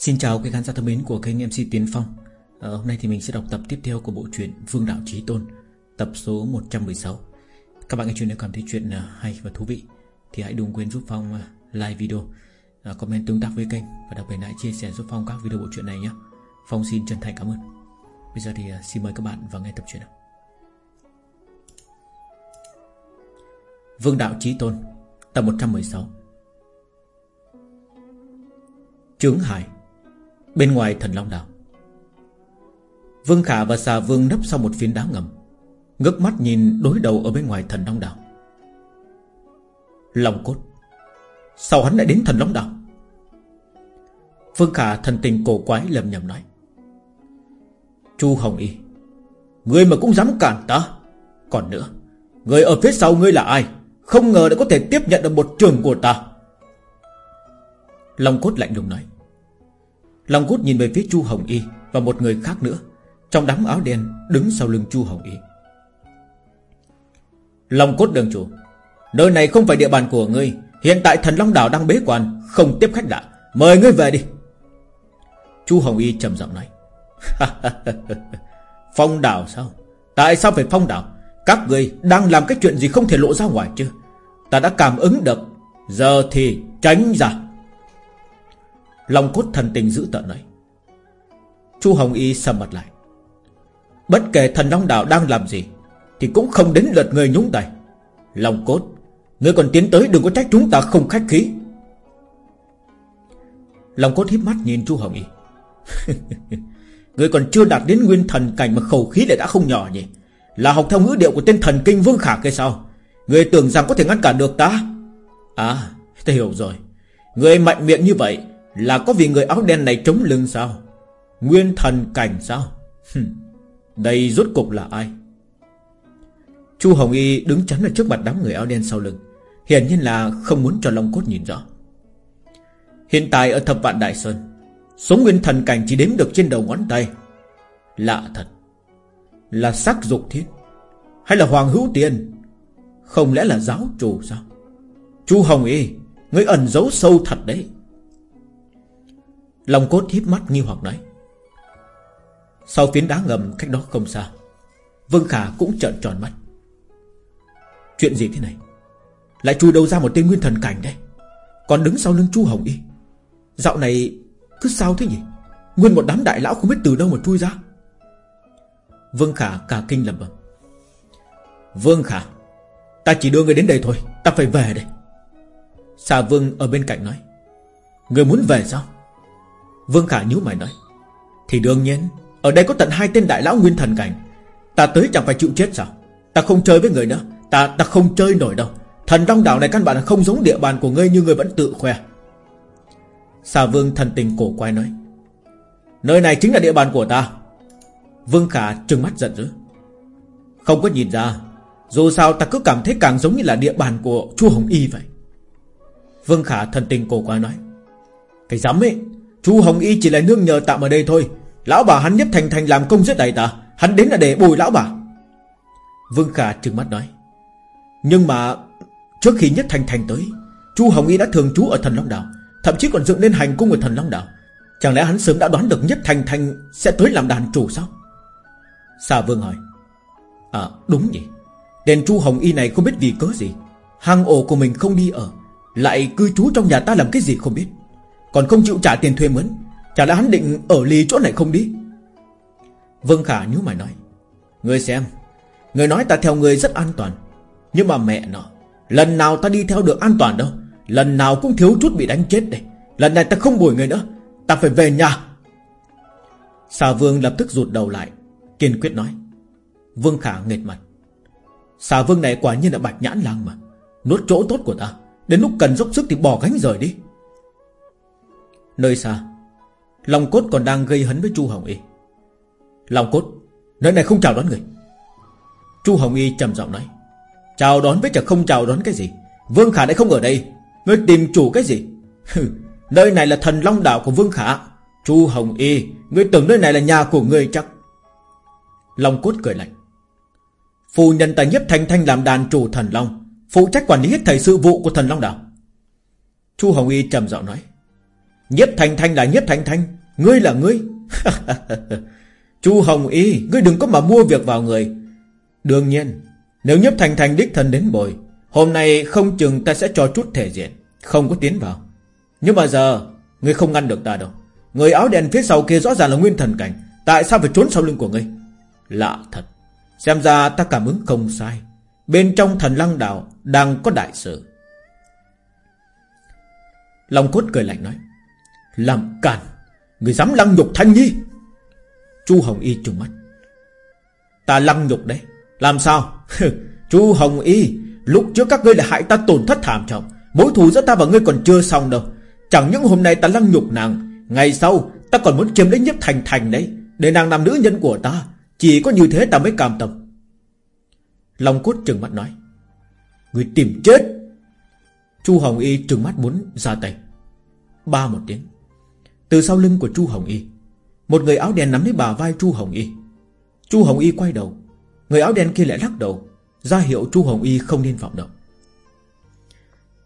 Xin chào quý khán giả thân mến của kênh MC Tiến Phong. À, Hôm nay thì mình sẽ đọc tập tiếp theo của bộ truyện Vương Đạo Trí Tôn Tập số 116 Các bạn nghe chuyện nếu cảm thấy chuyện ờ, hay và thú vị Thì hãy đừng quên giúp Phong ờ, like video Comment tương tác với kênh Và đặc biệt là chia sẻ giúp Phong các video bộ truyện này nhé. Phong xin chân thành cảm ơn. Bây giờ thì xin mời các bạn vào nghe tập truyện nào. Vương Đạo Trí Tôn Tập 116 Trướng Hải. Bên ngoài thần Long Đảo Vương Khả và xà vương nấp sau một phiến đá ngầm, Ngước mắt nhìn đối đầu ở bên ngoài thần Long Đảo Long cốt, Sao hắn lại đến thần Long Đảo Vương Khả thần tình cổ quái lầm nhầm nói. Chu Hồng Y Ngươi mà cũng dám cản ta. Còn nữa, Người ở phía sau ngươi là ai? Không ngờ đã có thể tiếp nhận được một trường của ta. Long cốt lạnh lùng nói. Long cốt nhìn về phía Chu Hồng Y Và một người khác nữa. Trong đám áo đen đứng sau lưng Chu Hồng Y. Long cốt đường chủ, Nơi này không phải địa bàn của ngươi. Hiện tại thần Long Đảo đang bế quan, Không tiếp khách đã. Mời ngươi về đi. Chu Hồng Y trầm giọng nói. Phong đảo sao? Tại sao phải phong đảo? Các ngươi đang làm cái chuyện gì không thể lộ ra ngoài chứ? Ta đã cảm ứng được. Giờ thì tránh ra lòng cốt thần tình giữ tợn nói Chu Hồng Y sầm mặt lại. Bất kể thần Long Đạo đang làm gì, Thì cũng không đến lượt người nhúng tay. Lòng cốt Ngươi còn tiến tới đừng có trách chúng ta không khách khí. Lòng cốt híp mắt nhìn Chu Hồng Y. Ngươi còn chưa đạt đến nguyên thần cảnh Mà khẩu khí lại đã không nhỏ nhỉ? Là học theo ngữ điệu của tên thần kinh Vương Khả kia sao? Ngươi tưởng rằng có thể ngăn cản được ta? À ta hiểu rồi. Ngươi mạnh miệng như vậy là có vì người áo đen này chống lưng sao? Nguyên thần cảnh sao? Đây rốt cục là ai? Chu Hồng Y đứng chắn ở trước mặt đám người áo đen sau lưng. Hiển nhiên là không muốn cho Long Cốt nhìn rõ. Hiện tại ở thập vạn Đại Sơn, Số nguyên thần cảnh chỉ đếm được trên đầu ngón tay. Lạ thật, Là sắc dục thiết Hay là Hoàng Hữu tiên? Không lẽ là giáo chủ sao? Chu Hồng Y, Ngươi ẩn giấu sâu thật đấy lòng cốt híp mắt nghi hoặc nói. Sau phiến đá ngầm cách đó không xa, Vương Khả cũng trợn tròn mắt. Chuyện gì thế này? Lại chui đầu ra một tên nguyên thần cảnh đây Còn đứng sau lưng Chu Hồng Y. Dạo này cứ sao thế nhỉ? Nguyên một đám đại lão không biết từ đâu mà chui ra. Vương Khả cả kinh lầm bầm Vương Khả, Ta chỉ đưa người đến đây thôi, Ta phải về đây. Xà Vương ở bên cạnh nói. Người muốn về sao? Vương Khả nhíu mày nói, Thì đương nhiên, Ở đây có tận hai tên đại lão nguyên thần cảnh. Ta tới chẳng phải chịu chết sao? Ta không chơi với người nữa. Ta ta không chơi nổi đâu. Thần Long Đảo này căn bản là không giống địa bàn của ngươi Như ngươi vẫn tự khoe. Xà Vương thần tình cổ quay nói, Nơi này chính là địa bàn của ta. Vương Khả trừng mắt giận dữ, Không có nhìn ra, Dù sao ta cứ cảm thấy càng giống như là địa bàn của Chu Hồng Y vậy. Vương Khả thần tình cổ quái nói, Cái dám ấy Chu Hồng Y chỉ là nương nhờ tạm ở đây thôi. Lão bà hắn nhất thành thành làm công giết đại ta Hắn đến là để bồi lão bà. Vương Khả trừng mắt nói. Nhưng mà Trước khi nhất thành thành tới Chu Hồng Y đã thường trú ở thần Long Đảo, Thậm chí còn dựng nên hành cung ở thần Long Đảo. Chẳng lẽ hắn sớm đã đoán được nhất thành thành Sẽ tới làm đàn chủ sao? Xà Vương hỏi. À đúng nhỉ. Đền Chu Hồng Y này không biết vì cớ gì. Hang ổ của mình không đi ở, Lại cư trú trong nhà ta làm cái gì không biết? Còn không chịu trả tiền thuê mướn, Chả lẽ hắn định ở ly chỗ này không đi? Vương Khả nhíu mày nói Người xem, Người nói ta theo người rất an toàn, Nhưng mà mẹ nó, Lần nào ta đi theo được an toàn đâu, Lần nào cũng thiếu chút bị đánh chết đây, Lần này ta không bồi người nữa, Ta phải về nhà. Xà vương lập tức rụt đầu lại, Kiên quyết nói, Vương Khả nghệt mặt Xà vương này quả nhiên là bạch nhãn lang mà Nốt chỗ tốt của ta, Đến lúc cần dốc sức thì bỏ gánh rời đi. Nơi xa Long cốt còn đang gây hấn với Chu Hồng Y. Long cốt, Nơi này không chào đón người. Chu Hồng Y trầm giọng nói, Chào đón với chả không chào đón cái gì. Vương Khả lại không ở đây. Ngươi tìm chủ cái gì? Nơi này là thần long đảo của Vương Khả. Chu Hồng Y, Ngươi tưởng nơi này là nhà của ngươi chắc? Long cốt cười lạnh, Phu nhân ta nhất thanh thanh làm đàn chủ thần long, Phụ trách quản lý hết thầy sự vụ của thần long đảo Chu Hồng Y trầm giọng nói Nhiếp Thành Thành là Nhiếp Thành Thành, Ngươi là ngươi. Chu Hồng Y, Ngươi đừng có mà mua việc vào người. Đương nhiên, Nếu Nhiếp Thành Thành đích thân đến bồi, Hôm nay không chừng ta sẽ cho chút thể diện, Không có tiến vào. Nhưng mà giờ, Ngươi không ngăn được ta đâu. Người áo đen phía sau kia rõ ràng là nguyên thần cảnh, Tại sao phải trốn sau lưng của ngươi? Lạ thật, Xem ra ta cảm ứng không sai. Bên trong thần lăng đảo Đang có đại sự. Long cốt cười lạnh nói làm càn, Người dám lăng nhục Thanh Nhi. Chu Hồng Y trừng mắt. Ta lăng nhục đấy, Làm sao? Chu Hồng Y, Lúc trước các ngươi lại hại ta tổn thất thảm trọng, Mối thù giữa ta và ngươi còn chưa xong đâu. Chẳng những hôm nay ta lăng nhục nàng, Ngày sau ta còn muốn chiếm lấy nhất thành thành đấy, Để nàng làm nữ nhân của ta. Chỉ có như thế ta mới cam tâm. Long cốt trừng mắt nói Người tìm chết. Chu Hồng Y trừng mắt muốn ra tay. Ba một tiếng. Từ sau lưng của Chu Hồng Y, Một người áo đen nắm lấy bà vai Chu Hồng Y. Chu Hồng Y quay đầu, Người áo đen kia lại lắc đầu, ra hiệu Chu Hồng Y không nên vọng động.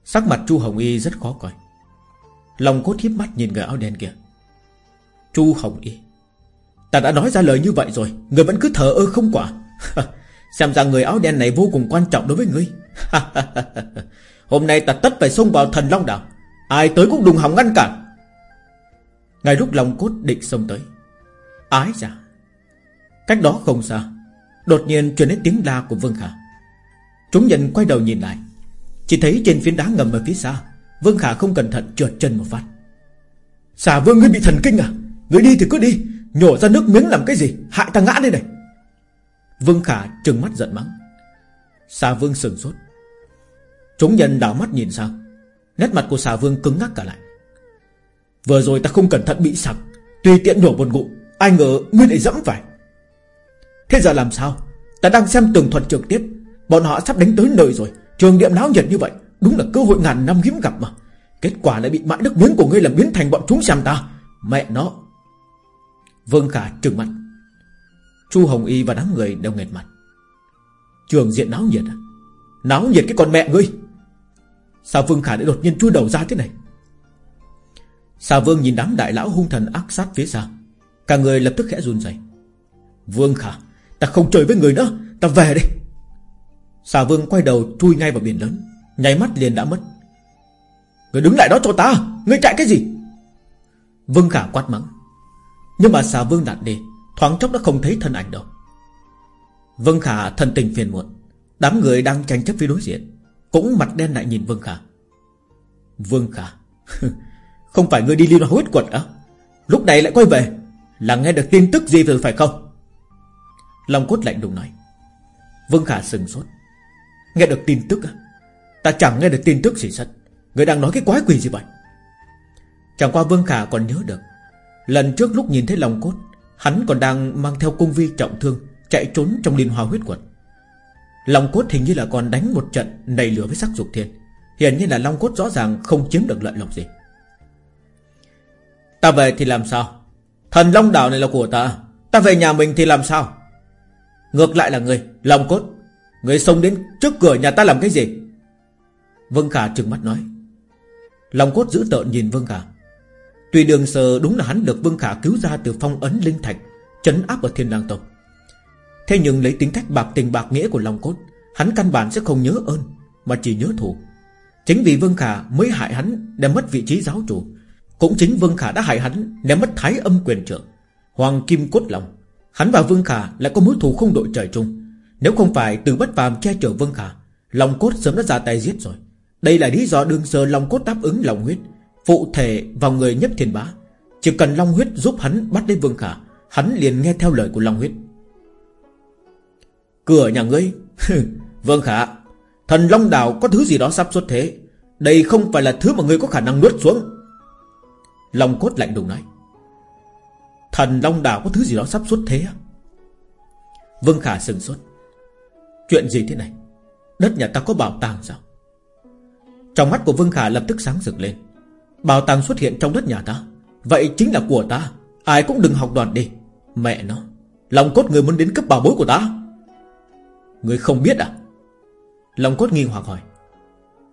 Sắc mặt Chu Hồng Y rất khó coi, Lòng cốt hiếp mắt nhìn người áo đen kia. Chu Hồng Y, Ta đã nói ra lời như vậy rồi, Người vẫn cứ thở ơ không quả. Xem ra người áo đen này vô cùng quan trọng đối với ngươi. Hôm nay ta tất phải xông vào thần Long Đảo, Ai tới cũng đùng hòng ngăn cản. Ngay lúc lòng cốt định xông tới. Ái ra Cách đó không xa, Đột nhiên truyền đến tiếng la của Vương Khả Chúng nhân quay đầu nhìn lại. Chỉ thấy trên phiến đá ngầm ở phía xa, Vương Khả không cẩn thận trượt chân một phát. Xà Vương, ngươi bị thần kinh à? Ngươi đi thì cứ đi, Nhổ ra nước miếng làm cái gì? Hại ta ngã đây này. Vương Khả trừng mắt giận mắng. Xà Vương sừng sốt. Chúng nhân đảo mắt nhìn sang. Nét mặt của xà Vương cứng ngắc cả lại. Vừa rồi ta không cẩn thận bị sặc. Tùy tiện nổ một ngụm, Ai ngờ ngươi lại dẫm phải. Thế giờ làm sao? Ta đang xem tường thuật trực tiếp. Bọn họ sắp đánh tới nơi rồi. Trường điểm náo nhiệt như vậy, Đúng là cơ hội ngàn năm hiếm gặp mà. Kết quả lại bị mãi nước miếng của ngươi làm biến thành bọn chúng xem ta. Mẹ nó! Vương Khả trừng mặt Chu Hồng Y và đám người đều nghẹt mặt. Trường diện náo nhiệt à? Náo nhiệt cái con mẹ ngươi! Sao Vương Khả lại đột nhiên chui đầu ra thế này? Xà Vương nhìn đám đại lão hung thần ác sát phía sau Cả người lập tức khẽ run rẩy. Vương Khả, Ta không chơi với người nữa, Ta về đi. Xà vương quay đầu chui ngay vào biển lớn, Nháy mắt liền đã mất. Người đứng lại đó cho ta, Người chạy cái gì? Vương Khả quát mắng. Nhưng mà xà vương đặt đi Thoáng chốc đã không thấy thân ảnh đâu. Vương Khả thân tình phiền muộn, Đám người đang tranh chấp phía đối diện, Cũng mặt đen lại nhìn Vương Khả. Vương Khả Không phải người đi liên huyết quật á Lúc này lại quay về, Là nghe được tin tức gì rồi phải không? Long cốt lạnh đùng nói. Vương Khả sừng sốt. Nghe được tin tức à Ta chẳng nghe được tin tức gì sất Người đang nói cái quái quỷ gì vậy? Chẳng qua Vương Khả còn nhớ được, Lần trước lúc nhìn thấy Long cốt, Hắn còn đang mang theo cung vi trọng thương Chạy trốn trong liên hoa huyết quật Long cốt hình như là còn đánh một trận Nầy lửa với sắc dục thiên. Hiện như là Long cốt rõ ràng không chiếm được lợi lộc gì. Ta về thì làm sao? Thần Long đảo này là của ta. Ta về nhà mình thì làm sao? Ngược lại là người Long cốt. Người xông đến trước cửa nhà ta làm cái gì? Vương Khả trừng mắt nói. Long cốt giữ tợn nhìn Vương Khả. Tuy đường sờ đúng là hắn được Vương Khả cứu ra từ phong ấn linh thạch, Chấn áp ở thiên lang tộc. Thế nhưng lấy tính cách bạc tình bạc nghĩa của Long cốt, Hắn căn bản sẽ không nhớ ơn, Mà chỉ nhớ thù. Chính vì Vương Khả mới hại hắn để mất vị trí giáo chủ cũng chính Vương Khả đã hại hắn, Ném mất thái âm quyền trưởng. Hoàng Kim Cốt Long, Hắn và Vương Khả lại có mối thù không đội trời chung. Nếu không phải từ bất phàm che chở Vương Khả, Long cốt sớm đã ra tay giết rồi. Đây là lý do đương sơ Long cốt đáp ứng lòng huyết, Phụ thể vào người nhất thiên bá. Chỉ cần Long huyết giúp hắn bắt lấy Vương Khả, Hắn liền nghe theo lời của Long huyết. Cửa nhà ngươi? Vương Khả, Thần Long Đảo có thứ gì đó sắp xuất thế? Đây không phải là thứ mà ngươi có khả năng nuốt xuống. Long cốt lạnh đùng nói. Thần Long Đảo có thứ gì đó sắp xuất thế à? Vương Khả sừng sốt. Chuyện gì thế này? Đất nhà ta có bảo tàng sao? Trong mắt của Vương Khả lập tức sáng rực lên. Bảo tàng xuất hiện trong đất nhà ta. Vậy chính là của ta. Ai cũng đừng học đoàn đi. Mẹ nó Lòng cốt người muốn đến cấp bảo bối của ta? Người không biết à? Lòng cốt nghi hoặc hỏi.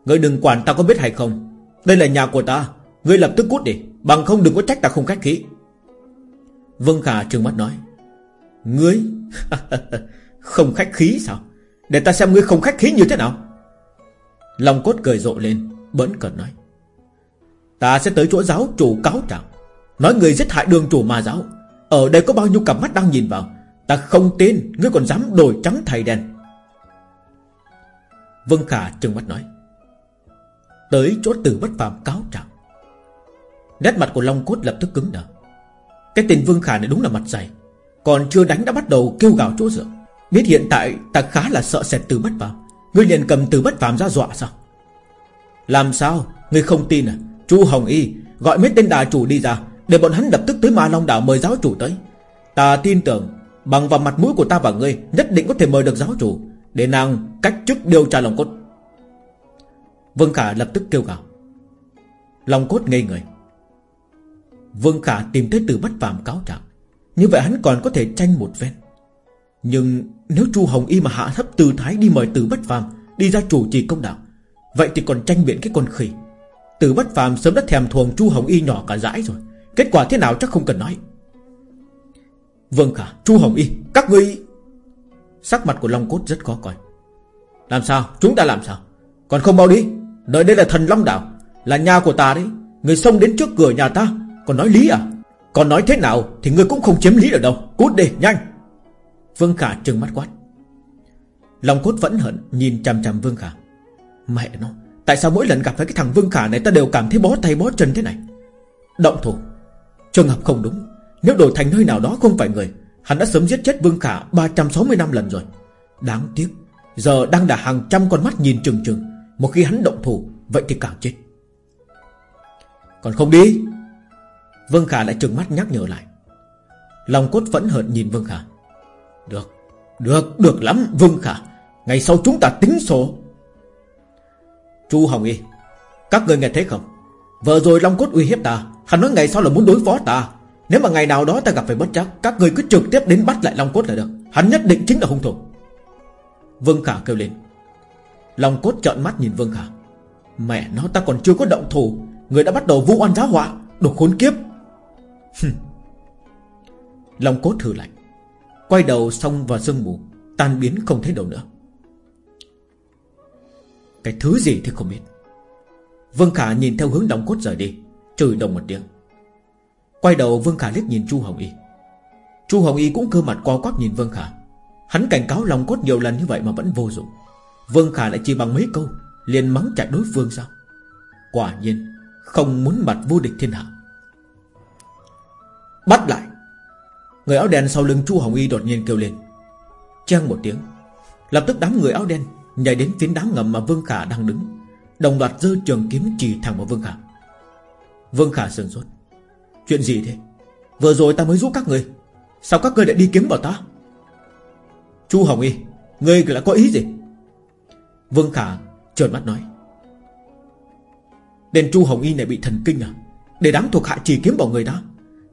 Người đừng quản ta có biết hay không. Đây là nhà của ta. Người lập tức cút đi. Bằng không đừng có trách ta không khách khí. Vương Khả trừng mắt nói, Ngươi? Không khách khí sao? Để ta xem ngươi không khách khí như thế nào. Long cốt cười rộ lên Bẫn cẩn nói, Ta sẽ tới chỗ giáo chủ cáo trạng, Nói người giết hại đường chủ ma giáo. Ở đây có bao nhiêu cặp mắt đang nhìn vào, Ta không tin Ngươi còn dám đổi trắng thầy đen. Vương Khả trừng mắt nói, Tới chỗ tử bất phàm cáo trạng Nét mặt của Long Cốt lập tức cứng đờ. Cái tên Vương Khả này đúng là mặt dày, Còn chưa đánh đã bắt đầu kêu gào chỗ dựa. Biết hiện tại ta khá là sợ sệt từ bất phàm. Ngươi liền cầm từ bất phàm ra dọa sao? Làm sao? Ngươi không tin à? Chu Hồng Y, Gọi mấy tên đà chủ đi ra, Để bọn hắn lập tức tới Ma Long Đảo mời giáo chủ tới. Ta tin tưởng, Bằng vào mặt mũi của ta và ngươi, Nhất định có thể mời được giáo chủ. Để nàng cách chức điều tra lòng cốt. Vương Khả lập tức kêu gào. Lòng cốt ngây người. Vương Khả tìm tới từ bất phàm cáo trạng. Như vậy hắn còn có thể tranh một ven Nhưng nếu Chu Hồng Y mà hạ thấp từ thái đi mời từ bất phàm Đi ra chủ trì công đạo Vậy thì còn tranh biện cái con khỉ. Từ bất phàm sớm đã thèm thuồng Chu Hồng Y nhỏ cả dãi rồi. Kết quả thế nào chắc không cần nói. Vương Khả, Chu Hồng Y Các ngươi Sắc mặt của Long Cốt rất khó coi. Làm sao, chúng ta làm sao? Còn không mau đi, nơi đây là thần Long Đảo Là nhà của ta đấy. Người xông đến trước cửa nhà ta còn nói lý à? Còn nói thế nào thì ngươi cũng không chiếm lý ở đâu. Cút đi, nhanh! Vương Khả trừng mắt quát. Long Cốt vẫn hận nhìn chằm chằm Vương Khả. Mẹ nó Tại sao mỗi lần gặp phải cái thằng Vương Khả này Ta đều cảm thấy bó tay bó chân thế này? Động thủ! Trường hợp không đúng. Nếu đổi thành nơi nào đó không phải người Hắn đã sớm giết chết Vương Khả 360 năm lần rồi. Đáng tiếc Giờ đang đã hàng trăm con mắt nhìn chừng chừng Một khi hắn động thủ Vậy thì càng chết. Còn không đi! Vương Khả lại trừng mắt nhắc nhở lại. Lòng cốt vẫn hận nhìn Vương Khả. Được Được, được lắm Vương Khả. Ngày sau chúng ta tính sổ. Chu Hồng Y Các người nghe thấy không? Vừa rồi Long Cốt uy hiếp ta Hắn nói ngày sau là muốn đối phó ta. Nếu mà ngày nào đó ta gặp phải bất chắc Các người cứ trực tiếp đến bắt lại Long Cốt là được. Hắn nhất định chính là hung thủ. Vương Khả kêu lên. Long Cốt trợn mắt nhìn Vương Khả. Mẹ nó ta còn chưa có động thủ. Người đã bắt đầu vu oan giáo họa. Đồ khốn kiếp lòng Cốt thử lạnh Quay đầu xong vào sương mù, Tan biến không thấy đâu nữa. Cái thứ gì thì không biết. Vương Khả nhìn theo hướng lòng Cốt rời đi, Chửi đồng một tiếng. Quay đầu Vương Khả liếc nhìn Chu Hồng Y. Chu Hồng Y cũng cơ mặt co quắp nhìn Vương Khả. Hắn cảnh cáo lòng Cốt nhiều lần như vậy mà vẫn vô dụng. Vương Khả lại chỉ bằng mấy câu, liền mắng chạy đối phương sao? Quả nhiên, Không muốn mặt vô địch thiên hạ. Bắt lại. Người áo đen sau lưng Chu Hồng Y đột nhiên kêu lên. Trang một tiếng. Lập tức đám người áo đen Nhảy đến phiến đám ngầm mà Vương Khả đang đứng. Đồng loạt dơ trường kiếm chỉ thẳng vào Vương Khả. Vương Khả sừng sốt. Chuyện gì thế? Vừa rồi ta mới giúp các người. Sao các người lại đi kiếm vào ta? Chu Hồng Y, Ngươi là có ý gì? Vương Khả trợn mắt nói. Đền Chu Hồng Y này bị thần kinh à? Để đám thuộc hạ chỉ kiếm vào người đó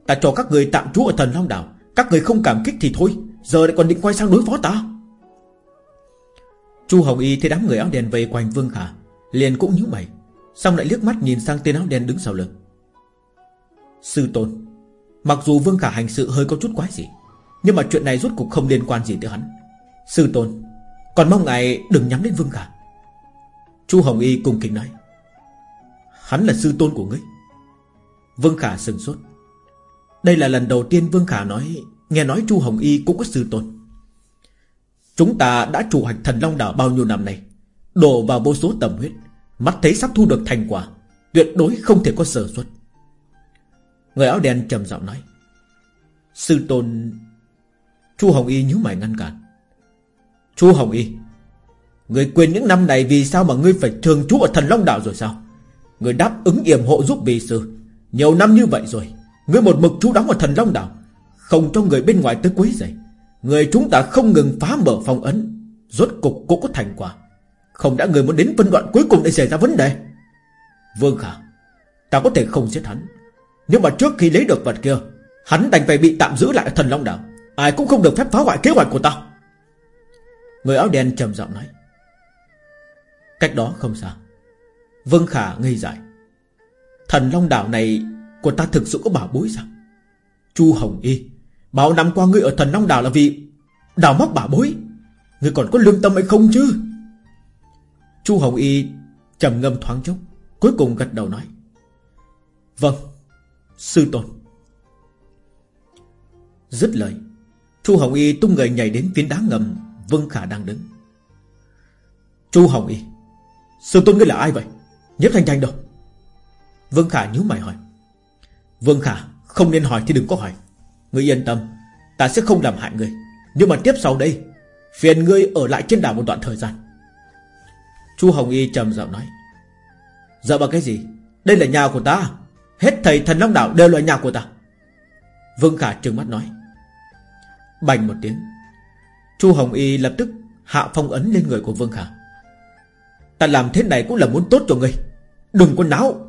Ta cho các người tạm trú ở thần Long Đảo. Các người không cảm kích thì thôi. Giờ lại còn định quay sang đối phó ta. Chu Hồng Y thấy đám người áo đen vây quanh Vương Khả Liền cũng nhíu mày, Xong lại liếc mắt nhìn sang tên áo đen đứng sau lưng. Sư tôn, Mặc dù Vương Khả hành sự hơi có chút quái gì Nhưng mà chuyện này rốt cuộc không liên quan gì tới hắn. Sư tôn, Còn mong ngài đừng nhắm đến Vương Khả. Chu Hồng Y cùng kính nói, Hắn là sư tôn của ngươi. Vương Khả sừng sốt. Đây là lần đầu tiên Vương Khả nói, Nghe nói Chu Hồng Y cũng có sư tôn. Chúng ta đã chủ hoạch thần Long Đảo bao nhiêu năm nay, Đổ vào vô số tầm huyết, Mắt thấy sắp thu được thành quả, Tuyệt đối không thể có sở xuất Người áo đen trầm giọng nói, Sư tôn. Chu Hồng Y nhíu mày ngăn cản, Chu Hồng Y, Người quên những năm này vì sao mà ngươi phải thường trú ở thần Long Đảo rồi sao? Người đáp ứng yểm hộ giúp vị sư, Nhiều năm như vậy rồi Ngươi một mực chú đóng ở thần Long Đảo, Không cho người bên ngoài tới quấy rầy. Người chúng ta không ngừng phá mở phong ấn, Rốt cục cũng có thành quả. Không đã người muốn đến phân đoạn cuối cùng để xảy ra vấn đề. Vương Khả, Ta có thể không giết hắn. Nhưng mà trước khi lấy được vật kia, Hắn đành phải bị tạm giữ lại ở thần Long Đảo. Ai cũng không được phép phá hoại kế hoạch của ta. Người áo đen trầm giọng nói. Cách đó không xa, Vương Khả ngây dại. Thần Long Đảo này của ta thực sự có bảo bối sao? Chu Hồng Y, Bao năm qua ngươi ở thần Long Đảo là vì Đào móc bảo bối. Ngươi còn có lương tâm hay không chứ? Chu Hồng Y trầm ngâm thoáng chốc, Cuối cùng gật đầu nói. Vâng Sư tôn. Dứt lời, Chu Hồng Y tung người nhảy đến phiến đá ngầm, Vương Khả đang đứng. Chu Hồng Y, Sư tôn ngươi là ai vậy? Nhếp thanh thanh đâu? Vương Khả nhíu mày hỏi. Vương Khả, không nên hỏi thì đừng có hỏi. Ngươi yên tâm, Ta sẽ không làm hại ngươi. Nhưng mà tiếp sau đây, Phiền ngươi ở lại trên đảo một đoạn thời gian. Chu Hồng Y trầm giọng nói. Dạ bằng cái gì? Đây là nhà của ta. Hết thầy thần Long Đảo đều là nhà của ta. Vương Khả trừng mắt nói. Bành một tiếng. Chu Hồng Y lập tức hạ phong ấn lên người của Vương Khả. Ta làm thế này cũng là muốn tốt cho ngươi. Đừng có náo.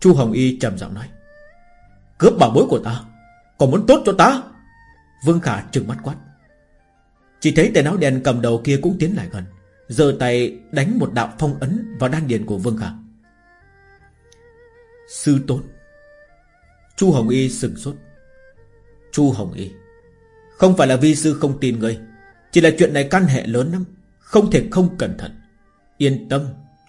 Chu Hồng Y trầm giọng nói. Cướp bảo bối của ta, Còn muốn tốt cho ta? Vương Khả trừng mắt quát. Chỉ thấy tên áo đen cầm đầu kia cũng tiến lại gần, giơ tay đánh một đạo phong ấn vào đan điền của Vương Khả. Sư tôn, Chu Hồng Y sừng sốt. Chu Hồng Y, Không phải là vi sư không tin ngươi, Chỉ là chuyện này căn hệ lớn lắm, Không thể không cẩn thận. Yên tâm,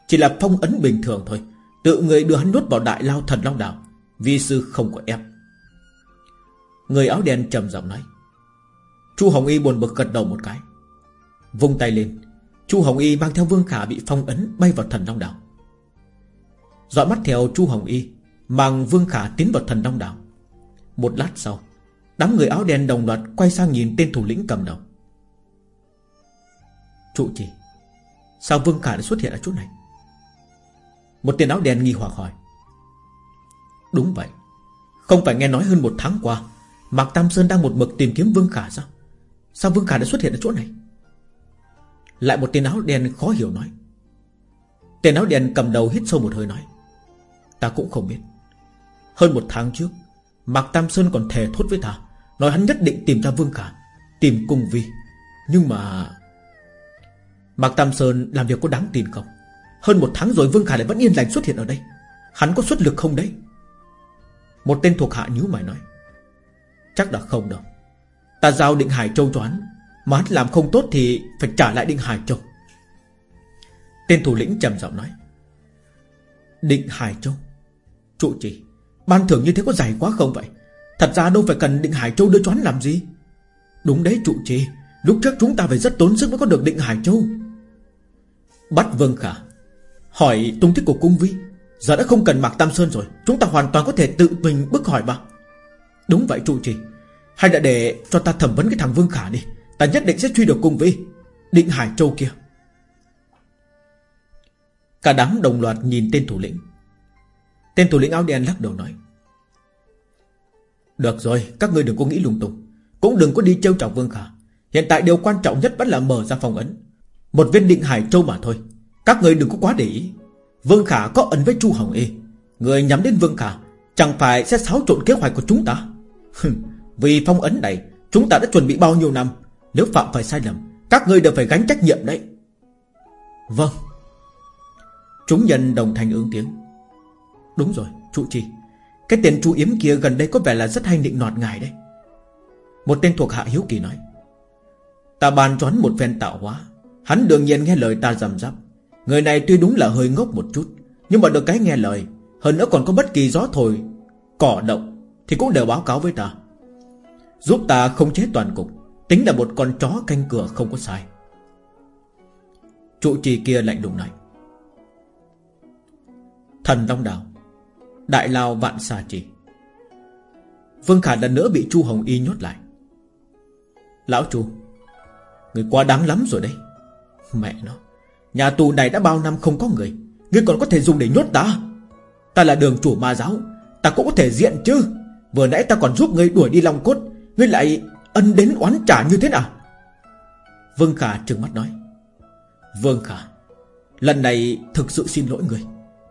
Chỉ là phong ấn bình thường thôi, Tự người đưa hắn nuốt vào đại lao thần long đảo Vi sư không có ép. Người áo đen trầm giọng nói. Chu Hồng Y buồn bực gật đầu một cái. Vung tay lên, Chu Hồng Y mang theo Vương Khả bị phong ấn Bay vào thần long đảo. Dõi mắt theo Chu Hồng Y, Mang Vương Khả tiến vào thần long đảo. Một lát sau, Đám người áo đen đồng loạt quay sang nhìn tên thủ lĩnh cầm đầu. Trụ trì, Sao Vương Khả lại xuất hiện ở chỗ này? Một tên áo đen nghi hoặc hỏi. Đúng vậy. Không phải nghe nói hơn một tháng qua, Mạc Tam Sơn đang một mực tìm kiếm Vương Khả sao? Sao Vương Khả đã xuất hiện ở chỗ này? Lại một tên áo đen khó hiểu nói. Tên áo đen cầm đầu hít sâu một hơi nói. Ta cũng không biết. Hơn một tháng trước, Mạc Tam Sơn còn thề thốt với ta, Nói hắn nhất định tìm ra Vương Khả, Tìm cung vi. Nhưng mà Mạc Tam Sơn làm việc có đáng tin không? Hơn một tháng rồi Vương Khả lại vẫn yên lành xuất hiện ở đây. Hắn có xuất lực không đấy? Một tên thuộc hạ nhíu mày nói, Chắc là không đâu. Ta giao định Hải Châu cho hắn, Mà hắn làm không tốt thì Phải trả lại định Hải Châu. Tên thủ lĩnh trầm giọng nói, Định Hải Châu? Trụ trì, Ban thưởng như thế có dày quá không vậy? Thật ra đâu phải cần định Hải Châu đưa cho hắn làm gì. Đúng đấy, trụ trì. Lúc trước chúng ta phải rất tốn sức mới có được định Hải Châu. Bắt Vương Khả Hỏi tung tích của cung vi Giờ đã không cần Mạc Tam Sơn rồi, Chúng ta hoàn toàn có thể tự mình bức hỏi mà. Đúng vậy, trụ trì. Hay đã để cho ta thẩm vấn cái thằng Vương Khả đi. Ta nhất định sẽ truy được cung với Định Hải Châu kia. Cả đám đồng loạt nhìn tên thủ lĩnh. Tên thủ lĩnh áo đen lắc đầu nói, Được rồi, Các ngươi đừng có nghĩ lung tung. Cũng đừng có đi trêu chọc Vương Khả. Hiện tại điều quan trọng nhất vẫn là mở ra phòng ấn. Một viên định Hải Châu mà thôi. Các người đừng có quá để ý. Vương Khả có ẩn với Chu Hồng Y Người nhắm đến Vương Khả, Chẳng phải sẽ xáo trộn kế hoạch của chúng ta? Vì phong ấn này, Chúng ta đã chuẩn bị bao nhiêu năm? Nếu phạm phải sai lầm, Các người đều phải gánh trách nhiệm đấy. Vâng. Chúng nhân đồng thanh ứng tiếng. Đúng rồi trụ trì Cái tên chu yếm kia gần đây có vẻ là rất hay định nọt ngài đấy. Một tên thuộc hạ hiếu kỳ nói. Ta bàn choán một phen tạo hóa. Hắn đương nhiên nghe lời ta rầm rắp Người này tuy đúng là hơi ngốc một chút, Nhưng mà được cái nghe lời, Hơn nữa còn có bất kỳ gió thổi, Cỏ động Thì cũng đều báo cáo với ta. Giúp ta không chế toàn cục, Tính là một con chó canh cửa không có sai. Trụ trì kia lạnh lùng này Thần Long đào Đại Lao Vạn Xà Trì. Vương Khả lần nữa bị Chu Hồng Y nhốt lại. Lão Chu, Người quá đáng lắm rồi đấy. Mẹ nó. Nhà tù này đã bao năm không có người. Ngươi còn có thể dùng để nhốt ta? Ta là đường chủ ma giáo. Ta cũng có thể diện chứ. Vừa nãy ta còn giúp ngươi đuổi đi Long Cốt. Ngươi lại ân đến oán trả như thế nào? Vương Khả trừng mắt nói. Vương Khả, Lần này thực sự xin lỗi người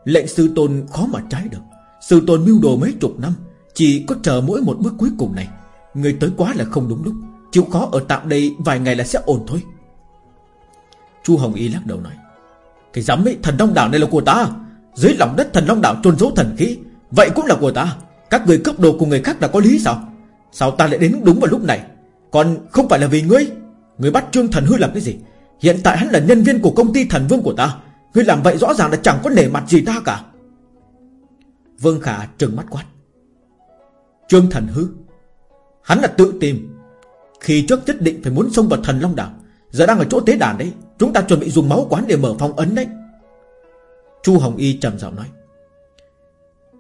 Lệnh sư tôn khó mà trái được. Sư tôn mưu đồ mấy chục năm, Chỉ có chờ mỗi một bước cuối cùng này. Người tới quá là không đúng lúc. Chịu khó ở tạm đây vài ngày là sẽ ổn thôi. Chu Hồng Y lắc đầu nói, Cái dám ấy, thần long đảo này là của ta. Dưới lòng đất thần long đảo trôn giấu thần khí, Vậy cũng là của ta. Các người cướp đồ của người khác là có lý sao? Sao ta lại đến đúng vào lúc này? Còn không phải là vì ngươi? Ngươi bắt Trương Thần Hư làm cái gì? Hiện tại hắn là nhân viên của công ty thần vương của ta. Ngươi làm vậy rõ ràng là chẳng có nể mặt gì ta cả. Vương Khả trừng mắt quát, Trương Thần Hư, Hắn là tự tìm. Khi trước nhất định phải muốn xông vào thần Long Đảo, Giờ đang ở chỗ tế đàn đấy. Chúng ta chuẩn bị dùng máu quán để mở phong ấn đấy. Chu Hồng Y trầm giọng nói.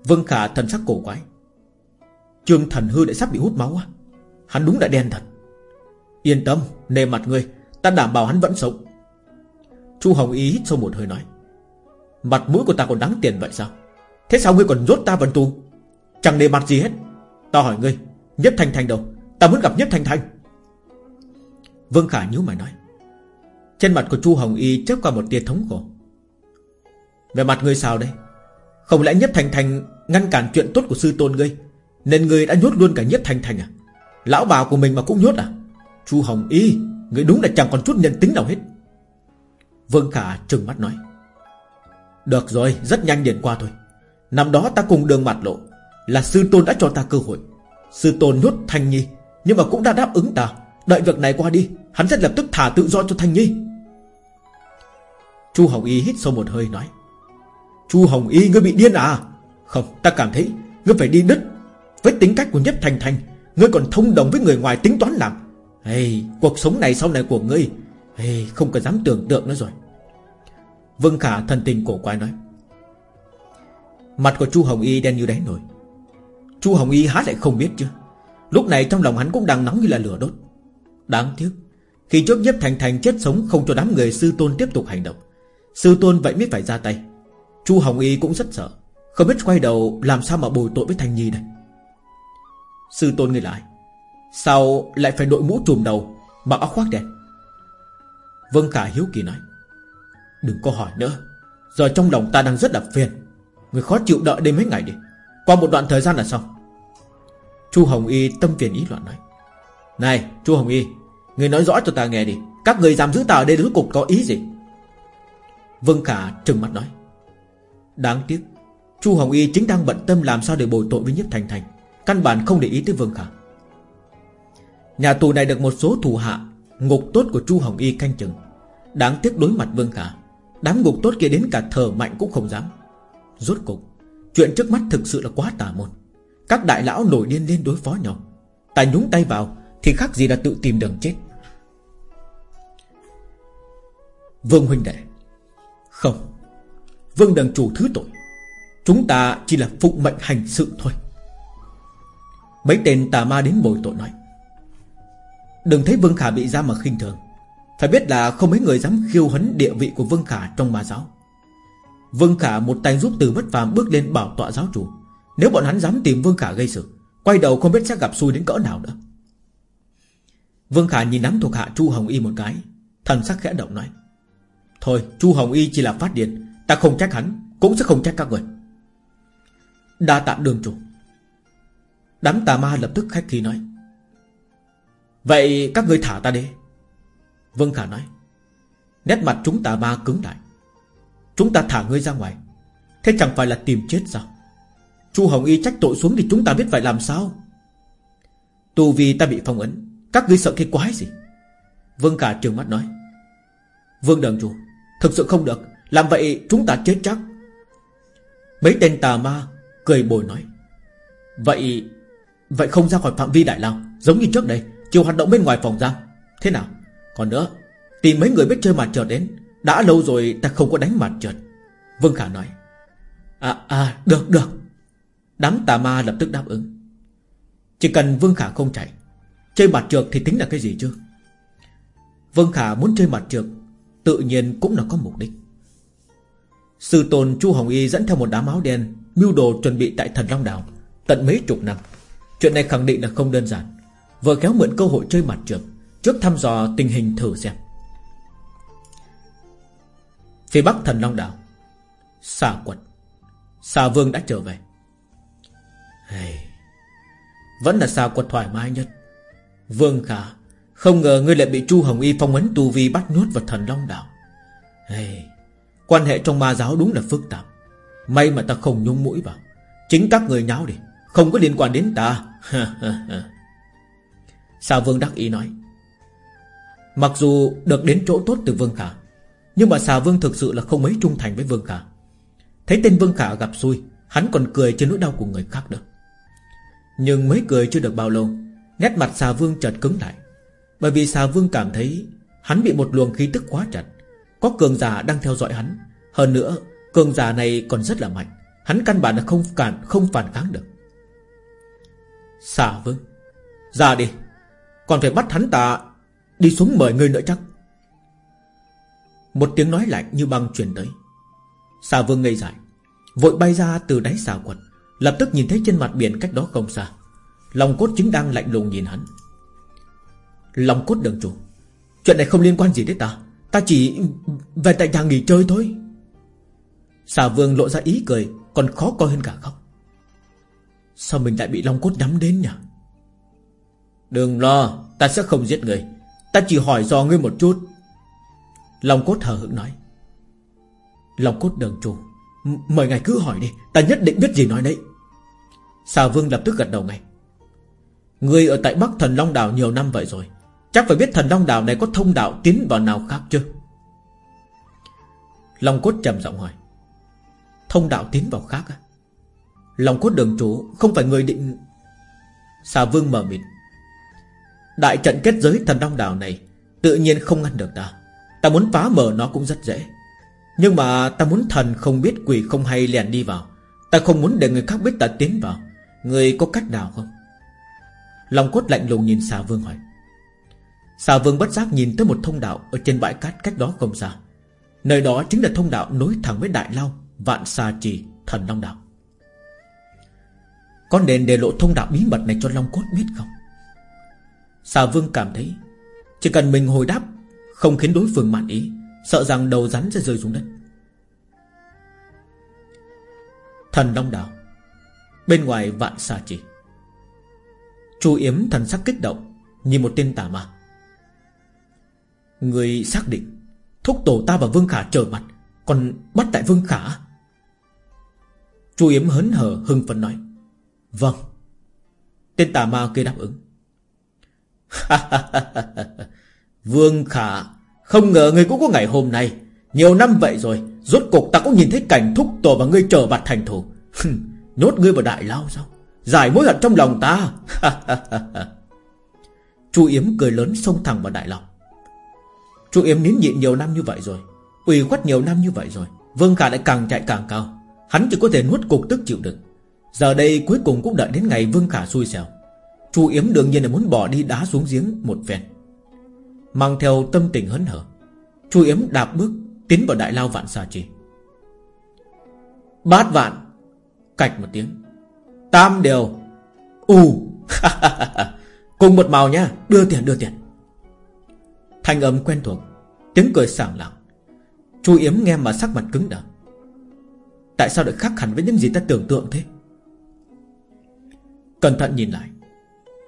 Vương Khả thần sắc cổ quái. Trương Thần Hư lại sắp bị hút máu à Hắn đúng là đen thật. Yên tâm, nề mặt ngươi Ta đảm bảo hắn vẫn sống. Chu Hồng Y hít sâu một hơi nói. Mặt mũi của ta còn đáng tiền vậy sao? Thế sao ngươi còn rốt ta vần tu? Chẳng nề mặt gì hết. Ta hỏi ngươi Nhất Thanh Thanh đâu? Ta muốn gặp Nhất Thanh Thanh Vương Khả nhíu mày nói. Trên mặt của Chu Hồng Y chớp qua một tia thống khổ. Về mặt ngươi sao đây Không lẽ Nhất thành thành Ngăn cản chuyện tốt của sư tôn ngươi, Nên ngươi đã nhốt luôn cả Nhất thành thành à? Lão bà của mình mà cũng nhốt à? Chu Hồng Y, Ngươi đúng là chẳng còn chút nhân tính nào hết. Vương Khả trừng mắt nói. Được rồi, rất nhanh điện qua thôi. Năm đó ta cùng đường mặt lộ, Là sư tôn đã cho ta cơ hội. Sư tôn nhốt Thanh Nhi, Nhưng mà cũng đã đáp ứng ta. Đợi việc này qua đi, Hắn sẽ lập tức thả tự do cho Thanh Nhi. Chu Hồng Y hít sâu một hơi nói Chu Hồng Y ngươi bị điên à? Không ta cảm thấy Ngươi phải đi đứt Với tính cách của Nhất Thành Thành. Ngươi còn thông đồng với người ngoài tính toán làm. Hey, Cuộc sống này sau này của ngươi hey, Không cần dám tưởng tượng nữa rồi. Vương Khả thần tình cổ quái nói Mặt của Chu Hồng Y đen như đáy nổi Chu Hồng Y há lại không biết chứ? Lúc này trong lòng hắn cũng đang nóng như là lửa đốt. Đáng tiếc Khi trước nhất thành thành chết sống Không cho đám người sư tôn tiếp tục hành động Sư tôn vậy mới phải ra tay. Chu Hồng Y cũng rất sợ, Không biết quay đầu làm sao mà bồi tội với Thanh Nhi đây. Sư tôn người lại, Sao lại phải đội mũ trùm đầu, Mặc áo khoác đen? Vân Khả hiếu kỳ nói, Đừng có hỏi nữa, Giờ trong lòng ta đang rất là phiền, Người khó chịu đợi đây mấy ngày đi, Qua một đoạn thời gian là xong. Chu Hồng Y tâm phiền ý loạn nói, Này, Chu Hồng Y, Người nói rõ cho ta nghe đi, Các người giam giữ ta ở đây rốt cục có ý gì? Vương Khả trừng mắt nói. Đáng tiếc, Chu Hồng Y chính đang bận tâm làm sao để bồi tội với nhiếp Thành Thành. Căn bản không để ý tới Vương Khả. Nhà tù này được một số thủ hạ, Ngục tốt của Chu Hồng Y canh chừng. Đáng tiếc đối mặt Vương Khả, Đám ngục tốt kia đến cả thở mạnh cũng không dám. Rốt cục, Chuyện trước mắt thực sự là quá tà môn. Các đại lão nổi điên lên đối phó nhau. Ta nhúng tay vào, Thì khác gì là tự tìm đường chết. Vương huynh đệ không, Vương đằng chủ thứ tội. Chúng ta chỉ là phụng mệnh hành sự thôi. Mấy tên tà ma đến bồi tội nói. Đừng thấy Vương Khả bị ra mà khinh thường. Phải biết là không mấy người dám khiêu hấn địa vị của Vương Khả trong ma giáo. Vương Khả một tay giúp từ bất phàm bước lên bảo tọa giáo chủ. Nếu bọn hắn dám tìm Vương Khả gây sự, Quay đầu không biết sẽ gặp xui đến cỡ nào nữa. Vương Khả nhìn nắm thuộc hạ Chu Hồng Y một cái, Thần sắc khẽ động nói. Thôi, Chu Hồng Y chỉ là phát điện Ta không trách hắn, Cũng sẽ không trách các người. Đa tạ đường chủ. Đám tà ma lập tức khách khí nói. Vậy các ngươi thả ta đi. Vương Khả nói. Nét mặt chúng tà ma cứng lại. Chúng ta thả ngươi ra ngoài. Thế chẳng phải là tìm chết sao? Chu Hồng Y trách tội xuống thì chúng ta biết phải làm sao? Tù vì ta bị phong ấn, Các ngươi sợ cái quái gì? Vương Khả trường mắt nói. Vương Đường Chủ Thực sự không được. Làm vậy chúng ta chết chắc. Mấy tên tà ma Cười bồi nói. Vậy Vậy không ra khỏi phạm vi đại lao Giống như trước đây Chiều hoạt động bên ngoài phòng giam. Thế nào? Còn nữa, Tìm mấy người biết chơi mặt trượt đến. Đã lâu rồi ta không có đánh mặt trượt Vương Khả nói. À à được được. Đám tà ma lập tức đáp ứng. Chỉ cần Vương Khả không chạy, Chơi mặt trượt thì tính là cái gì chứ? Vương Khả muốn chơi mặt trượt Tự nhiên cũng là có mục đích. Sư tôn Chu Hồng Y dẫn theo một đám áo đen Mưu đồ chuẩn bị tại thần Long Đảo Tận mấy chục năm. Chuyện này khẳng định là không đơn giản. Vừa kéo mượn cơ hội chơi mặt trượt Trước thăm dò tình hình thử xem. Phía bắc thần Long Đảo Xà quật. Xà vương đã trở về. Hey, Vẫn là xà quật thoải mái nhất. Vương khả không ngờ ngươi lại bị Chu Hồng Y phong ấn tu vi bắt nuốt vào thần Long Đảo hey, Quan hệ trong ma giáo đúng là phức tạp. May mà ta không nhúng mũi vào. Chính các người nháo đi Không có liên quan đến ta. Xà vương đắc ý nói. Mặc dù được đến chỗ tốt từ Vương Khả Nhưng mà xà vương thực sự là không mấy trung thành với Vương Khả. Thấy tên Vương Khả gặp xui Hắn còn cười trên nỗi đau của người khác được Nhưng mấy cười chưa được bao lâu Nét mặt xà vương chợt cứng lại. Bởi vì xà vương cảm thấy Hắn bị một luồng khí tức quá chặt. Có cường giả đang theo dõi hắn. Hơn nữa, cường giả này còn rất là mạnh. Hắn căn bản là không cản, không phản kháng được. Xà vương, Ra đi. Còn phải bắt hắn ta Đi xuống mời người nữa chắc. Một tiếng nói lạnh như băng truyền tới. Xà vương ngây dại, Vội bay ra từ đáy xà quật, Lập tức nhìn thấy trên mặt biển cách đó không xa. Lòng cốt chính đang lạnh lùng nhìn hắn. Lòng cốt đường chủ. Chuyện này không liên quan gì đến ta. Ta chỉ về tại nhà nghỉ chơi thôi. Xà vương lộ ra ý cười, Còn khó coi hơn cả khóc Sao mình lại bị Long Cốt nhắm đến nhỉ? Đừng lo, Ta sẽ không giết người. Ta chỉ hỏi do ngươi một chút. Long Cốt hờ hững nói. Long Cốt đường chủ Mời ngài cứ hỏi đi. Ta nhất định biết gì nói đấy. Xà vương lập tức gật đầu ngay. Ngươi ở tại Bắc Thần Long Đảo nhiều năm vậy rồi Chắc phải biết thần Long Đảo này có thông đạo tiến vào nào khác chưa? Long Cốt trầm giọng hỏi. Thông đạo tiến vào khác à? Long Cốt đường chủ Không phải người định Xà vương mở mịt Đại trận kết giới thần Long Đảo này Tự nhiên không ngăn được ta. Ta muốn phá mở nó cũng rất dễ. Nhưng mà ta muốn thần không biết quỷ không hay lèn đi vào. Ta không muốn để người khác biết ta tiến vào. Người có cách nào không? Long cốt lạnh lùng nhìn xà vương hỏi. Xà vương bất giác nhìn tới một thông đạo Ở trên bãi cát cách đó không xa. Nơi đó chính là thông đạo nối thẳng với Đại Lao, Vạn xà trì, thần Long Đạo. Có nên để lộ thông đạo bí mật này cho Long Cốt biết không? Xà vương cảm thấy Chỉ cần mình hồi đáp, Không khiến đối phương mạn ý, Sợ rằng đầu rắn sẽ rơi xuống đất. Thần Long Đạo, Bên ngoài vạn xà trì. Chu Yếm thần sắc kích động, Nhìn một tên tà ma. Người xác định Thúc tổ ta và Vương Khả trở mặt, Còn bắt tại Vương Khả. Chu Yếm hớn hở hưng phấn nói Vâng. Tên tà ma kia đáp ứng Vương Khả, Không ngờ người cũng có ngày hôm nay. Nhiều năm vậy rồi, Rốt cuộc ta cũng nhìn thấy cảnh thúc tổ và ngươi trở mặt thành thù. Nhốt ngươi vào đại lao sao? Giải mối hận trong lòng ta. Chu Yếm cười lớn xông thẳng vào đại lao. Chu Yếm nín nhịn nhiều năm như vậy rồi ủy khuất nhiều năm như vậy rồi. Vương Khả lại càng chạy càng cao. Hắn chỉ có thể nuốt cục tức chịu đựng. Giờ đây cuối cùng cũng đợi đến ngày Vương Khả xui xẻo. Chu Yếm đương nhiên là muốn bỏ đi đá xuống giếng một phen. Mang theo tâm tình hấn hở Chu Yếm đạp bước Tiến vào đại lao vạn xà chi. Bát vạn, Cạch một tiếng. Tam đều, U. Cùng một màu nha, Đưa tiền đưa tiền. Thanh âm quen thuộc. Tiếng cười sảng lặng. Chu Yếm nghe mà sắc mặt cứng đờ. Tại sao lại khác hẳn với những gì ta tưởng tượng thế? Cẩn thận nhìn lại.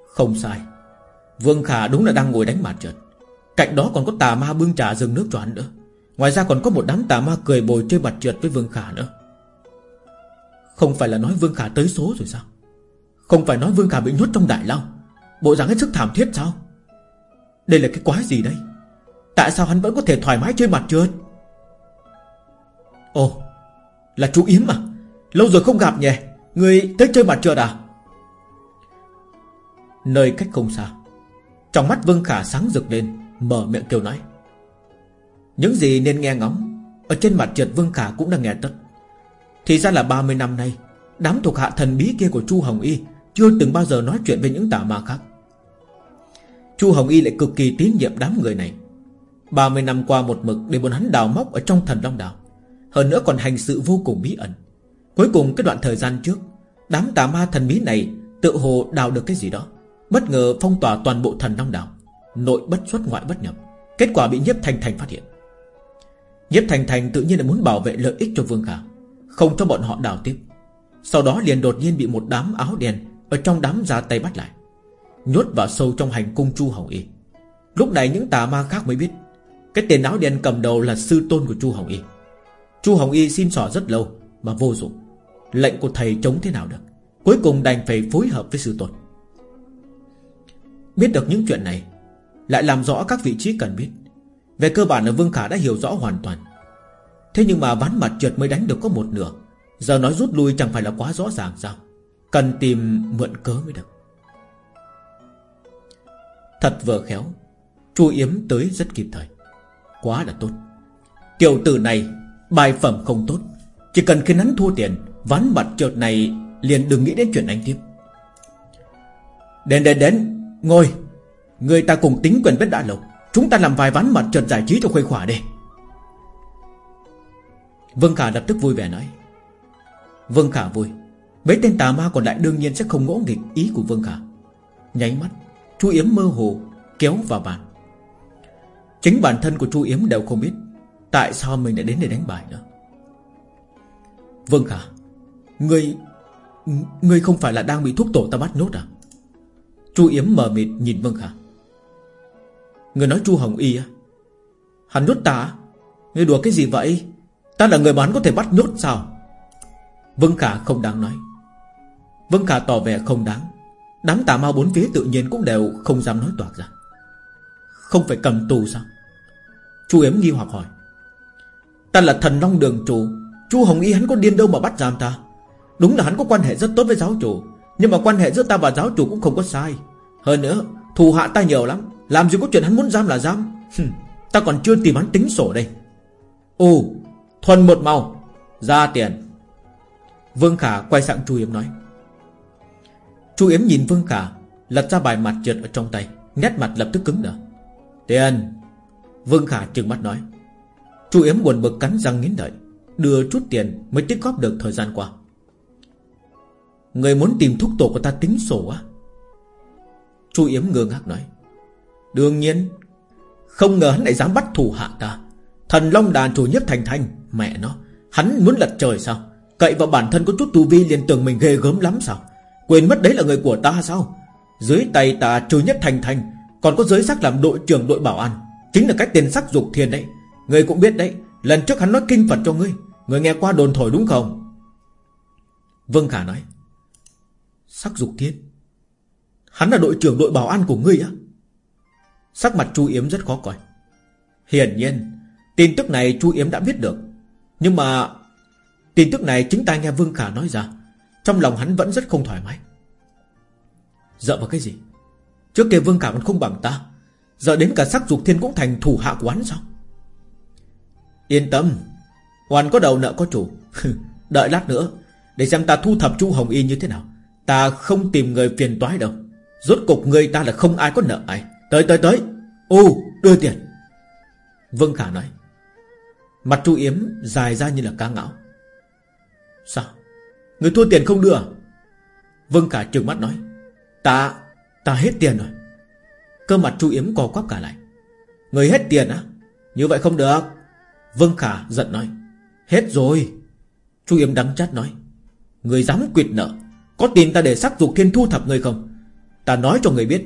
Không sai. Vương Khả đúng là đang ngồi đánh mặt trượt Cạnh đó còn có tà ma bưng trà dừng nước cho hắn nữa. Ngoài ra còn có một đám tà ma cười bồi chơi mặt trượt với Vương Khả nữa. Không phải là nói Vương Khả tới số rồi sao? Không phải nói Vương Khả bị nhốt trong đại lao Bộ dáng hết sức thảm thiết sao? Đây là cái quái gì đây? Tại sao hắn vẫn có thể thoải mái chơi mặt chưa? Ồ, Là chú Yếm mà Lâu rồi không gặp nhỉ? Người tới chơi mặt trượt à? Nơi cách không xa, Trong mắt Vương Khả sáng rực lên, Mở miệng kêu nói. Những gì nên nghe ngóng, Ở trên mặt trượt Vương Khả cũng đã nghe tất. Thì ra là 30 năm nay, Đám thuộc hạ thần bí kia của Chu Hồng Y Chưa từng bao giờ nói chuyện với những tà ma khác. Chu Hồng Y lại cực kỳ tín nhiệm đám người này. 30 năm qua một mực để bọn hắn đào móc ở trong thần Long Đảo. Hơn nữa còn hành sự vô cùng bí ẩn. Cuối cùng cái đoạn thời gian trước, Đám tà ma thần bí này Tự hồ đào được cái gì đó. Bất ngờ phong tỏa toàn bộ thần Long Đảo. Nội bất xuất, ngoại bất nhập. Kết quả bị nhiếp thành thành phát hiện. Nhiếp thành thành tự nhiên là muốn bảo vệ lợi ích cho Vương Khả, Không cho bọn họ đào tiếp. Sau đó liền đột nhiên bị một đám áo đen Ở trong đám ra tay bắt lại, Nhốt vào sâu trong hành cung Chu Hồng Y. Lúc này những tà ma khác mới biết cái tiền áo đen cầm đầu là sư tôn của Chu Hồng Y. Chu Hồng Y xin xỏ rất lâu Mà vô dụng. Lệnh của thầy chống thế nào được? Cuối cùng đành phải phối hợp với sư tôn. Biết được những chuyện này, Lại làm rõ các vị trí cần biết. Về cơ bản là Vương Khả đã hiểu rõ hoàn toàn. Thế nhưng mà ván mặt trượt mới đánh được có một nửa. Giờ nói rút lui chẳng phải là quá rõ ràng sao? Cần tìm mượn cớ mới được. Thật vừa khéo, Chu Yếm tới rất kịp thời. Quá là tốt. Tiểu tử này, bài phẩm không tốt. Chỉ cần khi hắn thua tiền, Ván mặt trượt này liền đừng nghĩ đến chuyện anh tiếp. Đến đến đến. Ngồi. Người ta cùng tính quyền biết đã lâu Chúng ta làm vài ván mặt trượt giải trí cho khuây khỏa đi. Vương Khả lập tức vui vẻ nói. Vương Khả vui. Mấy tên tà ma còn lại đương nhiên sẽ không ngỗ nghịch ý của Vương Khả. Nháy mắt Chu Yếm mơ hồ kéo vào bàn. Chính bản thân của Chu Yếm đều không biết Tại sao mình lại đến để đánh bài nữa. Vương Khả, Ngươi Ngươi không phải là đang bị thuốc tổ ta bắt nhốt à? Chu Yếm mờ mịt nhìn Vương Khả. Người nói Chu Hồng Y á? Hắn nhốt ta Ngươi đùa cái gì vậy? Ta là người bán có thể bắt nhốt sao? Vương Khả không đáng nói. Vương Khả tỏ vẻ không đáng. Đám tà ma bốn phía tự nhiên cũng đều không dám nói toạc ra. Không phải cầm tù sao? Chu Yếm nghi hoặc hỏi. Ta là thần long đường chủ. Chu Hồng Y hắn có điên đâu mà bắt giam ta? Đúng là hắn có quan hệ rất tốt với giáo chủ, Nhưng mà quan hệ giữa ta và giáo chủ cũng không có sai. Hơn nữa, Thù hạ ta nhiều lắm, Làm gì có chuyện hắn muốn giam là giam. Ta còn chưa tìm hắn tính sổ đây. Ồ, Thuần một màu. Ra tiền. Vương Khả quay sang Chu Yếm nói. Chu Yếm nhìn Vương Khả, Lật ra bài mặt trượt ở trong tay, Nét mặt lập tức cứng đờ. Tiền Vương Khả trừng mắt nói. Chu Yếm buồn bực cắn răng nghiến đợi Đưa chút tiền mới tích góp được thời gian qua. Người muốn tìm thuốc tổ của ta tính sổ á? Chu Yếm ngơ ngác nói. Đương nhiên, Không ngờ hắn lại dám bắt thủ hạ ta. Thần Long đàn chủ nhất thành thành, Mẹ nó, Hắn muốn lật trời sao? Cậy vào bản thân có chút tu vi liền tưởng mình ghê gớm lắm sao? Quên mất đấy là người của ta sao? Dưới tay ta trừ nhất thành thành còn có giới sắc làm đội trưởng đội bảo an, Chính là cái tên sắc dục thiên đấy. Người cũng biết đấy, Lần trước hắn nói kinh Phật cho ngươi, Người nghe qua đồn thổi đúng không? Vương Khả nói, Sắc dục thiên Hắn là đội trưởng đội bảo an của ngươi á? Sắc mặt Chu Yếm rất khó coi. Hiển nhiên, Tin tức này Chu Yếm đã biết được. Nhưng mà Tin tức này chính tai nghe Vương Khả nói ra, Trong lòng hắn vẫn rất không thoải mái. Dợ vào cái gì? Trước kia Vương Khả còn không bằng ta. Giờ đến cả sắc dục thiên cũng thành thủ hạ quán sao? Yên tâm Hoàn có đầu nợ có chủ. Đợi lát nữa, Để xem ta thu thập Chu Hồng Y như thế nào. Ta không tìm người phiền toái đâu. Rốt cục người ta là không ai có nợ ai. Tới tới tới. Ô đưa tiền. Vương Khả nói. Mặt Chu Yếm dài ra như là cá ngạo Sao? Người thua tiền không đưa? À? Vương Khả trừng mắt nói. Ta Ta hết tiền rồi. Cơ mặt Chu Yếm co quắp cả lại. Người hết tiền á? Như vậy không được. Vương Khả giận nói. Hết rồi. Chu Yếm đắng chát nói. Người dám quyệt nợ, Có tin ta để sắc dục thiên thu thập người không? Ta nói cho người biết,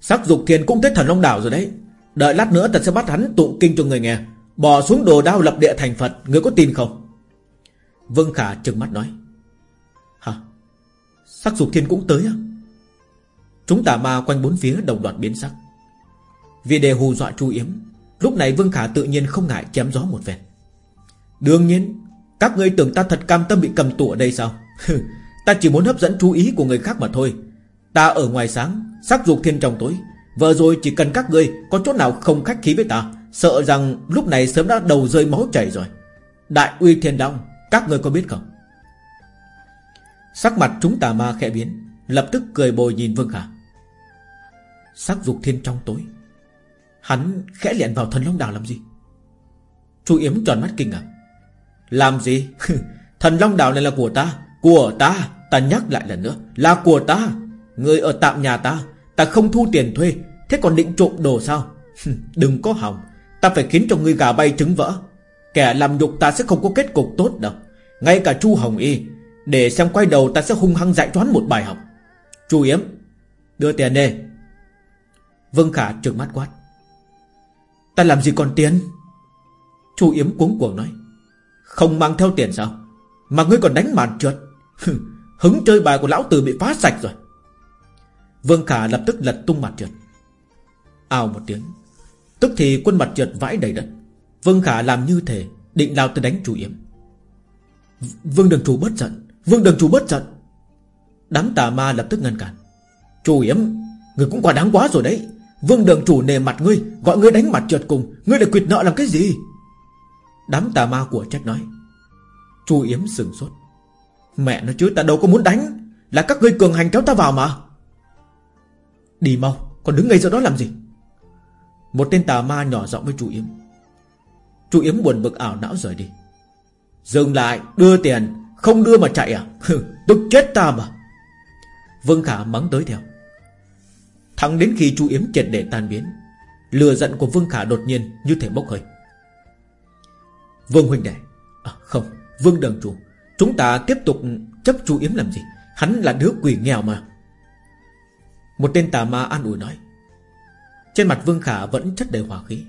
Sắc dục thiên cũng tới thần Long Đảo rồi đấy. Đợi lát nữa ta sẽ bắt hắn tụng kinh cho người nghe. Bỏ xuống đồ đao lập địa thành Phật, Người có tin không? Vương Khả trừng mắt nói. Hả? Sắc dục thiên cũng tới à Chúng tà ma quanh bốn phía đồng loạt biến sắc. Vì đề hù dọa Chu Yếm, Lúc này Vương Khả tự nhiên không ngại chém gió một vẹn Đương nhiên, Các ngươi tưởng ta thật cam tâm bị cầm tù ở đây sao? Ta chỉ muốn hấp dẫn chú ý của người khác mà thôi. Ta ở ngoài sáng, Sắc dục thiên trong tối. Vừa rồi chỉ cần các ngươi có chỗ nào không khách khí với ta, Sợ rằng lúc này sớm đã đầu rơi máu chảy rồi. Đại uy thiên đông Các ngươi có biết không? Sắc mặt chúng tà ma khẽ biến, Lập tức cười bồi nhìn Vương Khả. Sắc dục thiên trong tối. Hắn khẽ lẹn vào thần long đảo làm gì? Chu Yếm tròn mắt kinh ngạc. Làm gì? Thần long đảo này là của ta. Của ta. Ta nhắc lại lần nữa. Là của ta. Người ở tạm nhà ta. Ta không thu tiền thuê. Thế còn định trộm đồ sao? Đừng có hỏng Ta phải khiến cho người gà bay trứng vỡ. Kẻ làm nhục ta sẽ không có kết cục tốt đâu. Ngay cả Chu Hồng Y, Để xem quay đầu ta sẽ hung hăng dạy toán một bài học. Chu Yếm, Đưa tiền đi. Vương Khả trừng mắt quát. Ta làm gì còn tiền? Chu Yếm cuống cuồng nói. Không mang theo tiền sao? Mà ngươi còn đánh màn trượt. Hứng chơi bài của lão tử bị phá sạch rồi. Vương Khả lập tức lật tung mặt trượt. Ào một tiếng. Tức thì quân mặt trượt vãi đầy đất. Vương Khả làm như thể Định lao tới đánh Chu yếm. Vương đường chủ bớt giận. Vương đường chủ bớt giận. Đám tà ma lập tức ngăn cản. Chu yếm, Người cũng quá đáng quá rồi đấy. Vương đường chủ nề mặt ngươi, Gọi ngươi đánh mặt trượt cùng, Ngươi để quyệt nợ làm cái gì? Đám tà ma của trách nói. Chu Yếm sừng sốt. Mẹ nó chứ, ta đâu có muốn đánh. Là các ngươi cường hành kéo ta vào mà. Đi mau, Còn đứng ngay giữa đó làm gì? Một tên tà ma nhỏ giọng với chu Yếm. Chu Yếm buồn bực ảo não rời đi. Dừng lại, đưa tiền, Không đưa mà chạy à? Tức chết ta mà. Vương Khả mắng tới theo. Thẳng đến khi chu Yếm triệt để tan biến Lừa giận của Vương Khả đột nhiên như thể bốc hơi. Vương huynh đệ à, Không Vương đường chủ Chúng ta tiếp tục chấp chu Yếm làm gì? Hắn là đứa quỷ nghèo mà. Một tên tà ma an ủi nói. Trên mặt Vương Khả vẫn chất đầy hỏa khí.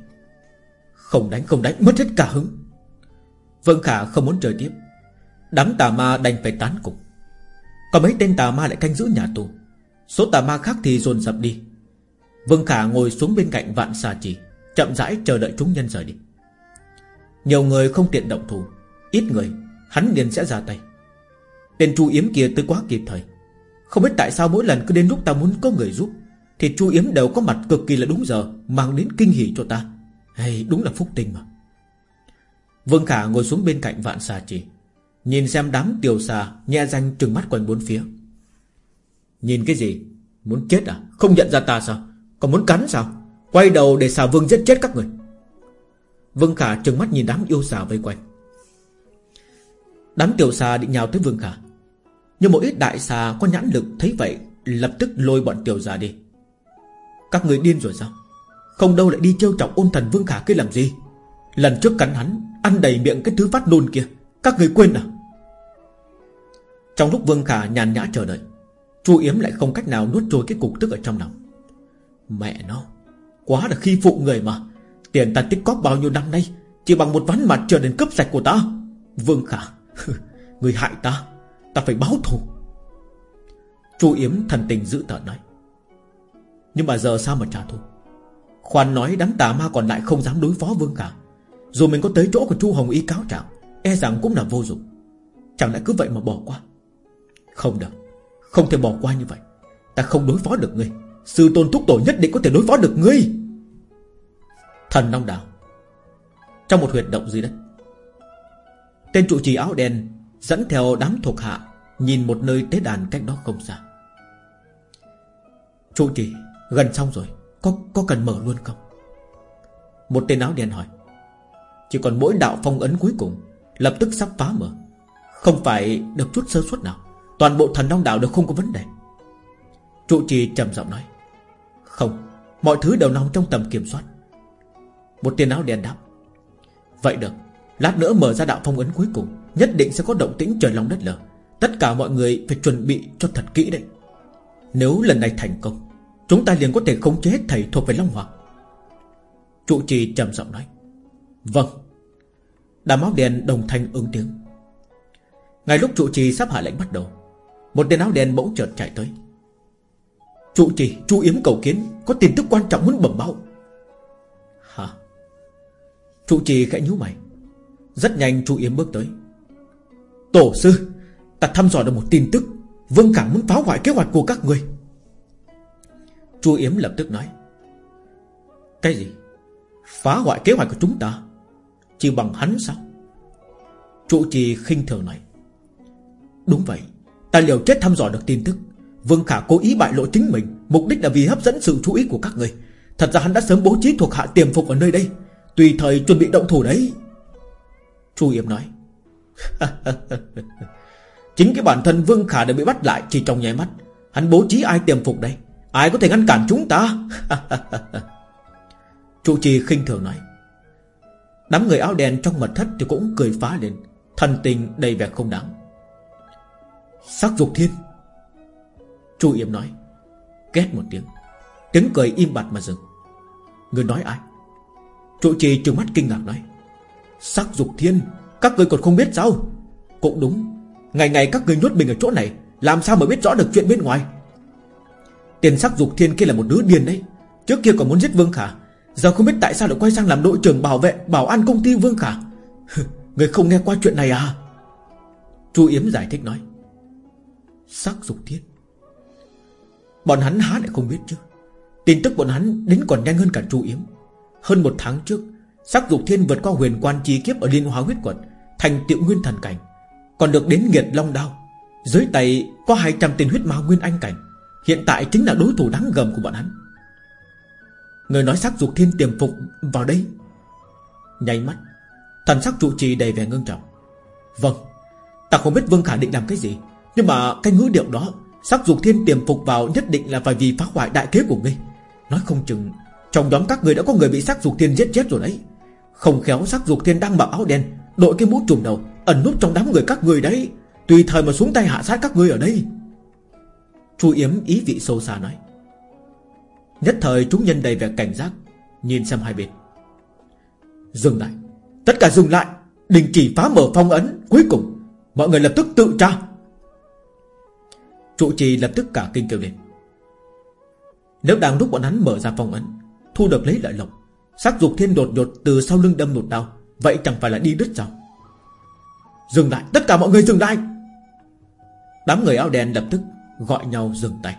Không đánh không đánh Mất hết cả hứng. Vương Khả không muốn chơi tiếp. Đám tà ma đành phải tán cục Còn mấy tên tà ma lại canh giữ nhà tù. Số tà ma khác thì dồn dập đi. Vương Khả ngồi xuống bên cạnh vạn xà chỉ, Chậm rãi chờ đợi chúng nhân rời đi. Nhiều người không tiện động thủ, Ít người, Hắn liền sẽ ra tay. Tên Chu Yếm kia tới quá kịp thời. Không biết tại sao mỗi lần cứ đến lúc ta muốn có người giúp, Thì Chu Yếm đều có mặt cực kỳ là đúng giờ, Mang đến kinh hỉ cho ta. Hay Đúng là phúc tinh mà. Vương Khả ngồi xuống bên cạnh vạn xà chỉ, Nhìn xem đám tiểu xà Nhẹ danh trừng mắt quanh bốn phía. Nhìn cái gì? Muốn chết à? Không nhận ra ta sao? Còn muốn cắn sao? Quay đầu để xà vương giết chết các người. Vương Khả trừng mắt nhìn đám yêu xà vây quanh. Đám tiểu xà định nhào tới Vương Khả. Nhưng một ít đại xà có nhãn lực Thấy vậy, lập tức lôi bọn tiểu xà đi. Các người điên rồi sao? Không đâu lại đi trêu chọc ôn thần Vương Khả kia làm gì? Lần trước cắn hắn, Ăn đầy miệng cái thứ phát nôn kia. Các người quên à? Trong lúc Vương Khả nhàn nhã chờ đợi Chu Yếm lại không cách nào nuốt trôi cái cục tức ở trong lòng. Mẹ nó, Quá là khi phụ người mà. Tiền ta tích cóp bao nhiêu năm nay, Chỉ bằng một ván mặt trở đến cấp sạch của ta. Vương Khả, Người hại ta Ta phải báo thù. Chu Yếm thần tình giữ tợn nói. Nhưng mà giờ sao mà trả thù? Khoan nói đám tà ma còn lại không dám đối phó Vương Khả. Dù mình có tới chỗ của Chu Hồng Y cáo trạng E rằng cũng là vô dụng. Chẳng lẽ cứ vậy mà bỏ qua? Không được. Không thể bỏ qua như vậy. Ta không đối phó được ngươi. Sư tôn thúc tổ nhất định có thể đối phó được ngươi. Thần Long Đảo. Trong một huyệt động dưới đất, Tên trụ trì áo đen Dẫn theo đám thuộc hạ Nhìn một nơi tế đàn cách đó không xa. Trụ trì, Gần xong rồi. Có có cần mở luôn không? Một tên áo đen hỏi. Chỉ còn mỗi đạo phong ấn cuối cùng Lập tức sắp phá mở. Không phải được chút sơ suất nào. Toàn bộ thần long đạo đều không có vấn đề. Trụ trì trầm giọng nói. Không, Mọi thứ đều nằm trong tầm kiểm soát. Một tiền áo đen đáp. Vậy được, Lát nữa mở ra đạo phong ấn cuối cùng, Nhất định sẽ có động tĩnh trời lòng đất lở. Tất cả mọi người phải chuẩn bị cho thật kỹ đấy. Nếu lần này thành công, Chúng ta liền có thể khống chế thầy thuộc về Long Hoàng. Trụ trì trầm giọng nói. Vâng. Đàm áo đen đồng thanh ứng tiếng. Ngay lúc trụ trì sắp hạ lệnh bắt đầu một tên áo đen bỗng chợt chạy tới. Trụ trì, trụ yếm cầu kiến Có tin tức quan trọng muốn bẩm báo. Hả? Trụ trì khẽ nhíu mày. Rất nhanh trụ yếm bước tới. Tổ sư Ta thăm dò được một tin tức. Vương Cảng muốn phá hoại kế hoạch của các người Chu Yếm lập tức nói. Cái gì? Phá hoại kế hoạch của chúng ta? Chỉ bằng hắn sao? Trụ trì khinh thường nói. Đúng vậy. Ta liều chết thăm dò được tin tức. Vương Khả cố ý bại lộ chính mình, Mục đích là vì hấp dẫn sự chú ý của các người. Thật ra hắn đã sớm bố trí thuộc hạ tiềm phục ở nơi đây. Tùy thời chuẩn bị động thủ đấy. Chu Yếm nói. Chính cái bản thân Vương Khả đã bị bắt lại Chỉ trong nháy mắt. Hắn bố trí ai tiềm phục đây? Ai có thể ngăn cản chúng ta? Chu trì khinh thường nói. Đám người áo đen trong mật thất Thì cũng cười phá lên. Thần tình đầy vẻ không đáng. Sắc dục thiên. Chu Yếm nói, Két một tiếng. Tiếng cười im bặt mà dừng. Người nói ai? Trụ trì trừng mắt kinh ngạc nói, Sắc dục thiên, Các người còn không biết sao? Cũng đúng, Ngày ngày các người nhốt mình ở chỗ này, Làm sao mà biết rõ được chuyện bên ngoài? Tiền sắc dục thiên kia là một đứa điên đấy. Trước kia còn muốn giết Vương Khả, Giờ không biết tại sao lại quay sang làm đội trưởng bảo vệ, Bảo an công ty Vương Khả. Người không nghe qua chuyện này à? Chu Yếm giải thích nói Sắc dục thiết. Bọn hắn há lại không biết chứ. Tin tức bọn hắn đến còn nhanh hơn cả Chu Yếm. Hơn một tháng trước Sắc dục thiên vượt qua huyền quan chi kiếp Ở liên hóa huyết quật Thành tiệu nguyên thần cảnh, Còn được đến nghiệt long đao. Dưới tay có 200 tên huyết ma nguyên anh cảnh. Hiện tại chính là đối thủ đáng gầm của bọn hắn. Người nói sắc dục thiên tiềm phục vào đây. Nháy mắt, Thần sắc trụ trì đầy vẻ ngưng trọng. Vâng Ta không biết Vương Khả định làm cái gì. Nhưng mà cái ngữ điệu đó, Sắc dục thiên tiềm phục vào nhất định là phải vì phá hoại đại kế của ngươi. Nói không chừng, Trong nhóm các người đã có người bị sắc dục thiên giết chết rồi đấy. Không khéo sắc dục thiên đang mặc áo đen, Đội cái mũ trùm đầu, Ẩn núp trong đám người các người đấy. Tùy thời mà xuống tay hạ sát các người ở đây. Chu Yếm ý vị sâu xa nói. Nhất thời chúng nhân đầy vẻ cảnh giác, Nhìn xem hai bên. Dừng lại. Tất cả dừng lại. Đình chỉ phá mở phong ấn Cuối cùng. Mọi người lập tức tự tra. Trụ trì lập tức cả kinh kêu lên. Nếu đang lúc bọn hắn mở ra phong ấn, Thu được lấy lợi lộc Sắc dục thiên đột đột từ sau lưng đâm một đau Vậy chẳng phải là đi đứt sao? Dừng lại, Tất cả mọi người dừng lại! Đám người áo đen lập tức Gọi nhau dừng tay.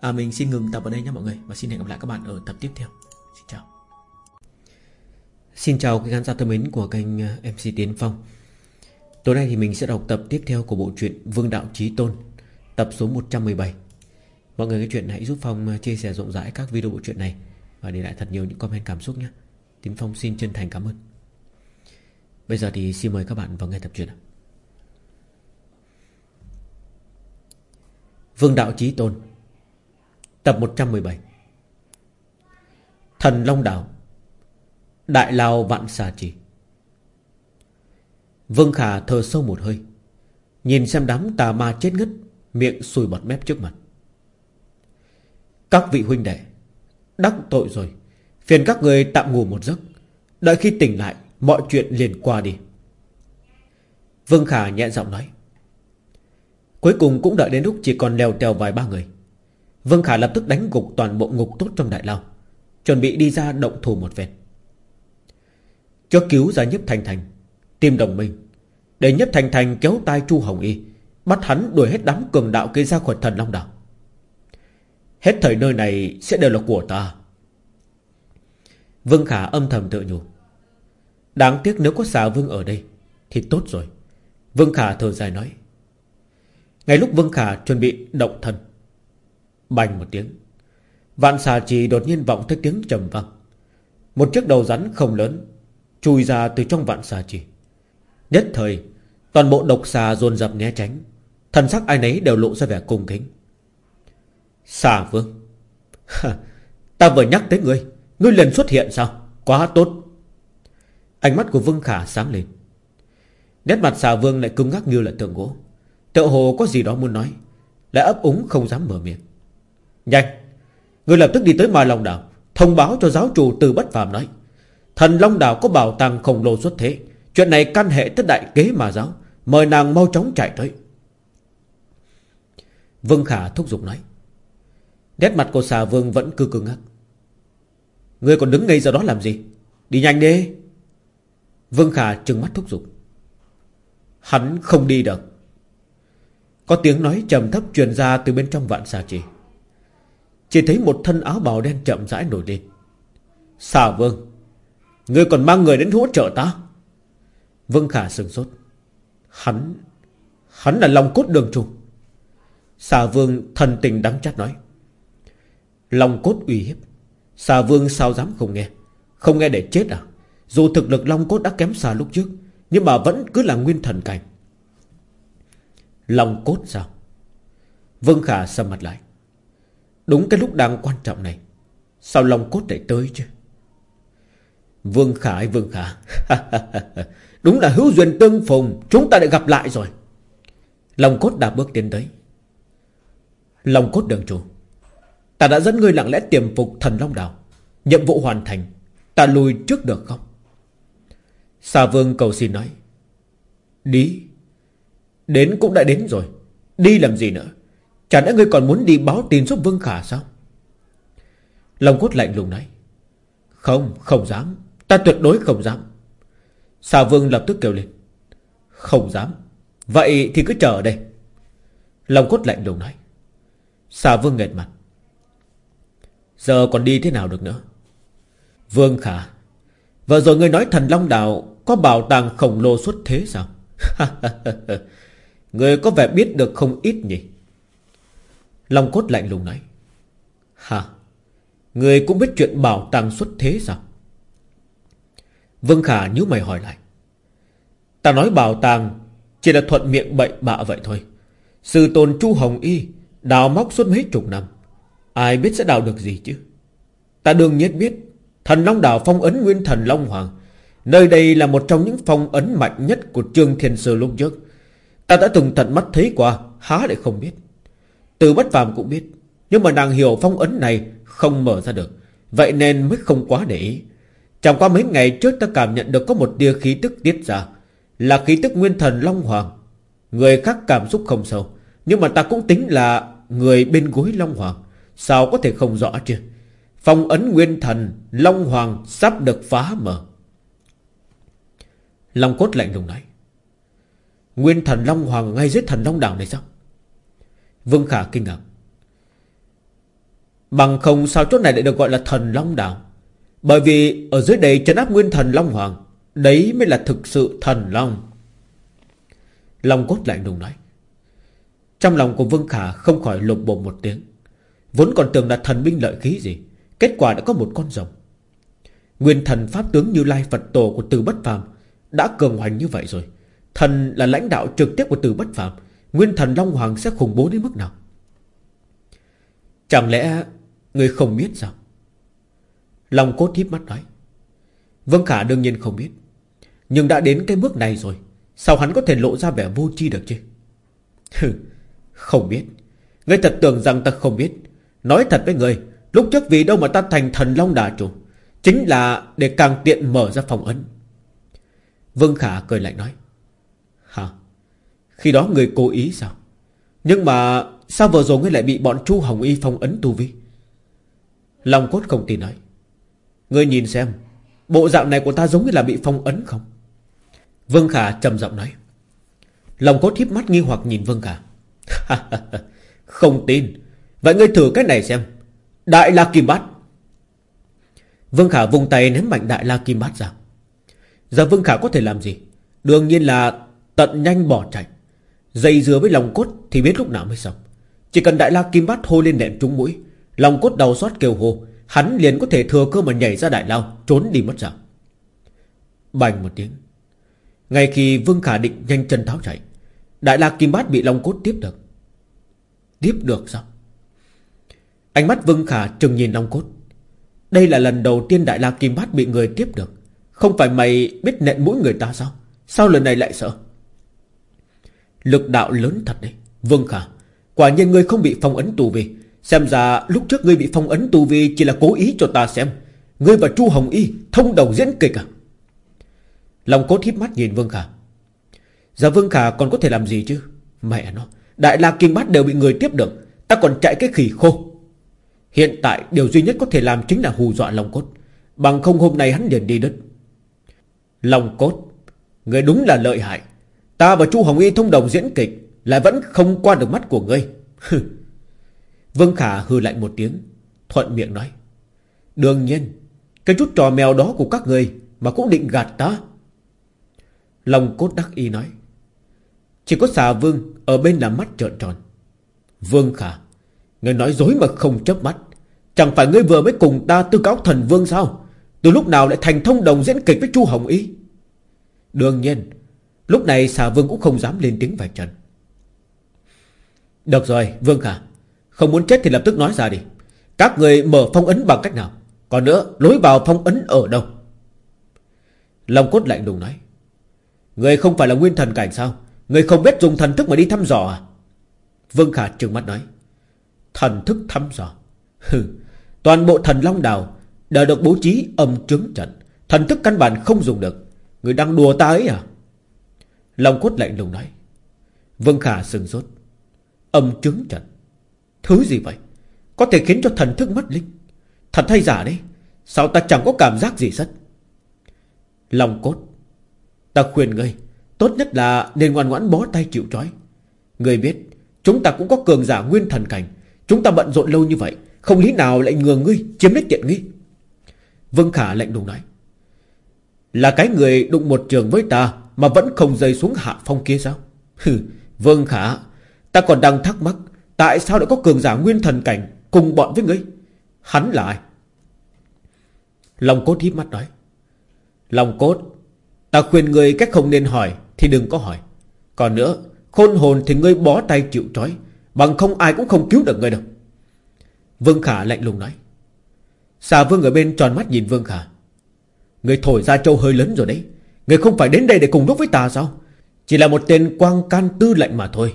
À mình xin ngừng tập ở đây nhé mọi người, Và xin hẹn gặp lại các bạn ở tập tiếp theo. Xin chào. Xin chào quý khán giả thân mến của kênh ờ, MC Tiến Phong. Tối nay thì mình sẽ đọc tập tiếp theo của bộ truyện Vương Đạo Chí Tôn, Tập số 117 Mọi người cái chuyện hãy giúp Phong à, chia sẻ rộng rãi các video bộ truyện này Và để lại thật nhiều những comment cảm xúc nhé. Tín Phong xin chân thành cảm ơn. Bây giờ thì xin mời các bạn vào nghe tập truyện Vương Đạo Chí Tôn, Tập 117 Thần Long Đảo, Đại Lao Vạn Xà Chỉ Vương Khả thở sâu một hơi, Nhìn xem đám tà ma chết ngất, Miệng sùi bọt mép trước mặt. Các vị huynh đệ, Đắc tội rồi, Phiền các người tạm ngủ một giấc, Đợi khi tỉnh lại, Mọi chuyện liền qua đi. Vương Khả nhẹ giọng nói. Cuối cùng cũng đợi đến lúc chỉ còn lèo tèo vài ba người. Vương Khả lập tức đánh gục toàn bộ ngục tốt trong đại lao, Chuẩn bị đi ra động thủ một vệt. Cho cứu ra nhấp thành thành Tìm đồng minh. Để nhất thành thành kéo tay Chu Hồng Y, Bắt hắn đuổi hết đám cường đạo kia ra khỏi thần Long Đảo. Hết thời nơi này sẽ đều là của ta. Vương Khả âm thầm tự nhủ. Đáng tiếc nếu có xà Vương ở đây, Thì tốt rồi. Vương Khả thở dài nói. Ngay lúc Vương Khả chuẩn bị động thân, Bành một tiếng. Vạn xà trì đột nhiên vọng thấy tiếng trầm vang. Một chiếc đầu rắn không lớn, Chui ra từ trong vạn xà trì. Nhất thời, Toàn bộ độc xà dồn dập né tránh. Thần sắc ai nấy đều lộ ra vẻ cung kính. Xà vương. Ta vừa nhắc tới ngươi. Ngươi lần xuất hiện sao? Quá tốt. Ánh mắt của Vương Khả sáng lên. Nét mặt xà vương lại cứng ngắc như là tượng gỗ. Tự hồ có gì đó muốn nói. Lại ấp úng không dám mở miệng. Nhanh. Người lập tức đi tới Ma Long Đảo, Thông báo cho giáo chủ từ bất phàm nói. Thần Long Đảo có bảo tàng khổng lồ xuất thế. Chuyện này căn hệ tới đại kế mà giáo. Mời nàng mau chóng chạy tới. Vương Khả thúc giục nói. Nét mặt của xà vương vẫn cứ cứng ngắc. Người còn đứng ngay giờ đó làm gì? Đi nhanh đi. Vương Khả trừng mắt thúc giục. Hắn không đi được. Có tiếng nói trầm thấp truyền ra từ bên trong vạn xà trì. Chỉ thấy một thân áo bào đen chậm rãi nổi lên. Xà vương Ngươi còn mang người đến hỗ trợ ta? Vương Khả sừng sốt. Hắn Hắn là lòng cốt đường trùng Xà vương thần tình đắng chát nói. Lòng cốt uy hiếp. Xà vương sao dám không nghe? Không nghe để chết à? Dù thực lực long cốt đã kém xà lúc trước, Nhưng mà vẫn cứ là nguyên thần cảnh. Long cốt sao? Vương Khả sầm mặt lại. Đúng cái lúc đang quan trọng này, Sao Long Cốt lại tới chứ? Vương Khải Vương Khả. Đúng là hữu duyên tương phùng, Chúng ta đã gặp lại rồi. Lòng Cốt đã bước tiến tới. Lòng Cốt đường chủ. Ta đã dẫn người lặng lẽ tiềm phục thần Long Đảo Nhiệm vụ hoàn thành. Ta lùi trước được không? Xà Vương cầu xin nói. Đi. Đến cũng đã đến rồi. Đi làm gì nữa? Chẳng lẽ ngươi còn muốn đi báo tin giúp Vương Khả sao? Lòng cốt lạnh lùng nói. Không không dám. Ta tuyệt đối không dám. Xà Vương lập tức kêu lên. Không dám. Vậy thì cứ chờ ở đây. Long cốt lạnh lùng nói. Xà Vương nghẹt mặt. Giờ còn đi thế nào được nữa? Vương Khả, Vừa rồi ngươi nói thần Long Đạo Có bảo tàng khổng lồ xuất thế sao? Người có vẻ biết được không ít nhỉ? Long cốt lạnh lùng nói. Hả? Người cũng biết chuyện bảo tàng xuất thế sao? Vương Khả nhíu mày hỏi lại. Ta nói bảo tàng Chỉ là thuận miệng bậy bạ vậy thôi. Sư tôn Chu Hồng Y Đào móc suốt mấy chục năm, Ai biết sẽ đào được gì chứ? Ta đương nhiên biết, Thần Long Đảo phong ấn Nguyên Thần Long Hoàng, Nơi đây là một trong những phong ấn mạnh nhất Của Trương Thiên Sư lúc trước. Ta đã từng tận mắt thấy qua, Há lại không biết. Từ bất phàm cũng biết, Nhưng mà nàng hiểu phong ấn này Không mở ra được, Vậy nên mới không quá để ý. Chẳng qua mấy ngày trước ta cảm nhận được có một tia khí tức tiết ra, Là khí tức nguyên thần Long Hoàng. Người khác cảm xúc không sâu, Nhưng mà ta cũng tính là Người bên gối Long Hoàng. Sao có thể không rõ chứ? Phong ấn nguyên thần Long Hoàng sắp được phá mở. Long cốt lạnh lùng nói, Nguyên thần Long Hoàng ngay dưới thần Long Đảo này sao? Vương Khả kinh ngạc, Bằng không sao chỗ này lại được gọi là thần Long Đảo? Bởi vì ở dưới đây trấn áp nguyên thần Long Hoàng, Đấy mới là thực sự thần Long. Long cốt lạnh đùng nói. Trong lòng của Vương Khả không khỏi lục bột một tiếng. Vốn còn tưởng là thần binh lợi khí gì, Kết quả đã có một con rồng. Nguyên thần pháp tướng như lai Phật tổ của từ bất phàm Đã cường hoành như vậy rồi. Thần là lãnh đạo trực tiếp của từ bất phàm, Nguyên thần Long Hoàng sẽ khủng bố đến mức nào? Chẳng lẽ Người không biết sao? Long cốt híp mắt nói. Vâng Khả đương nhiên không biết. Nhưng đã đến cái bước này rồi, Sao hắn có thể lộ ra vẻ vô tri được chứ? Không biết. Ngươi thật tưởng rằng ta không biết. Nói thật với người Lúc trước vì đâu mà ta thành thần Long Đà Chủ, Chính là để càng tiện mở ra phòng ấn. Vương Khả cười lạnh nói. Hả? Khi đó người cố ý sao? Nhưng mà sao vừa rồi ngươi lại bị bọn Chu Hồng Y phong ấn tu vi? Long cốt không tin nói. Ngươi nhìn xem, Bộ dạng này của ta giống như là bị phong ấn không? Vương Khả trầm giọng nói. Lòng cốt híp mắt nghi hoặc nhìn Vương Khả. Không tin. Vậy ngươi thử cái này xem. Đại La Kim Bát. Vương Khả vùng tay ném mạnh Đại La Kim Bát ra. Giờ Vương Khả có thể làm gì? Đương nhiên là tận nhanh bỏ chạy. Dây dừa với lòng cốt thì biết lúc nào mới xong. Chỉ cần Đại La Kim Bát hô lên nệm trúng mũi, Lòng cốt đau xót kêu hô. Hắn liền có thể thừa cơ mà nhảy ra đại lao, Trốn đi mất dạng Bành một tiếng. Ngay khi Vương Khả định nhanh chân tháo chạy, Đại La Kim Bát bị Long Cốt tiếp được. Tiếp được sao? Ánh mắt Vương Khả trừng nhìn Long Cốt. Đây là lần đầu tiên Đại La Kim Bát bị người tiếp được. Không phải mày biết nện mũi người ta sao? Sao lần này lại sợ? Lực đạo lớn thật đấy, Vương Khả. Quả nhiên ngươi không bị phong ấn tù về. Xem ra lúc trước ngươi bị phong ấn tù vi Chỉ là cố ý cho ta xem. Ngươi và Chu Hồng Y thông đồng diễn kịch à? Lòng cốt híp mắt nhìn Vương Khả. Giờ Vương Khả còn có thể làm gì chứ? Mẹ nó, Đại La Kim Bát đều bị người tiếp được. Ta còn chạy cái khỉ khô. Hiện tại điều duy nhất có thể làm chính là hù dọa lòng Cốt. Bằng không hôm nay hắn liền đi đất. Lòng Cốt, Người đúng là lợi hại. Ta và Chu Hồng Y thông đồng diễn kịch Lại vẫn không qua được mắt của ngươi. Vương Khả hư lạnh một tiếng, Thuận miệng nói, Đương nhiên, Cái chút trò mèo đó của các người Mà cũng định gạt ta. Lòng cốt đắc y nói, Chỉ có xà vương Ở bên là mắt trợn tròn. Vương Khả, Người nói dối mà không chớp mắt, Chẳng phải ngươi vừa mới cùng ta tư cáo thần vương sao? Từ lúc nào lại thành thông đồng diễn kịch với Chu Hồng Y? Đương nhiên, Lúc này xà vương cũng không dám lên tiếng vạch trần Được rồi, Vương Khả không muốn chết thì lập tức nói ra đi. Các người mở phong ấn bằng cách nào? Còn nữa, lối vào phong ấn ở đâu? Long cốt lạnh lùng nói. Người không phải là nguyên thần cảnh sao? Người không biết dùng thần thức mà đi thăm dò à? Vương Khả trừng mắt nói. Thần thức thăm dò? Hừ, Toàn bộ thần long đào đã được bố trí âm trướng trận. Thần thức căn bản không dùng được. Người đang đùa ta ấy à? Long cốt lạnh lùng nói. Vương Khả sừng sốt. Âm chứng trận. Thứ gì vậy? Có thể khiến cho thần thức mất linh. Thật hay giả đấy? Sao ta chẳng có cảm giác gì sất Long cốt. Ta khuyên ngươi, Tốt nhất là nên ngoan ngoãn bó tay chịu trói. Ngươi biết, Chúng ta cũng có cường giả nguyên thần cảnh. Chúng ta bận rộn lâu như vậy, Không lý nào lại ngừa ngươi chiếm lấy tiện nghi. Vương Khả lạnh lùng nói. Là cái người đụng một trường với ta Mà vẫn không rơi xuống hạ phong kia sao? Hừ, Vương Khả, Ta còn đang thắc mắc. Tại sao lại có cường giả nguyên thần cảnh Cùng bọn với ngươi? Hắn là ai? Long cốt híp mắt nói. Long cốt, Ta khuyên ngươi cách không nên hỏi Thì đừng có hỏi. Còn nữa, Khôn hồn thì ngươi bó tay chịu trói, Bằng không ai cũng không cứu được ngươi đâu. Vương Khả lạnh lùng nói. Xà Vương ở bên tròn mắt nhìn Vương Khả. Người thổi ra châu hơi lớn rồi đấy. Người không phải đến đây để cùng lúc với ta sao? Chỉ là một tên quang can tư lệnh mà thôi.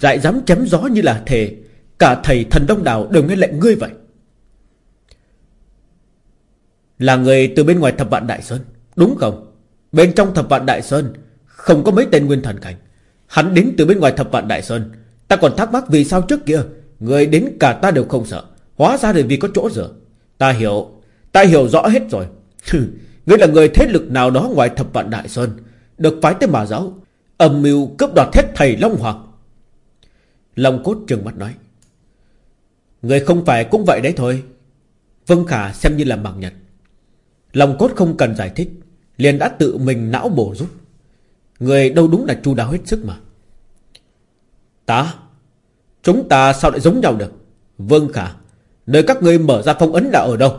Lại dám chém gió như là thề, Cả thầy thần đông đảo đều nghe lệnh ngươi vậy. Là người từ bên ngoài thập vạn Đại Sơn, Đúng không? Bên trong thập vạn Đại Sơn, Không có mấy tên nguyên thần cảnh. Hắn đến từ bên ngoài thập vạn Đại Sơn, Ta còn thắc mắc vì sao trước kia, Người đến cả ta đều không sợ, Hóa ra là vì có chỗ rửa Ta hiểu Ta hiểu rõ hết rồi. Ngươi là người thế lực nào đó ngoài thập vạn Đại Sơn, Được phái tới mà giáo, Âm mưu cướp đoạt hết thầy Long Hoàng. Long cốt trừng mắt nói. Người không phải cũng vậy đấy thôi. Vân Khả xem như là bằng nhật. Long cốt không cần giải thích, Liền đã tự mình não bổ giúp Người đâu đúng là chu đáo hết sức mà. Ta, Chúng ta sao lại giống nhau được? Vâng Khả, Nơi các ngươi mở ra phong ấn là ở đâu?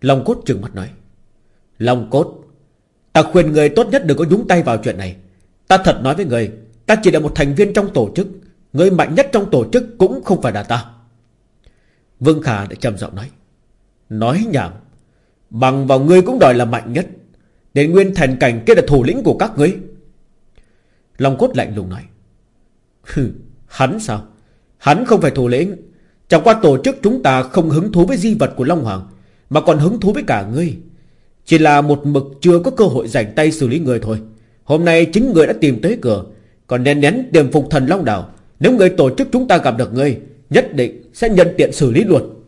Long cốt trừng mắt nói. Long cốt, Ta khuyên người tốt nhất đừng có nhúng tay vào chuyện này. Ta thật nói với người, Ta chỉ là một thành viên trong tổ chức. Người mạnh nhất trong tổ chức cũng không phải là ta. Vương Khả đã trầm giọng nói. Nói nhảm. Bằng vào ngươi cũng đòi là mạnh nhất. Để nguyên thành cảnh kia là thủ lĩnh của các ngươi. Long cốt lạnh lùng nói. Hừ, Hắn sao? Hắn không phải thủ lĩnh. Chẳng qua tổ chức chúng ta không hứng thú với di vật của Long Hoàng, Mà còn hứng thú với cả ngươi. Chỉ là một mực chưa có cơ hội giành tay xử lý người thôi. Hôm nay chính người đã tìm tới cửa, Còn nén nén tiềm phục thần Long Đảo nếu người tổ chức chúng ta gặp được ngươi Nhất định sẽ nhân tiện xử lý luôn.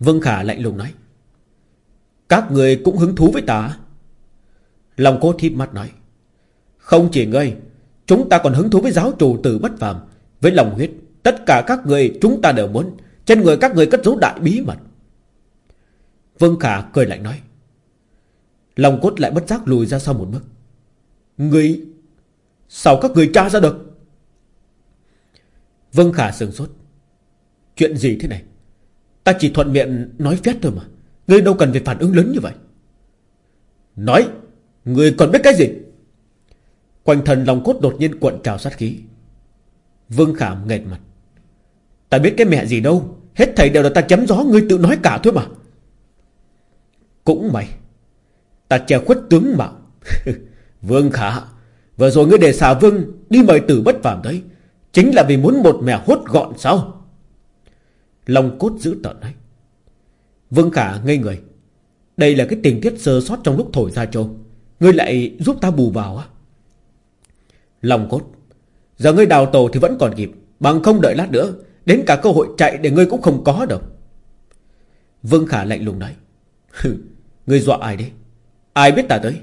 Vương Khả lạnh lùng nói. Các người cũng hứng thú với ta lòng cô thím mắt nói. Không chỉ ngươi, Chúng ta còn hứng thú với giáo chủ tử bất phàm. Với lòng huyết, Tất cả các người chúng ta đều muốn. Trên người các người cất giấu đại bí mật. Vương Khả cười lạnh nói. Lòng cốt lại bất giác lùi ra sau một bước. Người Sao các người tra ra được? Vương Khả sừng sốt. Chuyện gì thế này? Ta chỉ thuận miệng nói phét thôi mà. Ngươi đâu cần phải phản ứng lớn như vậy. Nói Ngươi còn biết cái gì? Quanh thân lòng cốt đột nhiên cuộn trào sát khí. Vương Khả nghệt mặt. Ta biết cái mẹ gì đâu. Hết thầy đều là ta chấm gió, Ngươi tự nói cả thôi mà. Cũng mày Ta che khuất tướng mạo. Vương Khả, Vừa rồi ngươi để xà vương Đi mời tử bất phàm đấy Chính là vì muốn một mẹ hút gọn sao? Long cốt giữ tợn đấy. Vương Khả ngây người. Đây là cái tình tiết sơ sót trong lúc thổi ra châu Ngươi lại giúp ta bù vào á. Long cốt. Giờ ngươi đào tổ thì vẫn còn kịp. Bằng không đợi lát nữa, Đến cả cơ hội chạy để ngươi cũng không có đâu. Vương Khả lạnh lùng nói. Ngươi dọa ai đấy? Ai biết ta tới?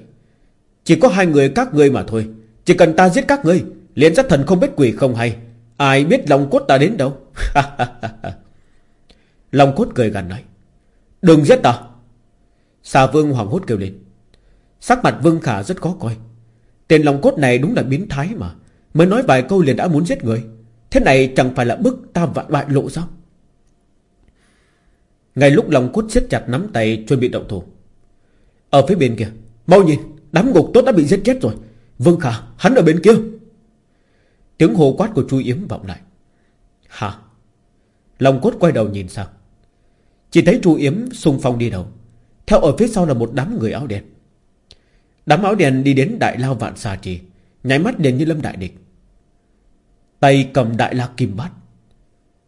Chỉ có hai người các ngươi mà thôi. Chỉ cần ta giết các ngươi liền sát thần không biết quỷ không hay. Ai biết lòng cốt ta đến đâu? Lòng cốt cười gần nói. Đừng giết ta. Xà vương hoàng hốt kêu lên. Sắc mặt vương khả rất khó coi. Tên lòng cốt này đúng là biến thái mà. Mới nói vài câu liền đã muốn giết người. Thế này chẳng phải là bức ta vạn bại lộ sao? Ngay lúc lòng cốt siết chặt nắm tay chuẩn bị động thủ. Ở phía bên kia, Mau nhìn, Đám ngục tốt đã bị giết chết rồi. Vương Khả, Hắn ở bên kia. Tiếng hồ quát của Chu Yếm vọng lại. Hả? Lòng cốt quay đầu nhìn sang. Chỉ thấy Chu Yếm xung phong đi đầu. Theo ở phía sau là một đám người áo đen. Đám áo đen đi đến đại lao vạn xà trì, Nháy mắt liền như lâm đại địch. Tay cầm đại la kim bát.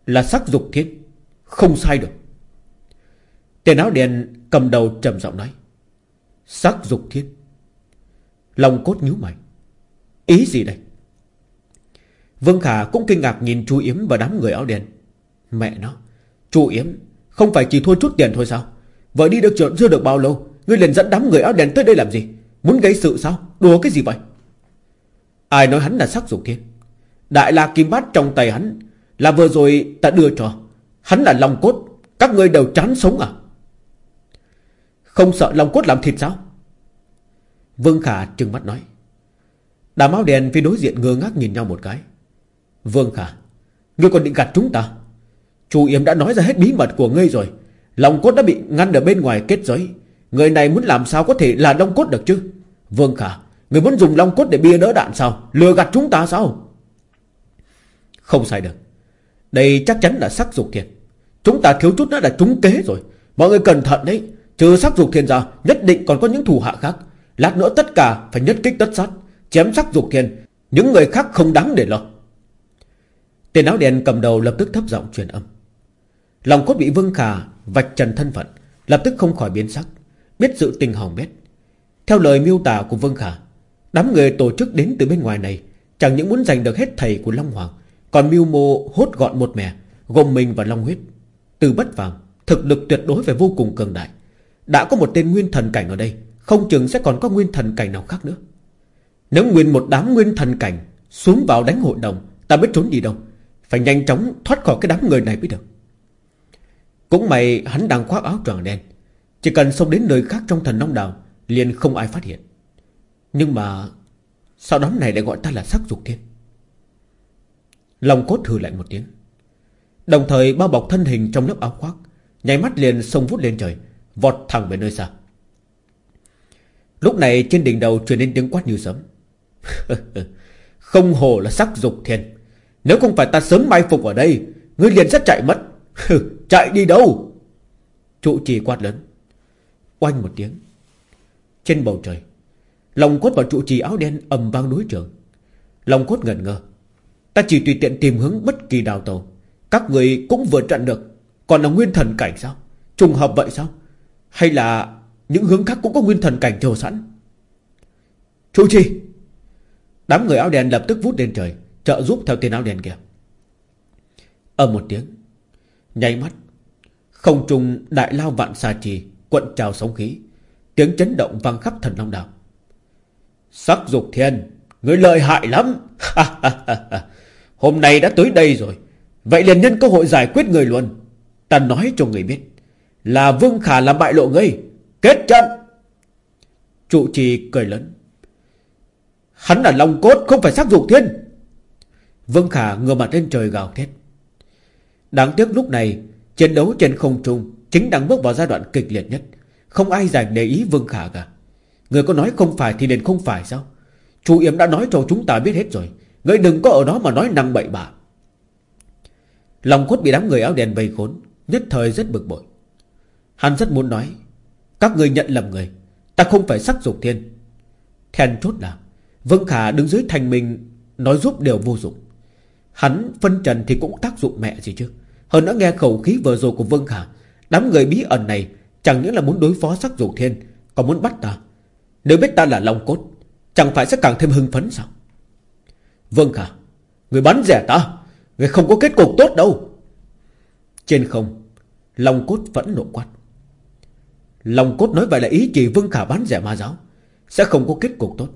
Là sắc dục thiết, Không sai được. Tên áo đen cầm đầu trầm giọng nói. Sắc dục thiết. Lòng cốt nhíu mày. Ý gì đây? Vương Khả cũng kinh ngạc nhìn chú Yếm và đám người áo đen. Mẹ nó Chú Yếm Không phải chỉ thua chút tiền thôi sao? Vợ đi được chưa, chưa được bao lâu Ngươi liền dẫn đám người áo đen tới đây làm gì? Muốn gây sự sao? Đùa cái gì vậy? Ai nói hắn là sắc dục thiên Đại la kim bát trong tay hắn Là vừa rồi ta đưa cho. Hắn là lòng cốt Các ngươi đều chán sống à? Không sợ lòng cốt làm thịt sao? Vương Khả trừng mắt nói. Đám áo đen phía đối diện ngơ ngác nhìn nhau một cái. Vương Khả, Ngươi còn định gạt chúng ta? Chủ yếm đã nói ra hết bí mật của ngươi rồi. Lòng cốt đã bị ngăn ở bên ngoài kết giới. Người này muốn làm sao có thể là long cốt được chứ? Vương Khả, Người muốn dùng long cốt để bia đỡ đạn sao? Lừa gạt chúng ta sao? Không sai được. Đây chắc chắn là sắc dục thiệt Chúng ta thiếu chút nữa là trúng kế rồi. Mọi người cẩn thận đấy. Trừ sắc dục thiên ra, Nhất định còn có những thủ hạ khác. Lát nữa tất cả phải nhất kích tất sát, Chém sắc dục thiên Những người khác không đáng để lo. Tên áo đen cầm đầu lập tức thấp giọng truyền âm. Lòng cốt bị Vương Khả vạch trần thân phận, Lập tức không khỏi biến sắc, Biết sự tình hỏng bét. Theo lời miêu tả của Vương Khả Đám người tổ chức đến từ bên ngoài này Chẳng những muốn giành được hết thầy của Long Hoàng, Còn mưu mô hốt gọn một mẻ, Gồm mình và Long Huyết. Từ bất phàm, Thực lực tuyệt đối phải vô cùng cường đại. Đã có một tên nguyên thần cảnh ở đây, Không chừng sẽ còn có nguyên thần cảnh nào khác nữa. Nếu nguyên một đám nguyên thần cảnh Xuống vào đánh hội đồng, Ta biết trốn đi đâu. Phải nhanh chóng thoát khỏi cái đám người này mới được. Cũng may hắn đang khoác áo tròn đen. Chỉ cần xông đến nơi khác trong thần nông Đào, Liền không ai phát hiện. Nhưng mà Sao đám này lại gọi ta là sắc dục thiên? Lòng cốt thử lại một tiếng. Đồng thời bao bọc thân hình trong lớp áo khoác, Nháy mắt liền xông vút lên trời, Vọt thẳng về nơi xa. Lúc này trên đỉnh đầu truyền đến tiếng quát như sấm. Không hồ là sắc dục thiên. Nếu không phải ta sớm mai phục ở đây, Ngươi liền sẽ chạy mất. Chạy đi đâu? Trụ trì quát lớn. Oanh một tiếng. Trên bầu trời, Lòng cốt và trụ trì áo đen ầm vang đối trường. Lòng cốt ngẩn ngơ. Ta chỉ tùy tiện tìm hướng bất kỳ đào tàu. Các người cũng vừa chặn được. Còn là nguyên thần cảnh sao? Trùng hợp vậy sao? Hay là những hướng khác cũng có nguyên thần cảnh chờ sẵn? Trụ trì. Đám người áo đen lập tức vút lên trời. Trợ giúp theo tên áo đèn kia. Ở một tiếng, Nháy mắt, Không trung đại lao vạn xà trì Quận trào sóng khí, Tiếng chấn động vang khắp thần long đảo. Sắc dục thiên Người lợi hại lắm. Hôm nay đã tới đây rồi, Vậy liền nhân cơ hội giải quyết người luôn. Ta nói cho người biết, Là Vương Khả làm bại lộ ngươi. Kết trận. Trụ trì cười lớn. Hắn là Long Cốt, không phải sắc dục thiên. Vương Khả ngửa mặt lên trời gào thét. Đáng tiếc lúc này, Chiến đấu trên không trung Chính đang bước vào giai đoạn kịch liệt nhất. Không ai dành để ý Vương Khả cả. Người có nói không phải thì nên không phải sao? Chú Yếm đã nói cho chúng ta biết hết rồi. Người đừng có ở đó mà nói năng bậy bạ. Lòng cốt bị đám người áo đèn vây khốn, Nhất thời rất bực bội. Hắn rất muốn nói, Các người nhận lầm người, Ta không phải sắc dục thiên. Then chốt là, Vương Khả đứng dưới thành mình, Nói giúp đều vô dụng. Hắn phân trần thì cũng tác dụng mẹ gì chứ? Hơn nữa nghe khẩu khí vừa rồi của Vương Khả, Đám người bí ẩn này Chẳng những là muốn đối phó sắc dục thiên, Còn muốn bắt ta. Nếu biết ta là Long Cốt, Chẳng phải sẽ càng thêm hưng phấn sao? Vương Khả, Người bắn rẻ ta, Người không có kết cục tốt đâu. Trên không, Long Cốt vẫn nộ quát. Long Cốt nói vậy là ý chỉ Vương Khả bán rẻ ma giáo, Sẽ không có kết cục tốt.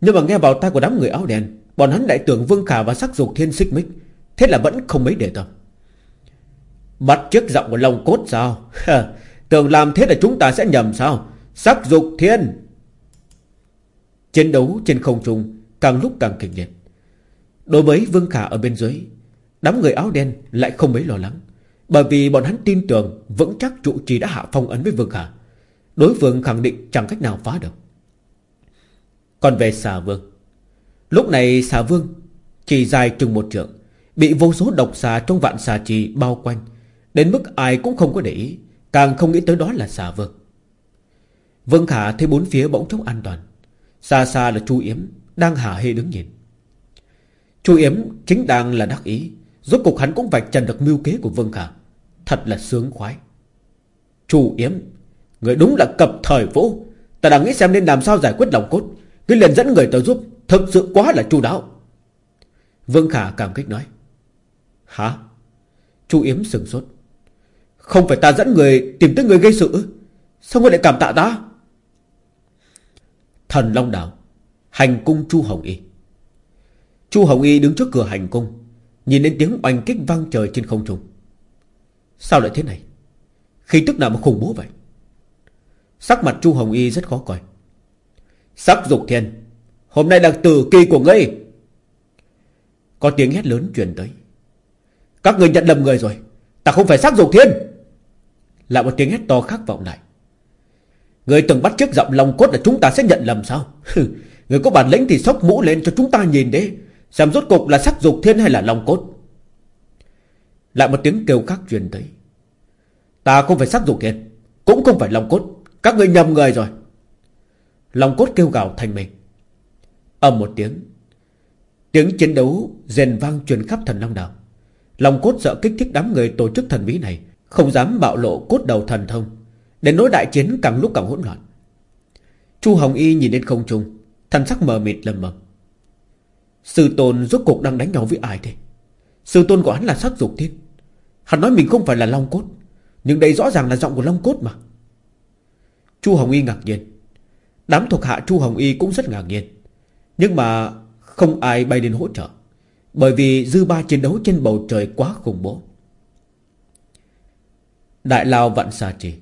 Nhưng mà nghe vào tai của đám người áo đen Bọn hắn đại tưởng Vương Khả và sắc dục thiên xích mích. Thế là vẫn không mấy để tâm. Bắt chiếc giọng của lòng Cốt sao? Tưởng làm thế là chúng ta sẽ nhầm sao? Sắc dục thiên! Chiến đấu trên không trung Càng lúc càng kịch liệt. Đối với Vương Khả ở bên dưới, Đám người áo đen lại không mấy lo lắng. Bởi vì bọn hắn tin tưởng Vững chắc trụ trì đã hạ phong ấn với Vương Khả. Đối phương khẳng định chẳng cách nào phá được. Còn về xà vương Lúc này xà vương Chỉ dài chừng một trượng, Bị vô số độc xà trong vạn xà trì bao quanh. Đến mức ai cũng không có để ý, Càng không nghĩ tới đó là xà vương. Vương Khả thấy bốn phía bỗng trống an toàn. Xa xa là Chu Yếm Đang hả hê đứng nhìn. Chu Yếm chính đang là đắc ý, Rốt cục hắn cũng vạch trần được mưu kế của Vương Khả. Thật là sướng khoái. Chu Yếm, Người đúng là cập thời vũ. Ta đang nghĩ xem nên làm sao giải quyết lòng cốt. Cứ liền dẫn người tới giúp. Thực sự quá là chu đáo. Vương Khả cảm kích nói. Hả? Chu Yếm sừng sốt. Không phải ta dẫn người tìm tới người gây sự Sao ngươi lại cảm tạ ta? Thần Long Đảo, Hành cung Chu Hồng Y. Chu Hồng Y đứng trước cửa hành cung, Nhìn đến tiếng oanh kích vang trời trên không trung. Sao lại thế này? Khi tức nào mà khủng bố vậy? Sắc mặt Chu Hồng Y rất khó coi. Sắc dục thiên Hôm nay là tử kỳ của ngươi. Có tiếng hét lớn truyền tới. Các người nhận lầm người rồi. Ta không phải sắc dục thiên. Lại một tiếng hét to khác vọng lại. Người từng bắt trước giọng lòng cốt là chúng ta sẽ nhận lầm sao? Người có bản lĩnh thì sóc mũ lên cho chúng ta nhìn đấy. Xem rốt cục là sắc dục thiên hay là lòng cốt. Lại một tiếng kêu khác truyền tới. Ta không phải sắc dục thiên, Cũng không phải lòng cốt. Các người nhầm người rồi. Lòng cốt kêu gào thành mình. Âm một tiếng. Tiếng chiến đấu rền vang truyền khắp thần Long Đảo Lòng cốt sợ kích thích đám người tổ chức thần bí này, Không dám bạo lộ cốt đầu thần thông, Đến nỗi đại chiến càng lúc càng hỗn loạn. Chu Hồng Y nhìn lên không trung, Thần sắc mờ mịt lầm mầm Sư tôn rốt cuộc đang đánh nhau với ai thế? Sư tôn của hắn là sắc dục thiên. Hắn nói mình không phải là Long Cốt, Nhưng đây rõ ràng là giọng của Long Cốt mà. Chu Hồng Y ngạc nhiên. Đám thuộc hạ Chu Hồng Y cũng rất ngạc nhiên. Nhưng mà không ai bay đến hỗ trợ, Bởi vì dư ba chiến đấu trên bầu trời quá khủng bố. Đại Lao vạn xà trì.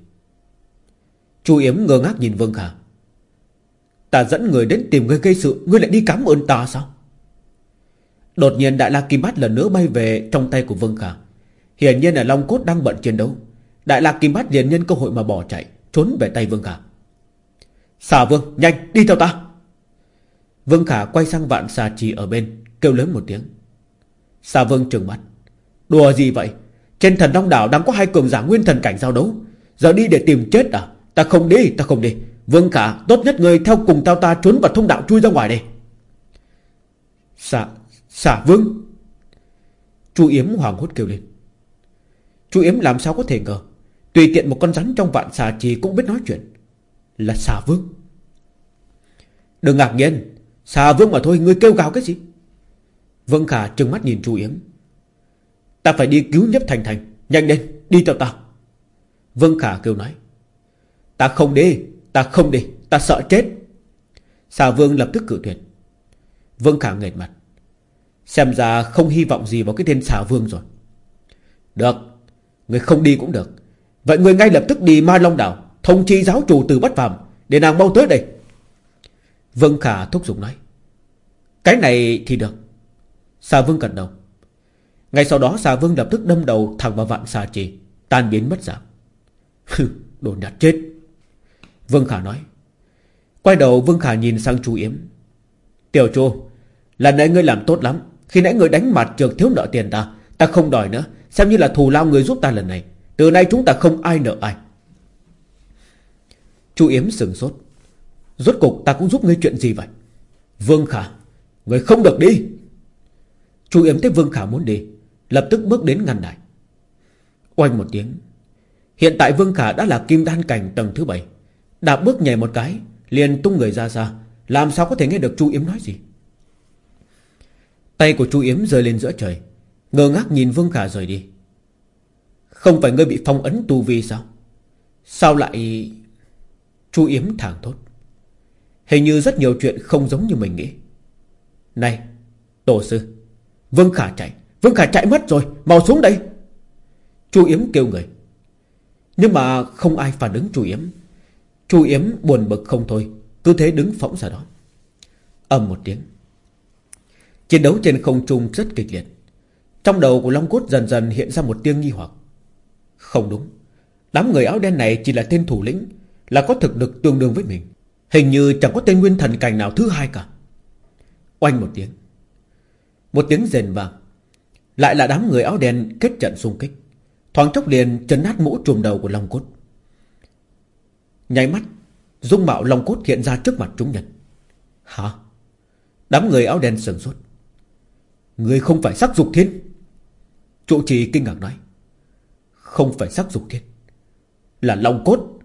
Chu Yếm ngơ ngác nhìn Vương Khả. Ta dẫn người đến tìm người gây sự, Ngươi lại đi cảm ơn ta sao? Đột nhiên Đại La Kim Bát lần nữa bay về Trong tay của Vương Khả. Hiển nhiên là Long Cốt đang bận chiến đấu. Đại La Kim Bát liền nhân cơ hội mà bỏ chạy, Trốn về tay Vương Khả. Xà Vương, nhanh, đi theo ta. Vương Khả quay sang vạn xà trì ở bên, Kêu lớn một tiếng. Xà Vương trừng mắt. Đùa gì vậy? Trên thần Long Đảo đang có hai cường giả nguyên thần cảnh giao đấu. Giờ đi để tìm chết à? Ta không đi, ta không đi. Vương Khả, tốt nhất người theo cùng tao ta trốn vào thông đạo chui ra ngoài đây Xà Xà Vương. Chu Yếm hoàng hốt kêu lên. Chu Yếm làm sao có thể ngờ? Tùy tiện một con rắn trong vạn xà trì cũng biết nói chuyện. Là xà vương. Đừng ngạc nhiên Xà vương mà thôi ngươi kêu gào cái gì? Vương Khả trừng mắt nhìn Chu Yếm Ta phải đi cứu nhấp thành thành, Nhanh lên, đi theo ta. Vương Khả kêu nói. Ta không đi, Ta không đi, Ta sợ chết. Xà vương lập tức cử tuyệt. Vương Khả nghệt mặt. Xem ra không hy vọng gì vào cái tên xà vương rồi. Được, Người không đi cũng được. Vậy người ngay lập tức đi Ma Long Đảo, Thông chi giáo chủ từ bất phàm, Để nàng mau tới đây. Vương Khả thúc giục nói, Cái này thì được. Xà Vương cẩn đầu. Ngay sau đó xà Vương lập tức đâm đầu thẳng vào vạn xà trì, Tan biến mất dạng. Đồ nhạt chết. Vương Khả nói, Quay đầu, Vương Khả nhìn sang chú Yếm. Tiểu chu, Lần này ngươi làm tốt lắm. Khi nãy ngươi đánh mặt trượt thiếu nợ tiền ta Ta không đòi nữa. Xem như là thù lao người giúp ta lần này. Từ nay chúng ta không ai nợ ai. Chu Yếm sừng sốt. Rốt cục ta cũng giúp ngươi chuyện gì vậy? Vương Khả, Người không được đi. Chu Yếm thấy Vương Khả muốn đi, Lập tức bước đến ngăn lại. Oanh một tiếng, Hiện tại Vương Khả đã là kim đan cảnh tầng thứ bảy. Đạp bước nhảy một cái, Liền tung người ra xa. Làm sao có thể nghe được Chu Yếm nói gì? Tay của Chu Yếm rơi lên giữa trời, Ngơ ngác nhìn Vương Khả rời đi. Không phải ngươi bị phong ấn tu vi sao? Sao lại Chu Yếm thẳng thốt? Hình như rất nhiều chuyện không giống như mình nghĩ. Này, Tổ sư, Vương Khả chạy. Vương Khả chạy mất rồi, Mau xuống đây. Chu Yếm kêu người. Nhưng mà không ai phản ứng Chu Yếm. Chu Yếm buồn bực không thôi, Cứ thế đứng phỏng ra đó. Âm một tiếng. Chiến đấu trên không trung rất kịch liệt. Trong đầu của Long Cốt dần dần hiện ra một tiếng nghi hoặc. Không đúng. Đám người áo đen này chỉ là tên thủ lĩnh, Là có thực lực tương đương với mình. Hình như chẳng có tên nguyên thần cảnh nào thứ hai cả. Oanh một tiếng. Một tiếng rền vàng Lại là đám người áo đen kết trận xung kích. Thoáng chốc liền chấn nát mũ trùm đầu của Long Cốt. Nháy mắt, Dung mạo Long Cốt hiện ra trước mặt chúng nhân. Hả? Đám người áo đen sừng sốt. Người không phải sắc dục thiên? Trụ trì kinh ngạc nói. Không phải sắc dục thiên. Là Long Cốt?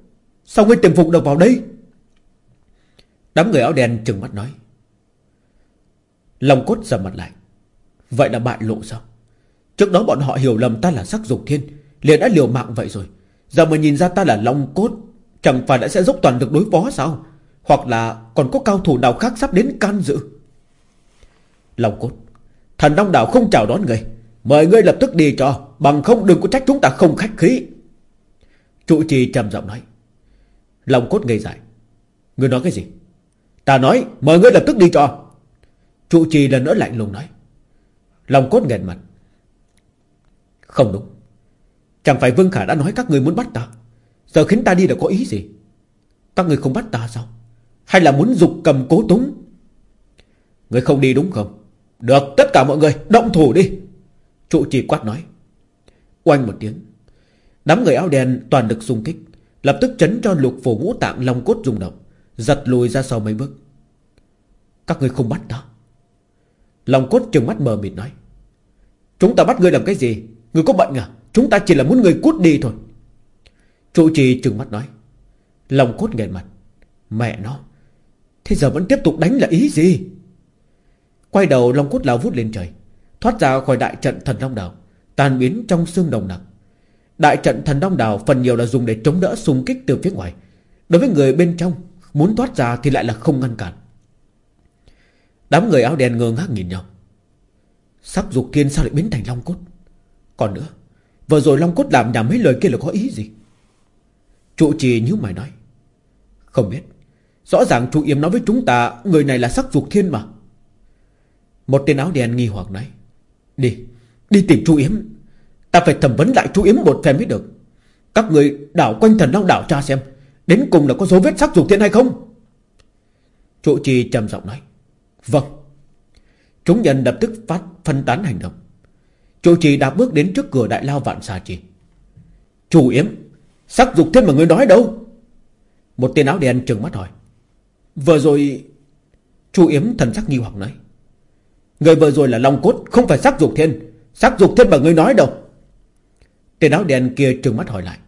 Sao ngươi tìm phục được vào đây? Đám người áo đen trừng mắt nói. Long cốt sầm mặt lại. Vậy là bại lộ sao? Trước đó bọn họ hiểu lầm ta là sắc dục thiên, liền đã liều mạng vậy rồi. Giờ mà nhìn ra ta là Long cốt, Chẳng phải đã sẽ dốc toàn lực đối phó sao? Hoặc là còn có cao thủ nào khác sắp đến can dự? Long cốt, Thần Long Đảo không chào đón người. Mời ngươi lập tức đi cho, Bằng không đừng có trách chúng ta không khách khí. Trụ trì trầm giọng nói. Long cốt ngây dại. Ngươi nói cái gì? Ta nói mời ngươi lập tức đi cho. Trụ trì lần nữa lạnh lùng nói. Lòng cốt nghẹn mặt. Không đúng. Chẳng phải Vương Khả đã nói các người muốn bắt ta. Giờ khiến ta đi là có ý gì? Các người không bắt ta sao? Hay là muốn dục cầm cố túng? Người không đi đúng không? Được, tất cả mọi người, động thủ đi. Trụ trì quát nói. Oanh một tiếng. Đám người áo đen toàn lực xung kích, Lập tức chấn cho lục phổ ngũ tạng long cốt rung động. Giật lùi ra sau mấy bước. Các người không bắt ta. Long cốt trừng mắt mờ mịt nói. Chúng ta bắt ngươi làm cái gì? Ngươi có bệnh à? Chúng ta chỉ là muốn người cút đi thôi. Trụ trì trừng mắt nói. Long cốt nghẹn mặt. Mẹ nó. Thế giờ vẫn tiếp tục đánh là ý gì? Quay đầu, Long cốt lao vút lên trời. Thoát ra khỏi đại trận thần Long đảo Tàn biến trong xương đồng nặng Đại trận thần Long đảo phần nhiều là dùng để chống đỡ xung kích từ phía ngoài. Đối với người bên trong Muốn thoát ra thì lại là không ngăn cản. Đám người áo đen ngơ ngác nhìn nhau. Sắc dục kiên sao lại biến thành long cốt? Còn nữa, Vừa rồi long cốt làm nhà mấy lời kia là có ý gì? Trụ trì như mày nói. Không biết. Rõ ràng trụ yếm nói với chúng ta, Người này là sắc dục thiên mà. Một tên áo đen nghi hoặc nói. Đi Đi tìm trụ yếm Ta phải thẩm vấn lại trụ yếm một phen mới được. Các người đảo quanh thần long đảo tra xem. Đến cùng là có dấu vết sắc dục thiên hay không? Trụ trì trầm giọng nói Vâng. Chúng nhân lập tức phát phân tán hành động. Trụ trì đã bước đến trước cửa đại lao vạn xà trì. Chủ yếm Sắc dục thiên mà người nói đâu? Một tên áo đen trừng mắt hỏi. Vừa rồi Chu yếm thần sắc nghi hoặc nói. Người vừa rồi là Long Cốt, Không phải sắc dục thiên Sắc dục thiên mà người nói đâu? Tên áo đen kia trừng mắt hỏi lại.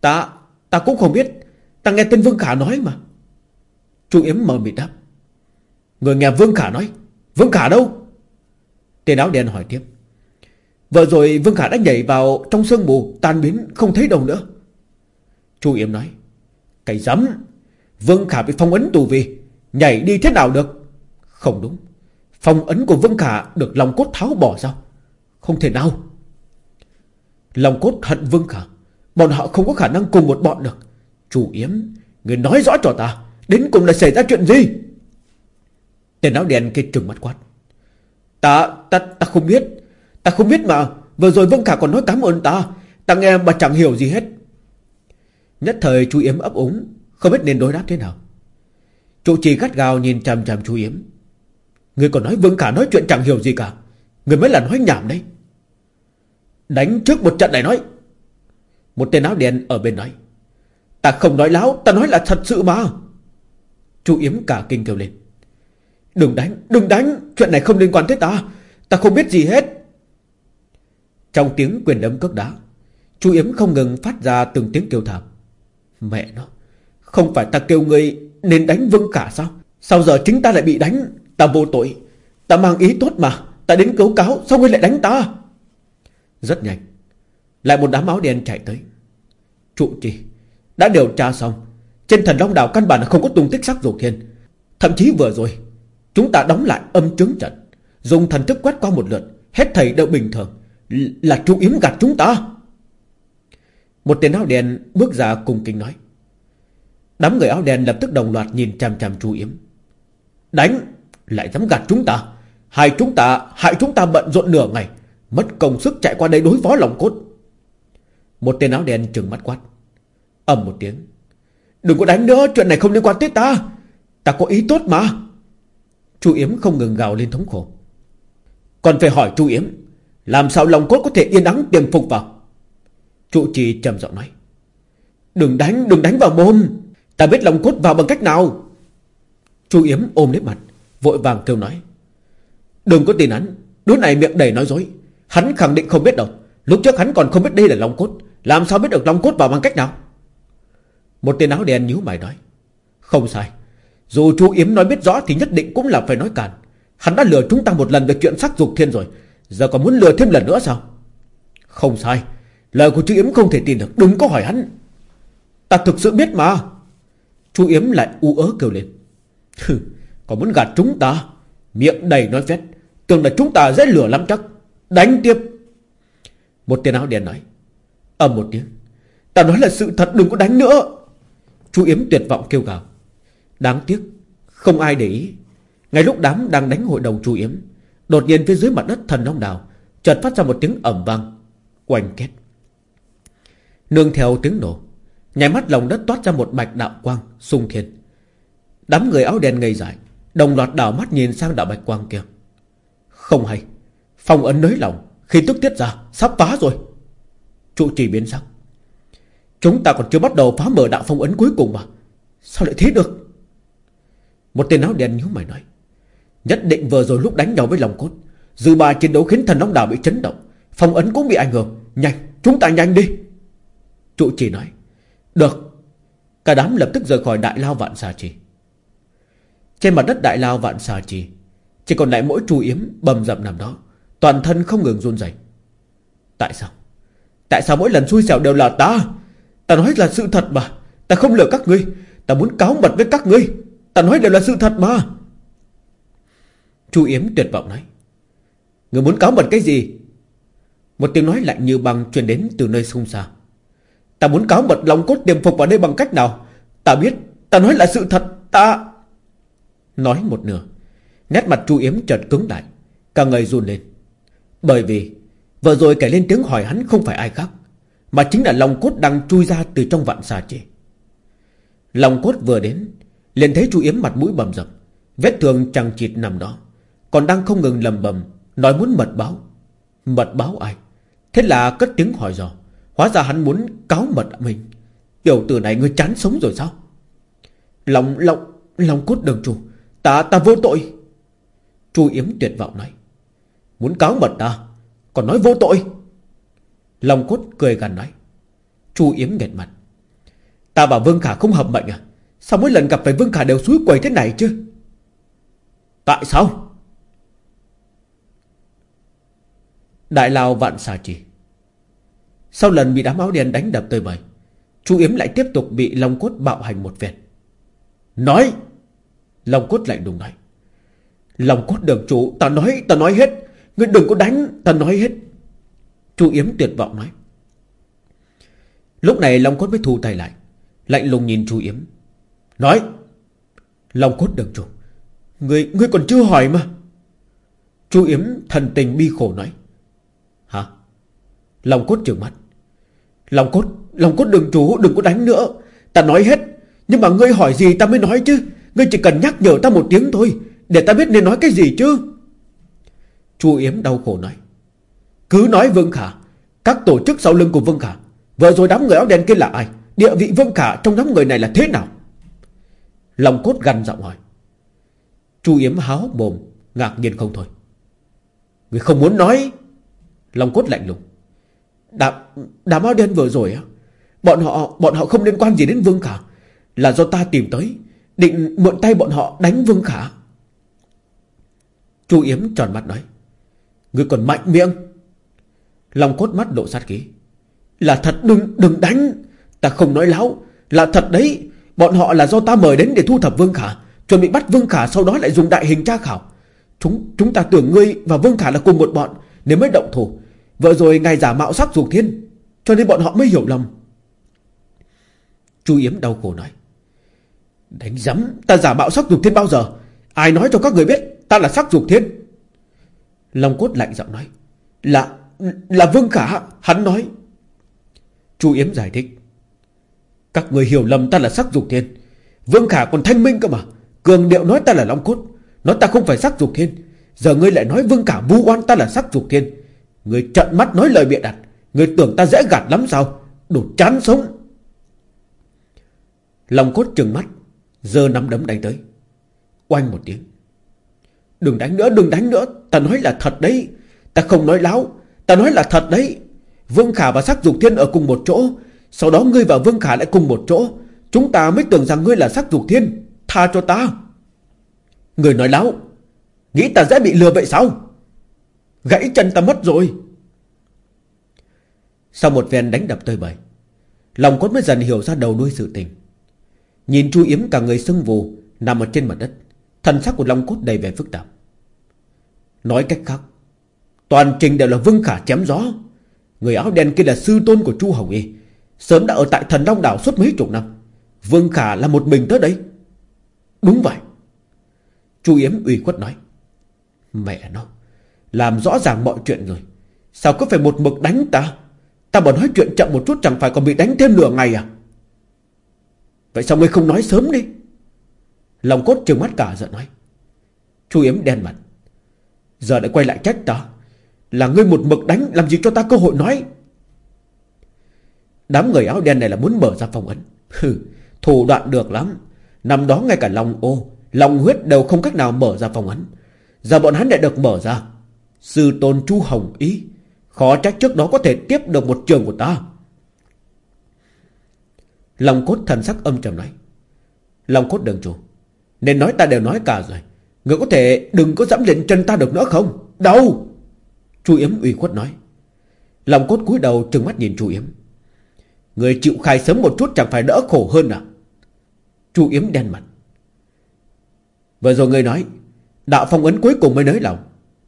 Ta Ta cũng không biết. Ta nghe tên Vương Khả nói mà. Chu yếm mờ mịt đáp. Người nghe Vương Khả nói. Vương Khả đâu? Tên áo đen hỏi tiếp. Vừa rồi Vương Khả đã nhảy vào trong sương mù, Tan biến, không thấy đâu nữa. Chu Yếm nói. Cái rắm Vương Khả bị phong ấn tù vì Nhảy đi thế nào được? Không đúng. Phong ấn của Vương Khả được lòng cốt tháo bỏ sao? Không thể nào. Lòng cốt hận Vương Khả. Bọn họ không có khả năng cùng một bọn được. Chủ Yếm Người nói rõ cho ta Đến cùng là xảy ra chuyện gì? Tên áo đen kia trừng mắt quát. Ta, ta, ta không biết. Ta không biết mà Vừa rồi Vương Khả còn nói cảm ơn ta. Ta nghe mà chẳng hiểu gì hết. Nhất thời chú Yếm ấp úng Không biết nên đối đáp thế nào. Chủ trì gắt gao nhìn chằm chằm chú Yếm. Người còn nói Vương Khả nói chuyện chẳng hiểu gì cả. Người mới là nói nhảm đấy. Đánh trước một trận này nói. Một tên áo đen ở bên nói. Ta không nói láo Ta nói là thật sự mà. Chú Yếm cả kinh kêu lên. Đừng đánh, đừng đánh Chuyện này không liên quan tới ta. Ta không biết gì hết. Trong tiếng quyền đấm cước đá Chú Yếm không ngừng phát ra từng tiếng kêu thảm. Mẹ nó Không phải ta kêu người nên đánh Vương Khả sao? Sao giờ chính ta lại bị đánh? Ta vô tội Ta mang ý tốt mà Ta đến cấu cáo Sao ngươi lại đánh ta? Rất nhanh Lại một đám áo đen chạy tới. Trụ trì đã điều tra xong, Trên thần Long Đảo căn bản là không có tung tích sắc dục thiên. Thậm chí vừa rồi, Chúng ta đóng lại âm chứng trận, Dùng thần thức quét qua một lượt, Hết thầy đều bình thường, Là chú yếm gạt chúng ta. Một tên áo đen bước ra cùng kinh nói. Đám người áo đen lập tức đồng loạt nhìn chằm chằm chú yếm. Đánh, Lại dám gạt chúng ta. Hại chúng ta, Hại chúng ta bận rộn nửa ngày, Mất công sức chạy qua đây đối phó lòng cốt. Một tên áo đen trừng mắt quát ầm một tiếng. Đừng có đánh nữa, Chuyện này không liên quan tới ta. Ta có ý tốt mà. Chu Yếm không ngừng gào lên thống khổ. Còn phải hỏi Chu Yếm, Làm sao lòng cốt có thể yên ắng tiềm phục vào? Trụ trì trầm giọng nói. Đừng đánh đừng đánh vào môn Ta biết lòng cốt vào bằng cách nào. Chu Yếm ôm lấy mặt, Vội vàng kêu nói. Đừng có tin hắn, Đứa này miệng đầy nói dối. Hắn khẳng định không biết đâu. Lúc trước hắn còn không biết đây là long cốt. Làm sao biết được long cốt vào bằng cách nào? Một tên áo đen nhíu mày nói, Không sai. Dù chú Yếm nói biết rõ thì nhất định cũng là phải nói càn Hắn đã lừa chúng ta một lần về chuyện sắc dục thiên rồi. Giờ còn muốn lừa thêm lần nữa sao? Không sai. Lời của chú Yếm không thể tin được. Đừng có hỏi hắn. Ta thực sự biết mà. Chú Yếm lại u ớ kêu lên. Còn muốn gạt chúng ta? Miệng đầy nói phét Tưởng là chúng ta dễ lừa lắm chắc. Đánh tiếp. Một tên áo đen nói ầm một tiếng. Ta nói là sự thật, đừng có đánh nữa. Chú Yếm tuyệt vọng kêu gào. Đáng tiếc, Không ai để ý. Ngay lúc đám đang đánh hội đồng chú Yếm, Đột nhiên phía dưới mặt đất thần long đào Chợt phát ra một tiếng ẩm vang Quanh két Nương theo tiếng nổ Nhảy mắt lòng đất toát ra một bạch đạo quang sung thiên. Đám người áo đen ngây dại, Đồng loạt đảo mắt nhìn sang đạo bạch quang kia. Không hay, Phong ấn nới lòng Khi tức tiết ra, Sắp phá rồi. Trụ trì biến sắc. Chúng ta còn chưa bắt đầu phá mở đạo phong ấn cuối cùng mà. Sao lại thế được? Một tên áo đen nhíu mày nói. Nhất định vừa rồi lúc đánh nhau với lòng cốt, Dư bà chiến đấu khiến thần long đảo bị chấn động. Phong ấn cũng bị ảnh hưởng. Nhanh, chúng ta nhanh đi. Trụ trì nói. Được. Cả đám lập tức rời khỏi đại lao vạn xà trì. Trên mặt đất đại lao vạn xà trì, Chỉ còn lại mỗi chu yếm bầm dập nằm đó. Toàn thân không ngừng run rẩy. Tại sao? Tại sao mỗi lần xui xẻo đều là ta? Ta nói là sự thật mà. Ta không lừa các ngươi. Ta muốn cáo mật với các ngươi. Ta nói đều là sự thật mà. Chu Yếm tuyệt vọng nói. Người muốn cáo mật cái gì? Một tiếng nói lạnh như băng truyền đến từ nơi xung xa. Ta muốn cáo mật lòng cốt tiềm phục vào đây bằng cách nào? Ta biết. Ta nói là sự thật. Ta Nói một nửa. Nét mặt Chu Yếm chợt cứng lại. Cả người run lên. Bởi vì, Vừa rồi kẻ lên tiếng hỏi hắn không phải ai khác mà chính là lòng cốt đang chui ra từ trong vạn xà chê Lòng cốt vừa đến, liền thấy Chu Yếm mặt mũi bầm dập Vết thương chẳng chịt nằm đó, Còn đang không ngừng lầm bầm, Nói muốn mật báo. Mật báo ai? Thế là cất tiếng hỏi dò, Hóa ra hắn muốn cáo mật mình. Tiểu tử này ngươi chán sống rồi sao? Lòng lòng Lòng cốt đường chủ, Ta ta vô tội. Chu Yếm tuyệt vọng nói, Muốn cáo mật ta, Còn nói vô tội. Lòng cốt cười gần nói, Chu Yếm nghẹt mặt, Ta bảo Vương Khả không hợp mệnh à? Sao mỗi lần gặp phải Vương Khả đều suối quầy thế này chứ? Tại sao? Đại Lào vạn xà trì, Sau lần bị đám áo đen đánh đập tơi bời Chu Yếm lại tiếp tục bị Long Cốt bạo hành một vẹn Nói! Long Cốt lạnh đùng nói, Long Cốt đường chủ, Ta nói ta nói hết. Ngươi đừng có đánh, Ta nói hết. Chu Yếm tuyệt vọng nói. Lúc này Long Cốt mới thu tay lại Lạnh lùng nhìn Chu Yếm. Nói Long Cốt đừng chủ Ngươi, ngươi còn chưa hỏi mà. Chu Yếm thần tình bi khổ nói. Hả? Long cốt trừng mắt. Long cốt Long cốt đừng chủ, đừng có đánh nữa. Ta nói hết Nhưng mà ngươi hỏi gì ta mới nói chứ? Ngươi chỉ cần nhắc nhở ta một tiếng thôi Để ta biết nên nói cái gì chứ. Chu Yếm đau khổ nói. Cứ nói Vương Khả Các tổ chức sau lưng của Vương Khả Vừa rồi đám người áo đen kia là ai? Địa vị Vương Khả trong đám người này là thế nào? Long cốt gằn giọng hỏi. Chu Yếm háo mồm Ngạc nhiên không thôi. Người không muốn nói Long cốt lạnh lùng. Đám, đám áo đen vừa rồi á Bọn họ bọn họ không liên quan gì đến Vương Khả. Là do ta tìm tới Định mượn tay bọn họ đánh Vương Khả. Chu Yếm tròn mặt nói. Người còn mạnh miệng. Long cốt mắt độ sát khí. Là thật, đừng đừng đánh. Ta không nói láo. Là thật đấy. Bọn họ là do ta mời đến để thu thập Vương Khả. Chuẩn bị bắt Vương Khả sau đó lại dùng đại hình tra khảo. Chúng chúng ta tưởng ngươi và Vương Khả là cùng một bọn, Nếu mới động thủ. Vợ rồi ngài giả mạo sắc dục thiên, Cho nên bọn họ mới hiểu lầm. Chu Yếm đau khổ nói, Đánh giấm, Ta giả mạo sắc dục thiên bao giờ? Ai nói cho các người biết, Ta là sắc dục thiên? Long cốt lạnh giọng nói, Là là Vương Khả Hắn nói. Chu Yếm giải thích. Các người hiểu lầm ta là sắc dục thiên. Vương Khả còn thanh minh cơ mà. Cường điệu nói ta là Long Cốt. Nói ta không phải sắc dục thiên. Giờ ngươi lại nói Vương Khả vu oan ta là sắc dục thiên. Ngươi trận mắt nói lời bịa đặt. Ngươi tưởng ta dễ gạt lắm sao? Đủ chán sống. Long Cốt trừng mắt Giờ nắm đấm đánh tới. Oanh một tiếng. Đừng đánh nữa, đừng đánh nữa. Ta nói là thật đấy. Ta không nói láo. Ta nói là thật đấy. Vương Khả và sắc dục thiên ở cùng một chỗ. Sau đó ngươi và Vương Khả lại cùng một chỗ. Chúng ta mới tưởng rằng ngươi là sắc dục thiên. Tha cho ta. Người nói láo. Nghĩ ta dễ bị lừa vậy sao? Gãy chân ta mất rồi. Sau một ven đánh đập tơi bời, Lòng cốt mới dần hiểu ra đầu đuôi sự tình. Nhìn chu yếm cả người sưng vù, Nằm ở trên mặt đất, Thần sắc của Long cốt đầy vẻ phức tạp. Nói cách khác Toàn trình đều là Vương Khả chém gió. Người áo đen kia là sư tôn của Chu Hồng Y, Sớm đã ở tại thần Long Đảo suốt mấy chục năm. Vương Khả là một mình tới đây. Đúng vậy. Chu Yếm ủy khuất nói, Mẹ nó, Làm rõ ràng mọi chuyện rồi. Sao cứ phải một mực đánh ta? Ta bảo nói chuyện chậm một chút chẳng phải còn bị đánh thêm nửa ngày à? Vậy sao ngươi không nói sớm đi? Lòng cốt trừng mắt cả giận nói. Chu Yếm đen mặt. Giờ lại quay lại trách ta. Là ngươi một mực đánh, Làm gì cho ta cơ hội nói? Đám người áo đen này là muốn mở ra phòng ấn. Hừ, Thủ đoạn được lắm. Năm đó ngay cả lòng ô Lòng huyết đều không cách nào mở ra phòng ấn. Giờ bọn hắn lại được mở ra. Sư tôn chu Hồng Ý, Khó trách trước đó có thể tiếp được một trường của ta. Lòng cốt thần sắc âm trầm nói. Lòng cốt đường chủ, Nên nói ta đều nói cả rồi. Người có thể đừng có dẫm lên chân ta được nữa không? Đâu? Chu Yếm ủy khuất nói. Lòng cốt cúi đầu trừng mắt nhìn Chu Yếm. Người chịu khai sớm một chút chẳng phải đỡ khổ hơn à? Chu Yếm đen mặt. Vừa rồi người nói, Đạo phong ấn cuối cùng mới nới lòng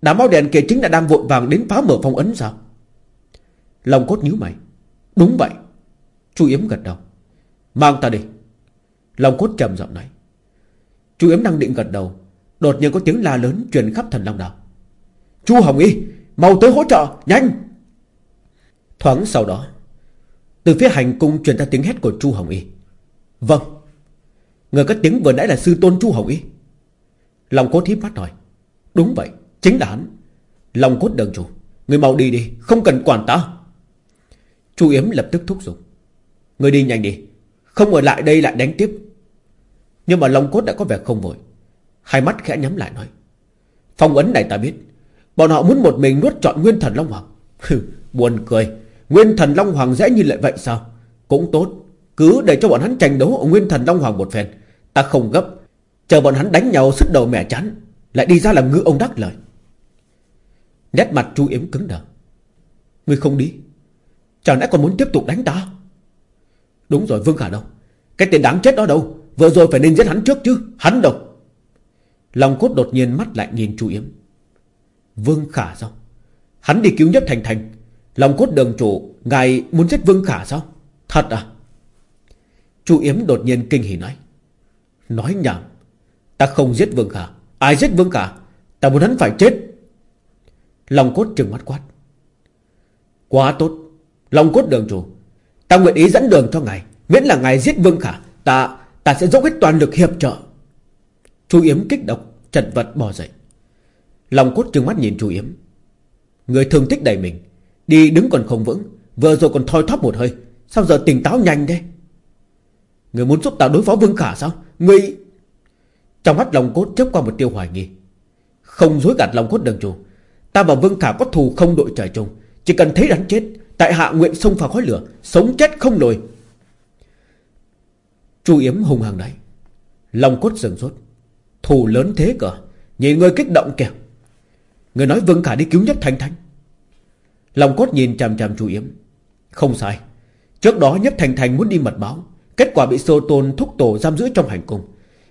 Đám máu đèn kia chính là đang vội vàng đến phá mở phong ấn sao? Lòng cốt nhíu mày. Đúng vậy. Chu Yếm gật đầu. Mang ta đi. Lòng cốt trầm giọng nói. Chu Yếm đang định gật đầu, Đột nhiên có tiếng la lớn truyền khắp thần Long Đảo. Chu Hồng Y Mau tới hỗ trợ, nhanh. Thoáng sau đó, Từ phía hành cung truyền ra tiếng hét của Chu Hồng Y. Vâng. Người có tiếng vừa nãy là sư tôn Chu Hồng Y. Lòng cốt hiếp mắt rồi. Đúng vậy, Chính là hắn. Lòng cốt đường chủ, Người mau đi đi, Không cần quản ta. Chu Yếm lập tức thúc giục. Người đi nhanh đi, Không ở lại đây lại đánh tiếp. Nhưng mà Long Cốt đã có vẻ không vội. Hai mắt khẽ nhắm lại nói. Phong ấn này ta biết Bọn họ muốn một mình nuốt trọn Nguyên Thần Long Hoàng. Buồn cười. Nguyên Thần Long Hoàng dễ như lại vậy sao? Cũng tốt. Cứ để cho bọn hắn tranh đấu ở Nguyên Thần Long Hoàng một phen. Ta không gấp. Chờ bọn hắn đánh nhau sức đầu mẻ chán, Lại đi ra làm ngư ông đắc lời Nét mặt chu yếm cứng đờ. Ngươi không đi? Chẳng lẽ còn muốn tiếp tục đánh ta? Đúng rồi, Vương Khả đâu Cái tên đáng chết đó đâu? Vừa rồi phải nên giết hắn trước chứ. Hắn đâu? Lòng cốt đột nhiên mắt lại nhìn chu yếm. Vương Khả sao? Hắn đi cứu nhất thành thành. Lòng cốt đường chủ, Ngài muốn giết Vương Khả sao? Thật à? Chu Yếm đột nhiên kinh hỉ nói. Nói nhảm. Ta không giết Vương Khả. Ai giết Vương Khả? Ta muốn hắn phải chết. Lòng cốt trừng mắt quát. Quá tốt. Lòng cốt đường chủ, Ta nguyện ý dẫn đường cho ngài. Miễn là ngài giết Vương Khả, Ta ta sẽ dốc hết toàn lực hiệp trợ. Chu Yếm kích động Trần vật bò dậy. Lòng cốt trừng mắt nhìn Chu Yếm. Người thương tích đầy mình. Đi đứng còn không vững. Vừa rồi còn thoi thóp một hơi. Sao giờ tỉnh táo nhanh thế? Người muốn giúp ta đối phó Vương Khả sao? Người Trong mắt lòng cốt chớp qua một tiêu hoài nghi. Không dối gạt lòng cốt đường chủ. Ta và Vương Khả có thù không đội trời chung. Chỉ cần thấy hắn chết, Tại hạ nguyện xông vào khói lửa, Sống chết không lùi Chu Yếm hùng hàng đấy. Lòng cốt sừng sốt. Thù lớn thế cơ. Nhìn người kích động kìa. Người nói Vương Khả đi cứu nhất Thanh Thanh. Lòng cốt nhìn chằm chằm chú Yếm. Không sai. Trước đó nhất Thành Thành muốn đi mật báo. Kết quả bị Sô Tôn thúc tổ giam giữ trong hành cung.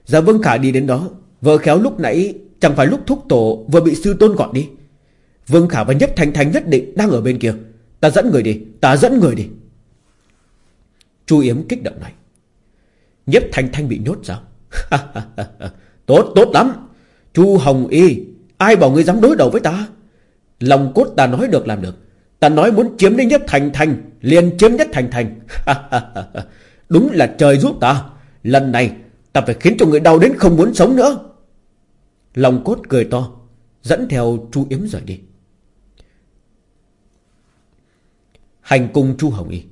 Giờ Vương Khả đi đến đó. Vợ khéo lúc nãy, Chẳng phải lúc thúc tổ vừa bị sư tôn gọi đi. Vương Khả và Nhất Thành Thành nhất định đang ở bên kia. Ta dẫn người đi, Ta dẫn người đi. Chu Yếm kích động này. Nhất Thành Thanh bị nhốt sao? Tốt tốt lắm. Chu Hồng Y Ai bảo ngươi dám đối đầu với ta? Lòng cốt ta nói được làm được. Ta nói muốn chiếm đến Nhất Thành Thành, Liền chiếm Nhất Thành Thành. Đúng là trời giúp ta. Lần này, ta phải khiến cho người đau đến không muốn sống nữa. Lòng cốt cười to, Dẫn theo Chu Yếm rời đi. Hành cung Chu Hồng Y.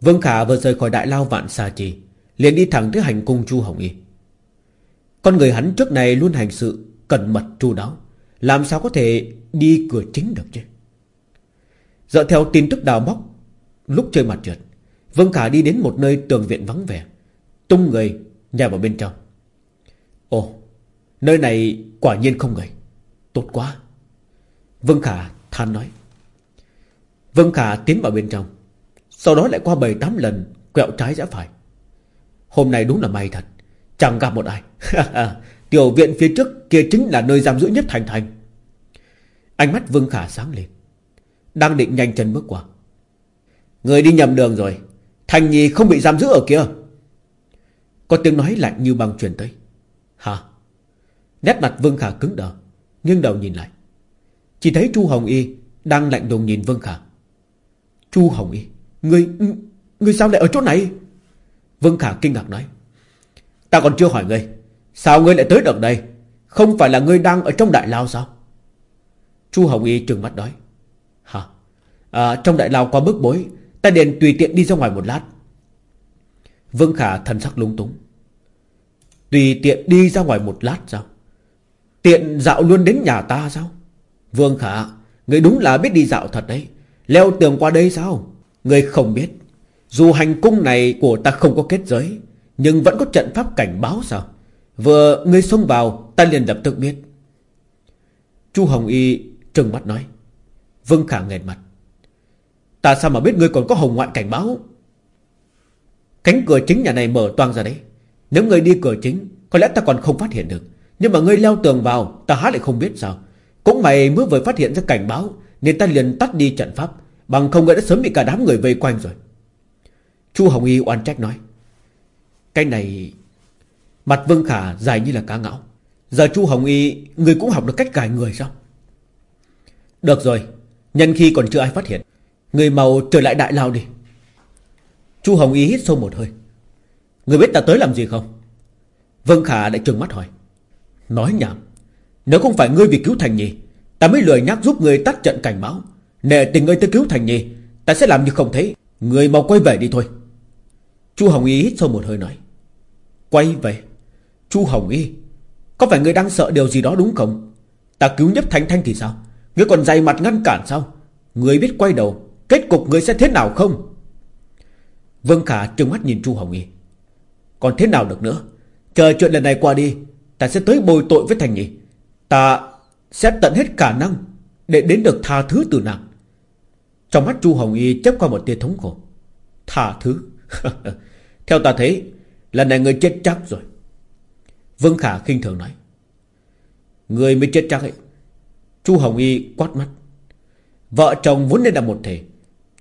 Vương Khả vừa rời khỏi đại lao vạn xà trì, liền đi thẳng tới hành cung Chu Hồng Y. Con người hắn trước này luôn hành sự Cẩn mật chu đáo. Làm sao có thể đi cửa chính được chứ? Dựa theo tin tức đào móc, Lúc chơi mặt trượt, Vương Khả đi đến một nơi tường viện vắng vẻ, Tung người nhảy vào bên trong. Ồ, Nơi này quả nhiên không người. Tốt quá. Vương Khả than nói. Vương Khả tiến vào bên trong, Sau đó lại qua 7-8 lần Quẹo trái rẽ phải. Hôm nay đúng là may thật, Chẳng gặp một ai. Tiểu viện phía trước kia chính là nơi giam giữ nhất thành thành. Ánh mắt Vương Khả sáng lên. Đang định nhanh chân bước qua. Người đi nhầm đường rồi. Thành Nhi không bị giam giữ ở kia. Có tiếng nói lạnh như băng truyền tới. Hả? Nét mặt Vương Khả cứng đờ, Nghiêng đầu nhìn lại. Chỉ thấy Chu Hồng Y Đang lạnh lùng nhìn Vương Khả. Chu Hồng Y, Người Người sao lại ở chỗ này? Vương Khả kinh ngạc nói. Ta còn chưa hỏi ngươi Sao ngươi lại tới được đây? Không phải là ngươi đang ở trong đại lao sao? Chu Hồng Y trừng mắt nói. Hả? À, Trong đại lao qua bức bối Ta liền tùy tiện đi ra ngoài một lát. Vương Khả thần sắc lung túng. Tùy tiện đi ra ngoài một lát sao? Tiện dạo luôn đến nhà ta sao? Vương Khả Người đúng là biết đi dạo thật đấy. Leo tường qua đây sao? Người không biết. Dù hành cung này của ta không có kết giới Nhưng vẫn có trận pháp cảnh báo sao? Vừa người xông vào, Ta liền lập tức biết. Chu Hồng Y trừng mắt nói, Vương Khả nghẹn mặt, Ta sao mà biết ngươi còn có hồng ngoại cảnh báo? Cánh cửa chính nhà này mở toang ra đấy. Nếu ngươi đi cửa chính, Có lẽ ta còn không phát hiện được. Nhưng mà ngươi leo tường vào, Ta há lại không biết sao. Cũng mày mới vừa phát hiện ra cảnh báo, Nên ta liền tắt đi trận pháp. Bằng không ngươi đã sớm bị cả đám người vây quanh rồi. Chu Hồng Y oan trách nói, Cái này Mặt Vương Khả dài như là cá ngạo Giờ Chu Hồng Y, Người cũng học được cách gài người sao? Được rồi, Nhân khi còn chưa ai phát hiện, Người màu trở lại đại lao đi. Chu Hồng Y hít sâu một hơi. Người biết ta tới làm gì không? Vương Khả lại trừng mắt hỏi. Nói nhảm, Nếu không phải ngươi vì cứu Thành Nhi, Ta mới lười nhắc giúp ngươi tắt trận cảnh báo. Nề tình ngươi tới cứu Thành Nhi, Ta sẽ làm như không thấy. Người mau quay về đi thôi. Chu Hồng Y hít sâu một hơi nói. Quay về? Chu Hồng Y, Có phải ngươi đang sợ điều gì đó đúng không? Ta cứu nhấp Thanh Thanh thì sao? Ngươi còn dày mặt ngăn cản sao? Ngươi biết quay đầu, Kết cục ngươi sẽ thế nào không? Vương Khả trừng mắt nhìn Chu Hồng Y. Còn thế nào được nữa? Chờ chuyện lần này qua đi, Ta sẽ tới bồi tội với Thành Nhi Ta sẽ tận hết khả năng Để đến được tha thứ từ nàng. Trong mắt Chu Hồng Y chấp qua một tia thống khổ. Tha thứ? Theo ta thấy, Lần này người chết chắc rồi. Vương Khả khinh thường nói. Người mới chết chắc ấy. Chu Hồng Y quát mắt. Vợ chồng vốn nên là một thể.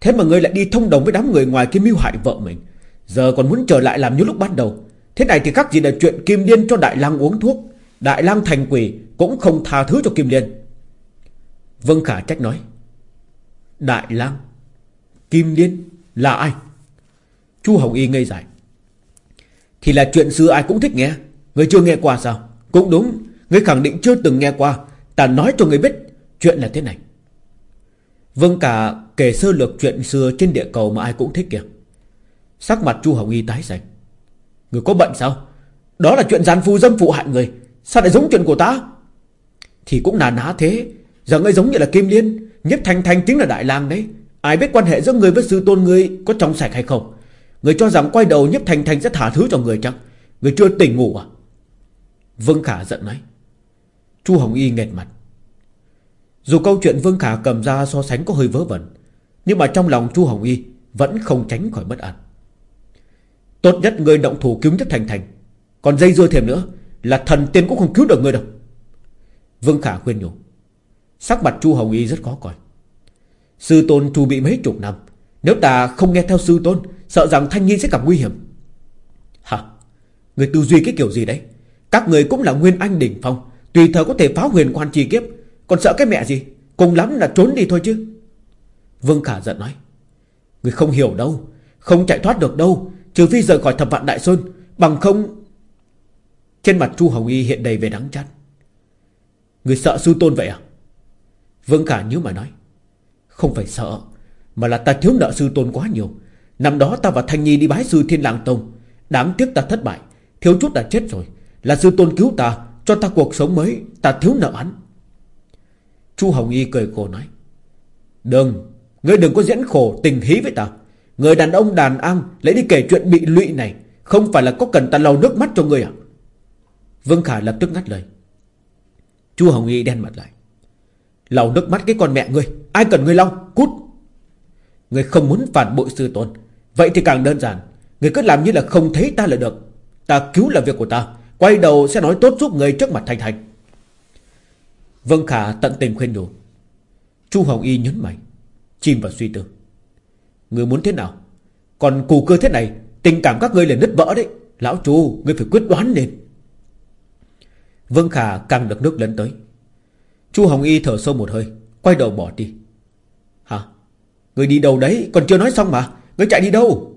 Thế mà ngươi lại đi thông đồng với đám người ngoài kia mưu hại vợ mình. Giờ còn muốn trở lại làm như lúc bắt đầu. Thế này thì khác gì là chuyện Kim Liên cho Đại lang uống thuốc. Đại lang thành quỷ Cũng không tha thứ cho Kim Liên. Vương Khả trách nói. Đại lang Kim Liên là ai? Chu Hồng Y ngây dài, Thì là chuyện xưa ai cũng thích nghe. Người chưa nghe qua sao? Cũng đúng. Người khẳng định chưa từng nghe qua. Ta nói cho người biết Chuyện là thế này. Vâng cả kể sơ lược chuyện xưa trên địa cầu mà ai cũng thích kìa. Sắc mặt Chu Hồng Y tái xanh. Người có bận sao? Đó là chuyện gian phu dâm phụ hại người. Sao lại giống chuyện của ta? Thì cũng là ná thế. Giờ ngươi giống như là Kim Liên. Nhất Thanh Thanh chính là Đại lang đấy. Ai biết quan hệ giữa người với sư tôn ngươi Có trong sạch hay không? Người cho rằng quay đầu Nhất Thanh Thanh sẽ thả thứ cho người chắc Người chưa tỉnh ngủ à? Vương Khả giận nói. Chu Hồng Y nghẹt mặt. Dù câu chuyện Vương Khả cầm ra so sánh có hơi vớ vẩn, Nhưng mà trong lòng Chu Hồng Y Vẫn không tránh khỏi bất an. Tốt nhất người động thủ cứu nhất thành thành, Còn dây dưa thêm nữa Là thần tiên cũng không cứu được người đâu. Vương Khả khuyên nhủ. Sắc mặt Chu Hồng Y rất khó coi. Sư tôn chu bị mấy chục năm, Nếu ta không nghe theo sư tôn, Sợ rằng thanh nhi sẽ gặp nguy hiểm. Hả? Người tư duy cái kiểu gì đấy? Các người cũng là nguyên anh đỉnh phong. Tùy thời có thể phá huyền quan trì kiếp. Còn sợ cái mẹ gì? Cùng lắm là trốn đi thôi chứ. Vương Khả giận nói. Người không hiểu đâu. Không chạy thoát được đâu. Trừ phi rời khỏi thập vạn đại sơn. Bằng không, Trên mặt Chu Hồng Y hiện đầy về đắng chát. Người sợ sư tôn vậy à? Vương Khả nhớ mà nói. Không phải sợ, Mà là ta thiếu nợ sư tôn quá nhiều. Năm đó ta và Thanh Nhi đi bái sư Thiên Lang Tông. Đáng tiếc ta thất bại. Thiếu chút đã chết rồi. Là sư tôn cứu ta, Cho ta cuộc sống mới, Ta thiếu nợ hắn. Chu Hồng Y cười khổ nói, Đừng, Ngươi đừng có diễn khổ tình hí với ta. Người đàn ông đàn ăn Lấy đi kể chuyện bị lụy này, Không phải là có cần ta lau nước mắt cho ngươi à? Vương Khả lập tức ngắt lời. Chu Hồng Y đen mặt lại, Lau nước mắt cái con mẹ ngươi, Ai cần ngươi lau? Cút. Ngươi không muốn phản bội sư tôn, Vậy thì càng đơn giản, Ngươi cứ làm như là không thấy ta là được. Ta cứu là việc của ta Quay đầu sẽ nói tốt giúp người trước mặt Thanh Thanh Vâng Khả tận tình khuyên nhủ. Chu Hồng Y nhấn mày Chìm vào suy tư. Người muốn thế nào? Còn cù cơ thế này, Tình cảm các ngươi là nứt vỡ đấy. Lão Chu, Ngươi phải quyết đoán lên. Vâng Khả càng được nước lấn tới. Chu Hồng Y thở sâu một hơi, Quay đầu bỏ đi. Hả? Người đi đâu đấy? Còn chưa nói xong mà. Người chạy đi đâu?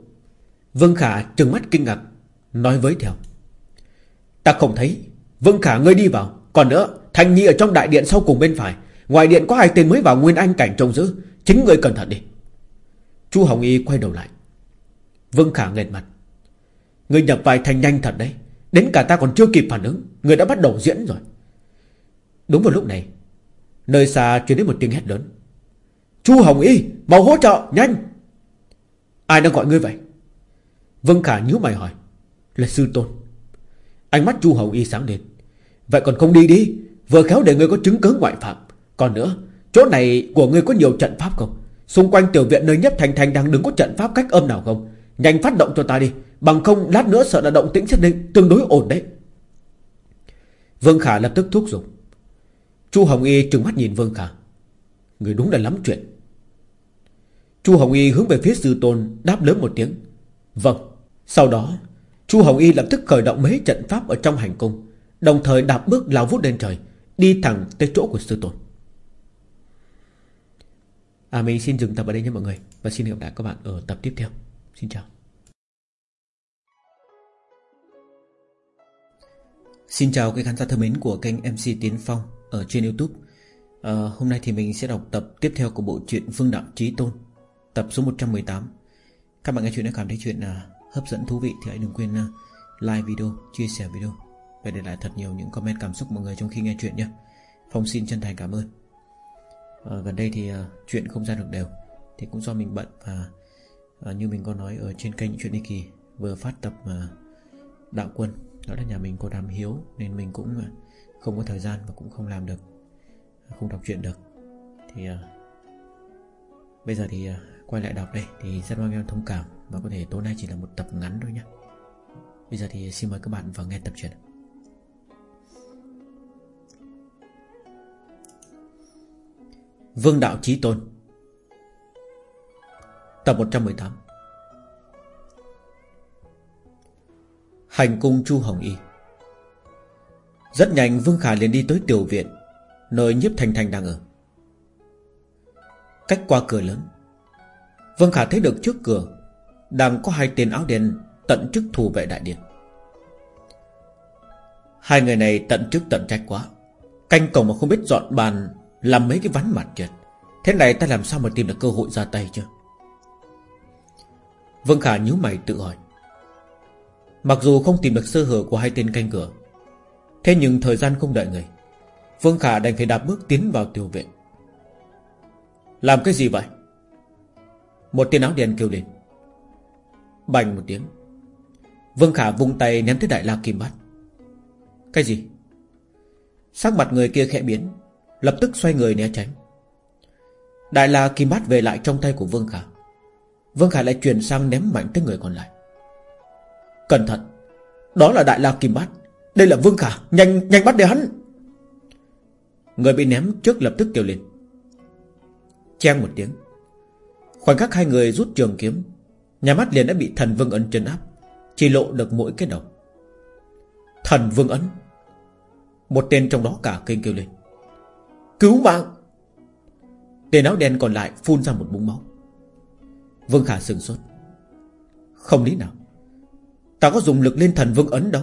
Vâng Khả trừng mắt kinh ngạc, Nói với theo. Ta không thấy. Vương Khả, ngươi đi vào. Còn nữa, Thanh Nhi ở trong đại điện sau cùng bên phải. Ngoài điện có hai tên mới vào Nguyên Anh cảnh trông giữ. Chính ngươi cẩn thận đi. Chu Hồng Y quay đầu lại. Vương Khả nghẹn mặt. Ngươi nhập vai thành nhanh thật đấy. Đến cả ta còn chưa kịp phản ứng Người đã bắt đầu diễn rồi. Đúng vào lúc này, Nơi xa truyền đến một tiếng hét lớn. Chu Hồng Y Màu hỗ trợ, nhanh! Ai đang gọi ngươi vậy? Vương Khả nhíu mày hỏi. Là sư tôn. Ánh mắt Chu Hồng Y sáng lên. Vậy còn không đi đi, Vừa khéo để ngươi có chứng cứ ngoại phạm. Còn nữa, Chỗ này của ngươi có nhiều trận pháp không? Xung quanh tiểu viện nơi nhất thành thành đang đứng có trận pháp cách âm nào không? Nhanh phát động cho ta đi, Bằng không lát nữa sợ là động tĩnh sẽ định tương đối ổn đấy. Vương Khả lập tức thúc giục. Chu Hồng Y trừng mắt nhìn Vương Khả. Người đúng là lắm chuyện. Chu Hồng Y hướng về phía sư tôn Đáp lớn một tiếng. Vâng Sau đó Chu Hồng Y lập tức khởi động mấy trận pháp ở trong hành cung Đồng thời đạp bước lao vút lên trời Đi thẳng tới chỗ của sư tôn. À mình xin dừng tập ở đây nha mọi người Và xin hẹn gặp lại các bạn ở tập tiếp theo. Xin chào. Xin chào các khán giả thân mến của kênh MC Tiến Phong ở trên Youtube. À, Hôm nay thì mình sẽ đọc tập tiếp theo của bộ truyện Phương Đạo Trí Tôn Tập số 118 Các bạn nghe chuyện đã cảm thấy chuyện uh, hấp dẫn thú vị Thì hãy đừng quên uh, like video, chia sẻ video Và để lại thật nhiều những comment cảm xúc mọi người trong khi nghe chuyện nhé. Phong xin chân thành cảm ơn. À, Gần đây thì à, chuyện không ra được đều Thì cũng do mình bận và à, như mình có nói ở trên kênh Chuyện Đi Kỳ Vừa phát tập mà Đạo Quân Đó là nhà mình có đám hiếu Nên mình cũng à, không có thời gian và cũng không làm được Không đọc truyện được. Thì à, Bây giờ thì à, quay lại đọc đây Thì rất mong em thông cảm. Và có thể tối nay chỉ là một tập ngắn thôi nhé Bây giờ thì xin mời các bạn vào nghe tập truyện. Vương Đạo Chí Tôn, Tập 118 Hành cung Chu Hồng Y. Rất nhanh, Vương Khả liền đi tới tiểu viện, Nơi nhiếp thành thành đang ở. Cách qua cửa lớn, Vương Khả thấy được trước cửa đang có hai tên áo đen Tận chức thủ vệ đại điện. Hai người này tận chức tận trách quá. Canh cổng mà không biết dọn bàn, Làm mấy cái ván mặt trượt Thế này ta làm sao mà tìm được cơ hội ra tay chứ? Vương Khả nhíu mày tự hỏi. Mặc dù không tìm được sơ hở của hai tên canh cửa, Thế nhưng thời gian không đợi người. Vương Khả đành phải đạp bước tiến vào tiểu viện. Làm cái gì vậy? Một tên áo đen kêu lên. Bành một tiếng. Vương Khả vung tay ném tới đại la kim bát. Cái gì? Sắc mặt người kia khẽ biến, Lập tức xoay người né tránh. Đại la kim bát về lại trong tay của Vương Khả. Vương Khả lại chuyển sang ném mạnh tới người còn lại. Cẩn thận, Đó là đại la kim bát. Đây là Vương Khả, Nhanh nhanh bắt để hắn. Người bị ném trước lập tức kêu lên. Chang một tiếng. Khoảnh khắc hai người rút trường kiếm Nhà mắt liền đã bị thần Vương Ấn chân áp Chỉ lộ được mỗi cái đầu. Thần Vương Ấn Một tên trong đó cả kinh kêu lên. Cứu mạng! Tên áo đen còn lại phun ra một búng máu. Vương Khả sừng sốt. Không lý nào. Ta có dùng lực lên thần Vương Ấn đâu.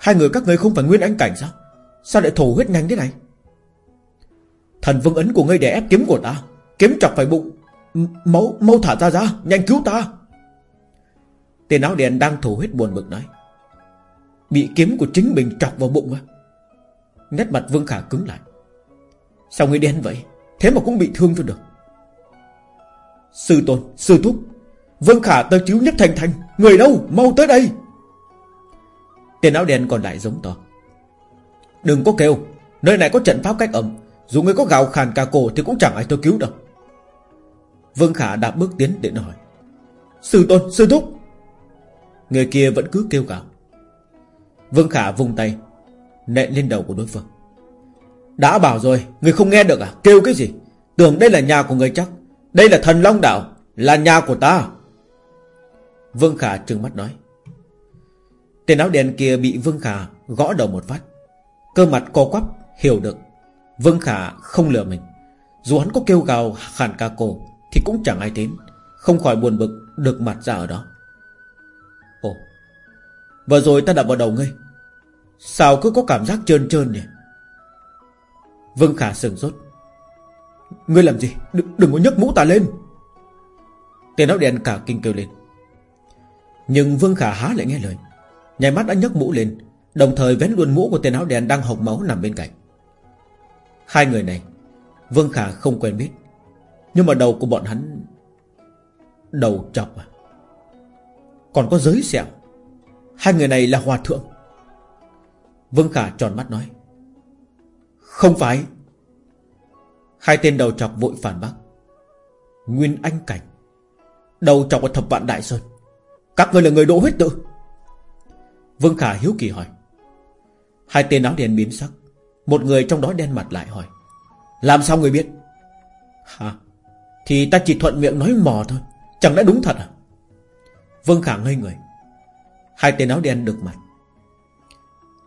Hai người các ngươi không phải nguyên anh cảnh sao? Sao lại thổ huyết nhanh thế này? Thần Vương Ấn của ngươi để ép kiếm của ta Kiếm chọc phải bụng Máu, mau thả ta ra, nhanh cứu ta. Tên áo đen đang thổ huyết buồn bực nói. Bị kiếm của chính mình chọc vào bụng á. Nét mặt Vương Khả cứng lại. Sao người đen vậy? Thế mà cũng bị thương cho được. Sư tôn, sư thúc Vương Khả tới cứu nhất thành thành. Người đâu, mau tới đây. Tên áo đen còn lại giống to. Đừng có kêu. Nơi này có trận pháp cách âm. Dù người có gào khàn cả cổ Thì cũng chẳng ai tôi cứu đâu. Vương Khả đã bước tiến để hỏi Sư tôn, sư thúc Người kia vẫn cứ kêu gào. Vương Khả vung tay Nện lên đầu của đối phương. Đã bảo rồi, người không nghe được à? Kêu cái gì, tưởng đây là nhà của người chắc. Đây là thần Long Đạo Là nhà của ta. Vương Khả trừng mắt nói. Tên áo đen kia bị Vương Khả gõ đầu một phát. Cơ mặt co quắp Hiểu được. Vương Khả không lừa mình. Dù hắn có kêu gào khàn ca cổ Thì cũng chẳng ai đến, Không khỏi buồn bực được mặt ra ở đó. Vừa rồi ta đập vào đầu ngươi. Sao cứ có cảm giác trơn trơn nhỉ? Vương Khả sừng sốt. Ngươi làm gì? Đừng, đừng có nhấc mũ ta lên. Tên áo đen cả kinh kêu lên. Nhưng Vương Khả há lại nghe lời. Nhảy mắt đã nhấc mũ lên Đồng thời vén luôn mũ của tên áo đen đang hộc máu nằm bên cạnh. Hai người này Vương Khả không quen biết. Nhưng mà đầu của bọn hắn Đầu chọc à? Còn có giới sẹo. Hai người này là hòa thượng. Vương Khả tròn mắt nói, Không phải. Hai tên đầu chọc vội phản bác, Nguyên Anh Cảnh, Đầu chọc ở thập vạn Đại Sơn. Các người là người đỗ huyết tự. Vương Khả hiếu kỳ hỏi, Hai tên áo đen biến sắc, Một người trong đó đen mặt lại hỏi, Làm sao người biết? Hả? Thì ta chỉ thuận miệng nói mò thôi, Chẳng lẽ đúng thật à? Vương Khả ngây người Hai tên áo đen được mặt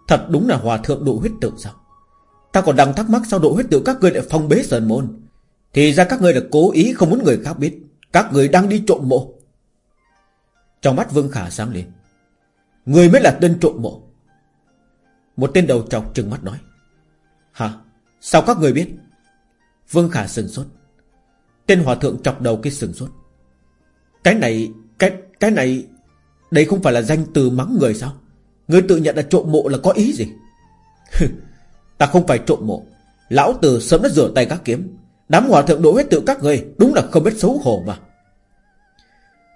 Thật đúng là hòa thượng độ huyết tự sao? Ta còn đang thắc mắc sao độ huyết tự các ngươi lại phong bế sơn môn? Thì ra các ngươi là cố ý không muốn người khác biết. Các người đang đi trộm mộ. Trong mắt Vương Khả sáng lên. Người mới là tên trộm mộ. Một tên đầu trọc trừng mắt nói. Hả? Sao các người biết? Vương Khả sừng sốt. Tên hòa thượng chọc đầu cái sừng sốt. Cái này, Cái cái này đây không phải là danh từ mắng người sao? Người tự nhận là trộm mộ là có ý gì? Ta không phải trộm mộ. Lão tử sớm đã rửa tay các kiếm. Đám hòa thượng đổ hết tự các người, Đúng là không biết xấu hổ mà.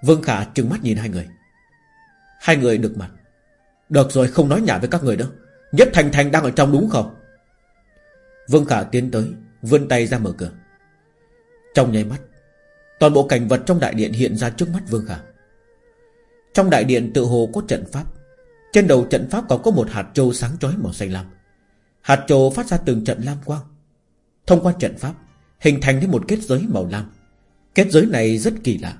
Vương Khả trừng mắt nhìn hai người. Hai người được mặt. Được rồi, không nói nhả với các người đâu. Nhất Thành Thành đang ở trong đúng không? Vương Khả tiến tới, Vươn tay ra mở cửa. Trong nháy mắt, Toàn bộ cảnh vật trong đại điện hiện ra trước mắt Vương Khả. Trong đại điện tự hồ có trận pháp. Trên đầu trận pháp còn có một hạt châu sáng chói màu xanh lam. Hạt châu phát ra từng trận lam quang. Thông qua trận pháp, Hình thành nên một kết giới màu lam. Kết giới này rất kỳ lạ.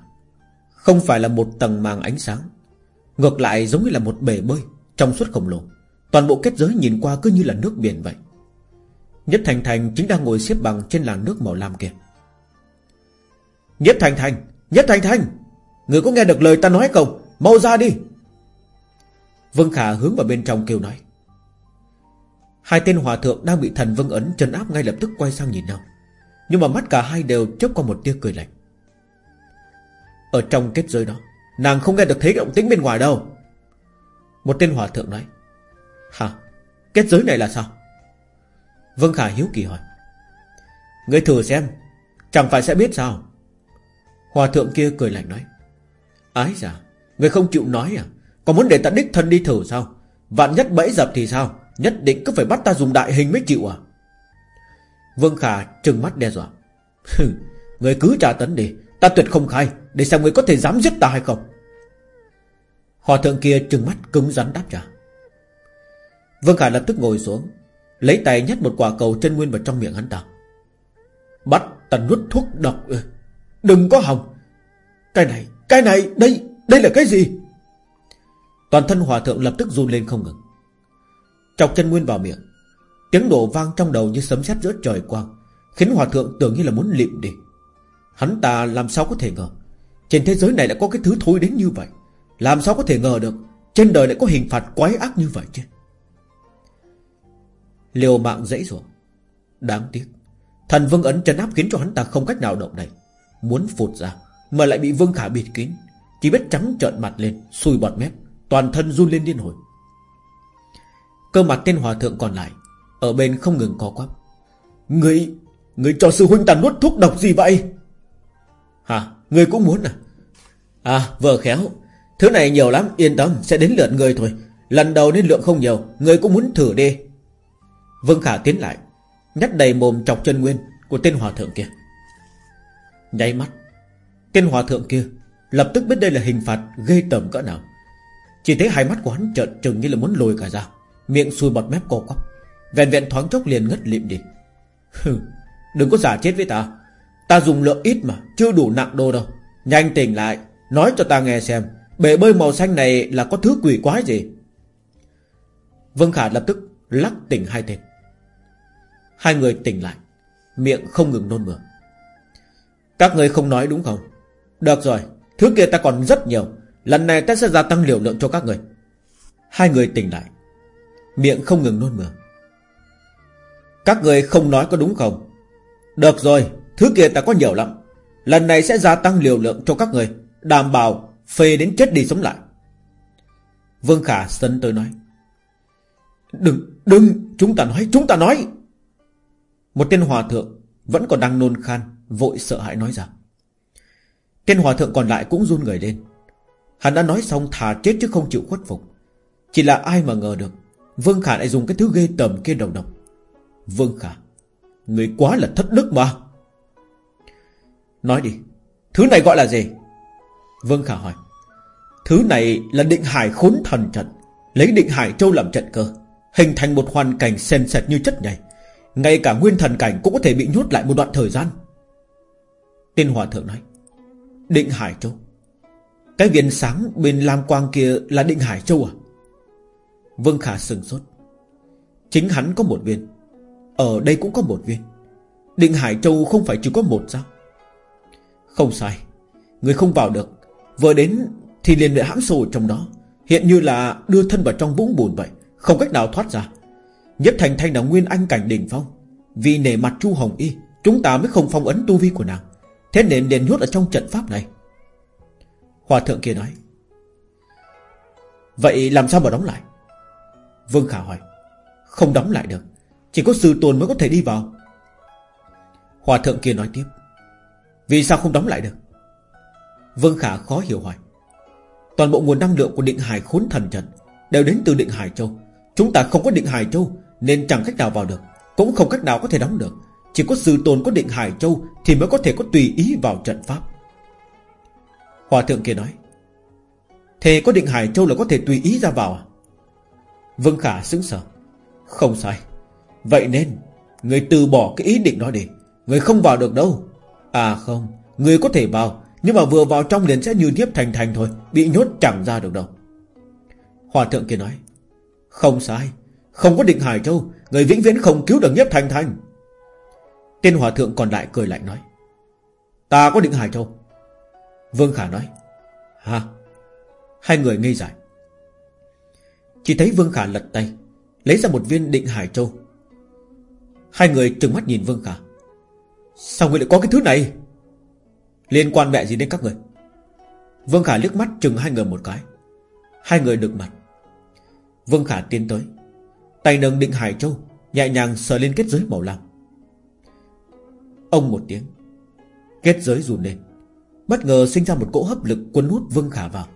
Không phải là một tầng màng ánh sáng. Ngược lại giống như là một bể bơi Trong suốt khổng lồ. Toàn bộ kết giới nhìn qua cứ như là nước biển vậy. Nhất Thành Thành chính đang ngồi xếp bằng trên làn nước màu lam kia. Nhất Thành Thành, Nhất Thành Thành, Người có nghe được lời ta nói không? Mau ra đi. Vương Khả hướng vào bên trong kêu nói. Hai tên hòa thượng đang bị thần vân ấn trấn áp ngay lập tức quay sang nhìn nhau. Nhưng mà mắt cả hai đều chớp qua một tia cười lạnh. Ở trong kết giới đó, Nàng không nghe được thấy động tĩnh bên ngoài đâu. Một tên hòa thượng nói. Hả? Kết giới này là sao? Vân Khả hiếu kỳ hỏi. Người thử xem, Chẳng phải sẽ biết sao? Hòa thượng kia cười lạnh nói. Ái giả Người không chịu nói à? Còn muốn để ta đích thân đi thử sao? Vạn nhất bẫy dập thì sao? Nhất định cứ phải bắt ta dùng đại hình mới chịu à? Vương Khả trừng mắt đe dọa. Người cứ trả tấn đi. Ta tuyệt không khai Để xem người có thể dám giết ta hay không. Hòa thượng kia trừng mắt cứng rắn đáp trả. Vương Khả lập tức ngồi xuống Lấy tay nhét một quả cầu chân nguyên vào trong miệng hắn ta. Bắt ta nuốt thuốc độc. Ừ, đừng có hòng. Cái này, cái này, đây, đây là cái gì? Toàn thân hòa thượng lập tức run lên không ngừng. Chọc chân nguyên vào miệng, Tiếng đổ vang trong đầu như sấm sét giữa trời quang, Khiến hòa thượng tưởng như là muốn lịm đi. Hắn ta làm sao có thể ngờ? Trên thế giới này lại có cái thứ thối đến như vậy. Làm sao có thể ngờ được Trên đời lại có hình phạt quái ác như vậy chứ? Liều mạng dễ rồi Đáng tiếc, Thần vương ấn trấn áp khiến cho hắn ta không cách nào động đậy, Muốn phụt ra Mà lại bị vương khả bịt kín. Chỉ biết trắng trợn mặt lên, Xui bọt mép, Toàn thân run lên điên hồi. Cơ mặt tên hòa thượng còn lại, Ở bên không ngừng co quắp. Người Người cho sư huynh ta nuốt thuốc độc gì vậy? Hả, Người cũng muốn à? À vợ khéo. Thứ này nhiều lắm, yên tâm, Sẽ đến lượt người thôi. Lần đầu nên lượng không nhiều, Người cũng muốn thử đi. Vương Khả tiến lại Nhắc đầy mồm chọc chân nguyên Của tên hòa thượng kia. Nháy mắt, Tên hòa thượng kia Lập tức biết đây là hình phạt gây tởm cỡ nào. Chỉ thấy hai mắt của hắn trợn trừng như là muốn lồi cả ra Miệng xui bọt mép co quắp, Vẹn vẹn thoáng chốc liền ngất lịm đi. Hừ, Đừng có giả chết với ta. Ta dùng lượng ít mà, Chưa đủ nặng đô đâu. Nhanh tỉnh lại, Nói cho ta nghe xem, Bể bơi màu xanh này là có thứ quỷ quái gì? Vương Khả lập tức lắc tỉnh hai tên. Hai người tỉnh lại, Miệng không ngừng nôn mửa. Các người không nói đúng không? Được rồi Thứ kia ta còn rất nhiều. Lần này ta sẽ gia tăng liều lượng cho các người. Hai người tỉnh lại. Miệng không ngừng nôn mửa. Các người không nói có đúng không? Được rồi Thứ kia ta có nhiều lắm. Lần này sẽ gia tăng liều lượng cho các người Đảm bảo phê đến chết đi sống lại. Vương Khả sân tới nói. Đừng, đừng, chúng ta nói, chúng ta nói. Một tên hòa thượng Vẫn còn đang nôn khan Vội sợ hãi nói rằng. Tên hòa thượng còn lại cũng run người lên. Hắn đã nói xong thà chết chứ không chịu khuất phục. Chỉ là ai mà ngờ được, Vương Khả lại dùng cái thứ ghê tầm kia đầu độc. Vương Khả, Người quá là thất đức mà. Nói đi, Thứ này gọi là gì? Vương Khả hỏi. Thứ này là định hải khốn thần trận, Lấy định hải châu làm trận cơ, Hình thành một hoàn cảnh sền sệt như chất nhảy. Ngay cả nguyên thần cảnh cũng có thể bị nhốt lại một đoạn thời gian. Tên hòa thượng nói. Định hải châu. Cái viên sáng bên lam quang kia là định hải châu à? Vương Khả sừng sốt. Chính hắn có một viên. Ở đây cũng có một viên. Định Hải Châu không phải chỉ có một sao? Không sai. Người không vào được. Vừa đến thì liền bị hãm sâu trong đó. Hiện như là đưa thân vào trong vũng bùn vậy. Không cách nào thoát ra. Nhất Thành Thanh là nguyên anh cảnh đỉnh phong. Vì nể mặt Chu Hồng Y, Chúng ta mới không phong ấn tu vi của nàng. Thế nên liền nhốt ở trong trận pháp này. Hòa thượng kia nói, Vậy làm sao mà đóng lại? Vương Khả hỏi, Không đóng lại được, Chỉ có sư tôn mới có thể đi vào. Hòa thượng kia nói tiếp, Vì sao không đóng lại được? Vương Khả khó hiểu hỏi, Toàn bộ nguồn năng lượng của định hải khốn thần trận Đều đến từ định hải châu. Chúng ta không có định hải châu Nên chẳng cách nào vào được, Cũng không cách nào có thể đóng được. Chỉ có sư tôn có định hải châu Thì mới có thể có tùy ý vào trận pháp. Hòa thượng kia nói, Thế có định hải châu là có thể tùy ý ra vào à? Vương Khả sững sờ, Không sai. Vậy nên, Người từ bỏ cái ý định đó đi. Người không vào được đâu. À không, Người có thể vào, Nhưng mà vừa vào trong liền sẽ như tiếp thành thành thôi, Bị nhốt chẳng ra được đâu. Hòa thượng kia nói, Không sai, Không có định Hải Châu, Người vĩnh viễn không cứu được nhiếp thành thành. Tên hòa thượng còn lại cười lạnh nói, Ta có định Hải Châu Vương Khả nói Hả Hai người ngây dại. Chỉ thấy Vương Khả lật tay, Lấy ra một viên định Hải Châu Hai người trừng mắt nhìn Vương Khả. Sao người lại có cái thứ này? Liên quan mẹ gì đến các người? Vương Khả liếc mắt chừng hai người một cái. Hai người được mặt. Vương Khả tiến tới, Tay nâng định Hải Châu Nhẹ nhàng sờ lên kết giới màu lam. Ông một tiếng. Kết giới rùn lên. Bất ngờ sinh ra một cỗ hấp lực cuốn hút Vương Khả vào.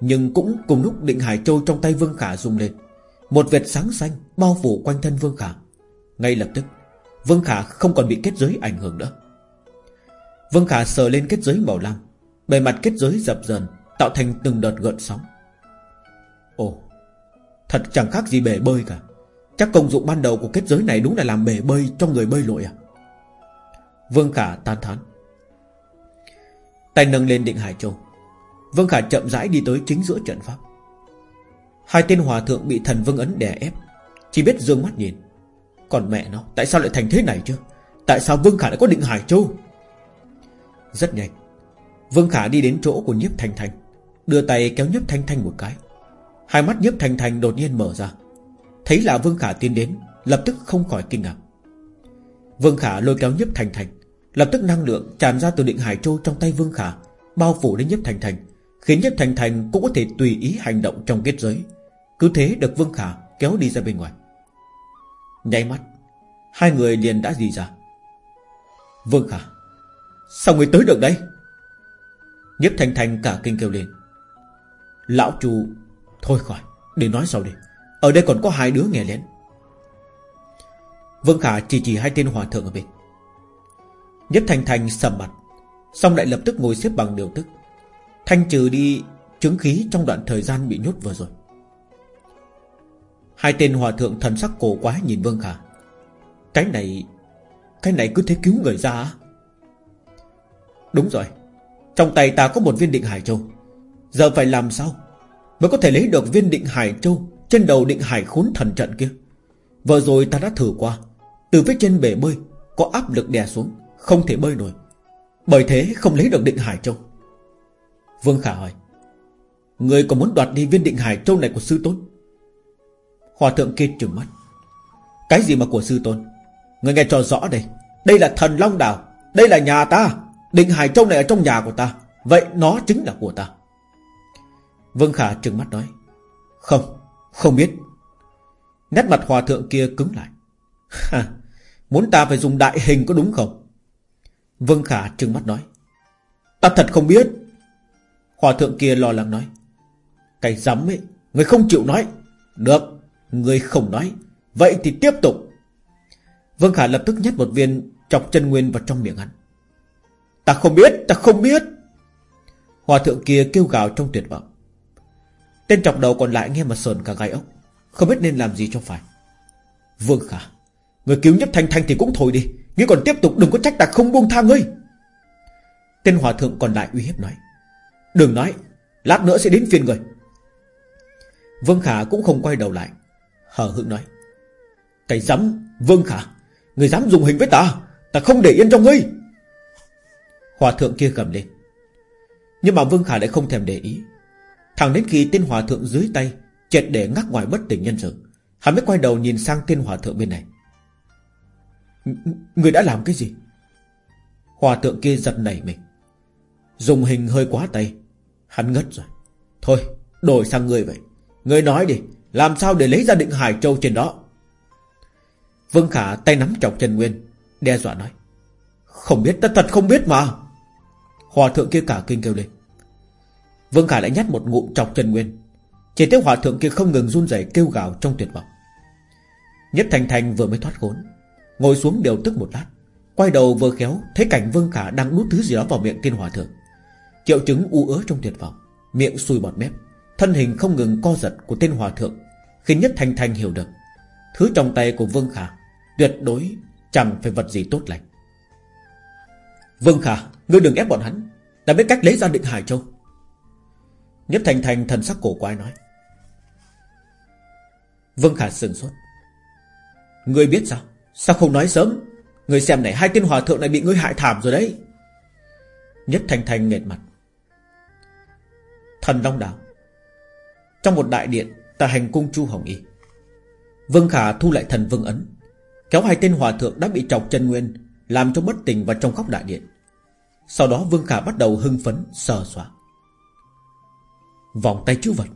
Nhưng cũng cùng lúc định Hải Châu trong tay Vương Khả rung lên. Một vệt sáng xanh bao phủ quanh thân Vương Khả. Ngay lập tức, Vương Khả không còn bị kết giới ảnh hưởng nữa. Vương Khả sờ lên kết giới màu lam. Bề mặt kết giới dập dần Tạo thành từng đợt gợn sóng. Ồ, Thật chẳng khác gì bể bơi cả. Chắc công dụng ban đầu của kết giới này đúng là làm bể bơi Cho người bơi lội à? Vương Khả tan thán. Tay nâng lên định Hải Châu. Vương Khả chậm rãi đi tới chính giữa trận pháp. Hai tên hòa thượng bị thần Vương Ấn đè ép. Chỉ biết dương mắt nhìn. Còn mẹ nó, Tại sao lại thành thế này chứ? Tại sao Vương Khả lại có định Hải Châu? Rất nhanh, Vương Khả đi đến chỗ của nhiếp thanh thanh, Đưa tay kéo nhiếp thanh thanh một cái. Hai mắt nhiếp thanh thanh đột nhiên mở ra. Thấy là Vương Khả tiến đến, Lập tức không khỏi kinh ngạc. Vương Khả lôi kéo nhấp Thành Thành. Lập tức năng lượng tràn ra từ định Hải Châu trong tay Vương Khả, Bao phủ đến nhấp Thành Thành, Khiến nhấp thành thành cũng có thể tùy ý hành động trong kết giới. Cứ thế được Vương Khả kéo đi ra bên ngoài. Nháy mắt, Hai người liền đã gì ra. Vương Khả, Sao người tới được đây? Nhếp thành thành cả kinh kêu lên. Lão chủ Thôi khỏi, để nói sau đi. Ở đây còn có hai đứa nghe lén. Vương Khả chỉ chỉ hai tên hòa thượng ở bên. Nhất Thành Thành sầm mặt, Xong lại lập tức ngồi xếp bằng điều tức. Thanh trừ đi chứng khí trong đoạn thời gian bị nhốt vừa rồi. Hai tên hòa thượng thần sắc cổ quá nhìn Vương Khả. Cái này Cái này cứ thế cứu người ra Đúng rồi, Trong tay ta có một viên định Hải Châu. Giờ phải làm sao Mới có thể lấy được viên định Hải Châu Trên đầu định Hải khốn thần trận kia? Vừa rồi ta đã thử qua từ phía trên bể bơi Có áp lực đè xuống Không thể bơi nổi. Bởi thế không lấy được định Hải Châu. Vương Khả hỏi Người còn muốn đoạt đi viên định Hải Châu này của sư tôn? Hòa thượng kia trừng mắt Cái gì mà của sư tôn? Người nghe cho rõ đây. Đây là thần Long Đảo Đây là nhà ta. Định Hải Châu này ở trong nhà của ta. Vậy nó chính là của ta. Vương Khả trừng mắt nói Không, không biết. Nét mặt hòa thượng kia cứng lại. Muốn ta phải dùng đại hình có đúng không? Vương Khả trừng mắt nói. Ta thật không biết. Hòa thượng kia lo lắng nói. Cái dám ấy, Người không chịu nói. Được, Người không nói. Vậy thì tiếp tục. Vương Khả lập tức nhét một viên Chọc chân nguyên vào trong miệng hắn. Ta không biết, Ta không biết. Hòa thượng kia kêu gào trong tuyệt vọng. Tên chọc đầu còn lại nghe mà sờn cả gai ốc. Không biết nên làm gì cho phải. Vương Khả Người cứu nhấp thanh thanh thì cũng thôi đi. Ngươi còn tiếp tục, đừng có trách ta không buông tha ngươi. Tên hòa thượng còn lại uy hiếp nói. Đừng nói, Lát nữa sẽ đến phiên người. Vương Khả cũng không quay đầu lại. Hờ hững nói. Cái dám Vương Khả, Người dám dùng hình với ta Ta không để yên cho ngươi. Hòa thượng kia gầm lên. Nhưng mà Vương Khả lại không thèm để ý. Thẳng đến khi tên hòa thượng dưới tay Chẹt để ngắc ngoài bất tỉnh nhân sự, Hắn mới quay đầu nhìn sang tên hòa thượng bên này. Người đã làm cái gì? Hòa thượng kia giật nảy mình. Dùng hình hơi quá tay. Hắn ngất rồi. Thôi, đổi sang người vậy. Người nói đi, Làm sao để lấy ra định Hải Châu trên đó? Vương Khả tay nắm chọc Trần Nguyên, Đe dọa nói. Không biết, ta thật không biết mà. Hòa thượng kia cả kinh kêu lên. Vương Khả lại nhát một ngụm chọc Trần Nguyên. Chỉ thấy hòa thượng kia không ngừng run rẩy kêu gào trong tuyệt vọng. Nhất Thành Thành vừa mới thoát khốn Ngồi xuống điều tức một lát, Quay đầu vừa khéo, Thấy cảnh Vương Khả đang nuốt thứ gì đó vào miệng tiên hòa thượng. Triệu chứng u ớ trong tuyệt vọng, Miệng sùi bọt mép, Thân hình không ngừng co giật của tên hòa thượng, Khiến Nhất Thành Thành hiểu được, Thứ trong tay của Vương Khả Tuyệt đối chẳng phải vật gì tốt lành. Vương Khả, Ngươi đừng ép bọn hắn, đã biết cách lấy ra định Hải Châu. Nhất Thành Thành thần sắc cổ quái nói. Vương Khả sừng sốt. Ngươi biết sao? Sao không nói sớm? Người xem này, hai tên hòa thượng này bị ngươi hại thảm rồi đấy. Nhất Thành Thành nghệt mặt. Thần Long Đảo Trong một đại điện Tại hành cung Chu Hồng Y. Vương Khả thu lại thần Vương Ấn, Kéo hai tên hòa thượng đã bị chọc chân nguyên, Làm cho bất tình vào trong góc đại điện. Sau đó Vương Khả bắt đầu hưng phấn, Sờ soạn Vòng tay chữ vật.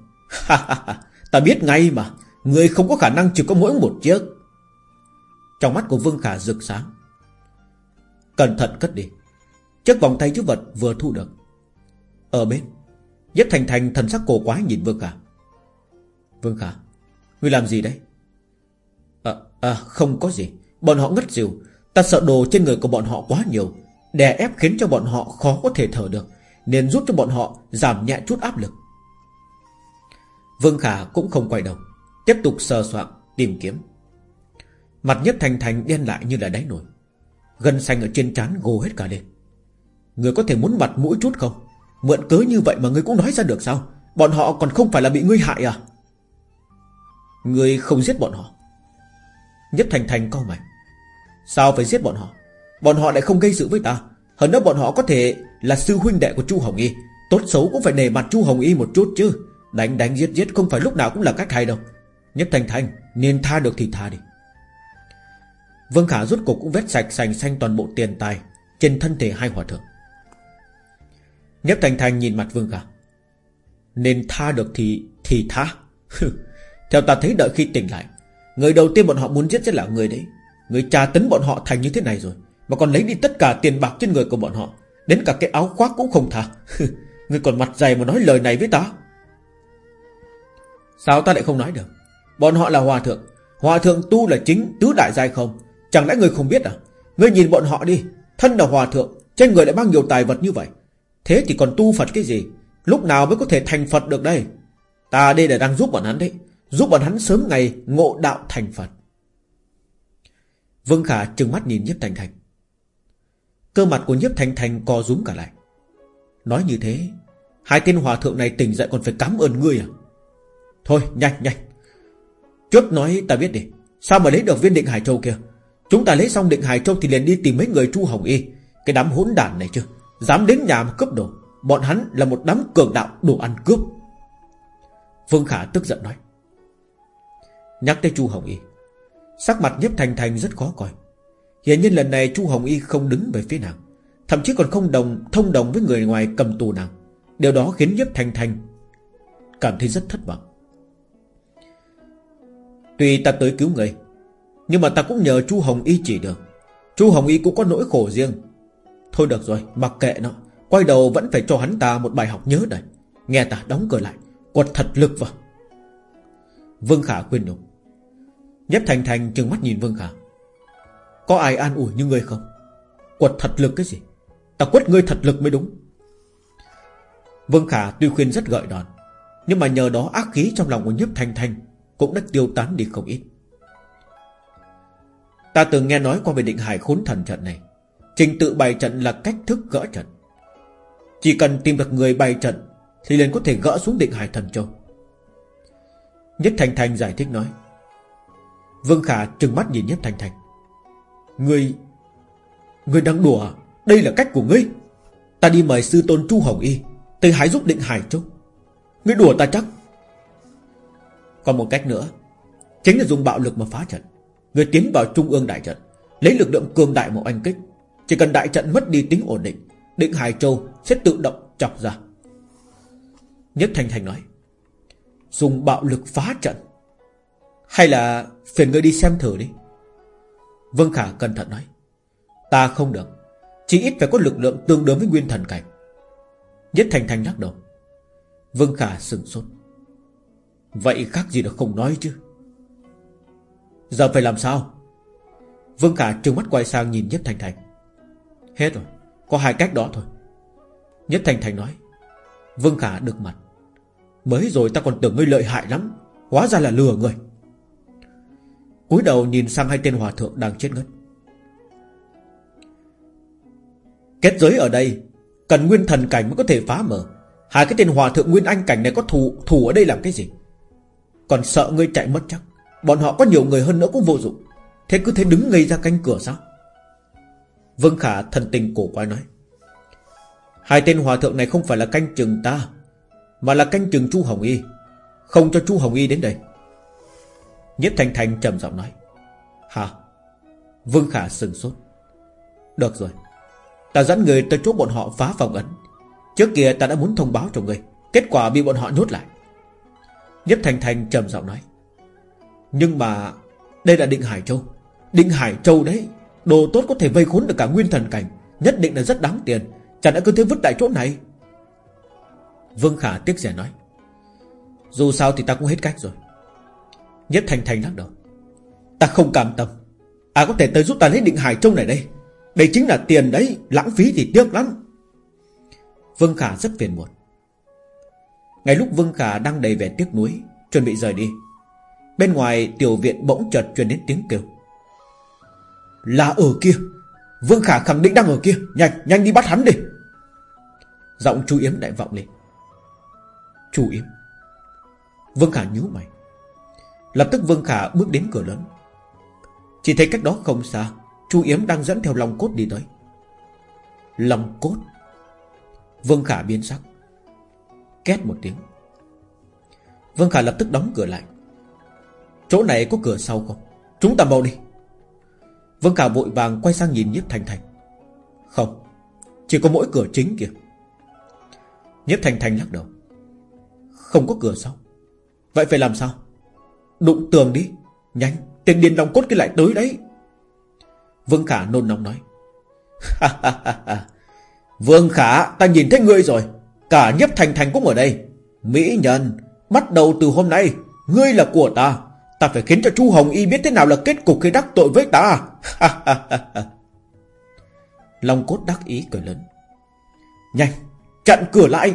Ta biết ngay mà Người không có khả năng chỉ có mỗi một chiếc. Trong mắt của Vương Khả rực sáng. Cẩn thận cất đi. Chiếc vòng tay chữ vật vừa thu được. Ở bên Nhất Thành Thành thần sắc cổ quái nhìn Vương Khả. Vương Khả Ngươi làm gì đấy? À, à không có gì. Bọn họ ngất xỉu. Ta sợ đồ trên người của bọn họ quá nhiều. Đè ép khiến cho bọn họ khó có thể thở được. Nên giúp cho bọn họ giảm nhẹ chút áp lực. Vương Khả cũng không quay đầu. Tiếp tục sờ soạn tìm kiếm. Mặt nhất thành thành đen lại như là đáy nổi Gân xanh ở trên trán gồ hết cả lên Người có thể muốn mặt mũi chút không? Mượn cớ như vậy mà ngươi cũng nói ra được sao? Bọn họ còn không phải là bị ngươi hại à? Ngươi không giết bọn họ. Nhất Thành Thành câu mày. Sao phải giết bọn họ? Bọn họ lại không gây sự với ta. Hơn nữa bọn họ có thể là sư huynh đệ của Chu Hồng Y. Tốt xấu cũng phải nề mặt Chu Hồng Y một chút chứ. Đánh đánh giết giết không phải lúc nào cũng là cách hay đâu. Nhất Thành Thành Nên tha được thì tha đi. Vương Khả rút cục cũng vết sạch sành xanh toàn bộ tiền tài Trên thân thể hai hòa thượng. Nhếp Thành Thành nhìn mặt Vương Khả. Nên tha được thì Thì tha. Theo ta thấy đợi khi tỉnh lại, Người đầu tiên bọn họ muốn giết sẽ là người đấy. Người trà tấn bọn họ thành như thế này rồi, Mà còn lấy đi tất cả tiền bạc trên người của bọn họ, Đến cả cái áo khoác cũng không tha. Người còn mặt dày mà nói lời này với ta. Sao ta lại không nói được? Bọn họ là hòa thượng Hòa thượng tu là chính tứ đại giai không? Chẳng lẽ người không biết à? Người nhìn bọn họ đi, Thân là hòa thượng, Trên người lại mang nhiều tài vật như vậy. Thế thì còn tu Phật cái gì? Lúc nào mới có thể thành Phật được đây? Ta đây là đang giúp bọn hắn đấy. Giúp bọn hắn sớm ngày ngộ đạo thành Phật. Vương Khả trừng mắt nhìn Nhiếp Thành Thành. Cơ mặt của Nhiếp Thành Thành co rúm cả lại. Nói như thế, Hai tên hòa thượng này tỉnh dậy còn phải cảm ơn ngươi à? Thôi, nhanh nhanh. Chút nói ta biết đi. Sao mà lấy được viên định Hải Châu kia? Chúng ta lấy xong định Hải Châu thì liền đi tìm mấy người Chu Hồng Y. Cái đám hỗn đản này chứ, Dám đến nhà mà cướp đồ. Bọn hắn là một đám cường đạo đồ ăn cướp. Vương Khả tức giận nói. Nhắc tới Chu Hồng Y, Sắc mặt nhếp thành thành rất khó coi. Hiện nhiên lần này Chu Hồng Y không đứng về phía nàng, Thậm chí còn không đồng, thông đồng với người ngoài cầm tù nàng. Điều đó khiến nhếp thành thành Cảm thấy rất thất vọng. Tuy ta tới cứu người nhưng mà ta cũng nhờ Chu Hồng Y chỉ được. Chu Hồng Y cũng có nỗi khổ riêng. Thôi được rồi, mặc kệ nó. Quay đầu vẫn phải cho hắn ta một bài học nhớ đây Nghe ta đóng cửa lại. Quật thật lực vào. Vương Khả khuyên nhủ Nhếp Thành Thành trừng mắt nhìn Vương Khả. Có ai an ủi như ngươi không? Quật thật lực cái gì? Ta quất ngươi thật lực mới đúng. Vương Khả tuy khuyên rất gợi đòn, Nhưng mà nhờ đó ác khí trong lòng của Nhếp Thành Thành Cũng đã tiêu tán đi không ít. Ta từng nghe nói qua về định hải khốn thần trận này. Trình tự bày trận là cách thức gỡ trận. Chỉ cần tìm được người bày trận Thì liền có thể gỡ xuống định hải thần châu. Nhất Thành Thành giải thích nói, Vương Khả trừng mắt nhìn Nhất Thành Thành. Ngươi Ngươi đang đùa à? Đây là cách của ngươi. Ta đi mời sư tôn Chu Hồng Y Tới hái giúp định Hải Châu. Ngươi đùa ta chắc. Còn một cách nữa, Chính là dùng bạo lực mà phá trận người tiến vào trung ương đại trận, Lấy lực lượng cường đại một anh kích. Chỉ cần đại trận mất đi tính ổn định Định Hải Châu sẽ tự động chọc ra. Nhất Thành Thành nói, Dùng bạo lực phá trận. Hay là phiền ngươi đi xem thử đi. Vương Khả cẩn thận nói, Ta không được. Chỉ ít phải có lực lượng tương đương với nguyên thần cảnh. Nhất Thành Thành lắc đầu. Vương Khả sừng sốt. Vậy khác gì được không nói chứ? Giờ phải làm sao? Vương Khả trừng mắt quay sang nhìn Nhất Thành Thành. Hết rồi, Có hai cách đó thôi. Nhất Thành Thành nói, Vương Khả được mặt. Mới rồi ta còn tưởng ngươi lợi hại lắm, Hóa ra là lừa người. Cúi đầu nhìn sang hai tên hòa thượng đang chết ngất. Kết giới ở đây, Cần nguyên thần cảnh mới có thể phá mở. Hai cái tên hòa thượng nguyên anh cảnh này có thủ thủ ở đây làm cái gì? Còn sợ ngươi chạy mất chắc. Bọn họ có nhiều người hơn nữa cũng vô dụng. Thế cứ thế đứng ngây ra canh cửa sao? Vương Khả thần tình cổ quái nói. Hai tên hòa thượng này không phải là canh chừng ta, Mà là canh chừng Chu Hồng Y. Không cho Chu Hồng Y đến đây. Nhất Thành Thành trầm giọng nói. Hả? Vương Khả sừng sốt. Được rồi. Ta dẫn người tới chỗ bọn họ phá phòng ấn. Trước kia ta đã muốn thông báo cho người. Kết quả bị bọn họ nhốt lại. Nhất Thành Thành trầm giọng nói. Nhưng mà Đây là Định Hải Châu. Định Hải Châu đấy, Đồ tốt có thể vây khốn được cả nguyên thần cảnh. Nhất định là rất đáng tiền. Chẳng đã cứ thế vứt tại chỗ này? Vương Khả tiếc rẻ nói. Dù sao thì ta cũng hết cách rồi. Nhất Thành Thành lắc đầu. Ta không cảm tâm. À có thể tới giúp ta lấy định Hải Châu này đây. Đây chính là tiền đấy, Lãng phí thì tiếc lắm. Vương Khả rất phiền muộn. Ngay lúc Vương Khả đang đầy vẻ tiếc nuối, Chuẩn bị rời đi Bên ngoài tiểu viện bỗng chợt truyền đến tiếng kêu. Là ở kia. Vương Khả khẳng định đang ở kia. Nhanh, nhanh đi bắt hắn đi. Giọng chú Yếm đại vọng lên. Chú Yếm. Vương Khả nhíu mày. Lập tức Vương Khả bước đến cửa lớn. Chỉ thấy cách đó không xa Chu Yếm đang dẫn theo lòng cốt đi tới. Lòng cốt. Vương Khả biến sắc. Két một tiếng. Vương Khả lập tức đóng cửa lại. Chỗ này có cửa sau không? Chúng ta mau đi. Vương Khả vội vàng quay sang nhìn Nhiếp Thành Thành. Không, Chỉ có mỗi cửa chính kìa Nhiếp Thành Thành lắc đầu. Không có cửa sau. Vậy phải làm sao? Đụng tường đi. Nhanh, Tên điên lòng cốt cái lại tới đấy. Vương Khả nôn nóng nói. Vương Khả, ta nhìn thấy ngươi rồi. Cả nhếp thành thành cũng ở đây. Mỹ nhân, Bắt đầu từ hôm nay, Ngươi là của ta. Ta phải khiến cho chú Hồng Y biết thế nào là kết cục khi đắc tội với ta. Long cốt đắc ý cười lớn. Nhanh, Chặn cửa lại.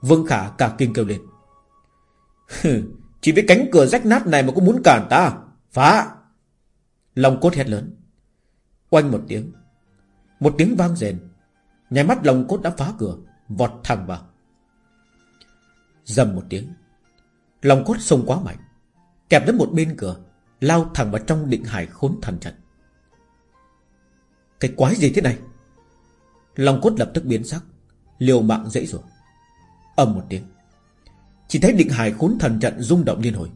Vương Khả cả kinh kêu lên. Chỉ với cánh cửa rách nát này mà cũng muốn cản ta. Phá. Long cốt hét lớn. Oanh một tiếng. Một tiếng vang rền. Nhảy mắt Long cốt đã phá cửa, Vọt thẳng vào. Dầm một tiếng. Long cốt xông quá mạnh. Kẹp đến một bên cửa, Lao thẳng vào trong định hải khốn thần trận. Cái quái gì thế này? Long cốt lập tức biến sắc, Liều mạng dễ rồi ầm một tiếng, Chỉ thấy định hải khốn thần trận rung động liên hồi.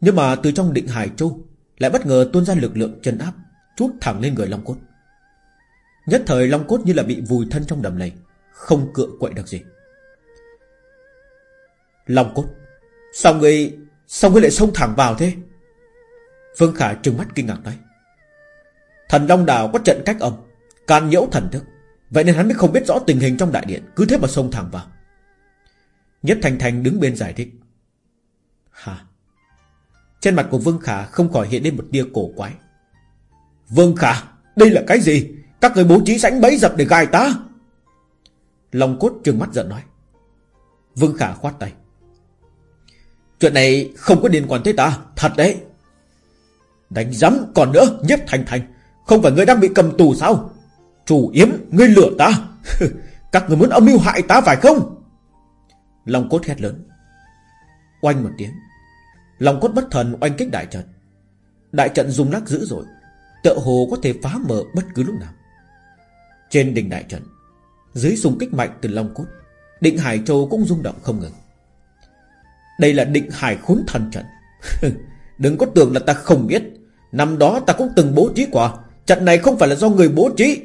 Nhưng mà từ trong định hải châu Lại bất ngờ tuôn ra lực lượng chân áp Chút thẳng lên người Long cốt. Nhất thời Long cốt như là bị vùi thân trong đầm này Không cựa quậy được gì. Long cốt, Sao người Sao ngươi lại xông thẳng vào thế? Vương Khả trừng mắt kinh ngạc nói. Thần Long Đào có trận cách âm, Can nhiễu thần thức. Vậy nên hắn mới không biết rõ tình hình trong đại điện, Cứ thế mà xông thẳng vào. Nhất Thành Thành đứng bên giải thích. Hả? Trên mặt của Vương Khả không khỏi hiện lên một tia cổ quái. Vương Khả, Đây là cái gì? Các người bố trí sánh bẫy dập để gai ta? Long cốt trừng mắt giận nói. Vương Khả khoát tay. Chuyện này không có liên quan tới ta, Thật đấy. Đánh giấm còn nữa nhếp Thành Thành. Không phải ngươi đang bị cầm tù sao? Chủ yếm, ngươi lừa ta. Các người muốn âm mưu hại ta phải không? Long cốt hét lớn. Oanh một tiếng. Long cốt bất thần oanh kích đại trận. Đại trận rung lắc dữ rồi Tợ hồ có thể phá mở bất cứ lúc nào. Trên đỉnh đại trận, Dưới xung kích mạnh từ Long cốt, Định Hải Châu cũng rung động không ngừng. Đây là định Hải khốn thần trận. Đừng có tưởng là ta không biết. Năm đó ta cũng từng bố trí qua Trận này không phải là do người bố trí.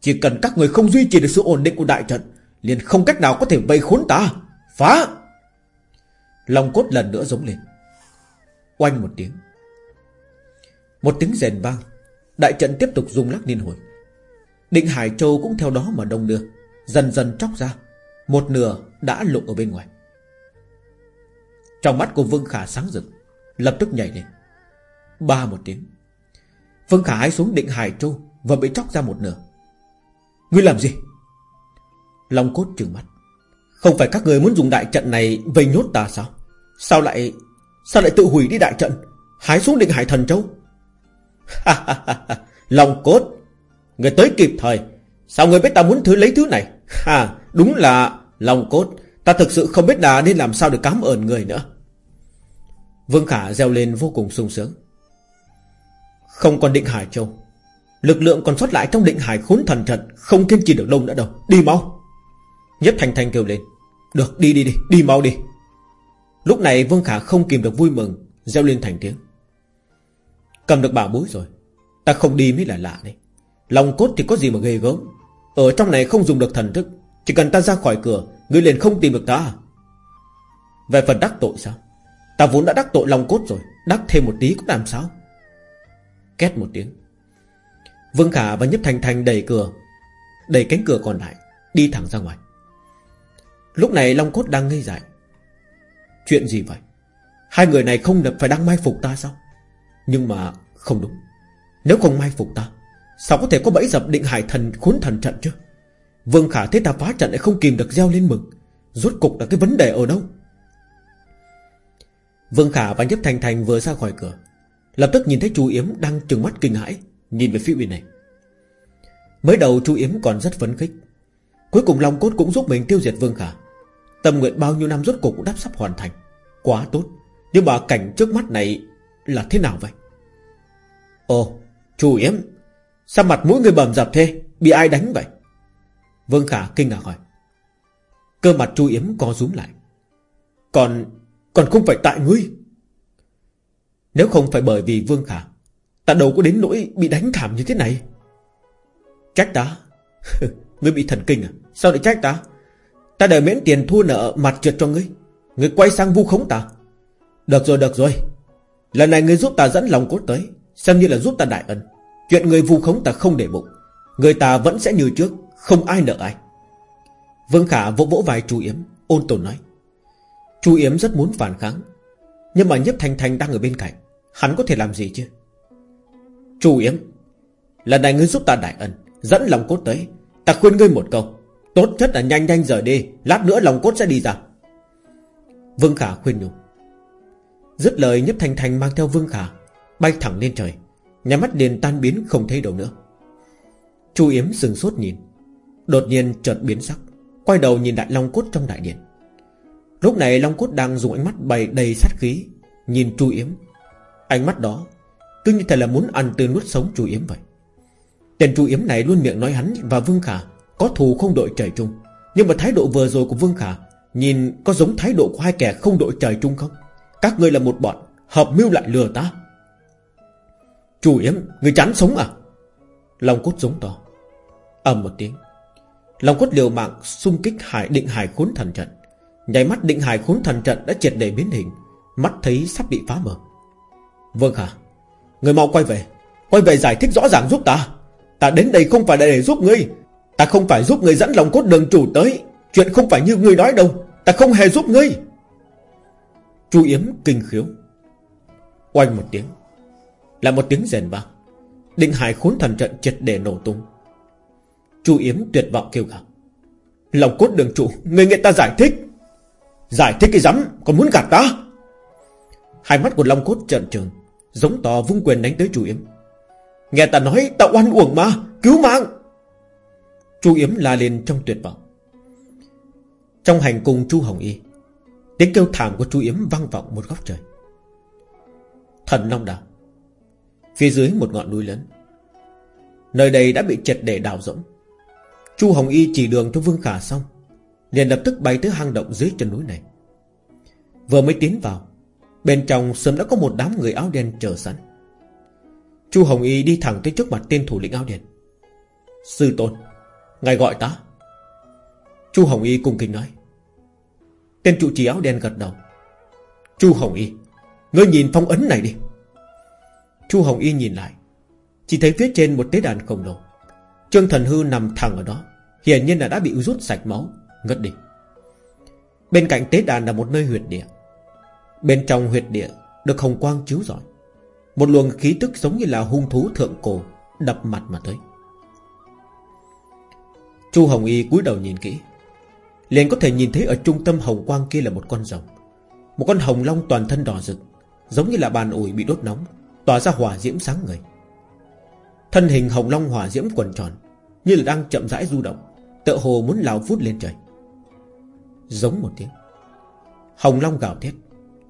Chỉ cần các người không duy trì được sự ổn định của đại trận, liền không cách nào có thể vây khốn ta. Phá! Long cốt lần nữa giống lên. Oanh một tiếng. Một tiếng rèn vang. Đại trận tiếp tục rung lắc liên hồi. Định Hải Châu cũng theo đó mà đông đưa. Dần dần tróc ra. Một nửa đã lộ ở bên ngoài. Trong mắt của Vương Khả sáng rực, Lập tức nhảy lên. Ba một tiếng. Vương Khả hái xuống định Hải Châu Và bị chóc ra một nửa. Ngươi làm gì? Long cốt trừng mắt. Không phải các người muốn dùng đại trận này Vây nhốt ta sao? Sao lại Sao lại tự hủy đi đại trận, Hái xuống định Hải Thần Châu? Long cốt. Người tới kịp thời. Sao người biết ta muốn thứ lấy thứ này? Ha, đúng là Long cốt. Ta thực sự không biết là nên làm sao để cảm ơn người nữa. Vương Khả reo lên vô cùng sung sướng. Không còn định Hải Châu. Lực lượng còn sót lại trong định Hải khốn thần thật Không kiên trì được lâu nữa đâu. Đi mau. Nhất Thành Thành kêu lên. Được, đi đi đi Đi mau đi. Lúc này Vương Khả không kìm được vui mừng, Reo lên thành tiếng. Cầm được bảo bối rồi. Ta không đi mới là lạ đấy. Lòng cốt thì có gì mà ghê gớm. Ở trong này không dùng được thần thức, Chỉ cần ta ra khỏi cửa Ngươi liền không tìm được ta. Về phần đắc tội sao? Ta vốn đã đắc tội lòng cốt rồi, Đắc thêm một tí cũng làm sao? Két một tiếng. Vương Khả và Nhấp Thành Thành đẩy cửa, Đẩy cánh cửa còn lại, Đi thẳng ra ngoài. Lúc này Long Cốt đang ngây dại. Chuyện gì vậy? Hai người này không phải đang mai phục ta sao? Nhưng mà không đúng. Nếu không mai phục ta, Sao có thể có bẫy dập định hải thần, khốn thần trận chứ? Vương Khả thấy ta phá trận lại không kìm được gieo lên mừng. Rốt cục là cái vấn đề ở đâu? Vương Khả và Nhấp Thành Thành vừa ra khỏi cửa. Lập tức nhìn thấy chú Yếm đang trừng mắt kinh hãi, Nhìn về phía bên này. Mới đầu chú Yếm còn rất phấn khích. Cuối cùng Long Cốt cũng giúp mình tiêu diệt Vương Khả. Tâm nguyện bao nhiêu năm rốt cuộc cũng đáp sắp hoàn thành. Quá tốt. Nhưng mà cảnh trước mắt này Là thế nào vậy? Ồ chú Yếm, Sao mặt mũi người bầm dập thế? Bị ai đánh vậy? Vương Khả, kinh ngạc hỏi. Cơ mặt chu Yếm co rúm lại. Còn Còn không phải tại ngươi. Nếu không phải bởi vì Vương Khả, Ta đâu có đến nỗi bị đánh thảm như thế này. Trách ta? Ngươi bị thần kinh à? Sao lại trách ta? Ta đợi miễn tiền thua nợ mặt trượt cho ngươi. Ngươi quay sang vu khống ta. Được rồi được rồi. Lần này ngươi giúp ta dẫn lòng cốt tới, Xem như là giúp ta đại ân. Chuyện người vu khống ta không để bụng. Người ta vẫn sẽ như trước. Không ai nợ ai. Vương Khả vỗ vỗ vai chú Yếm, Ôn tồn nói. Chú Yếm rất muốn phản kháng, Nhưng mà nhếp thanh thanh đang ở bên cạnh, Hắn có thể làm gì chứ? Chú Yếm, Lần này ngươi giúp ta đại ân, Dẫn lòng cốt tới, Ta khuyên ngươi một câu, Tốt nhất là nhanh nhanh rời đi, Lát nữa lòng cốt sẽ đi ra. Vương Khả khuyên nhủ. Dứt lời nhấp thanh thanh mang theo Vương Khả Bay thẳng lên trời, Nhà mắt liền tan biến không thấy đâu nữa. Chu Yếm dừng sốt nhìn. Đột nhiên chợt biến sắc, Quay đầu nhìn đại Long Cốt trong đại điện. Lúc này Long Cốt đang dùng ánh mắt bày đầy sát khí, Nhìn Chu Yếm. Ánh mắt đó Cứ như thể là muốn ăn từ nuốt sống Chu Yếm vậy. Tên Chu Yếm này luôn miệng nói hắn và Vương Khả Có thù không đội trời chung. Nhưng mà thái độ vừa rồi của Vương Khả, Nhìn có giống thái độ của hai kẻ không đội trời chung không? Các ngươi là một bọn, Hợp mưu lại lừa ta. Chu Yếm Người chán sống à? Long cốt giống to, ầm một tiếng. Long cốt liều mạng xung kích hải, định hải khốn thần trận. Nhảy mắt định hải khốn thần trận đã triệt để biến hình. Mắt thấy sắp bị phá mở. Vâng hả? Người mau quay về. Quay về giải thích rõ ràng giúp ta. Ta đến đây không phải để giúp ngươi. Ta không phải giúp ngươi dẫn lòng cốt đường chủ tới. Chuyện không phải như ngươi nói đâu. Ta không hề giúp ngươi. Chu Yếm kinh khiếu. Oanh một tiếng. Là một tiếng rèn vang. Định hải khốn thần trận triệt để nổ tung. Chu Yếm tuyệt vọng kêu gào. Lòng cốt đường chủ, Người nghe ta giải thích. Giải thích cái rắm Còn muốn gạt ta? Hai mắt của Long cốt trợn trừng, Giống to vung quyền đánh tới Chu Yếm. Nghe ta nói, ta oan uổng mà, Cứu mạng. Chu Yếm la lên trong tuyệt vọng. Trong hành cùng Chu Hồng Y, Tiếng kêu thảm của Chu Yếm vang vọng một góc trời. Thần Long Đảo, Phía dưới một ngọn núi lớn. Nơi đây đã bị triệt để đào rỗng. Chu Hồng Y chỉ đường cho Vương Khả xong, liền lập tức bay tới hang động dưới chân núi này. Vừa mới tiến vào, Bên trong sớm đã có một đám người áo đen chờ sẵn. Chu Hồng Y đi thẳng tới trước mặt tên thủ lĩnh áo đen. Sư tôn, Ngài gọi ta. Chu Hồng Y cung kính nói. Tên trụ trì áo đen gật đầu. Chu Hồng Y, Ngươi nhìn phong ấn này đi. Chu Hồng Y nhìn lại, Chỉ thấy phía trên một tế đàn khổng lồ. Trương Thần Hư nằm thẳng ở đó. Hiển nhiên là đã bị rút sạch máu. Ngất đi. Bên cạnh tế đàn là một nơi huyệt địa. Bên trong huyệt địa Được hồng quang chiếu rọi. Một luồng khí tức giống như là hung thú thượng cổ Đập mặt mà tới. Chu Hồng Y cúi đầu nhìn kỹ. Liền có thể nhìn thấy ở trung tâm hồng quang kia là một con rồng. Một con hồng long toàn thân đỏ rực, Giống như là bàn ủi bị đốt nóng, Tỏa ra hỏa diễm sáng người Thân hình hồng long hỏa diễm quần tròn, Như là đang chậm rãi du động. Tựa hồ muốn lao vút lên trời. Giống một tiếng, Hồng long gào thét,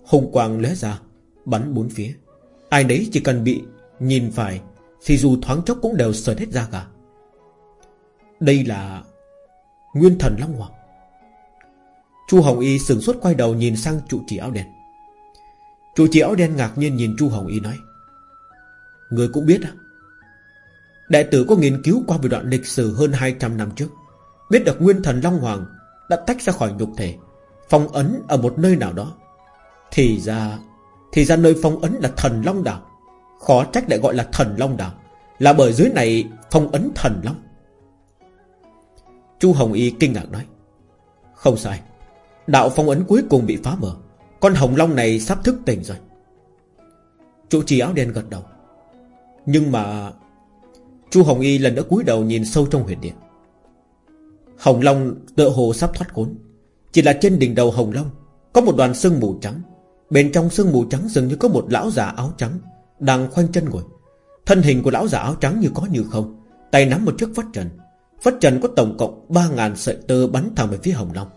Hùng quang lóe ra, Bắn bốn phía. Ai nấy chỉ cần bị nhìn phải Thì dù thoáng chốc cũng đều sờn hết ra cả Đây là Nguyên thần Long Hoàng. Chu Hồng Y sừng suốt quay đầu nhìn sang trụ trì áo đen. Trụ trì áo đen ngạc nhiên nhìn Chu Hồng Y nói, Người cũng biết à? Đại tử có nghiên cứu qua về đoạn lịch sử hơn 200 năm trước. Biết được nguyên thần Long Hoàng Đã tách ra khỏi nhục thể, Phong ấn ở một nơi nào đó. Thì ra Thì ra nơi phong ấn là thần Long Đảo. Khó trách lại gọi là thần Long Đảo, Là bởi dưới này phong ấn thần Long. Chu Hồng Y kinh ngạc nói, Không sai, Đạo phong ấn cuối cùng bị phá mở, Con hồng long này sắp thức tỉnh rồi. Chủ trì áo đen gật đầu. Nhưng mà Chu Hồng Y lần nữa cúi đầu nhìn sâu trong huyệt điện. Hồng Long tựa hồ sắp thoát khốn. Chỉ là trên đỉnh đầu Hồng Long, Có một đoàn sương mù trắng. Bên trong sương mù trắng dường như có một lão già áo trắng Đang khoanh chân ngồi. Thân hình của lão già áo trắng như có như không, Tay nắm một chiếc phất trần. Phất trần có tổng cộng 3.000 sợi tơ bắn thẳng về phía Hồng Long.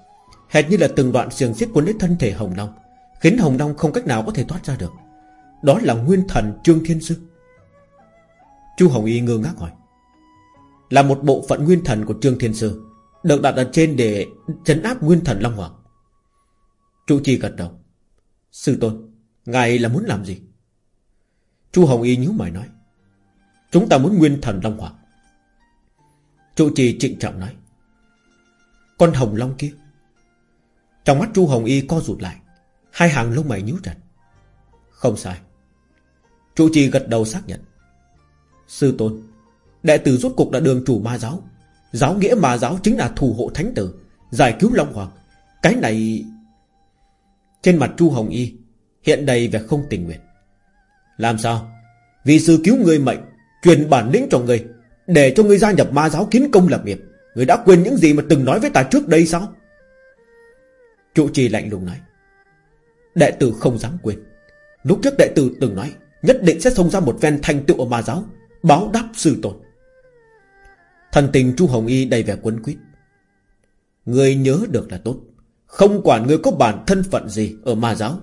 Hệt như là từng đoạn xiềng xích cuốn lấy thân thể Hồng Long, Khiến Hồng Long không cách nào có thể thoát ra được. Đó là nguyên thần Trương Thiên Sư. Chu Hồng Y ngơ ngác hỏi, Là một bộ phận nguyên thần của Trương Thiên Sư? Được đặt ở trên để chấn áp nguyên thần Long Hoàng. Chu Chi gật đầu. Sư Tôn, Ngài là muốn làm gì? Chu Hồng Y nhíu mày nói. Chúng ta muốn nguyên thần Long Hoàng. Chu Chi trịnh trọng nói. Con Hồng Long kia. Trong mắt Chu Hồng Y co rụt lại. Hai hàng lông mày nhíu chặt. Không sai. Chu Chi gật đầu xác nhận. Sư tôn, Đệ tử rốt cục đã đường chủ ma giáo. Giáo nghĩa ma giáo chính là thù hộ thánh tử, Giải cứu Long Hoàng. Cái này, Trên mặt Chu Hồng Y, Hiện đầy vẻ không tình nguyện. Làm sao? Vì sư cứu người mệnh, Truyền bản lĩnh cho người, Để cho người gia nhập ma giáo kiến công lập nghiệp, Người đã quên những gì mà từng nói với ta trước đây sao? Trụ trì lạnh lùng nói. Đệ tử không dám quên. Lúc trước đệ tử từng nói, Nhất định sẽ xông ra một ven thành tựu ở ma giáo, Báo đáp sư tồn Thần tình Chu Hồng Y đầy vẻ quấn quýt. Người nhớ được là tốt. Không quản người có bản thân phận gì Ở ma giáo,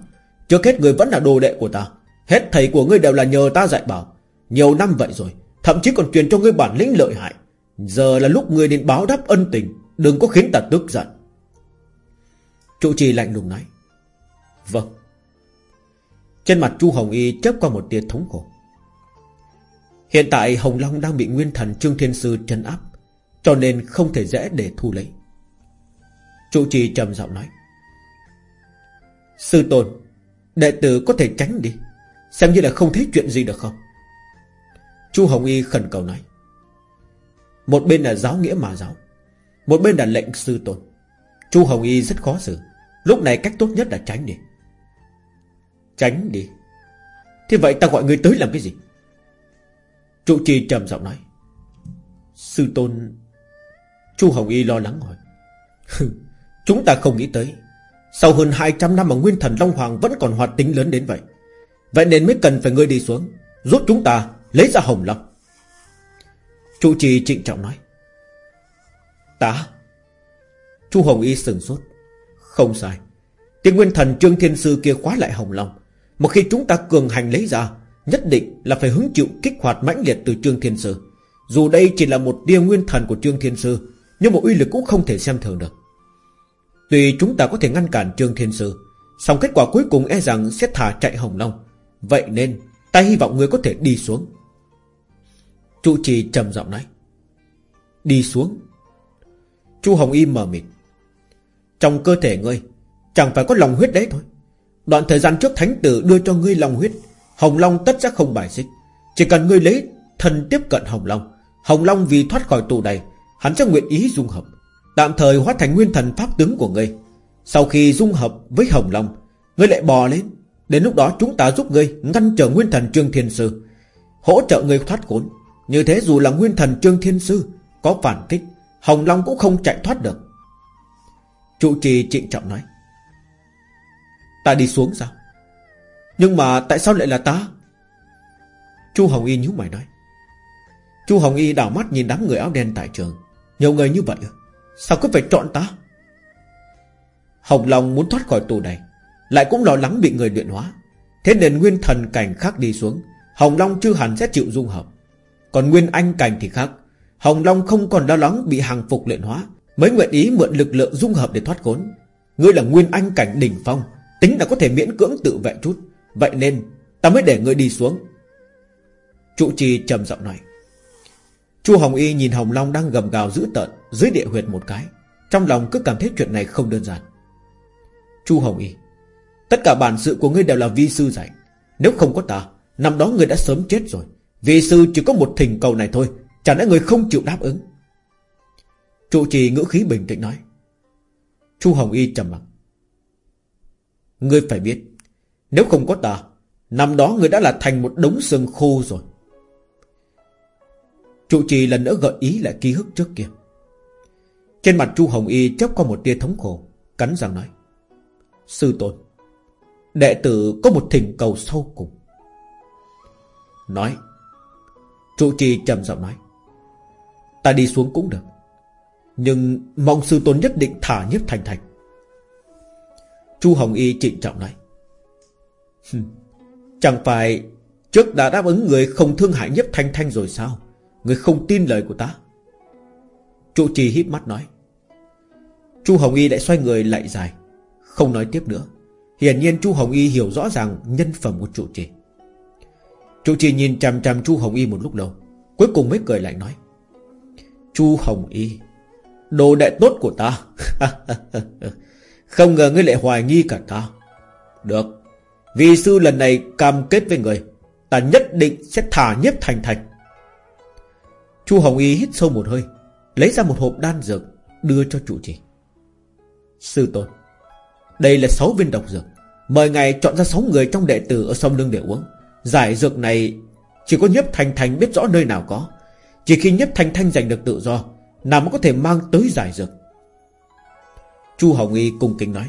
Trước hết người vẫn là đồ đệ của ta. Hết thầy của ngươi đều là nhờ ta dạy bảo. Nhiều năm vậy rồi, Thậm chí còn truyền cho ngươi bản lĩnh lợi hại. Giờ là lúc ngươi nên báo đáp ân tình, Đừng có khiến ta tức giận. Trụ trì lạnh lùng nói. Vâng. Trên mặt Chu Hồng Y chớp qua một tia thống khổ. Hiện tại Hồng Long đang bị nguyên thần Trương Thiên Sư trấn áp, Cho nên không thể dễ để thu lấy. Trụ trì trầm giọng nói, Sư tôn, Đệ tử có thể tránh đi, Xem như là không thấy chuyện gì được không? Chu Hồng Y khẩn cầu nói, Một bên là giáo nghĩa mà giáo, Một bên là lệnh sư tôn. Chu Hồng Y rất khó xử, Lúc này cách tốt nhất là tránh đi. Tránh đi? Thế vậy ta gọi người tới làm cái gì? Trụ trì trầm giọng nói. Sư tôn, Chu Hồng Y lo lắng hỏi. Chúng ta không nghĩ tới. Sau hơn 200 năm mà Nguyên Thần Long Hoàng Vẫn còn hoạt tính lớn đến vậy Vậy nên mới cần phải ngươi đi xuống, Giúp chúng ta lấy ra Hồng Long. Trụ trì trịnh trọng nói. Ta? Chu Hồng Y sừng sốt. Không sai. Tiên Nguyên Thần Trương Thiên Sư kia khóa lại Hồng Long Một khi chúng ta cường hành lấy ra Nhất định là phải hứng chịu kích hoạt mãnh liệt từ Trương Thiên Sư. Dù đây chỉ là một tia nguyên thần của Trương Thiên Sư, Nhưng một uy lực cũng không thể xem thường được. Tuy chúng ta có thể ngăn cản Trương Thiên Sư, song kết quả cuối cùng e rằng sẽ thả chạy Hồng Long. Vậy nên, ta hy vọng người có thể đi xuống. Trụ trì trầm giọng nói. Đi xuống? Chu Hồng Y mờ mịt. Trong cơ thể ngươi, Chẳng phải có lòng huyết đấy thôi. Đoạn thời gian trước thánh tử đưa cho ngươi lòng huyết Hồng Long tất sẽ không bài xích. Chỉ cần ngươi lấy thân tiếp cận Hồng Long Hồng Long vì thoát khỏi tù này, Hắn sẽ nguyện ý dung hợp. Tạm thời hóa thành nguyên thần pháp tướng của ngươi. Sau khi dung hợp với Hồng Long, Ngươi lại bò lên. Đến lúc đó chúng ta giúp ngươi ngăn trở nguyên thần Trương Thiên Sư, Hỗ trợ ngươi thoát khốn. Như thế dù là nguyên thần Trương Thiên Sư Có phản kích, Hồng Long cũng không chạy thoát được. Trụ trì trịnh trọng nói, Ta đi xuống sao? Nhưng mà tại sao lại là ta? Chu Hồng Y nhíu mày nói. Chu Hồng Y đảo mắt nhìn đám người áo đen tại trường. Nhiều người như vậy Sao cứ phải chọn ta? Hồng Long muốn thoát khỏi tù này, Lại cũng lo lắng bị người luyện hóa. Thế nên nguyên thần cảnh khác đi xuống, Hồng Long chưa hẳn sẽ chịu dung hợp. Còn nguyên anh cảnh thì khác. Hồng Long không còn lo lắng bị hàng phục luyện hóa, Mới nguyện ý mượn lực lượng dung hợp để thoát khốn. Ngươi là nguyên anh cảnh đỉnh phong, Tính là có thể miễn cưỡng tự vệ chút. Vậy nên, ta mới để ngươi đi xuống. Trụ trì trầm giọng nói. Chu Hồng Y nhìn Hồng Long đang gầm gào dữ tợn Dưới địa huyệt một cái. Trong lòng cứ cảm thấy chuyện này không đơn giản. Chu Hồng Y, Tất cả bản sự của ngươi đều là vi sư dạy. Nếu không có ta, Năm đó ngươi đã sớm chết rồi. Vi sư chỉ có một thỉnh cầu này thôi. Chẳng lẽ người không chịu đáp ứng? Trụ trì ngữ khí bình tĩnh nói. Chu Hồng Y trầm mặc. Ngươi phải biết nếu không có ta, Năm đó người đã là thành một đống xương khô rồi. Trụ trì lần nữa gợi ý lại ký ức trước kia. Trên mặt Chu Hồng Y chớp qua một tia thống khổ, Cắn răng nói, Sư tôn, Đệ tử có một thỉnh cầu sâu cùng. Nói Trụ trì trầm giọng nói, Ta đi xuống cũng được, Nhưng mong sư tôn nhất định thả nhiếp thành thành. Chu Hồng Y trịnh trọng nói Chẳng phải Trước đã đáp ứng người không thương hại nhiếp thanh thanh rồi sao? Người không tin lời của ta? Trụ trì híp mắt nói. Chu Hồng Y lại xoay người lại dài, Không nói tiếp nữa. Hiển nhiên Chu Hồng Y hiểu rõ ràng Nhân phẩm của trụ trì. Trụ trì nhìn chằm chằm Chu Hồng Y một lúc lâu, Cuối cùng mới cười lại nói. Chu Hồng Y, Đồ đệ tốt của ta. Không ngờ ngươi lại hoài nghi cả ta. Được. Vì sư lần này cam kết với người, Ta nhất định sẽ thả nhiếp thành thành Chu Hồng Y hít sâu một hơi, Lấy ra một hộp đan dược, Đưa cho chủ trì. Sư tôn, Đây là sáu viên độc dược. Mời ngài chọn ra 6 người trong đệ tử Ở sông lưng để uống. Giải dược này Chỉ có nhiếp thành thành biết rõ nơi nào có. Chỉ khi nhiếp thành thành giành được tự do, Nào mới có thể mang tới giải dược. Chu Hồng Y cung kính nói.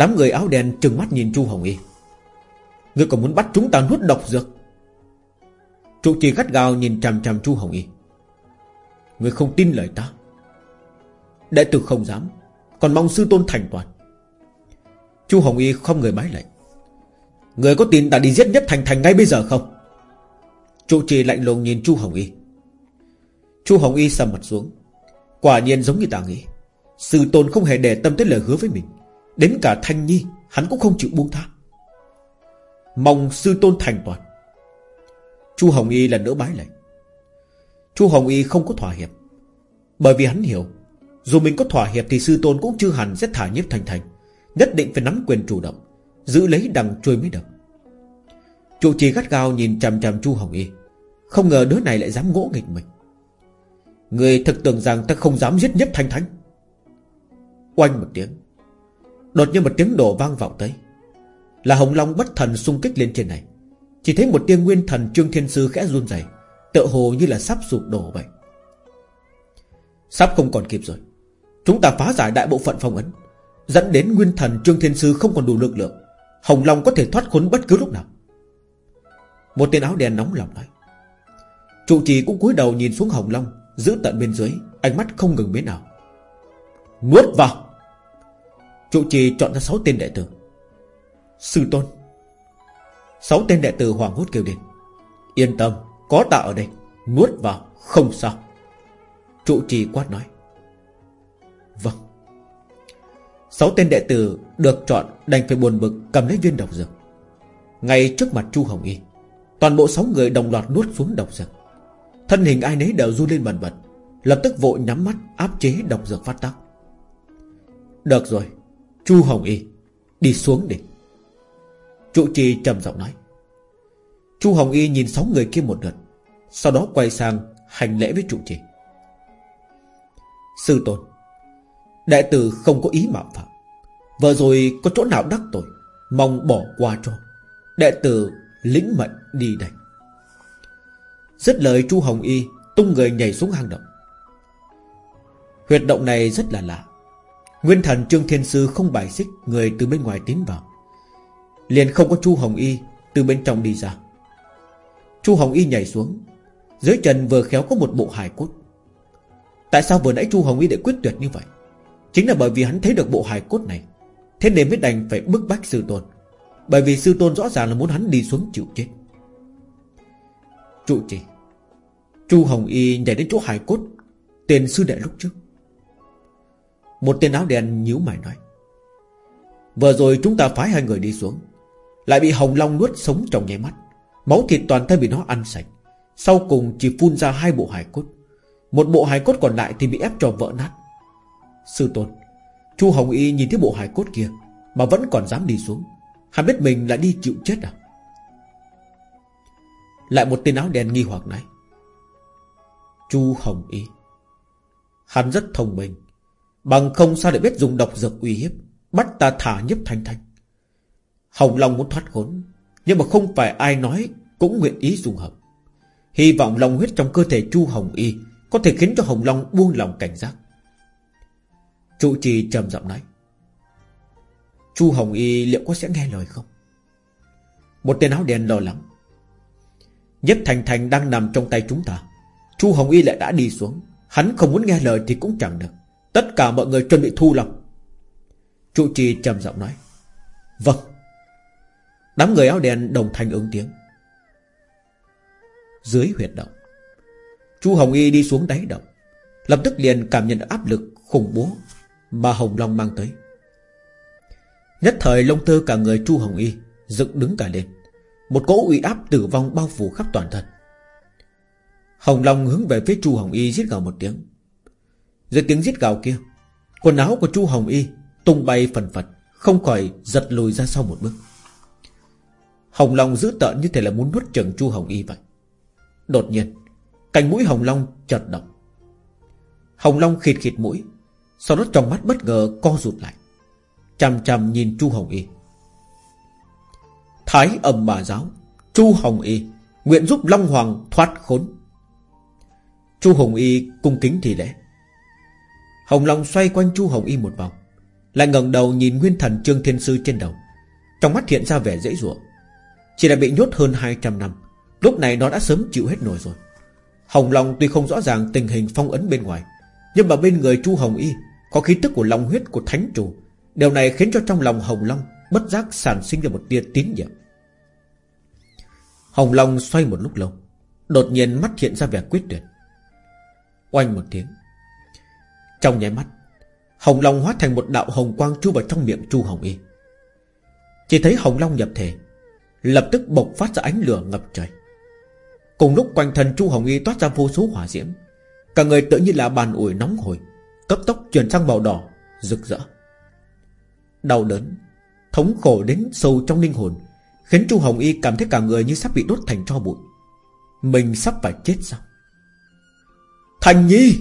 Đám người áo đen trừng mắt nhìn Chu Hồng Y. Ngươi còn muốn bắt chúng ta nuốt độc dược? Trụ trì gắt gao nhìn chằm chằm Chu Hồng Y. Ngươi không tin lời ta. Đệ tử không dám, Còn mong sư tôn thành toàn. Chu Hồng Y không người bái lệnh Người có tin ta đi giết nhất thành thành ngay bây giờ không? Trụ trì lạnh lùng nhìn Chu Hồng Y. Chu Hồng Y sầm mặt xuống. Quả nhiên giống như ta nghĩ, Sư tôn không hề để tâm tới lời hứa với mình. Đến cả Thanh Nhi, Hắn cũng không chịu buông tha. Mong sư tôn thành toàn. Chu Hồng Y lần nữa bái lệnh Chu Hồng Y không có thỏa hiệp. Bởi vì hắn hiểu, Dù mình có thỏa hiệp thì sư tôn cũng chưa hẳn sẽ thả nhiếp thành thành, Nhất định phải nắm quyền chủ động, Giữ lấy đằng trôi mới được chủ trì gắt gao nhìn chằm chằm Chu Hồng Y, Không ngờ đứa này lại dám ngỗ nghịch mình. Người thực tưởng rằng ta không dám giết nhất thanh thanh Oanh một tiếng Đột nhiên một tiếng đổ vang vọng tới. Là Hồng Long bất thần xung kích lên trên này. Chỉ thấy một tiên nguyên thần Trương Thiên Sư khẽ run rẩy, Tựa hồ như là sắp sụp đổ vậy. Sắp không còn kịp rồi. Chúng ta phá giải đại bộ phận phong ấn Dẫn đến nguyên thần Trương Thiên Sư không còn đủ lực lượng. Hồng Long có thể thoát khốn bất cứ lúc nào. Một tên áo đen nóng lòng nói. Trụ trì cũng cúi đầu nhìn xuống Hồng Long Giữ tận bên dưới Ánh mắt không ngừng biến nào Nuốt vào! Trụ trì chọn ra 6 tên đệ tử. Sư tôn. 6 tên đệ tử hoàng hốt kêu lên. Yên tâm, Có ta ở đây, Nuốt vào, Không sao. Trụ trì quát nói. Vâng. Sáu tên đệ tử được chọn đành phải buồn bực cầm lấy viên độc dược. Ngay trước mặt Chu Hồng Y, Toàn bộ sáu người đồng loạt nuốt xuống độc dược. Thân hình ai nấy đều run lên bần bật, Lập tức vội nhắm mắt áp chế độc dược phát tác. Được rồi Chu Hồng Y Đi xuống đi. Trụ trì trầm giọng nói. Chu Hồng Y nhìn sáu người kia một lượt, Sau đó quay sang hành lễ với trụ trì Sư tôn Đệ tử không có ý mạo phạm. Vừa rồi có chỗ nào đắc tội, Mong bỏ qua cho. Đệ tử lĩnh mệnh đi đây. Dứt lời Chu Hồng Y Tung người nhảy xuống hang động. Huyệt động này rất là lạ. Nguyên thần Trương Thiên Sư không bài xích, Người từ bên ngoài tiến vào. Liền không có Chu Hồng Y Từ bên trong đi ra. Chu Hồng Y nhảy xuống. Dưới chân vừa khéo có một bộ hài cốt. Tại sao vừa nãy Chu Hồng Y lại quyết tuyệt như vậy? Chính là bởi vì hắn thấy được bộ hài cốt này. Thế nên mới đành phải bức bách sư tôn. Bởi vì sư tôn rõ ràng là muốn hắn đi xuống chịu chết. Trụ trì. Chu Hồng Y nhảy đến chỗ hài cốt. Tên sư đệ lúc trước. Một tên áo đen nhíu mày nói, Vừa rồi chúng ta phái hai người đi xuống, Lại bị Hồng Long nuốt sống trong nháy mắt. Máu thịt toàn thân bị nó ăn sạch. Sau cùng chỉ phun ra hai bộ hài cốt. Một bộ hài cốt còn lại thì bị ép cho vỡ nát. Sư tôn, Chu Hồng Y nhìn thấy bộ hài cốt kia Mà vẫn còn dám đi xuống, Hắn biết mình là đi chịu chết à? Lại một tên áo đen nghi hoặc nói, Chu Hồng Y, Hắn rất thông minh. Bằng không sao để biết dùng độc dược uy hiếp, Bắt ta thả nhấp thanh thanh. Hồng Long muốn thoát khốn, Nhưng mà không phải ai nói Cũng nguyện ý dùng hợp. Hy vọng lòng huyết trong cơ thể Chu Hồng Y Có thể khiến cho Hồng Long buông lòng cảnh giác. Trụ trì trầm giọng nói, Chu Hồng Y liệu có sẽ nghe lời không? Một tên áo đen lo lắng Nhất Thành Thành đang nằm trong tay chúng ta, Chu Hồng Y lại đã đi xuống, Hắn không muốn nghe lời thì cũng chẳng được. Tất cả mọi người chuẩn bị thu lòng. Trụ trì trầm giọng nói Vâng. Đám người áo đen đồng thanh ứng tiếng. Dưới huyệt động, Chu Hồng Y đi xuống đáy động. Lập tức liền cảm nhận áp lực khủng bố Mà Hồng Long mang tới. Nhất thời lông tơ cả người Chu Hồng Y Dựng đứng cả lên. Một cỗ uy áp tử vong bao phủ khắp toàn thân. Hồng Long hướng về phía Chu Hồng Y giết gào một tiếng. Dưới tiếng giết gào kia, Quần áo của Chu Hồng Y Tung bay phần phật, Không khỏi giật lùi ra sau một bước. Hồng Long giữ tợn như thể là muốn nuốt chừng Chu Hồng Y vậy. Đột nhiên, Cành mũi Hồng Long chợt động Hồng Long khịt khịt mũi, Sau đó trong mắt bất ngờ co rụt lại, Chằm chằm nhìn Chu Hồng Y. Thái âm bà giáo, Chu Hồng Y Nguyện giúp Long Hoàng thoát khốn. Chu Hồng Y cung kính thì lễ. Hồng Long xoay quanh Chu Hồng Y một vòng, Lại ngẩng đầu nhìn Nguyên Thần Trương Thiên Sư trên đầu. Trong mắt hiện ra vẻ dễ dụa. Chỉ là bị nhốt hơn 200 năm, Lúc này nó đã sớm chịu hết nổi rồi. Hồng Long tuy không rõ ràng tình hình phong ấn bên ngoài, Nhưng mà bên người Chu Hồng Y Có khí tức của long huyết, của Thánh Chủ. Điều này khiến cho trong lòng Hồng Long Bất giác sản sinh ra một tia tín nhiệm. Hồng Long xoay một lúc lâu, Đột nhiên mắt hiện ra vẻ quyết tuyệt. Oanh một tiếng trong nháy mắt, Hồng Long hóa thành một đạo hồng quang chu vào trong miệng Chu Hồng Y. Chỉ thấy Hồng Long nhập thể, Lập tức bộc phát ra ánh lửa ngập trời. Cùng lúc quanh thân Chu Hồng Y toát ra vô số hỏa diễm, Cả người tự như là bàn ủi nóng hổi, Cấp tốc chuyển sang màu đỏ, Rực rỡ. Đau đớn, Thống khổ đến sâu trong linh hồn, Khiến Chu Hồng Y cảm thấy cả người như sắp bị đốt thành tro bụi. Mình sắp phải chết sao? Thành Nhi!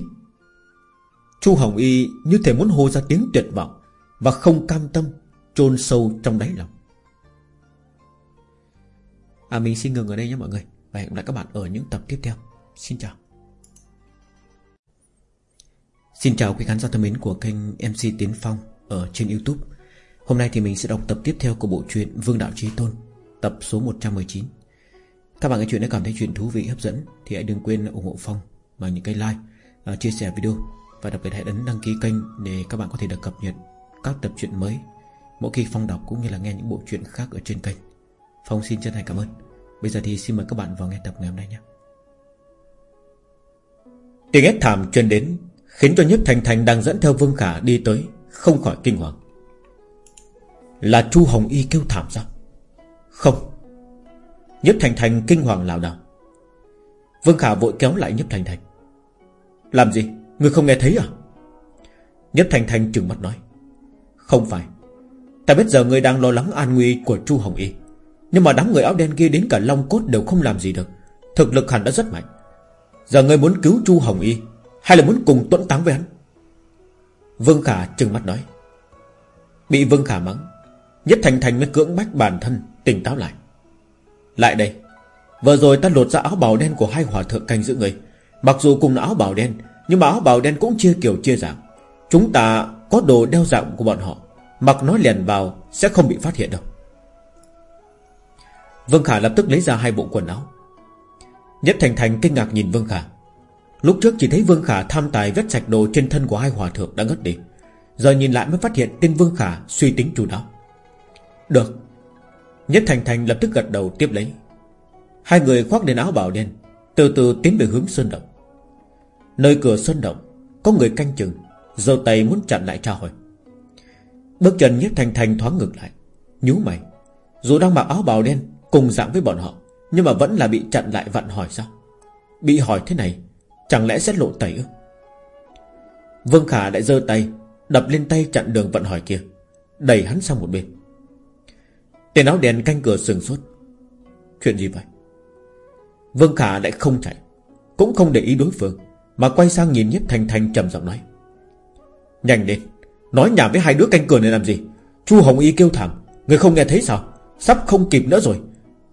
Chu Hồng Y như thể muốn hô ra tiếng tuyệt vọng Và không cam tâm chôn sâu trong đáy lòng. À mình xin ngừng ở đây nhé mọi người Và hẹn gặp lại các bạn ở những tập tiếp theo. Xin chào. Xin chào quý khán giả thân mến của kênh MC Tiến Phong Ở trên Youtube. Hôm nay thì mình sẽ đọc tập tiếp theo của bộ truyện Vương Đạo Trí Tôn Tập số 119 Các bạn nghe chuyện đã cảm thấy chuyện thú vị hấp dẫn Thì hãy đừng quên ủng hộ Phong Bằng những cái like, à, chia sẻ video. Và đặc biệt hãy ấn đăng ký kênh Để các bạn có thể được cập nhật các tập truyện mới, Mỗi khi Phong đọc cũng như là nghe những bộ truyện khác ở trên kênh. Phong xin chân thành cảm ơn. Bây giờ thì xin mời các bạn vào nghe tập ngày hôm nay nhé. Tiếng ép thảm truyền đến, Khiến cho Nhất Thành Thành đang dẫn theo Vương Khả đi tới, Không khỏi kinh hoàng. Là Chu Hồng Y kêu thảm sao? Không. Nhất Thành Thành kinh hoàng lảo đảo. Vương Khả vội kéo lại Nhất Thành Thành. Làm gì? Ngươi không nghe thấy à? Nhất Thành Thành trừng mắt nói. Không phải. Ta biết giờ ngươi đang lo lắng an nguy của Chu Hồng Y. Nhưng mà đám người áo đen kia đến cả Long Cốt đều không làm gì được. Thực lực hẳn đã rất mạnh. Giờ ngươi muốn cứu Chu Hồng Y Hay là muốn cùng tuẫn táng với hắn? Vương Khả trừng mắt nói. Bị Vương Khả mắng, Nhất Thành Thành mới cưỡng bách bản thân Tỉnh táo lại. Lại đây. Vừa rồi ta lột ra áo bào đen của hai hòa thượng canh giữ người. Mặc dù cùng là áo bào đen nhưng mà áo bào đen cũng chia kiểu chia dạng. Chúng ta có đồ đeo dạng của bọn họ. Mặc nó liền vào, Sẽ không bị phát hiện đâu. Vương Khả lập tức lấy ra hai bộ quần áo. Nhất Thành Thành kinh ngạc nhìn Vương Khả. Lúc trước chỉ thấy Vương Khả tham tài vét sạch đồ trên thân của hai hòa thượng đã ngất đi. Giờ nhìn lại mới phát hiện tên Vương Khả suy tính chủ đáo. Được. Nhất Thành Thành lập tức gật đầu tiếp lấy. Hai người khoác lên áo bảo đen, Từ từ tiến về hướng Sơn Động. Nơi cửa Sơn Động, Có người canh chừng, giơ tay muốn chặn lại tra hỏi Bước chân Nhất Thành Thành thoáng ngược lại nhú mày. Dù đang mặc áo bào đen Cùng dạng với bọn họ, Nhưng mà vẫn là bị chặn lại vặn hỏi sao? Bị hỏi thế này, Chẳng lẽ sẽ lộ tẩy ư? Vương Khả lại giơ tay, Đập lên tay chặn đường vận hỏi kia, Đẩy hắn sang một bên. Tên áo đen canh cửa sừng sốt. Chuyện gì vậy? Vương Khả lại không chạy, Cũng không để ý đối phương. Mà quay sang nhìn Nhất Thành Thành trầm giọng nói. Nhanh lên, Nói nhảm với hai đứa canh cửa này làm gì? Chu Hồng Y kêu thảm, Người không nghe thấy sao? Sắp không kịp nữa rồi.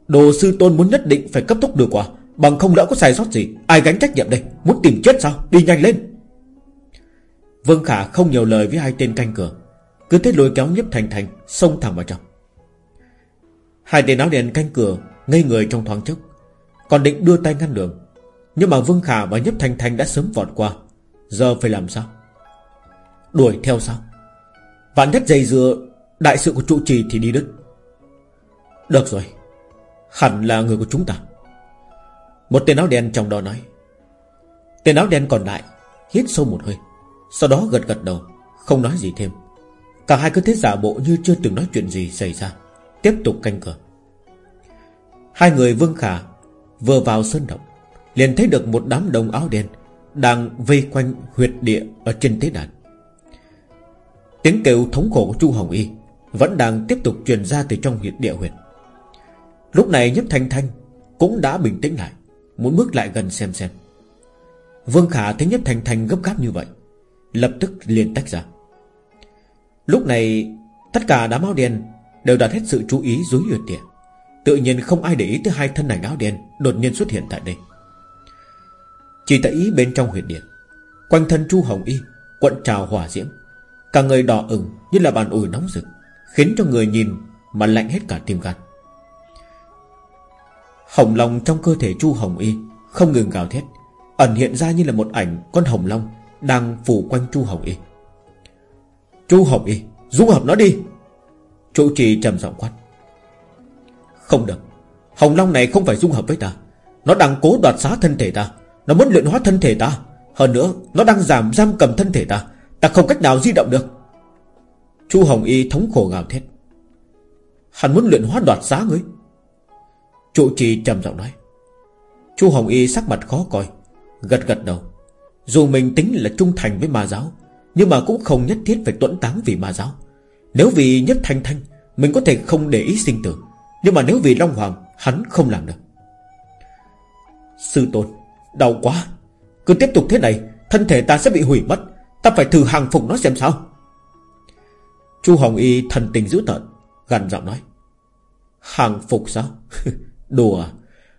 Đồ sư tôn muốn nhất định phải cấp tốc đưa qua, Bằng không lỡ có sai sót gì, Ai gánh trách nhiệm đây? Muốn tìm chết sao? Đi nhanh lên. Vương Khả không nhiều lời với hai tên canh cửa Cứ thế lôi kéo nhếp thành thành Xông thẳng vào trong. Hai tên áo đèn canh cửa Ngây người trong thoáng chốc, Còn định đưa tay ngăn đường nhưng mà Vương Khả và nhấp thành thành đã sớm vọt qua. Giờ phải làm sao? Đuổi theo sao? Vạn nhất dây dưa, Đại sự của trụ trì thì đi đứt. Được rồi, Hẳn là người của chúng ta. Một tên áo đen trong đó nói. Tên áo đen còn lại Hít sâu một hơi, Sau đó gật gật đầu, Không nói gì thêm. Cả hai cứ thế giả bộ như chưa từng nói chuyện gì xảy ra. Tiếp tục canh cửa Hai người Vương Khả Vừa vào sơn động liền thấy được một đám đông áo đen Đang vây quanh huyệt địa Ở trên tế đàn. Tiếng kêu thống khổ của Chu Hồng Y Vẫn đang tiếp tục truyền ra từ trong huyệt địa huyệt Lúc này Nhấp Thanh Thanh Cũng đã bình tĩnh lại, Muốn bước lại gần xem xem. Vương Khả thấy Nhấp Thanh Thanh gấp gáp như vậy, Lập tức liền tách ra. Lúc này, Tất cả đám áo đen Đều đặt hết sự chú ý dưới huyệt địa. Tự nhiên không ai để ý tới hai thân ảnh áo đen Đột nhiên xuất hiện tại đây. Chỉ tại ý bên trong huyệt địa Quanh thân Chu Hồng Y, Quận trào hỏa diễm. Cả người đỏ ửng như là bàn ủi nóng rực, Khiến cho người nhìn mà lạnh hết cả tim gan. Hồng Long trong cơ thể Chu Hồng Y Không ngừng gào thét, Ẩn hiện ra như là một ảnh con Hồng Long Đang phủ quanh Chu Hồng Y. Chu Hồng Y Dung hợp nó đi! Trụ trì trầm giọng quát. Không được, Hồng Long này không phải dung hợp với ta. Nó đang cố đoạt xá thân thể ta. Nó muốn luyện hóa thân thể ta. Hơn nữa, nó đang giảm giam cầm thân thể ta. Ta không cách nào di động được. Chu Hồng Y thống khổ gào thét. Hắn muốn luyện hóa đoạt giá ngươi. Trụ trì trầm giọng nói. Chu Hồng Y sắc mặt khó coi, Gật gật đầu. Dù mình tính là trung thành với ma giáo, Nhưng mà cũng không nhất thiết phải tuẫn táng vì ma giáo. Nếu vì nhất thanh thanh, Mình có thể không để ý sinh tử. Nhưng mà nếu vì Long Hoàng, Hắn không làm được. Sư tôn Đau quá. Cứ tiếp tục thế này, Thân thể ta sẽ bị hủy mất. Ta phải thử hàng phục nó xem sao. Chu Hồng Y thần tình dữ tợn Gần giọng nói. Hàng phục sao? Đùa à?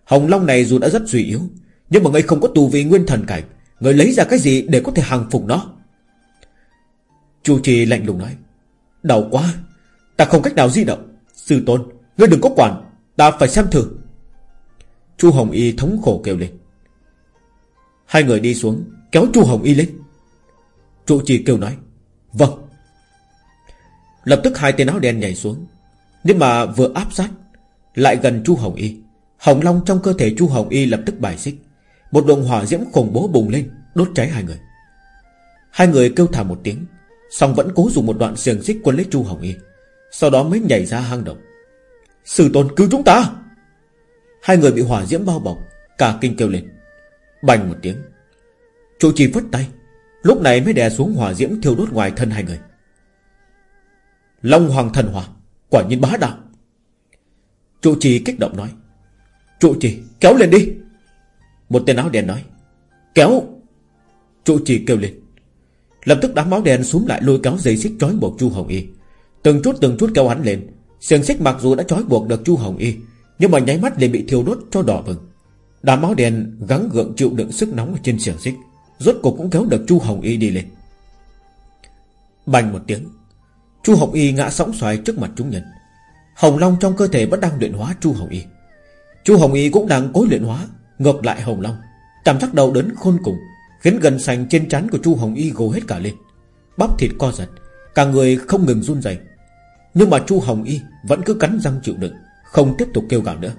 Hồng Long này dù đã rất suy yếu, Nhưng mà ngươi không có tù vị nguyên thần cảnh Ngươi lấy ra cái gì để có thể hàng phục nó? Chu Trì lạnh lùng nói. Đau quá, Ta không cách nào di động. Sư tôn, Ngươi đừng có quản, Ta phải xem thử. Chu Hồng Y thống khổ kêu lên. Hai người đi xuống, Kéo Chu Hồng Y lên. Trụ trì kêu nói Vâng. Lập tức hai tên áo đen nhảy xuống. Nhưng mà vừa áp sát, Lại gần Chu Hồng Y Hồng Long trong cơ thể Chu Hồng Y lập tức bài xích. Một đồng hỏa diễm khủng bố bùng lên, Đốt cháy hai người. Hai người kêu thả một tiếng, song vẫn cố dùng một đoạn xiềng xích quân lấy Chu Hồng Y, Sau đó mới nhảy ra hang động. Sư tôn cứu chúng ta! Hai người bị hỏa diễm bao bọc, Cả kinh kêu lên. Bành một tiếng. Trụ trì phất tay, Lúc này mới đè xuống hỏa diễm thiêu đốt ngoài thân hai người. Long Hoàng thần hỏa, Quả nhiên bá đạo. Trụ trì kích động nói Trụ trì, kéo lên đi. Một tên áo đen nói, Kéo. Trụ trì kêu lên. Lập tức đám áo đen xuống lại lôi kéo dây xích trói buộc Chu Hồng Y. Từng chút từng chút kéo hắn lên, Xiềng xích mặc dù đã trói buộc được Chu Hồng Y, Nhưng mà nháy mắt liền bị thiêu đốt cho đỏ bừng. Đám áo đèn gắng gượng chịu đựng sức nóng ở trên xiềng xích, Rốt cuộc cũng kéo được Chu Hồng Y đi lên. Bành một tiếng, Chu Hồng Y ngã sóng xoài trước mặt chúng nhân. Hồng Long trong cơ thể vẫn đang luyện hóa Chu Hồng Y. Chu Hồng Y cũng đang cố luyện hóa, Ngược lại Hồng Long. Cảm giác đau đớn khôn cùng, Khiến gần sành trên trán của Chu Hồng Y gồ hết cả lên. Bắp thịt co giật, Cả người không ngừng run rẩy. Nhưng mà Chu Hồng Y vẫn cứ cắn răng chịu đựng, Không tiếp tục kêu gào nữa.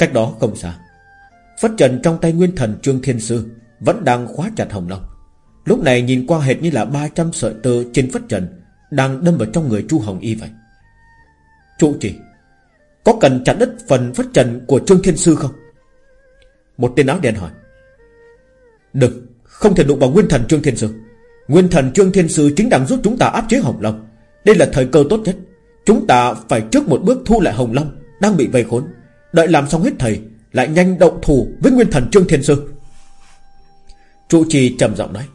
Cách đó không xa, Phất trần trong tay nguyên thần Trương Thiên Sư Vẫn đang khóa chặt Hồng Long. Lúc này nhìn qua hệt như là 300 sợi tơ trên phất trần Đang đâm vào trong người Chu Hồng Y vậy. Trụ trì Có cần chặt đứt phần phất trần của Trương Thiên Sư không? Một tên áo đen hỏi. Đừng, Không thể đụng vào nguyên thần Trương Thiên Sư. Nguyên thần Trương Thiên Sư chính đang giúp chúng ta áp chế Hồng Long. Đây là thời cơ tốt nhất. Chúng ta phải trước một bước thu lại Hồng Long Đang bị vây khốn. Đợi làm xong hết thầy, Lại nhanh động thủ với nguyên thần Trương Thiên Sư. Trụ trì trầm giọng nói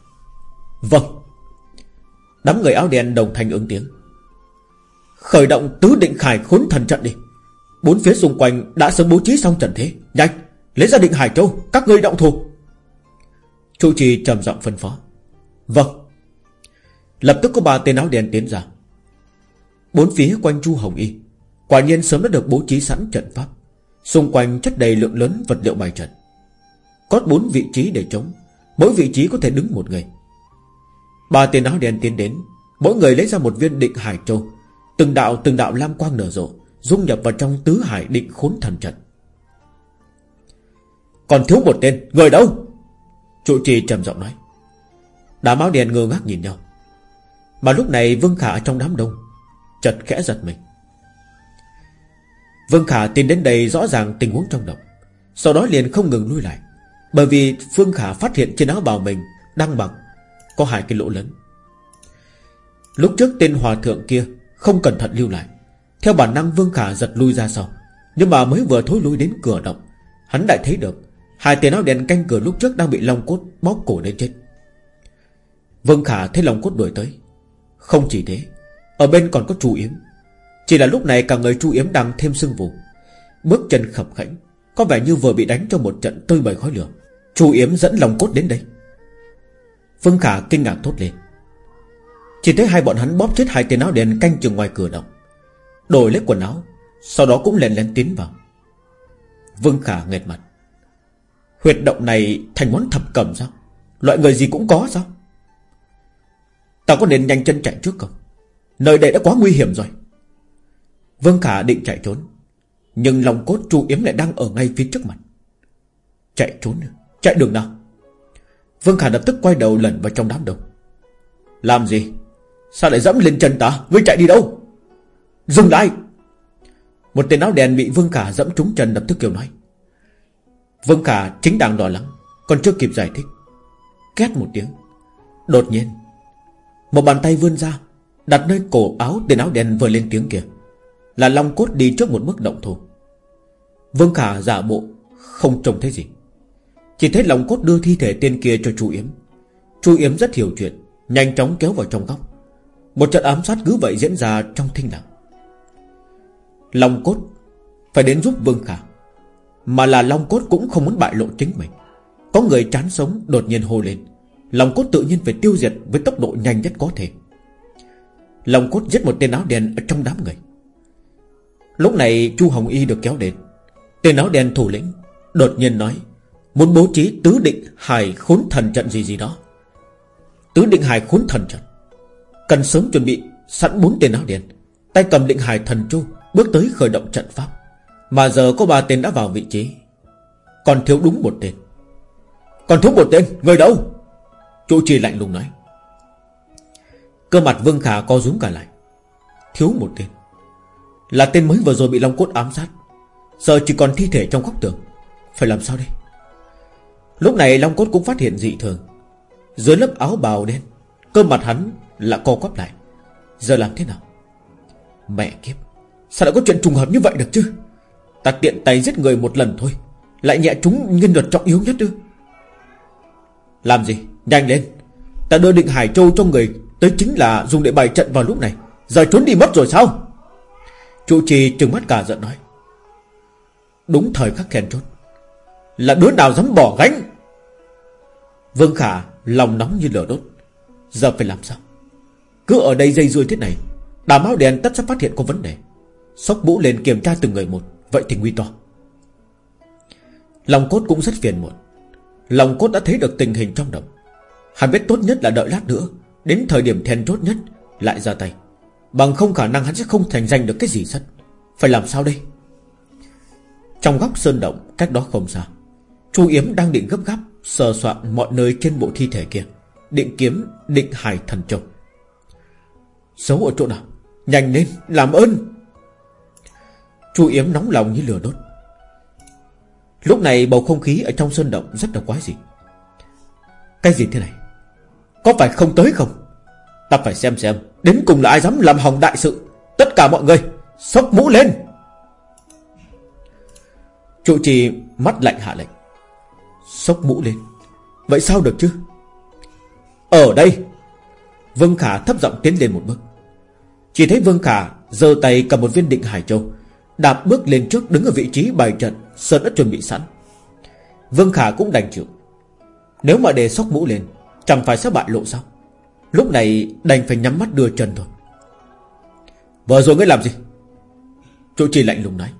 Vâng. Đám người áo đen đồng thanh ứng tiếng. Khởi động tứ định khải khốn thần trận đi. Bốn phía xung quanh đã sớm bố trí xong trận thế. Nhanh, Lấy ra định Hải Châu, Các ngươi động thủ. Trụ trì trầm giọng phân phó. Vâng. Lập tức có ba tên áo đen tiến ra. Bốn phía quanh Chu Hồng Y, Quả nhiên sớm đã được bố trí sẵn trận pháp. Xung quanh chất đầy lượng lớn vật liệu bài trận Có bốn vị trí để chống, Mỗi vị trí có thể đứng một người. Ba tên áo đen tiến đến, Mỗi người lấy ra một viên định hải châu. Từng đạo từng đạo lam quang nở rộ, Dung nhập vào trong tứ hải định khốn thần trận. Còn thiếu một tên, Người đâu? Trụ trì trầm giọng nói. Đám áo đen ngơ ngác nhìn nhau. Mà lúc này Vương Khả trong đám đông Chật khẽ giật mình. Vương Khả tiến đến đây rõ ràng tình huống trong động. Sau đó liền không ngừng lui lại. Bởi vì Vương Khả phát hiện trên áo bào mình Đang bằng Có hai cái lỗ lớn. Lúc trước tên hòa thượng kia Không cẩn thận lưu lại. Theo bản năng Vương Khả giật lui ra sau. Nhưng mà mới vừa thối lui đến cửa động, Hắn lại thấy được Hai tên áo đen canh cửa lúc trước đang bị Long Cốt bóp cổ đến chết. Vương Khả thấy Long Cốt đuổi tới. Không chỉ thế, Ở bên còn có chủ yếm chỉ là lúc này cả người Chu Yếm đang thêm sưng vù. Bước chân khập khảnh, Có vẻ như vừa bị đánh cho một trận tơi bời khói lửa. Chu Yếm dẫn lòng cốt đến đây. Phương Khả kinh ngạc thốt lên. Chỉ thấy hai bọn hắn bóp chết hai tên áo đen canh chừng ngoài cửa động. Đổi lấy quần áo, Sau đó cũng lén lén tiến vào. Vương Khả nghẹt mặt. Huyệt động này thành món thập cầm sao? Loại người gì cũng có sao? Ta có nên nhanh chân chạy trước không? Nơi đây đã quá nguy hiểm rồi. Vương Khả định chạy trốn, Nhưng lòng cốt Chu Yếm lại đang ở ngay phía trước mặt. Chạy trốn, Chạy đường nào? Vương Khả lập tức quay đầu lẩn vào trong đám đông. Làm gì? Sao lại dẫm lên chân ta? Ngươi chạy đi đâu? Dừng lại! Một tên áo đen bị Vương Khả dẫm trúng chân lập tức kêu nói. Vương Khả chính đang đỏ lắng, Còn chưa kịp giải thích. Két một tiếng, Đột nhiên, Một bàn tay vươn ra, Đặt nơi cổ áo tên áo đen vừa lên tiếng kia là Long Cốt đi trước một bước động thủ. Vương Khả giả bộ, Không trông thấy gì. Chỉ thấy Long Cốt đưa thi thể tên kia cho Chu Yếm. Chu Yếm rất hiểu chuyện, Nhanh chóng kéo vào trong góc. Một trận ám sát cứ vậy diễn ra trong thinh lặng. Long Cốt Phải đến giúp Vương Khả, Mà là Long Cốt cũng không muốn bại lộ chính mình. Có người chán sống đột nhiên hô lên. Long Cốt tự nhiên phải tiêu diệt Với tốc độ nhanh nhất có thể. Long Cốt giết một tên áo đen ở trong đám người. Lúc này Chu Hồng Y được kéo đến. Tên áo đen thủ lĩnh Đột nhiên nói, Muốn bố trí tứ định hài khốn thần trận gì gì đó. Tứ định hài khốn thần trận. Cần sớm chuẩn bị Sẵn bốn tên áo đen. Tay cầm định hài thần chu Bước tới khởi động trận pháp. Mà giờ có ba tên đã vào vị trí. Còn thiếu đúng một tên. Còn thiếu một tên, Người đâu? Chu trì lạnh lùng nói. Cơ mặt Vương Khả co rúm cả lại. Thiếu một tên. Là tên mới vừa rồi bị Long Cốt ám sát. Giờ chỉ còn thi thể trong góc tường. Phải làm sao đây? Lúc này Long Cốt cũng phát hiện dị thường. Dưới lớp áo bào đen, Cơ mặt hắn là co quắp lại. Giờ làm thế nào? Mẹ kiếp, Sao lại có chuyện trùng hợp như vậy được chứ? Ta tiện tay giết người một lần thôi, Lại nhẹ chúng nhân vật trọng yếu nhất ư? Làm gì? Nhanh lên. Ta đưa định Hải Châu cho người, Tới chính là dùng để bày trận vào lúc này. Giờ trốn đi mất rồi sao? Chủ trì trừng mắt cả giận nói, Đúng thời khắc khen chốt, Là đứa nào dám bỏ gánh? Vương Khả Lòng nóng như lửa đốt, Giờ phải làm sao? Cứ ở đây dây dưa thế này Đàm áo đèn tất sẽ phát hiện có vấn đề. Sóc mũ lên kiểm tra từng người một, Vậy thì nguy to. Lòng cốt cũng rất phiền muộn. Lòng cốt đã thấy được tình hình trong động. Hắn biết tốt nhất là đợi lát nữa, Đến thời điểm then chốt nhất, Lại ra tay. Bằng không khả năng hắn sẽ không thành danh được cái gì hết Phải làm sao đây? Trong góc sơn động, cách đó không xa, Chu Yếm đang định gấp gáp Sờ soạn mọi nơi trên bộ thi thể kia, Định kiếm, định hải thần châu. Giấu ở chỗ nào? Nhanh lên, làm ơn! Chu Yếm nóng lòng như lửa đốt. Lúc này bầu không khí ở trong sơn động rất là quái dị. Cái gì thế này? Có phải không tới không? Ta phải xem xem. Đến cùng là ai dám làm hỏng đại sự? Tất cả mọi người, Sốc mũ lên. Trụ trì mắt lạnh hạ lệnh. Sốc mũ lên. Vậy sao được chứ? Ở đây, Vương Khả thấp giọng tiến lên một bước. Chỉ thấy Vương Khả giơ tay cầm một viên định Hải Châu, Đạp bước lên trước đứng ở vị trí bài trận, Sơn đã chuẩn bị sẵn. Vương Khả cũng đành chịu. Nếu mà để sốc mũ lên, Chẳng phải sẽ bại lộ sao? Lúc này đành phải nhắm mắt đưa chân thôi. Vừa rồi ngươi làm gì? Chủ trì lạnh lùng nói.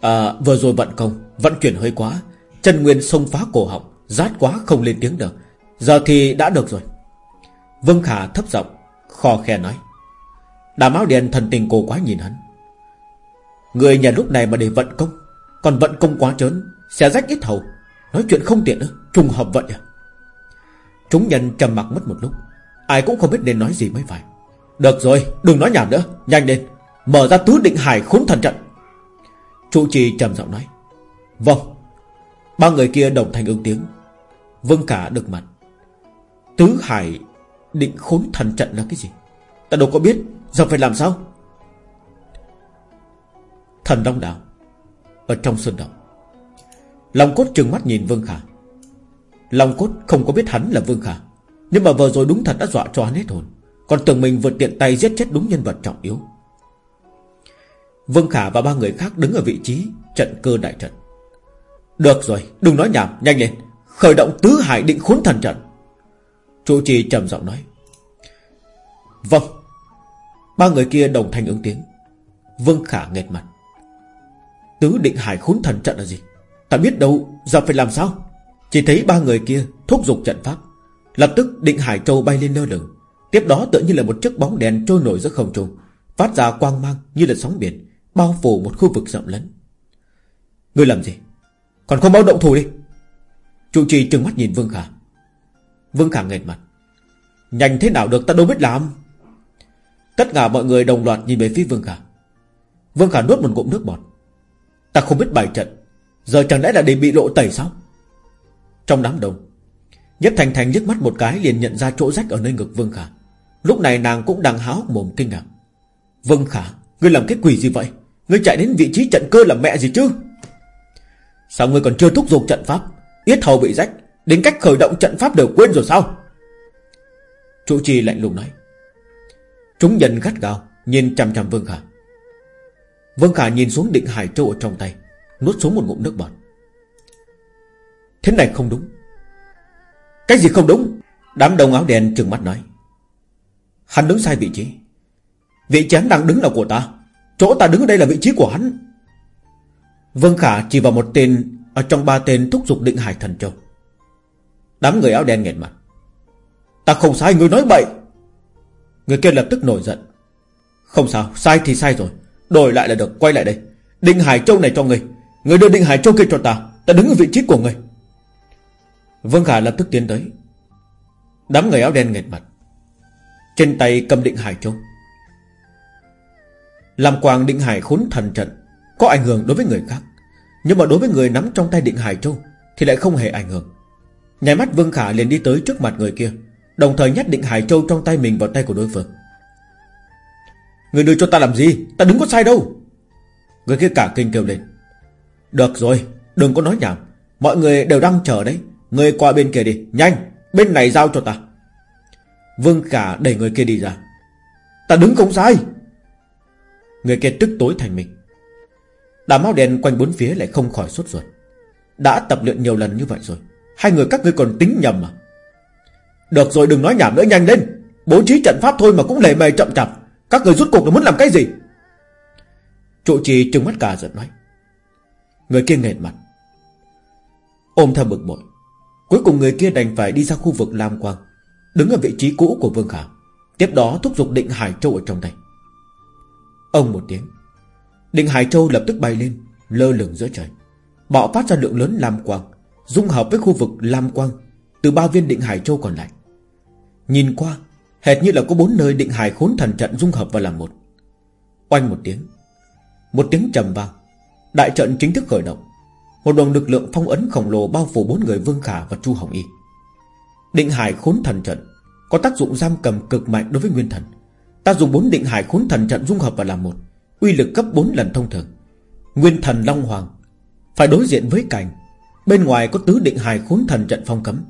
À vừa rồi vận công, Vận chuyển hơi quá, Chân nguyên xông phá cổ họng, Rát quá không lên tiếng được. Giờ thì đã được rồi. Vương Khả thấp giọng, Khò khe nói. Đàm áo đen thần tình cổ quá nhìn hắn. Người nhà lúc này mà để vận công, Còn vận công quá trớn, Sẽ rách ít hầu. Nói chuyện không tiện nữa, Trùng hợp vậy à? Chúng nhân trầm mặc mất một lúc. Ai cũng không biết nên nói gì mới phải. Được rồi, đừng nói nhảm nữa, Nhanh lên. Mở ra tứ định hải khốn thần trận. Trụ trì trầm giọng nói. Vâng. Ba người kia đồng thanh ứng tiếng. Vương cả được mặt. Tứ hải định khốn thần trận là cái gì? Ta đâu có biết, Giờ phải làm sao? Thần long đảo, Ở trong sơn động. Long cốt trừng mắt nhìn Vương Khả. Long cốt không có biết hắn là Vương Khả. Nhưng mà vừa rồi đúng thật đã dọa cho hắn hết hồn. Còn tưởng mình vượt tiện tay giết chết đúng nhân vật trọng yếu. Vương Khả và ba người khác đứng ở vị trí, Trận cơ đại trận. Được rồi, đừng nói nhảm, nhanh lên. Khởi động tứ hải định khốn thần trận. Chủ trì trầm giọng nói. Vâng. Ba người kia đồng thanh ứng tiếng. Vương Khả nghẹt mặt. Tứ định hải khốn thần trận là gì? Ta biết đâu, Giờ phải làm sao? Chỉ thấy ba người kia thúc giục trận pháp. Lập tức định hải châu bay lên lơ lửng. Tiếp đó tựa như là một chiếc bóng đèn trôi nổi giữa không trung, Phát ra quang mang như là sóng biển, Bao phủ một khu vực rộng lớn. Ngươi làm gì? Còn không báo động thủ đi. Trụ trì trừng mắt nhìn Vương Khả. Vương Khả nghẹt mặt. Nhanh thế nào được ta đâu biết làm? Tất cả mọi người đồng loạt nhìn về phía Vương Khả. Vương Khả nuốt một ngụm nước bọt. Ta không biết bài trận, Giờ chẳng lẽ là để bị lộ tẩy sao? Trong đám đông Nhất Thành Thành liếc mắt một cái liền nhận ra chỗ rách ở nơi ngực Vương Khả. Lúc này nàng cũng đang háo mồm kinh ngạc. Vương Khả, Ngươi làm cái quỷ gì vậy? Ngươi chạy đến vị trí trận cơ làm mẹ gì chứ? Sao ngươi còn chưa thúc giục trận pháp? Yết hầu bị rách, Đến cách khởi động trận pháp đều quên rồi sao? Chủ trì lạnh lùng nói. Chúng nhân gắt gao, Nhìn chằm chằm Vương Khả. Vương Khả nhìn xuống định Hải Châu ở trong tay, Nuốt xuống một ngụm nước bọt. Thế này không đúng. Cái gì không đúng? Đám đông áo đen trừng mắt nói. Hắn đứng sai vị trí. Vị trí hắn đang đứng là của ta. Chỗ ta đứng ở đây là vị trí của hắn. Vương Khả chỉ vào một tên, Ở trong ba tên thúc giục định hải thần châu. Đám người áo đen nghẹn mặt. Ta không sai, người nói bậy. Người kia lập tức nổi giận. Không sao, sai thì sai rồi. Đổi lại là được, quay lại đây. Định Hải Châu này cho người. Người đưa Định Hải Châu kia cho ta. Ta đứng ở vị trí của người. Vương Khả lập tức tiến tới. Đám người áo đen nghẹt mặt. Trên tay cầm Định Hải Châu. Làm quàng Định Hải khốn thần trận, Có ảnh hưởng đối với người khác. Nhưng mà đối với người nắm trong tay Định Hải Châu Thì lại không hề ảnh hưởng. Nhảy mắt Vương Khả liền đi tới trước mặt người kia, Đồng thời nhét Định Hải Châu trong tay mình vào tay của đối phương. Người đưa cho ta làm gì? Ta đứng có sai đâu. Người kia cả kinh kêu lên. Được rồi, đừng có nói nhảm. Mọi người đều đang chờ đấy. Người qua bên kia đi. Nhanh, bên này giao cho ta. Vương cả đẩy người kia đi ra. Ta đứng không sai. Người kia tức tối thành mình. Đám máu đen quanh bốn phía lại không khỏi sốt ruột. Đã tập luyện nhiều lần như vậy rồi, Hai người các ngươi còn tính nhầm mà Được rồi, đừng nói nhảm nữa, nhanh lên. Bố trí trận pháp thôi mà cũng lề mề chậm chạp. Các người rút cuộc là muốn làm cái gì? Trụ trì trừng mắt cả giận nói. Người kia nghẹn mặt. Ôm theo bực bội. Cuối cùng người kia đành phải đi ra khu vực Lam Quang, Đứng ở vị trí cũ của Vương Khả Tiếp đó thúc giục định Hải Châu ở trong tay Ông một tiếng, Định Hải Châu lập tức bay lên, Lơ lửng giữa trời. Bạo phát ra lượng lớn Lam Quang, Dung hợp với khu vực Lam Quang, Từ ba viên định Hải Châu còn lại. Nhìn qua, Hệt như là có bốn nơi định hải khốn thần trận dung hợp vào làm một. Oanh một tiếng Một tiếng trầm vang, Đại trận chính thức khởi động. Một đoàn lực lượng phong ấn khổng lồ bao phủ bốn người Vương Khả và Chu Hồng Y. Định hải khốn thần trận Có tác dụng giam cầm cực mạnh đối với nguyên thần. Ta dùng bốn định hải khốn thần trận dung hợp và làm một, Uy lực cấp 4 lần thông thường. Nguyên thần Long Hoàng Phải đối diện với cảnh, Bên ngoài có tứ định hải khốn thần trận phong cấm,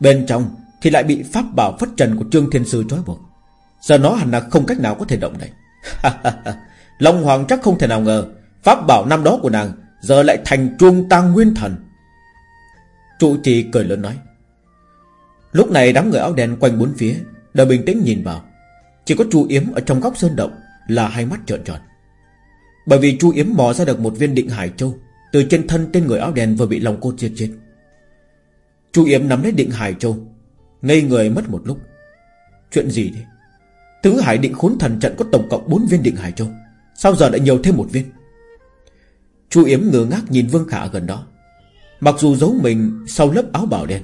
Bên trong thì lại bị pháp bảo phất trần của Trương Thiên Sư trói buộc. Giờ nó hẳn là không cách nào có thể động đậy. Long Hoàng chắc không thể nào ngờ, Pháp bảo năm đó của nàng Giờ lại thành chuông tang nguyên thần. Trụ trì cười lớn nói, Lúc này đám người áo đen quanh bốn phía Đều bình tĩnh nhìn vào. Chỉ có chu Yếm ở trong góc sơn động Là hai mắt trợn tròn. Bởi vì chu Yếm mò ra được một viên định hải châu, Từ trên thân tên người áo đen vừa bị lòng cốt giết chết. Chu Yếm nắm lấy định hải châu, Ngây người mất một lúc. Chuyện gì thế? Tứ hải định khốn thần trận có tổng cộng 4 viên định hải châu, Sao giờ lại nhiều thêm một viên? Chu Yếm ngơ ngác nhìn Vương Khả gần đó. Mặc dù giấu mình sau lớp áo bảo đen,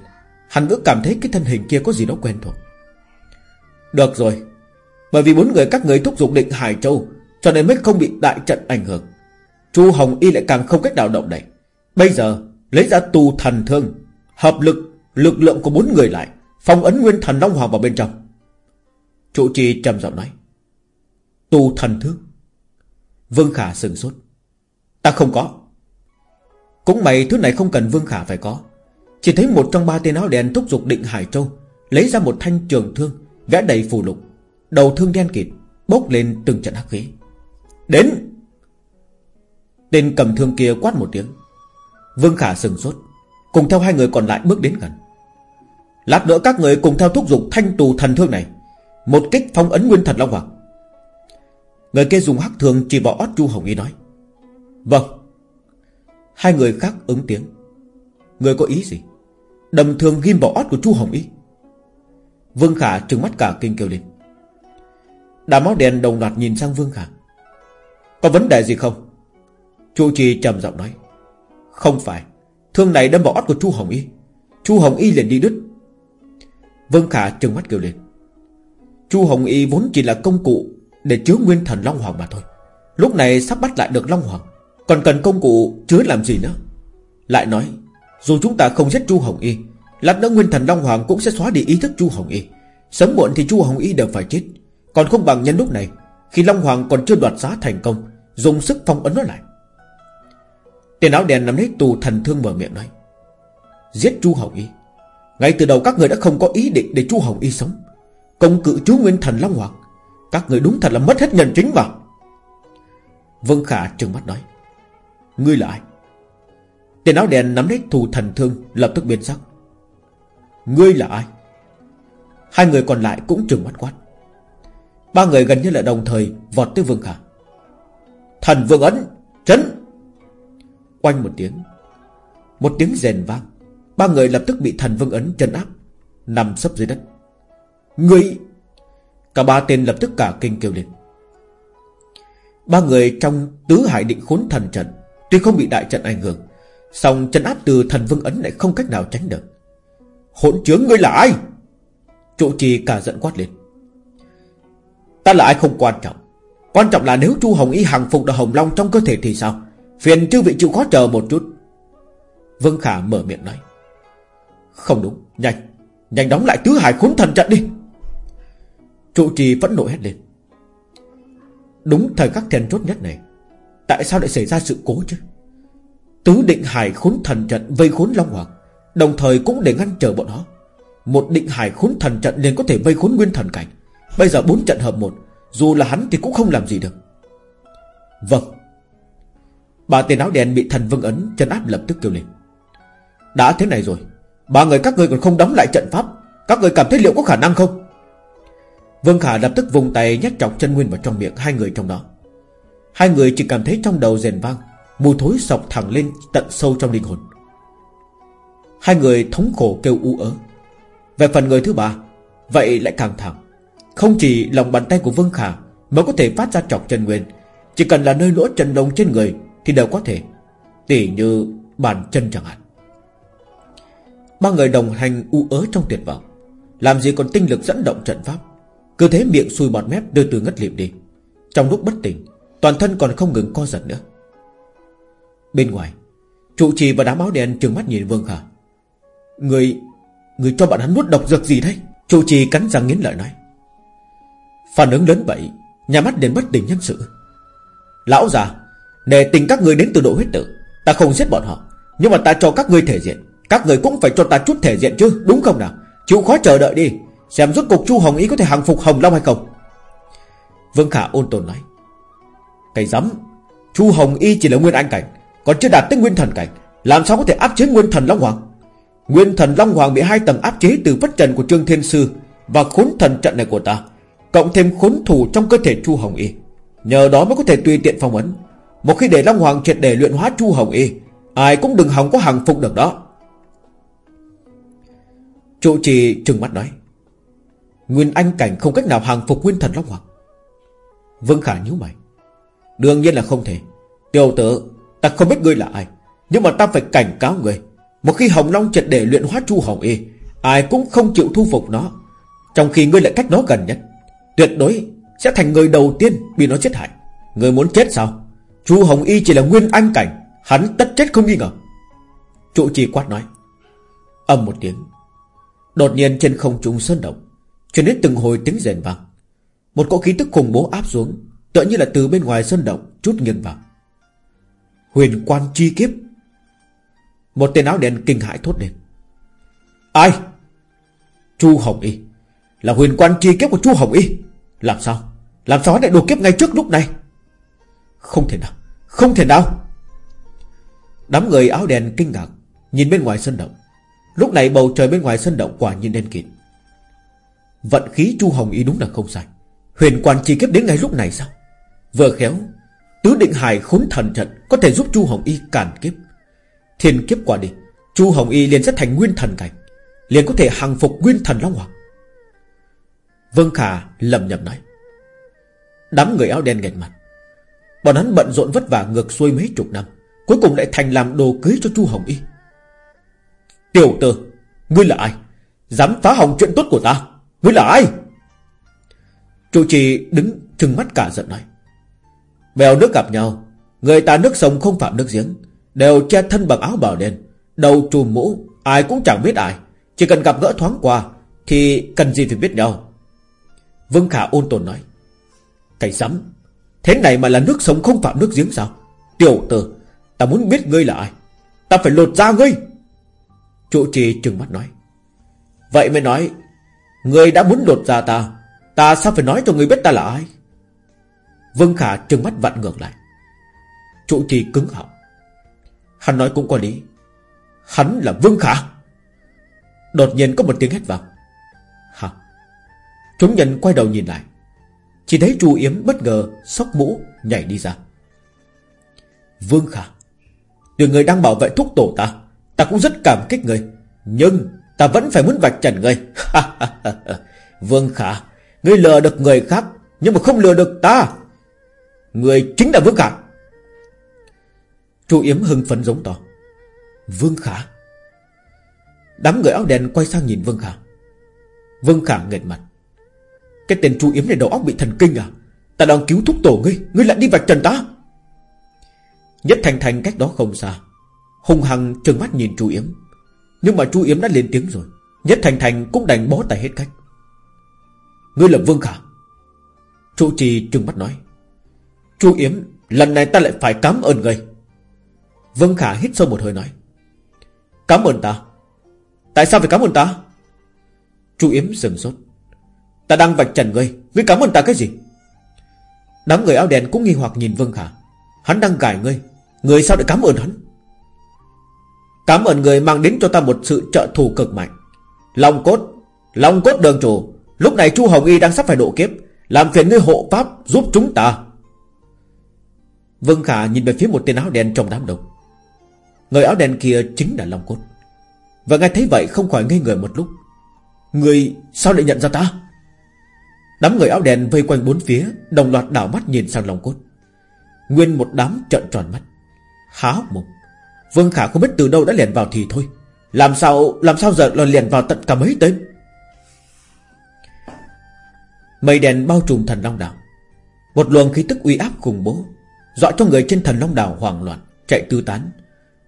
Hắn vẫn cảm thấy cái thân hình kia có gì đó quen thuộc. Được rồi, Bởi vì bốn người các người thúc giục định Hải Châu, Cho nên mới không bị đại trận ảnh hưởng. Chu Hồng Y lại càng không cách nào động đậy. Bây giờ, lấy ra tù thần thương, Hợp lực Lực lượng của bốn người lại, Phong ấn nguyên thần Long Hoàng vào bên trong. Trụ trì trầm giọng nói Tu thần thương. Vương Khả sừng sốt. Ta không có. Cũng mày thứ này không cần Vương Khả phải có. Chỉ thấy một trong ba tên áo đen thúc giục định Hải Châu, Lấy ra một thanh trường thương Vẽ đầy phù lục, Đầu thương đen kịt, Bốc lên từng trận hắc khí. Đến! Tên cầm thương kia quát một tiếng. Vương Khả sừng sốt, Cùng theo hai người còn lại bước đến gần. Lát nữa các người cùng theo thúc giục thanh tù thần thương này, Một kích phong ấn nguyên thần Long Hoàng. Người kia dùng hắc thường chỉ vào ót Chu Hồng Y nói. Vâng. Hai người khác ứng tiếng. Người có ý gì? Đầm thường ghim vào ót của Chu Hồng Y. Vương Khả trừng mắt cả kinh kêu lên. Đám máu đen đồng loạt nhìn sang Vương Khả. Có vấn đề gì không? Chu Trì trầm giọng nói. Không phải. Thương này đâm vào ót của Chu Hồng Y. Chu Hồng Y liền đi đứt. Vương Khả trừng mắt kêu lên. Chu Hồng Y vốn chỉ là công cụ Để chứa nguyên thần Long Hoàng mà thôi. Lúc này sắp bắt lại được Long Hoàng. Còn cần công cụ chứa làm gì nữa? Lại nói, Dù chúng ta không giết Chu Hồng Y, Lát nữa nguyên thần Long Hoàng cũng sẽ xóa đi ý thức Chu Hồng Y. Sớm muộn thì Chu Hồng Y đều phải chết. Còn không bằng nhân lúc này, Khi Long Hoàng còn chưa đoạt giá thành công, Dùng sức phong ấn nó lại. Tiền áo đèn nắm lấy tù thần thương mở miệng nói, Giết Chu Hồng Y. Ngay từ đầu các người đã không có ý định để Chu Hồng Y sống. Công cự chú Nguyên Thần Long Hoàng, Các người đúng thật là mất hết nhân chính mà. Vân Khả trừng mắt nói Ngươi là ai? Tên áo đen nắm lấy thù thần thương, Lập tức biến sắc. Ngươi là ai? Hai người còn lại cũng trừng mắt quát. Ba người gần như là đồng thời Vọt tới Vương Khả. Thần Vương Ấn, Trấn! Oanh một tiếng. Một tiếng rèn vang. Ba người lập tức bị thần vương ấn chân áp, Nằm sấp dưới đất. Ngươi. Cả ba tên lập tức cả kinh kêu lên. Ba người trong tứ hải định khốn thần trận Tuy không bị đại trận ảnh hưởng, song chân áp từ thần vương ấn lại không cách nào tránh được. Hỗn trướng ngươi là ai? Trụ trì cả giận quát lên. Ta là ai không quan trọng. Quan trọng là nếu Chu Hồng Y hàng phục được Hồng Long trong cơ thể thì sao? Phiền chư vị chịu khó chờ một chút. Vương Khả mở miệng nói. Không đúng, Nhanh. Nhanh đóng lại tứ hải khốn thần trận đi. Trụ trì vẫn nổi hết lên. Đúng thời khắc then chốt nhất này Tại sao lại xảy ra sự cố chứ? Tứ định hải khốn thần trận Vây khốn Long Hoàng, Đồng thời cũng để ngăn trở bọn họ Một định hải khốn thần trận liền có thể vây khốn nguyên thần cảnh. Bây giờ bốn trận hợp một, Dù là hắn thì cũng không làm gì được. Vâng. Bà tên áo đen bị thần vân ấn, Chân áp lập tức kêu lên. Đã thế này rồi, Ba người các ngươi còn không đóng lại trận pháp, Các người cảm thấy liệu có khả năng không? Vương Khả lập tức vùng tay nhét chọc chân nguyên vào trong miệng hai người trong đó. Hai người chỉ cảm thấy trong đầu rền vang, Mùi thối sọc thẳng lên tận sâu trong linh hồn. Hai người thống khổ kêu u ớ. Về phần người thứ ba, Vậy lại càng thẳng. Không chỉ lòng bàn tay của Vương Khả Mới có thể phát ra chọc chân nguyên. Chỉ cần là nơi lỗ chân lông trên người Thì đều có thể. Tỉ như bàn chân chẳng hạn. Ba người đồng hành u ớ trong tuyệt vọng. Làm gì còn tinh lực dẫn động trận pháp? Cứ thế miệng xui bọt mép đưa từ ngất liệm đi. Trong lúc bất tỉnh Toàn thân còn không ngừng co giật nữa. Bên ngoài, Trụ trì và đám áo đen trừng mắt nhìn Vương Khả Người Người cho bạn hắn nuốt độc dược gì đấy? Trụ trì cắn răng nghiến lợi nói. Phản ứng lớn vậy Nhà mắt đến bất tỉnh nhân sự. Lão già Nề tình các người đến từ độ huyết tử Ta không giết bọn họ, Nhưng mà ta cho các ngươi thể diện, các người cũng phải cho ta chút thể diện chứ, Đúng không nào? Chịu khó chờ đợi đi, Xem rốt cục Chu Hồng Ý có thể hàng phục Hồng Long hay không? Vương Khả ôn tồn nói. Cái rắm Chu Hồng Y chỉ là nguyên anh cảnh, Còn chưa đạt tới nguyên thần cảnh, Làm sao có thể áp chế nguyên thần Long Hoàng? Nguyên thần Long Hoàng bị hai tầng áp chế từ vất trần của Trương Thiên Sư Và khốn thần trận này của ta, Cộng thêm khốn thủ trong cơ thể Chu Hồng Y. Nhờ đó mới có thể tùy tiện phong ấn. Một khi để Long Hoàng triệt để luyện hóa Chu Hồng Y, Ai cũng đừng hòng có hàng phục được đó. Trụ trì trừng mắt nói, Nguyên anh cảnh không cách nào hàng phục nguyên thần Long Hoàng. Vương Khả nhíu mày Đương nhiên là không thể. Tiểu tử Ta không biết ngươi là ai, Nhưng mà ta phải cảnh cáo ngươi. Một khi Hồng Long triệt để luyện hóa Chu Hồng Y, Ai cũng không chịu thu phục nó. Trong khi ngươi lại cách nó gần nhất, Tuyệt đối sẽ thành người đầu tiên Bị nó chết hại. Ngươi muốn chết sao? Chu Hồng Y chỉ là nguyên anh cảnh, Hắn tất chết không nghi ngờ. Trụ trì quát nói. Âm một tiếng, Đột nhiên trên không trung sơn động Chuyển đến từng hồi tiếng rền vang. Một cỗ khí tức khủng bố áp xuống Tựa như là từ bên ngoài sơn động, chút nghiêng vào. Huyền quan chi kiếp. Một tên áo đen kinh hãi thốt lên. Ai? Chu Hồng Y. Là huyền quan chi kiếp của Chu Hồng Y. Làm sao? Làm sao lại đột kiếp ngay trước lúc này? Không thể nào. Không thể nào. Đám người áo đen kinh ngạc, Nhìn bên ngoài sân động. Lúc này bầu trời bên ngoài sân động quả nhiên đen kịt. Vận khí Chu Hồng Y đúng là không sai. Huyền quan chi kiếp đến ngay lúc này sao? Vừa khéo, Tứ định hải khốn thần trận Có thể giúp Chu Hồng Y cản kiếp. Thiên kiếp qua đi, Chu Hồng Y liền sẽ thành nguyên thần cảnh, liền có thể hàng phục nguyên thần Long Hoàng. Vương Khả lầm nhầm nói, Đám người áo đen nghẹt mặt. Bọn hắn bận rộn vất vả ngược xuôi mấy chục năm, Cuối cùng lại thành làm đồ cưới cho Chu Hồng Y. Tiểu tử, Ngươi là ai? Dám phá hỏng chuyện tốt của ta, Ngươi là ai? Chủ trì đứng trừng mắt cả giận nói Bèo nước gặp nhau, Người ta nước sông không phạm nước giếng, Đều che thân bằng áo bào đen, Đầu trùm mũ, Ai cũng chẳng biết ai. Chỉ cần gặp gỡ thoáng qua, Thì cần gì phải biết nhau. Vương Khả ôn tồn nói, Cảnh sắm Thế này mà là nước sông không phạm nước giếng sao? Tiểu tử, Ta muốn biết ngươi là ai? Ta phải lột ra ngươi. Trụ trì trừng mắt nói, Vậy mới nói Ngươi đã muốn lột ra ta Ta sao phải nói cho ngươi biết ta là ai? Vương Khả trừng mắt vặn ngược lại. Trụ trì cứng họng. Hắn nói cũng có lý. Hắn là Vương Khả. Đột nhiên có một tiếng hét vang. Hả? Chúng nhân quay đầu nhìn lại. Chỉ thấy chu Yếm bất ngờ Sóc mũ nhảy đi ra. Vương Khả, Từ người đang bảo vệ thúc tổ ta Ta cũng rất cảm kích người, Nhưng ta vẫn phải muốn vạch trần người. Vương Khả, Ngươi lừa được người khác, Nhưng mà không lừa được ta. Người chính là Vương Khả. Chu Yếm hưng phấn giống to. Vương Khả? Đám người áo đen quay sang nhìn Vương Khả. Vương Khả nghệt mặt. Cái tên Chu Yếm này đầu óc bị thần kinh à? Ta đang cứu thúc tổ ngươi Ngươi lại đi vạch trần ta. Nhất Thành Thành cách đó không xa. Hùng Hằng trừng mắt nhìn Chu Yếm. Nhưng mà Chu Yếm đã lên tiếng rồi. Nhất Thành Thành cũng đành bó tay hết cách. Ngươi là Vương Khả. Chu Trì trừng mắt nói. Chu Yếm, Lần này ta lại phải cảm ơn ngươi. Vương Khả hít sâu một hơi nói. Cảm ơn ta? Tại sao phải cảm ơn ta? Chu Yếm sừng sốt. Ta đang vạch trần ngươi. Ngươi cảm ơn ta cái gì? Đám người áo đen cũng nghi hoặc nhìn Vương Khả. Hắn đang gài ngươi. Người sao lại cảm ơn hắn? Cảm ơn người mang đến cho ta một sự trợ thù cực mạnh. Long cốt Long cốt đường chủ. Lúc này Chu Hồng Y đang sắp phải độ kiếp. Làm phiền ngươi hộ pháp giúp chúng ta. Vương Khả nhìn về phía một tên áo đen trong đám đông. Người áo đen kia chính là Long Cốt. Và nghe thấy vậy không khỏi ngây người một lúc. Người sao lại nhận ra ta? Đám người áo đen vây quanh bốn phía, Đồng loạt đảo mắt nhìn sang Long Cốt. Nguyên một đám trợn tròn mắt. Há hốc mồm. Vương Khả không biết từ đâu đã liền vào thì thôi. Làm sao làm sao giờ là liền vào tận cả mấy tên? Mây đèn bao trùm thần Long Đảo Một luồng khí tức uy áp khủng bố Dọa cho người trên thần Long Đảo hoảng loạn, Chạy tư tán.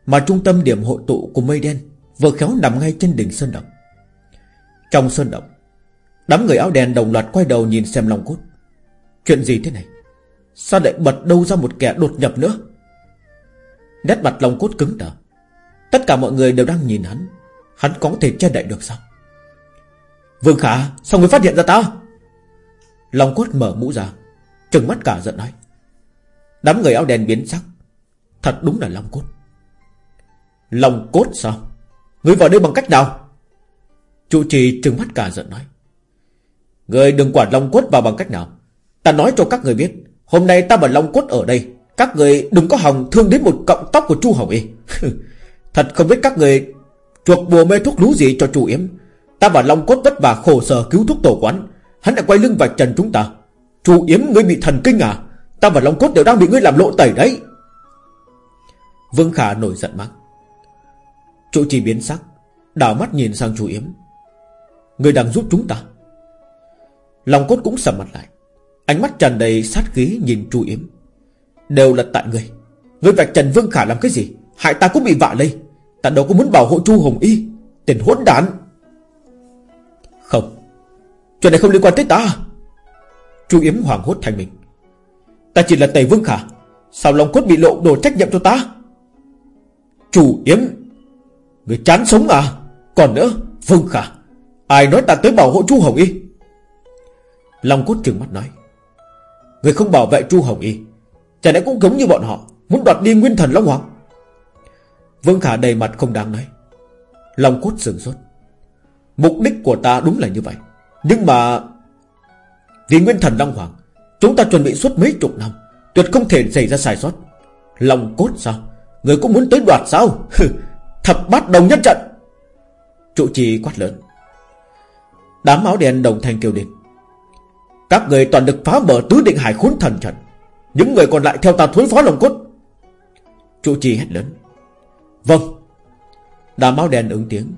Mà trung tâm điểm hội tụ của mây đen Vừa khéo nằm ngay trên đỉnh Sơn Động. Trong Sơn Động, Đám người áo đen đồng loạt quay đầu nhìn xem Long Cốt. Chuyện gì thế này? Sao lại bật đâu ra một kẻ đột nhập nữa? Nét mặt Long Cốt cứng đờ. Tất cả mọi người đều đang nhìn hắn. Hắn có thể che đậy được sao? Vương Khả, Sao người phát hiện ra ta? Long Cốt mở mũ ra, Trừng mắt cả giận nói. Đám người áo đen biến sắc. Thật đúng là Long Cốt. Long Cốt sao? Người vào đây bằng cách nào? Chủ trì trừng mắt cả giận nói. Người đừng quản Long Cốt vào bằng cách nào. Ta nói cho các người biết, Hôm nay ta và Long Cốt ở đây, Các người đừng có hòng thương đến một cọng tóc của Chu Hồng Y. Thật không biết các người Chuộc bùa mê thuốc lú gì cho chủ yếm. Ta và Long Cốt vất vả khổ sở cứu thuốc tổ quán, Hắn đã quay lưng vạch trần chúng ta. Chủ yếm, ngươi bị thần kinh à? Ta và Long Cốt đều đang bị ngươi làm lộ tẩy đấy. Vương Khả nổi giận mắng. Trụ trì biến sắc, Đảo mắt nhìn sang chủ yếm. Người đang giúp chúng ta. Long Cốt cũng sầm mặt lại. Ánh mắt tràn đầy sát khí nhìn chu yếm. Đều là tại ngươi. Ngươi vạch trần Vương Khả làm cái gì? Hại ta cũng bị vạ lây. Ta đâu có muốn bảo hộ chu Hồng Y, Tiền hỗn đản. Không. Chuyện này không liên quan tới ta. Chu Yếm hoảng hốt thành mình Ta chỉ là Tề Vương Khả. Sao Long Cốt bị lộ đổ trách nhiệm cho ta? Chủ Yếm. Người chán sống à? Còn nữa, Vương Khả. Ai nói ta tới bảo hộ Chu Hồng Y? Long Cốt trừng mắt nói. Người không bảo vệ Chu Hồng Y, Chả lẽ cũng giống như bọn họ, Muốn đoạt đi nguyên thần Long Hoàng? Vương Khả đầy mặt không đáng nói. Long cốt sừng sốt. Mục đích của ta đúng là như vậy. Nhưng mà Vì Nguyên Thần Long Hoàng Chúng ta chuẩn bị suốt mấy chục năm, Tuyệt không thể xảy ra sai sót. Long cốt sao? Người cũng muốn tới đoạt sao? Thập bát đồng nhất trận. Trụ trì quát lớn. Đám áo đen đồng thanh kêu điện. Các người toàn được phá mở tứ định hải khốn thần trận. Những người còn lại theo ta thối phó lòng cốt. Trụ trì hét lớn. Vâng. Đám áo đen ứng tiếng.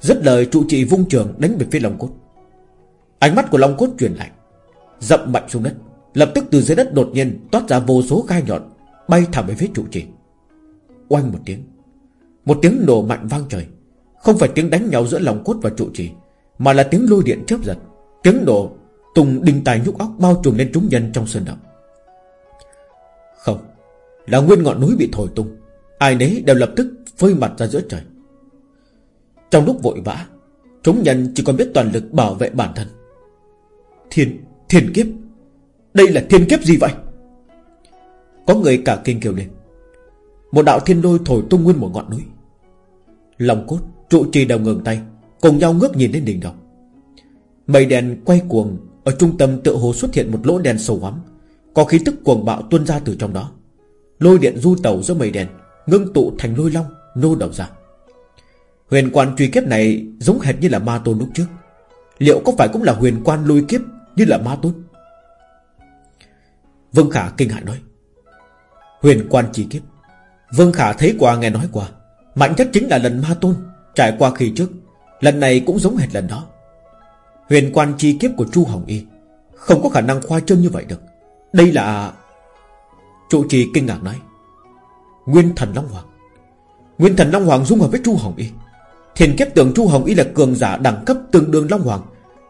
Rất lời, trụ trì vung trường đánh về phía lòng cốt. Ánh mắt của Long Cốt truyền lạnh Dậm mạnh xuống đất. Lập tức từ dưới đất đột nhiên toát ra vô số gai nhọn Bay thẳng về phía trụ trì. Oanh một tiếng Một tiếng nổ mạnh vang trời. Không phải tiếng đánh nhau giữa lòng cốt và trụ trì Mà là tiếng lôi điện chớp giật. Tiếng nổ Tùng đình tài nhúc óc bao trùm lên chúng nhân trong sơn động. Không Là nguyên ngọn núi bị thổi tung. Ai nấy đều lập tức phơi mặt ra giữa trời. Trong lúc vội vã Chúng nhân chỉ còn biết toàn lực bảo vệ bản thân. Thiên, thiên kiếp. Đây là thiên kiếp gì vậy? Có người cả kinh kêu lên. Một đạo thiên lôi thổi tung nguyên một ngọn núi. Lòng cốt, trụ trì đầu ngừng tay Cùng nhau ngước nhìn lên đỉnh đầu. Mây đèn quay cuồng Ở trung tâm tựa hồ xuất hiện một lỗ đèn sâu hoắm. Có khí tức cuồng bạo tuôn ra từ trong đó. Lôi điện du tàu giữa mây đèn Ngưng tụ thành lôi long Nô đầu ra. Huyền quan truy kiếp này giống hệt như là ma tôn lúc trước. Liệu có phải cũng là huyền quan lôi kiếp Như là ma tôn? Vương Khả kinh hãi nói. Huyền quan chi kiếp. Vương Khả thấy qua nghe nói qua. Mạnh nhất chính là lần ma tôn, Trải qua khi trước. Lần này cũng giống hệt lần đó. Huyền quan chi kiếp của Chu Hồng Y. Không có khả năng khoa trương như vậy được. Đây là Trụ trì kinh ngạc nói. Nguyên thần Long Hoàng. Nguyên thần Long Hoàng dung hợp với Chu Hồng Y. Thiền kiếp tưởng Chu Hồng Y là cường giả đẳng cấp tương đương Long Hoàng,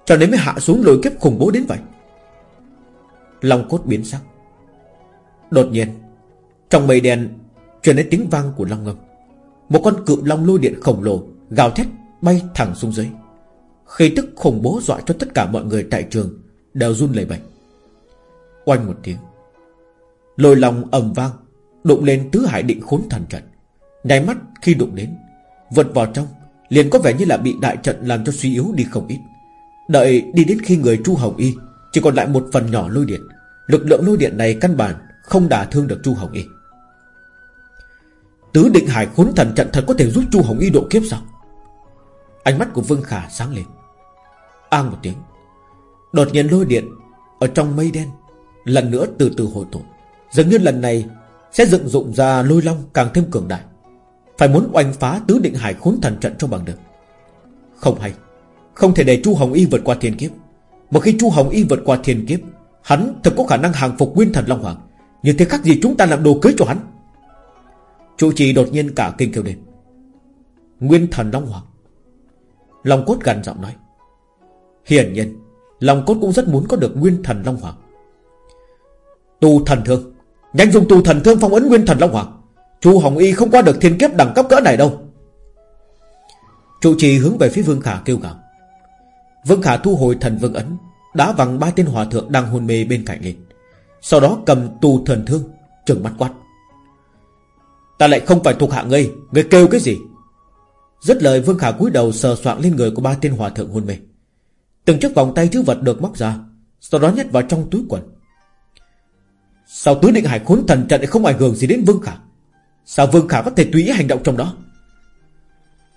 Cho nên mới hạ xuống lôi kiếp khủng bố đến vậy. Long cốt biến sắc. Đột nhiên, Trong mây đen Truyền đến tiếng vang của long ngâm. Một con cự long lôi điện khổng lồ Gào thét bay thẳng xuống dưới. Khi tức khủng bố dọa cho tất cả mọi người tại trường Đều run lẩy bẩy. Oanh một tiếng, Lôi lòng ầm vang, Đụng lên tứ hải định khốn thần trận. Nháy mắt khi đụng đến Vượt vào trong, Liền có vẻ như là bị đại trận làm cho suy yếu đi không ít. Đợi đi đến khi người Chu Hồng Y, Chỉ còn lại một phần nhỏ lôi điện. Lực lượng lôi điện này căn bản không đả thương được Chu Hồng Y. Tứ định hải khốn thần trận thật có thể giúp Chu Hồng Y độ kiếp sao? Ánh mắt của Vương Khả sáng lên. An một tiếng. Đột nhiên lôi điện Ở trong mây đen, Lần nữa từ từ hồi tụ. Dường như lần này Sẽ dựng dụng ra lôi long càng thêm cường đại. Phải muốn oanh phá tứ định hải khốn thần trận cho bằng được. Không hay. Không thể để Chu Hồng Y vượt qua thiên kiếp. Một khi Chu Hồng Y vượt qua thiên kiếp, Hắn thật có khả năng hàng phục nguyên thần Long Hoàng. Như thế khác gì chúng ta làm đồ cưới cho hắn? Chủ trì đột nhiên cả kinh kêu lên. Nguyên thần Long Hoàng. Long cốt gần giọng nói. Hiển nhiên, Long cốt cũng rất muốn có được nguyên thần Long Hoàng. Tu thần thương. Nhanh dùng tu thần thương phong ấn nguyên thần Long Hoàng. Chu Hồng Y không qua được thiên kiếp đẳng cấp cỡ này đâu. Chủ trì hướng về phía Vương Khả kêu gào. Vương Khả thu hồi thần vương ấn, Đá văng ba tên hòa thượng đang hôn mê bên cạnh lên. Sau đó cầm tu thần thương, Trừng mắt quát. Ta lại không phải thuộc hạ ngươi Ngươi kêu cái gì? Rất lời, Vương Khả cúi đầu sờ soạn lên người của ba tên hòa thượng hôn mê. Từng chiếc vòng tay thứ vật được móc ra, Sau đó nhét vào trong túi quần. Sao tứ định hải khốn thần trận lại không ảnh hưởng gì đến Vương Khả? Sao Vương Khả có thể tùy ý hành động trong đó?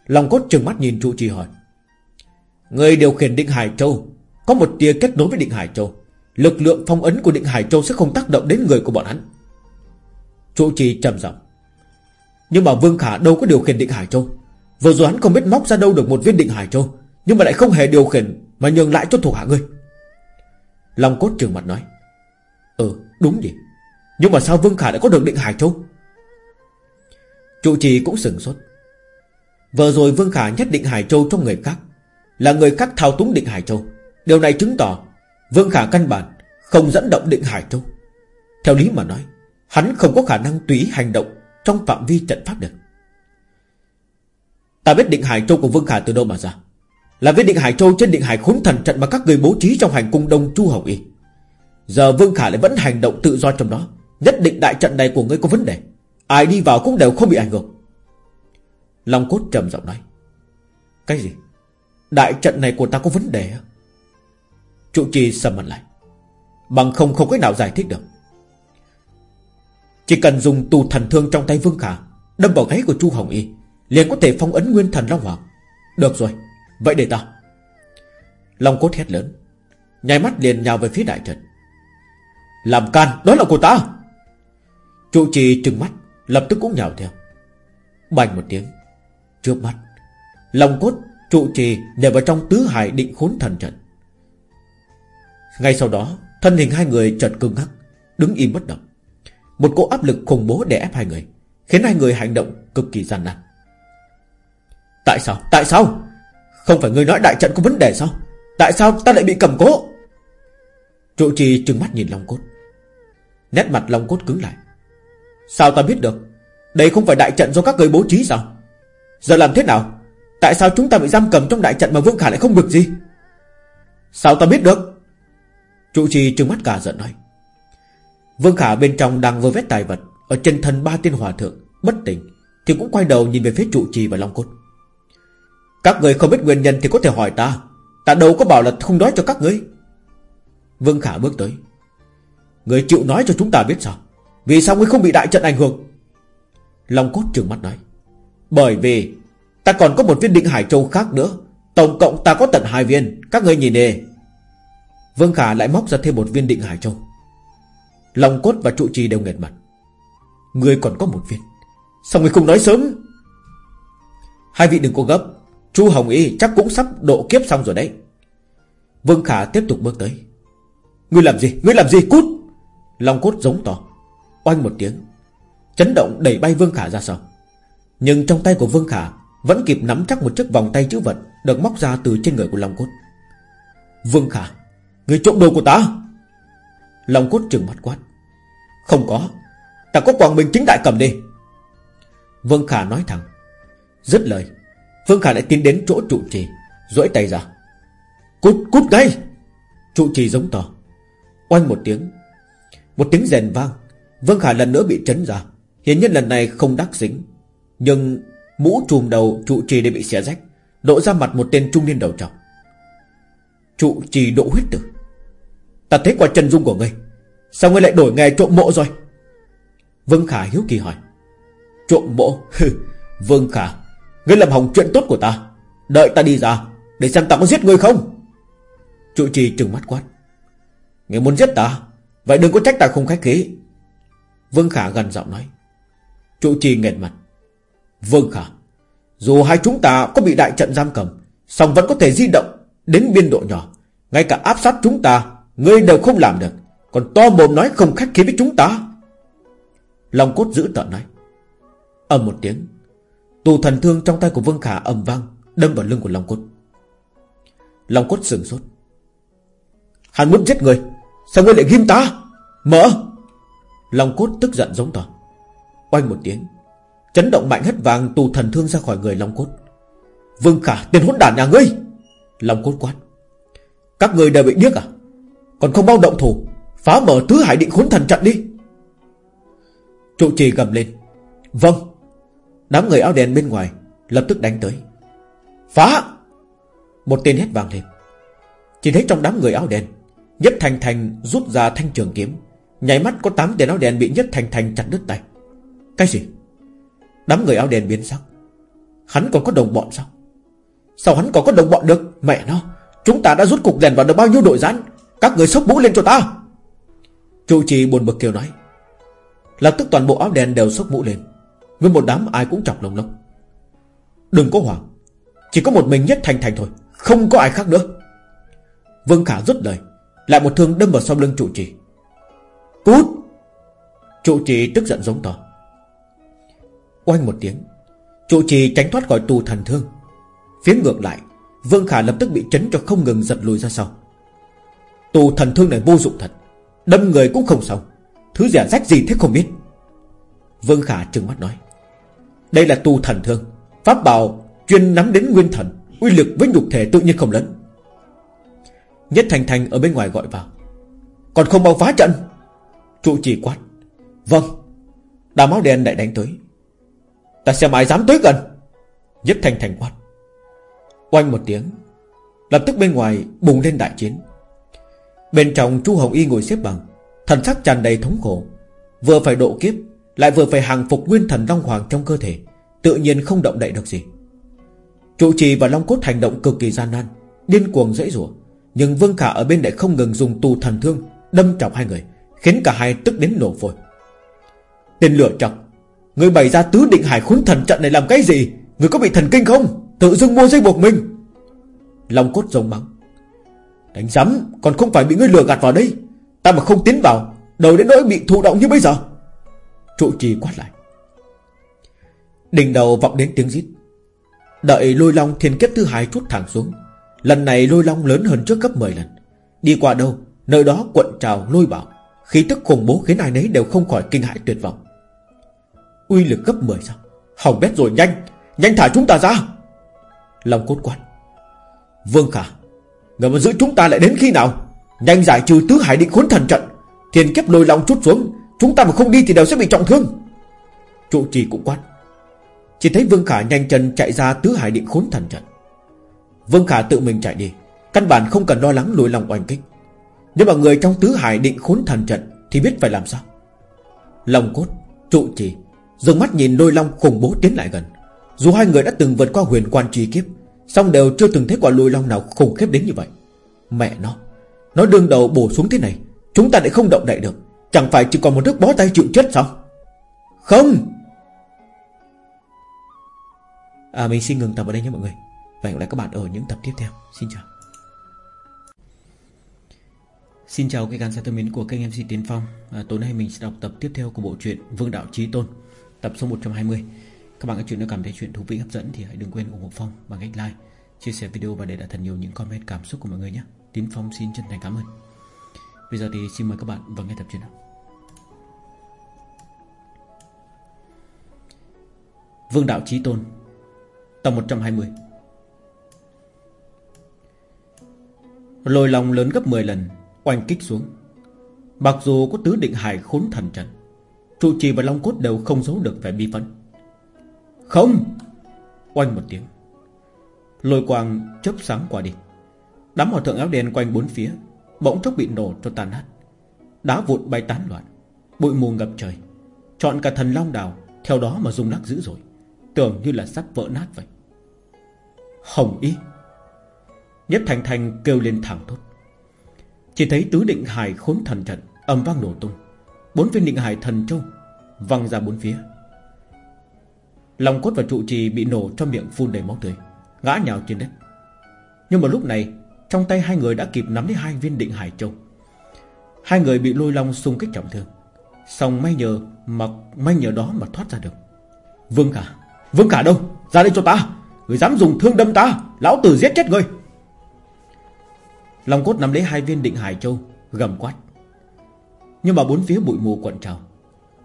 Lòng cốt trừng mắt nhìn trụ trì hỏi. Người điều khiển định Hải Châu, Có một tia kết nối với định Hải Châu. Lực lượng phong ấn của định Hải Châu Sẽ không tác động đến người của bọn hắn. Trụ trì trầm giọng. Nhưng mà Vương Khả đâu có điều khiển định Hải Châu. Vừa rồi hắn không biết móc ra đâu được một viên định Hải Châu, Nhưng mà lại không hề điều khiển Mà nhường lại cho thuộc hạ ngươi. Long cốt trường mặt nói. Ừ đúng vậy. Nhưng mà sao Vương Khả đã có được định Hải Châu? Trụ trì cũng sừng sốt. Vừa rồi Vương Khả nhất định Hải Châu trong người khác, Là người khác thao túng định Hải Châu. Điều này chứng tỏ Vương Khả căn bản không dẫn động định Hải Châu Theo lý mà nói, Hắn không có khả năng tùy hành động Trong phạm vi trận pháp được. Ta biết định Hải Châu của Vương Khả từ đâu mà ra. Là biết định Hải Châu trên định Hải khốn thần trận Mà các người bố trí trong hành cung đông Chu Hồng Y. Giờ Vương Khả lại vẫn hành động tự do trong đó. Nhất định đại trận này của ngươi có vấn đề. Ai đi vào cũng đều không bị ảnh hưởng. Long cốt trầm giọng nói. Cái gì? Đại trận này của ta có vấn đề à Trụ trì sầm mặt lại. Bằng không không cách nào giải thích được. Chỉ cần dùng tù thần thương trong tay Vương Khả, Đâm vào gáy của Chu Hồng Y, Liền có thể phong ấn nguyên thần Long Hoàng. Được rồi, Vậy để ta. Long cốt hét lớn Nhai mắt liền nhào về phía đại trận. Làm can, đó là của ta. Trụ trì trừng mắt, Lập tức cũng nhào theo. Bành một tiếng, Trước mắt, Long cốt trụ trì đều vào trong tứ hải định khốn thần trận. Ngay sau đó, Thân hình hai người chợt cứng ngắc, Đứng im bất động. Một cỗ áp lực khủng bố để ép hai người, Khiến hai người hành động cực kỳ gian nan. Tại sao? Tại sao? Không phải ngươi nói đại trận có vấn đề sao? Tại sao ta lại bị cầm cố? Trụ trì trừng mắt nhìn Long Cốt. Nét mặt Long Cốt cứng lại. Sao ta biết được? Đây không phải đại trận do các người bố trí sao? Giờ làm thế nào? Tại sao chúng ta bị giam cầm trong đại trận mà Vương Khả lại không được gì? Sao ta biết được? Trụ trì trừng mắt cả giận nói. Vương Khả bên trong đang vơ vét tài vật, Ở chân thân ba tiên hòa thượng, Bất tỉnh, Thì cũng quay đầu nhìn về phía trụ trì và Long Cốt. Các người không biết nguyên nhân thì có thể hỏi ta. Ta đâu có bảo là không nói cho các ngươi. Vương Khả bước tới. Người chịu nói cho chúng ta biết sao? Vì sao ngươi không bị đại trận ảnh hưởng? Long cốt trừng mắt nói. Bởi vì Ta còn có một viên định Hải Châu khác nữa. Tổng cộng ta có tận hai viên. Các ngươi nhìn đi Vương Khả lại móc ra thêm một viên định Hải Châu. Long cốt và trụ trì đều nghẹt mặt. Ngươi còn có một viên. Sao ngươi không nói sớm? Hai vị đừng có gấp. Chu Hồng Y chắc cũng sắp độ kiếp xong rồi đấy. Vương Khả tiếp tục bước tới. Ngươi làm gì? Ngươi làm gì? Cút! Long cốt giống to. Oanh một tiếng. Chấn động đẩy bay Vương Khả ra sau. Nhưng trong tay của Vương Khả Vẫn kịp nắm chắc một chiếc vòng tay chữ vật Được móc ra từ trên người của Long cốt. Vương Khả Người trộm đồ của ta? Long cốt trừng mắt quát. Không có. Ta có quảng bình chính đại cầm đi. Vương Khả nói thẳng. Rất lời, Vương Khả lại tiến đến chỗ trụ trì, duỗi tay ra. Cút cút ngay! Trụ trì giống to. Oanh một tiếng. Một tiếng rèn vang. Vương Khả lần nữa bị chấn ra. Hiển nhiên lần này không đắc dính Nhưng mũ trùm đầu trụ trì đã bị xé rách, lộ ra mặt một tên trung niên đầu trọc. Trụ trì độ huyết tử. Ta thấy qua chân dung của ngươi. Sao ngươi lại đổi nghề trộm mộ rồi? Vương Khả hiếu kỳ hỏi. Trộm mộ? Vương Khả, Ngươi làm hỏng chuyện tốt của ta. Đợi ta đi ra Để xem ta có giết ngươi không. Trụ trì trừng mắt quát. Ngươi muốn giết ta? Vậy đừng có trách ta không khách khí. Vương Khả gần giọng nói. Trụ trì nghẹt mặt. Vương Khả, Dù hai chúng ta có bị đại trận giam cầm, song vẫn có thể di động Đến biên độ nhỏ. Ngay cả áp sát chúng ta Ngươi đều không làm được. Còn to mồm nói không khách khí với chúng ta. Long cốt giữ tợn nói. Ầm một tiếng, Tù thần thương trong tay của Vương Khả ầm vang, Đâm vào lưng của Long Cốt. Long Cốt sừng sốt. Hắn muốn giết người, Sao ngươi lại ghim ta? Mở! Long Cốt tức giận giống to. Oanh một tiếng, Chấn động mạnh hất vàng tù thần thương ra khỏi người Long Cốt. Vương Khả tiền hỗn đản nhà ngươi! Long Cốt quát. Các người đều bị điếc à? Còn không bao động thủ, Phá mở tứ hải định khốn thần trận đi. Trụ trì gầm lên. Vâng. Đám người áo đen bên ngoài Lập tức đánh tới. Phá! Một tên hét vang lên. Chỉ thấy trong đám người áo đen, Nhất Thành Thành rút ra thanh trường kiếm. Nhảy mắt có 8 tên áo đen bị Nhất Thành Thành chặt đứt tay. Cái gì? Đám người áo đen biến sắc. Hắn còn có đồng bọn sao? Sao hắn còn có đồng bọn được? Mẹ nó, Chúng ta đã rút cục đèn vào được bao nhiêu đội gián các người sốc mũ lên cho ta. Trụ trì buồn bực kêu nói. Lập tức toàn bộ áo đen đều sốc mũ lên. Nguyên một đám ai cũng chọc lồng lông. Đừng có hoảng. Chỉ có một mình nhất thành thành thôi. Không có ai khác nữa. Vương Khả rút lời. Lại một thương đâm vào sau lưng trụ trì Cút! Trụ trì tức giận giống to. Oanh một tiếng. Trụ trì tránh thoát khỏi tù thần thương. Phía ngược lại, Vương Khả lập tức bị chấn cho không ngừng giật lùi ra sau. Tù thần thương này vô dụng thật. Đâm người cũng không xong. Thứ giả rách gì thế không biết. Vương Khả trừng mắt nói. Đây là tu thần thương. Pháp bảo chuyên nắm đến nguyên thần, Uy lực với nhục thể tự nhiên không lớn. Nhất Thành Thành ở bên ngoài gọi vào. Còn không bao phá trận. Trụ trì quát. Vâng. Đà máu đen lại đánh tới. Ta xem ai dám tới gần. Nhất thành thành quát. Oanh một tiếng, Lập tức bên ngoài bùng lên đại chiến. Bên trong Chu Hồng Y ngồi xếp bằng, Thần sắc tràn đầy thống khổ. Vừa phải độ kiếp, Lại vừa phải hàng phục nguyên thần Long Hoàng trong cơ thể, Tự nhiên không động đậy được gì. Trụ trì và Long Cốt hành động cực kỳ gian nan, Điên cuồng dễ rủa. Nhưng Vương Khả ở bên lại không ngừng dùng tù thần thương Đâm chọc hai người, Khiến cả hai tức đến nổ phổi Tên lửa chọc Người bày ra tứ định hải khốn thần trận này làm cái gì? Người có bị thần kinh không? Tự dưng mua dây buộc mình. Long cốt rồng mắng. Đánh giấm còn không phải bị ngươi lừa gạt vào đây. Ta mà không tiến vào Đầu đến nỗi bị thụ động như bây giờ. Trụ trì quát lại. Đỉnh đầu vọng đến tiếng rít. Đợi lôi long thiên kiếp thứ hai chút thẳng xuống. Lần này lôi long lớn hơn trước gấp 10 lần. Đi qua đâu, Nơi đó quận trào lôi bảo. Khí tức khủng bố khiến ai nấy đều không khỏi kinh hãi tuyệt vọng. Uy lực gấp 10 sao? Hỏng bét rồi, nhanh! Nhanh thả chúng ta ra! Long cốt quát. Vương Khả Người muốn giữ chúng ta lại đến khi nào? Nhanh giải trừ tứ hải định khốn thần trận. Thiên kiếp lôi long chút xuống. Chúng ta mà không đi thì đều sẽ bị trọng thương. Trụ trì cũng quát. Chỉ thấy Vương Khả nhanh chân chạy ra tứ hải định khốn thần trận. Vương Khả tự mình chạy đi. Căn bản không cần lo lắng lôi long oanh kích. Nhưng mà người trong tứ hải định khốn thần trận Thì biết phải làm sao? Lòng cốt, trụ trì. Dừng mắt nhìn lôi long khủng bố tiến lại gần. Dù hai người đã từng vượt qua huyền quan truy kiếp Xong đều chưa từng thấy quả lùi long nào khủng khiếp đến như vậy. Mẹ nó Nó đương đầu bổ xuống thế này Chúng ta lại không động đậy được. Chẳng phải chỉ còn một nước bó tay chịu chết sao? Không! À mình xin ngừng tập ở đây nhé mọi người. Và hẹn gặp lại các bạn ở những tập tiếp theo. Xin chào. Xin chào các khán giả thân mến của kênh MC Tiến Phong. À, Tối nay mình sẽ đọc tập tiếp theo của bộ truyện Vương Đạo Trí Tôn Tập số 120 các bạn có chuyện nào cảm thấy chuyện thú vị, hấp dẫn Thì hãy đừng quên ủng hộ Phong bằng cách like, Chia sẻ video và để lại thật nhiều những comment cảm xúc của mọi người nhé. Tín Phong xin chân thành cảm ơn. Bây giờ thì xin mời các bạn vào nghe tập truyện nào. Vương Đạo Trí Tôn, Tập 120 Lôi lòng lớn gấp 10 lần, Oanh kích xuống. Mặc dù có tứ định hải khốn thần trận, Trụ trì và Long Cốt đều không giấu được vẻ bi phấn không. Oanh một tiếng. Lôi quang chớp sáng qua đi. Đám hòa thượng áo đen quanh bốn phía, Bỗng chốc bị nổ cho tan nát. Đá vụn bay tán loạn, Bụi mù ngập trời. Chọn cả thần long đào, Theo đó mà rung lắc dữ rồi Tưởng như là sắt vỡ nát vậy. Hồng y. Nhất thành thành kêu lên thẳng thốt. Chỉ thấy tứ định hải khốn thần trận Âm vang nổ tung. Bốn viên định hải thần châu Văng ra bốn phía. Lòng cốt và trụ trì bị nổ trong miệng phun đầy máu tươi. Ngã nhào trên đất. Nhưng mà lúc này, Trong tay hai người đã kịp nắm lấy hai viên định hải châu. Hai người bị lôi long xung kích trọng thương. Xong may nhờ mà may nhờ đó mà thoát ra được. Vương cả. Vương cả đâu? Ra đây cho ta. Người dám dùng thương đâm ta. Lão tử giết chết ngươi. Long cốt nắm lấy hai viên định hải châu, Gầm quát. Nhưng mà bốn phía bụi mù quận trào.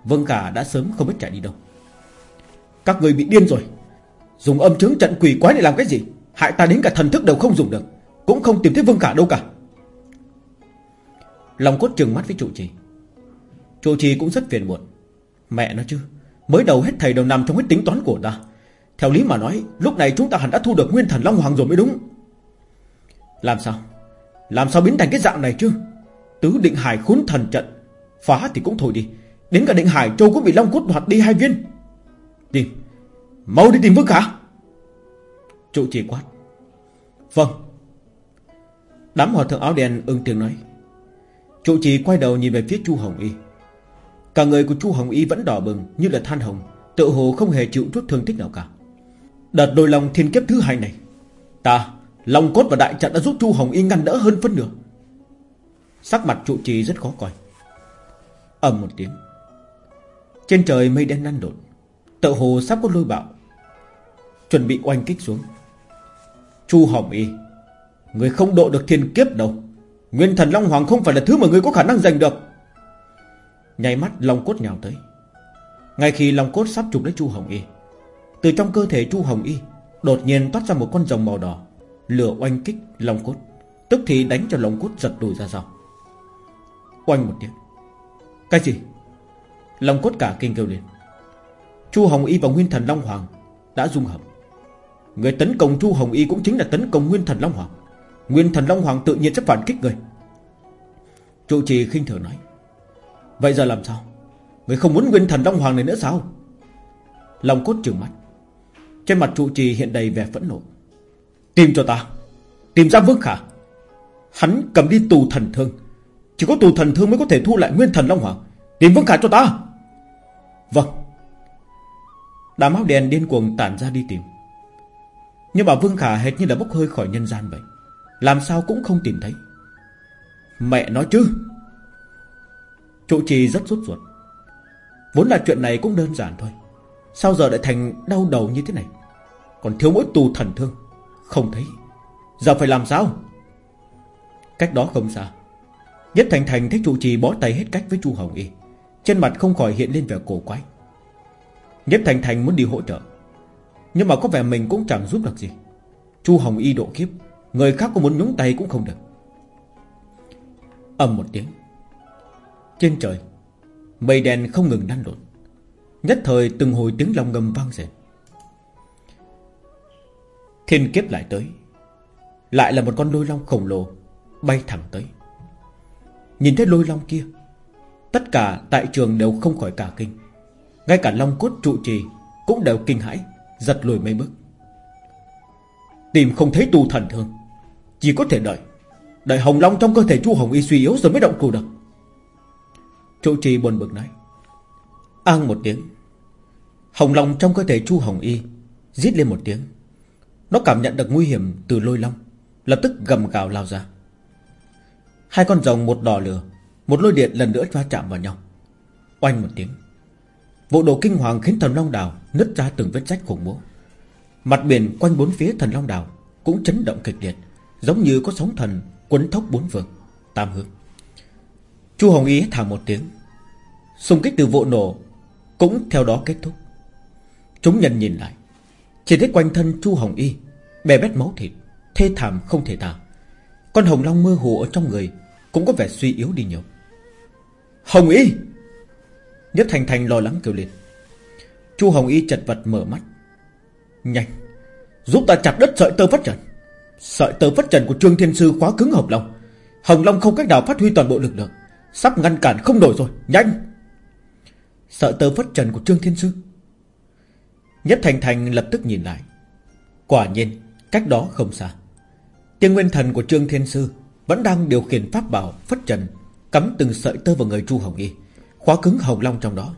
Vương cả đã sớm không biết chạy đi đâu. Các người bị điên rồi. Dùng âm chứng trận quỷ quái để làm cái gì? Hại ta đến cả thần thức đều không dùng được. Cũng không tìm thấy vương cả đâu cả. Lòng cốt trừng mắt với trụ trì. Trụ trì cũng rất phiền muộn. Mẹ nó chứ, Mới đầu hết thầy đều nằm trong hết tính toán của ta. Theo lý mà nói, Lúc này chúng ta hẳn đã thu được nguyên thần Long Hoàng rồi mới đúng. Làm sao? Làm sao biến thành cái dạng này chứ? Tứ định hải khốn thần trận, Phá thì cũng thôi đi. Đến cả định hải châu cũng bị Long cốt đoạt đi hai viên. Tìm Mau đi tìm Vương Khả Trụ trì quát. Vâng. Đám hòa thượng áo đen ưng tiếng nói. Trụ trì quay đầu nhìn về phía Chu Hồng Y. Cả người của Chu Hồng Y vẫn đỏ bừng Như là than hồng Tự hồ không hề chịu chút thương tích nào cả. Đợt đôi lòng thiên kiếp thứ hai này, Ta lòng cốt và đại trận đã giúp Chu Hồng Y ngăn đỡ hơn phân nửa. Sắc mặt trụ trì rất khó coi. Ầm một tiếng. Trên trời mây đen năn đột Tự hồ sắp có lôi bạo. Chuẩn bị oanh kích xuống. Chu Hồng Y. Người không độ được thiên kiếp đâu. Nguyên thần Long Hoàng không phải là thứ mà người có khả năng giành được. Nháy mắt Long Cốt nhào tới. Ngay khi Long Cốt sắp chụp lấy Chu Hồng Y, Từ trong cơ thể Chu Hồng Y Đột nhiên toát ra một con rồng màu đỏ, Lửa oanh kích Long Cốt, Tức thì đánh cho Long Cốt giật đùi ra sau. Oanh một tiếng. Cái gì? Long Cốt cả kinh kêu lên. Chu Hồng Y và Nguyên Thần Long Hoàng Đã dung hợp. Người tấn công Chu Hồng Y cũng chính là tấn công Nguyên Thần Long Hoàng. Nguyên Thần Long Hoàng tự nhiên sẽ phản kích người. Trụ trì khinh thường nói, Vậy giờ làm sao? Người không muốn Nguyên Thần Long Hoàng này nữa sao? Long cốt trừng mắt. Trên mặt trụ trì hiện đầy vẻ phẫn nộ. Tìm cho ta, Tìm ra Vương Khả. Hắn cầm đi tù thần thương. Chỉ có tù thần thương mới có thể thu lại Nguyên Thần Long Hoàng. Tìm Vương Khả cho ta. Vâng. Đám áo đèn điên cuồng tản ra đi tìm. Nhưng mà Vương Khả hệt như là bốc hơi khỏi nhân gian vậy. Làm sao cũng không tìm thấy. Mẹ nói chứ! Trụ trì rất rút ruột. Vốn là chuyện này cũng đơn giản thôi. Sao giờ lại thành đau đầu như thế này? Còn thiếu mỗi tù thần thương. Không thấy. Giờ phải làm sao? Cách đó không xa. Nhất Thành Thành thấy trụ trì bó tay hết cách với Chu Hồng Y. Trên mặt không khỏi hiện lên vẻ cổ quái. Nhất Thành Thành muốn đi hỗ trợ. Nhưng mà có vẻ mình cũng chẳng giúp được gì. Chu Hồng Y độ kiếp, Người khác có muốn nhúng tay cũng không được. Ầm một tiếng. Trên trời, Mây đen không ngừng lăn lộn. Nhất thời từng hồi tiếng long ngầm vang rền Thiên kiếp lại tới. Lại là một con lôi long khổng lồ Bay thẳng tới. Nhìn thấy lôi long kia, Tất cả tại trường đều không khỏi cả kinh. Ngay cả long cốt trụ trì Cũng đều kinh hãi, Giật lùi mấy bước. Tìm không thấy tu thần thương, Chỉ có thể đợi. Đợi hồng long trong cơ thể chu hồng y suy yếu rồi mới động cù được. Trụ trì buồn bực nói, An một tiếng. Hồng long trong cơ thể chu hồng y Rít lên một tiếng. Nó cảm nhận được nguy hiểm từ lôi long, Lập tức gầm gào lao ra. Hai con rồng một đỏ lửa, Một lôi điện lần nữa va chạm vào nhau. Oanh một tiếng. Vụ đồ kinh hoàng khiến thần long đào Nứt ra từng vết rách khủng bố. Mặt biển quanh bốn phía thần long đào Cũng chấn động kịch liệt Giống như có sóng thần quấn thốc bốn vực, Tam hướng. Chu Hồng Y thả một tiếng. Xung kích từ vụ nổ Cũng theo đó kết thúc. Chúng nhân nhìn lại Chỉ thấy quanh thân Chu Hồng Y Bè bét máu thịt Thê thảm không thể tả. Con hồng long mơ hồ ở trong người Cũng có vẻ suy yếu đi nhiều. Hồng Y Nhất Thành Thành lo lắng kêu lên. Chu Hồng Y chật vật mở mắt. Nhanh. Giúp ta chặt đất sợi tơ phát trần. Sợi tơ phát trần của Trương Thiên Sư quá cứng Hồng Long Hồng Long không cách nào phát huy toàn bộ lực lượng. Sắp ngăn cản không nổi rồi. Nhanh. Sợi tơ phát trần của Trương Thiên Sư. Nhất Thành Thành lập tức nhìn lại. Quả nhiên, Cách đó không xa. Tiên nguyên thần của Trương Thiên Sư Vẫn đang điều khiển pháp bảo phất trần, Cắm từng sợi tơ vào người Chu Hồng Y. Khóa cứng Hồng Long trong đó.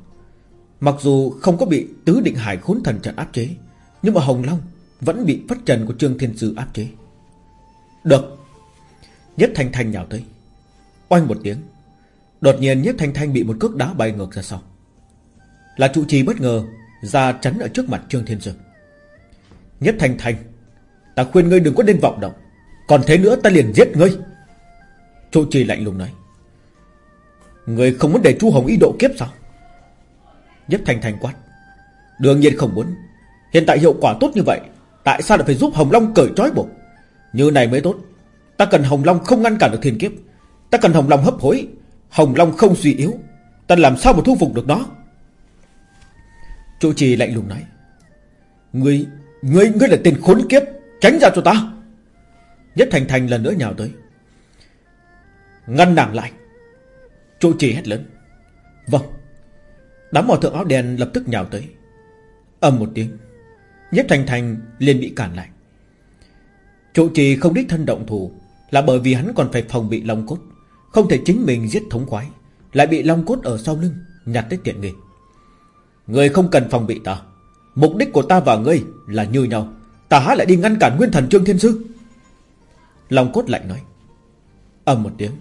Mặc dù không có bị tứ định hải khốn thần trận áp chế, Nhưng mà Hồng Long Vẫn bị phất trần của Trương Thiên Sư áp chế. Được. Nhất Thanh Thanh nhào tới. Oanh một tiếng. Đột nhiên Nhất Thanh Thanh bị một cước đá bay ngược ra sau. Là trụ trì bất ngờ Ra chắn ở trước mặt Trương Thiên Sư. Nhất Thanh Thanh, Ta khuyên ngươi đừng có nên vọng động, Còn thế nữa ta liền giết ngươi. Trụ trì lạnh lùng nói. Người không muốn để chu Hồng Y độ kiếp sao? Nhất thành thành quát. Đương nhiên không muốn. Hiện tại hiệu quả tốt như vậy, Tại sao lại phải giúp Hồng Long cởi trói buộc? Như này mới tốt. Ta cần Hồng Long không ngăn cản được thiên kiếp. Ta cần Hồng Long hấp hối. Hồng Long không suy yếu. Ta làm sao mà thu phục được nó? Chủ trì lạnh lùng nói. Ngươi Ngươi ngươi là tên khốn kiếp, Tránh ra cho ta. Nhất Thành Thành lần nữa nhào tới. Ngăn nàng lại. Trụ trì hét lớn. Vâng. Đám mỏ thượng áo đen lập tức nhào tới. Ầm một tiếng, Nhất Thành Thành liền bị cản lại. Trụ trì không đích thân động thủ Là bởi vì hắn còn phải phòng bị Long Cốt. Không thể chính mình giết thống khoái Lại bị Long Cốt ở sau lưng Nhặt tới tiện nghi. Người không cần phòng bị ta. Mục đích của ta và ngươi là như nhau. Ta há lại đi ngăn cản nguyên thần Trương Thiên Sư? Long Cốt lạnh nói. Ầm một tiếng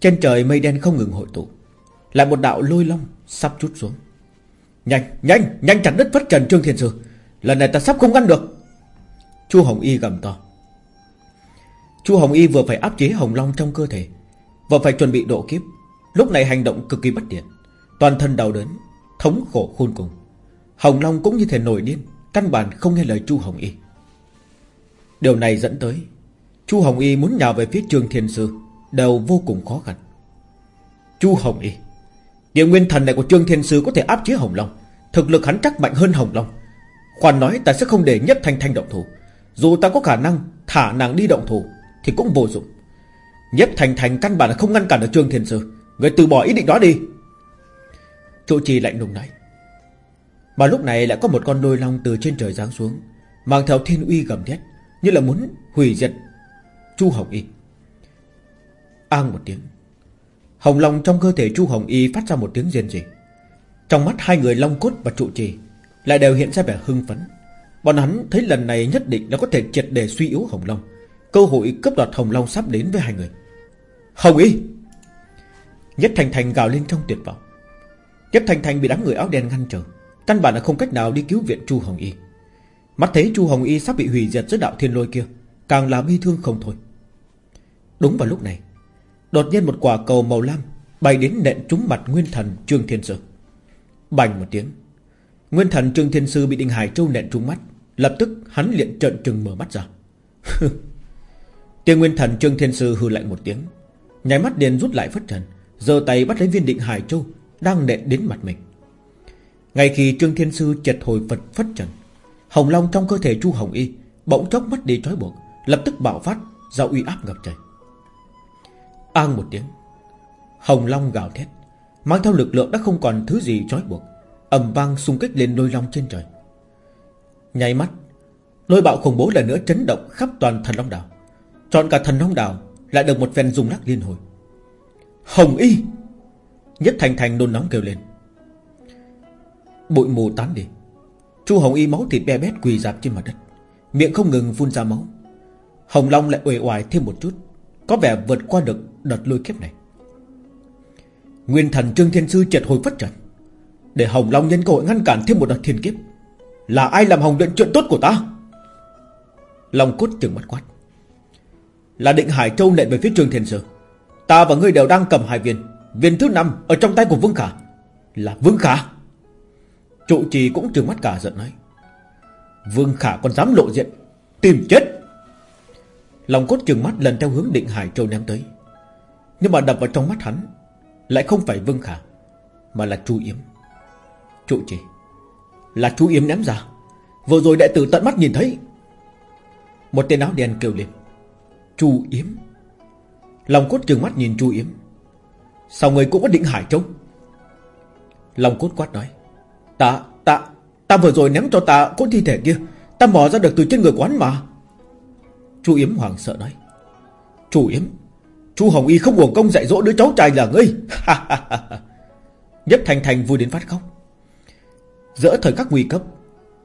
trên trời mây đen không ngừng hội tụ. Lại một đạo lôi long sắp chút xuống. Nhanh, nhanh, nhanh chặt đứt phất trần Trương Thiên Sư Lần này ta sắp không ngăn được. Chu Hồng Y gầm to. Chu Hồng Y vừa phải áp chế Hồng Long trong cơ thể Vừa phải chuẩn bị độ kiếp. Lúc này hành động cực kỳ bất tiện. Toàn thân đau đớn Thống khổ khôn cùng. Hồng Long cũng như thể nổi điên Căn bản không nghe lời Chu Hồng Y. Điều này dẫn tới Chu Hồng Y muốn nhào về phía Trương Thiên Sư Đều vô cùng khó khăn. Chu Hồng Y, Địa nguyên thần này của Trương Thiên Sư có thể áp chế Hồng Long. Thực lực hắn chắc mạnh hơn Hồng Long. Khoan nói ta sẽ không để nhất thanh thanh động thủ. Dù ta có khả năng thả nàng đi động thủ, Thì cũng vô dụng. Nhất thanh thanh căn bản là không ngăn cản được Trương Thiên Sư. Người từ bỏ ý định đó đi. Trụ trì lạnh lùng nói. Mà lúc này lại có một con đôi long từ trên trời giáng xuống, Mang theo thiên uy gầm thét, Như là muốn hủy diệt Chu Hồng Y. An một tiếng. Hồng Long trong cơ thể Chu Hồng Y phát ra một tiếng riêng gì Trong mắt hai người Long Cốt và Trụ Trì Lại đều hiện ra vẻ hưng phấn. Bọn hắn thấy lần này nhất định là có thể triệt để suy yếu Hồng Long. Cơ hội cướp đoạt Hồng Long sắp đến với hai người. Hồng Y! Nhất Thành Thành gào lên trong tuyệt vọng. Nhất Thành Thành bị đám người áo đen ngăn trở. Căn bản là không cách nào đi cứu viện Chu Hồng Y. Mắt thấy Chu Hồng Y sắp bị hủy diệt giữa đạo thiên lôi kia, Càng là bi thương không thôi. Đúng vào lúc này Đột nhiên một quả cầu màu lam Bay đến nện trúng mặt Nguyên Thần Trương Thiên Sư. Bành một tiếng, Nguyên Thần Trương Thiên Sư bị Đinh Hải Châu nện trúng mắt, Lập tức hắn liền trợn trừng mở mắt ra. Tiên Nguyên Thần Trương Thiên Sư hư lạnh một tiếng, Nháy mắt liền rút lại phất trần giơ tay bắt lấy viên định Hải Châu Đang nện đến mặt mình. Ngay khi Trương Thiên Sư chật hồi Phật phất trần, Hồng Long trong cơ thể Chu Hồng Y Bỗng chốc mất đi trói buộc, Lập tức bạo phát do uy áp ngập trời. An một tiếng. Hồng Long gào thét. Mang theo lực lượng đã không còn thứ gì trói buộc. Ầm vang xung kích lên đôi long trên trời. Nháy mắt, Lôi bạo khủng bố lần nữa chấn động khắp toàn thần long đảo. Chọn cả thần long đảo Lại được một phen dùng lắc liên hồi. Hồng y! Nhất thành thành nôn nóng kêu lên. Bụi mù tán đi. Chu Hồng y máu thịt be bét quỳ dạp trên mặt đất. Miệng không ngừng phun ra máu. Hồng Long lại uể oải thêm một chút. Có vẻ vượt qua được đợt lôi kiếp này. Nguyên thần Trương Thiên Sư triệt hồi phất trần. Để Hồng Long nhân cơ hội ngăn cản thêm một đợt thiên kiếp, Là ai làm hồng luyện chuyện tốt của ta? Long cốt trừng mắt quát. Là định Hải Châu nệ về phía Trương Thiên Sư. Ta và ngươi đều đang cầm hai viên. Viên thứ năm ở trong tay của Vương Khả. Là Vương Khả. Trụ trì cũng trừng mắt cả giận nói. Vương Khả còn dám lộ diện, Tìm chết. Lòng cốt trừng mắt lần theo hướng định Hải Châu ném tới. Nhưng mà đập vào trong mắt hắn Lại không phải Vương Khả Mà là Chu Yếm. Trụ trì Là Chu Yếm ném ra. Vừa rồi đệ tử tận mắt nhìn thấy. Một tên áo đen kêu lên Chu Yếm. Lòng cốt trừng mắt nhìn Chu Yếm. Sao người cũng có định Hải Châu? Lòng cốt quát nói Ta, ta, ta vừa rồi ném cho ta cốt thi thể kia Ta mò ra được từ trên người quán mà. Chu Yếm hoàng sợ nói. Chu Yếm Chu Hồng Y không uổng công dạy dỗ đứa cháu trai là ngươi. Nhất Thành Thành vui đến phát khóc. Giữa thời khắc nguy cấp,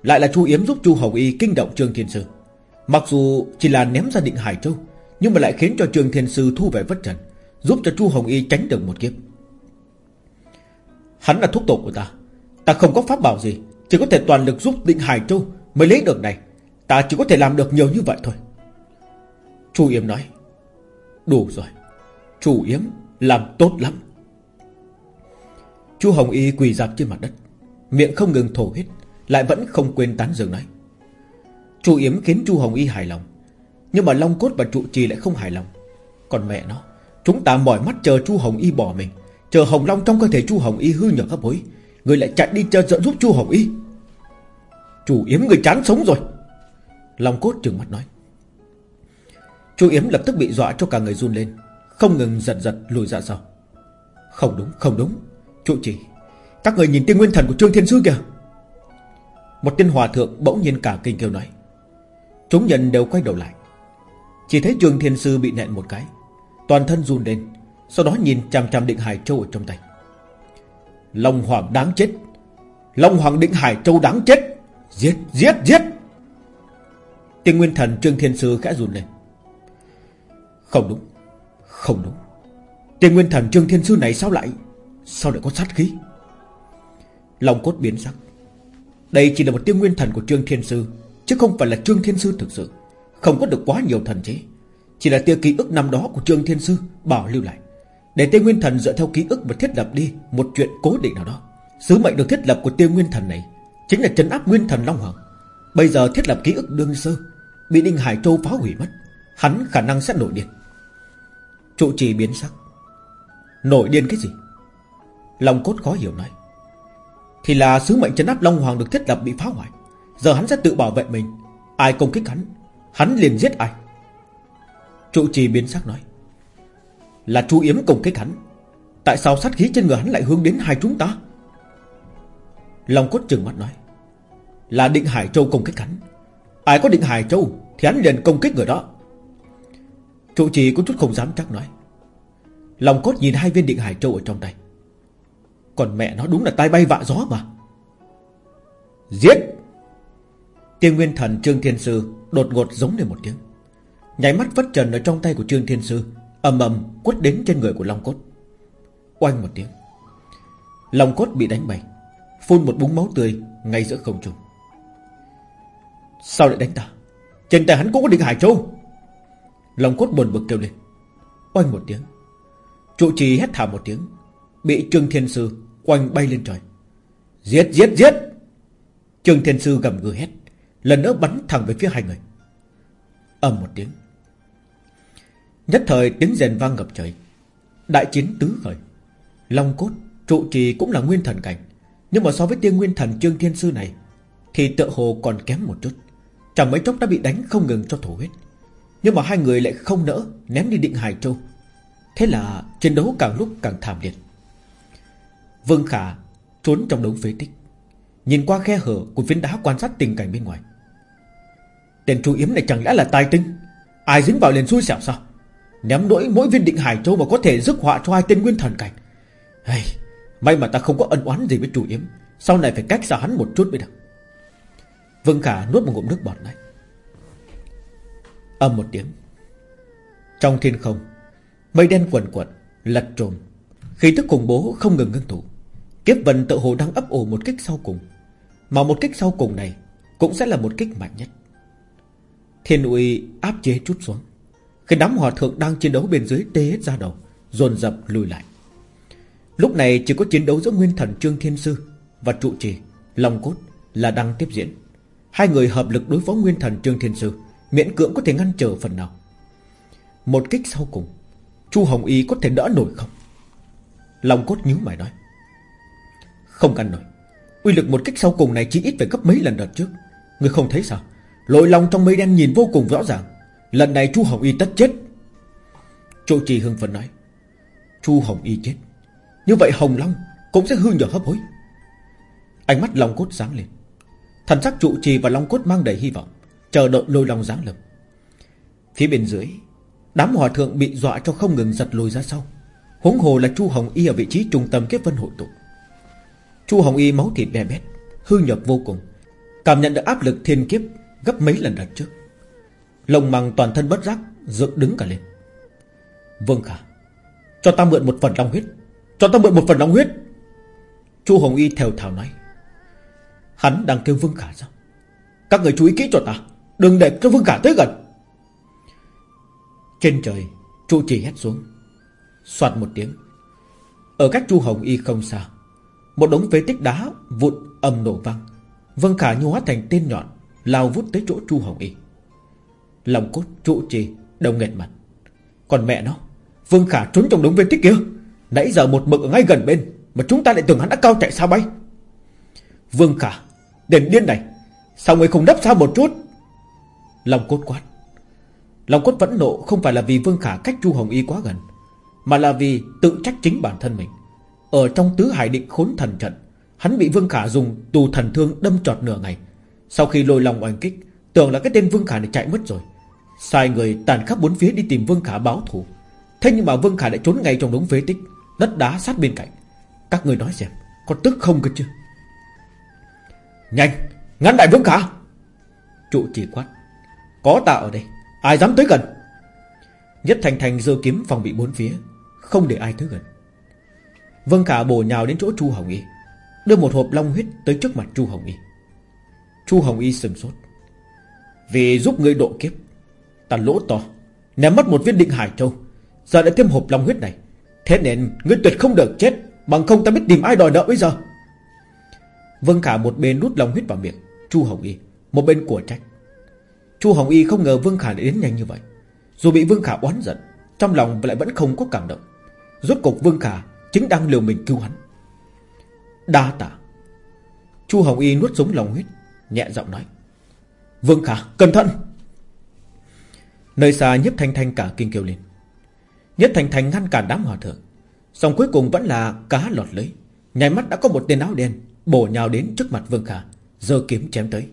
Lại là Chu Yếm giúp Chu Hồng Y kinh động Trương Thiên Sư. Mặc dù chỉ là ném ra định Hải Châu, Nhưng mà lại khiến cho Trương Thiên Sư thu về vất trần, Giúp cho Chu Hồng Y tránh được một kiếp. Hắn là thúc tổ của ta. Ta không có pháp bảo gì, Chỉ có thể toàn lực giúp định Hải Châu Mới lấy được này. Ta chỉ có thể làm được nhiều như vậy thôi. Chu Yếm nói, Đủ rồi, Chu Yếm làm tốt lắm. Chu Hồng Y quỳ dạp trên mặt đất, Miệng không ngừng thổ huyết, Lại vẫn không quên tán dương nói, Chu Yếm khiến Chu Hồng Y hài lòng, Nhưng mà Long Cốt và Trụ Trì lại không hài lòng. Còn mẹ nó, Chúng ta mỏi mắt chờ Chu Hồng Y bỏ mình, Chờ Hồng Long trong cơ thể Chu Hồng Y hư nhở hấp hối, Người lại chạy đi chờ trợ giúp Chu Hồng Y. Chu Yếm, người chán sống rồi. Long Cốt trừng mắt nói Chu Yếm lập tức bị dọa cho cả người run lên, Không ngừng giật giật lùi ra sau. Không đúng không đúng. Trụ chỉ, Các người nhìn tiên nguyên thần của Trương Thiên Sư kìa. Một tiên hòa thượng bỗng nhiên cả kinh kêu nói. Chúng nhân đều quay đầu lại. Chỉ thấy Trương Thiên Sư bị nện một cái, Toàn thân run lên, Sau đó nhìn chằm chằm định Hải Châu ở trong tay. Long Hoàng đáng chết. Long Hoàng định Hải Châu đáng chết. Giết giết giết. Tiên Nguyên Thần Trương Thiên Sư khẽ run lên. Không đúng. Không đúng. Tiên Nguyên Thần, Trương Thiên Sư này sao lại Sao lại có sát khí? Long cốt biến sắc. Đây chỉ là một tiên nguyên thần của Trương Thiên Sư, Chứ không phải là Trương Thiên Sư thực sự. Không có được quá nhiều thần chế. Chỉ là tia ký ức năm đó của Trương Thiên Sư Bảo lưu lại. Để tiên nguyên thần dựa theo ký ức và thiết lập đi Một chuyện cố định nào đó. Sứ mệnh được thiết lập của tiên nguyên thần này Chính là chấn áp nguyên thần Long Hoàng. Bây giờ thiết lập ký ức đương sơ, Bị Đinh Hải Châu phá hủy mất, Hắn khả năng sẽ nổi điên. Trụ trì biến sắc. Nổi điên cái gì? Long cốt khó hiểu nói Thì là sứ mệnh chấn áp Long Hoàng được thiết lập bị phá hoại. Giờ hắn sẽ tự bảo vệ mình. Ai công kích hắn Hắn liền giết ai. Trụ trì biến sắc nói, Là chu yếm công kích hắn. Tại sao sát khí trên người hắn lại hướng đến hai chúng ta? Long cốt trừng mắt nói, Là định Hải Châu công kích hắn. Ai có định Hải Châu Thì hắn liền công kích người đó. Trụ trì có chút không dám chắc nói. Long cốt nhìn hai viên định Hải Châu ở trong tay. Còn mẹ nó đúng là tai bay vạ gió mà. Giết! Tiên Nguyên Thần, Trương Thiên Sư Đột ngột giống lên một tiếng. Nháy mắt vất trần ở trong tay của Trương Thiên Sư, ầm ầm quất đến trên người của Long Cốt. Oanh một tiếng. Long Cốt bị đánh bay, Phun một búng máu tươi ngay giữa không trung. Sao lại đánh ta? Trên tay hắn cũng có định Hải Châu. Long Cốt buồn bực kêu lên. Oanh một tiếng. Trụ trì hét thảm một tiếng. Bị Trương Thiên Sư quanh bay lên trời. Giết giết giết! Trương Thiên Sư gầm gừ hét. Lần nữa bắn thẳng về phía hai người. Ầm một tiếng. Nhất thời tiếng rèn vang ngập trời. Đại chiến tứ khởi. Long cốt, trụ trì cũng là nguyên thần cảnh. Nhưng mà so với tiên nguyên thần Trương Thiên Sư này, Thì tựa hồ còn kém một chút. Chẳng mấy chốc đã bị đánh không ngừng cho thổ huyết nhưng mà hai người lại không nỡ Ném đi định Hải Châu. Thế là chiến đấu càng lúc càng thảm liệt. Vương Khả trốn trong đống phế tích Nhìn qua khe hở của phiến đá quan sát tình cảnh bên ngoài. Tên chú yếm này chẳng lẽ là tài tinh? Ai dính vào liền xui xẻo sao? Ném nỗi mỗi viên định Hải Châu mà có thể rước họa cho hai tên nguyên thần cảnh. Hey, May mà ta không có ân oán gì với chủ yếm Sau này phải cách xa hắn một chút mới được. Vương Khả nuốt một ngụm nước bọt này Âm một tiếng. Trong thiên không, Mây đen quần quật, Lật trồn Khí tức khủng bố không ngừng ngưng tụ. Kiếp vần tự hồ đang ấp ủ một kích sau cùng. Mà một kích sau cùng này Cũng sẽ là một kích mạnh nhất. Thiên uy áp chế chút xuống. Khi đám hòa thượng đang chiến đấu bên dưới tê hết ra đầu, Dồn dập lùi lại. Lúc này chỉ có chiến đấu giữa Nguyên Thần Trương Thiên Sư Và trụ trì Long Cốt là đang tiếp diễn. Hai người hợp lực đối phó Nguyên Thần Trương Thiên Sư. Miễn cưỡng có thể ngăn trở phần nào. Một kích sau cùng, Chu Hồng Y có thể đỡ nổi không? Long Cốt nhíu mày nói, Không cần nổi. Uy lực một kích sau cùng này chỉ ít phải gấp mấy lần đợt trước. Người không thấy sao? Lội lòng trong mây đen nhìn vô cùng rõ ràng. Lần này Chu Hồng Y tất chết. Chỗ trì hưng phấn nói, Chu Hồng Y chết. Như vậy Hồng Long cũng sẽ hư nhờ hấp hối. Ánh mắt Long Cốt sáng lên. Thần sắc trụ trì và Long Cốt mang đầy hy vọng. Chờ đợi lôi long giáng lập Phía bên dưới, Đám hòa thượng bị dọa cho không ngừng giật lùi ra sau. Huống hồ là Chu Hồng Y ở vị trí trung tâm kết vân hội tụ. Chu Hồng Y máu thịt bè bét, Hư nhập vô cùng, Cảm nhận được áp lực thiên kiếp Gấp mấy lần đợt trước. Lồng màng toàn thân bất giác Dựng đứng cả lên. Vương Khả, Cho ta mượn một phần long huyết, Cho ta mượn một phần long huyết. Chu Hồng Y thều thào nói. Hắn đang kêu Vương Khả sao? Các người chú ý kỹ cho ta. Đừng để cho Vương Khả tới gần. Trên trời Chu chỉ hét xuống. Xoạt một tiếng. Ở cách Chu Hồng Y không xa, Một đống phế tích đá vụn âm nổ vang. Vương Khả như hóa thành tên nhọn, Lao vút tới chỗ Chu Hồng Y. Lòng cốt trụ trì Đồng nghẹt mặt. Còn mẹ nó, Vương Khả trốn trong đống phế tích kia. Nãy giờ một mực ở ngay gần bên, Mà chúng ta lại tưởng hắn đã cao chạy sao bay. Vương Khả, Đền điên này, Sao người không đắp sao một chút? Lòng cốt quát. Lòng cốt vẫn nộ không phải là vì Vương Khả cách Chu Hồng Y quá gần, Mà là vì tự trách chính bản thân mình. Ở trong tứ hải định khốn thần trận, Hắn bị Vương Khả dùng tù thần thương đâm trọt nửa ngày. Sau khi lôi lòng oanh kích, Tưởng là cái tên Vương Khả này chạy mất rồi. Sai người tàn khắp bốn phía đi tìm Vương Khả báo thù. Thế nhưng mà Vương Khả lại trốn ngay trong đống phế tích, Đất đá sát bên cạnh. Các người nói xem, Có tức không cơ chứ? Nhanh, Ngăn đại Vương Khả! Trụ chỉ quát. Có ta ở đây, Ai dám tới gần? Nhất Thành Thành giơ kiếm phòng bị bốn phía, Không để ai tới gần. Vương Khả bổ nhào đến chỗ Chu Hồng Y, Đưa một hộp long huyết tới trước mặt Chu Hồng Y. Chu Hồng Y sừng sốt. Vì giúp ngươi độ kiếp, Ta lỗ to, Ném mất một viên định Hải Châu, Giờ đã thêm hộp long huyết này. Thế nên ngươi tuyệt không được chết, Bằng không ta biết tìm ai đòi nợ bây giờ. Vương Khả một bên đút long huyết vào miệng, Chu Hồng Y Một bên của trách. Chu Hồng Y không ngờ Vương Khả đến nhanh như vậy. Dù bị Vương Khả oán giận, Trong lòng lại vẫn không có cảm động. Rốt cục Vương Khả chính đang liều mình cứu hắn. Đa tạ. Chu Hồng Y nuốt sống lòng huyết, Nhẹ giọng nói, Vương Khả, cẩn thận. Nơi xa Nhất thanh thanh cả kinh kêu lên. Nhất thanh thanh ngăn cản đám hòa thượng Xong cuối cùng vẫn là cá lọt lưới Nhảy mắt đã có một tên áo đen Bổ nhào đến trước mặt Vương Khả, giơ kiếm chém tới.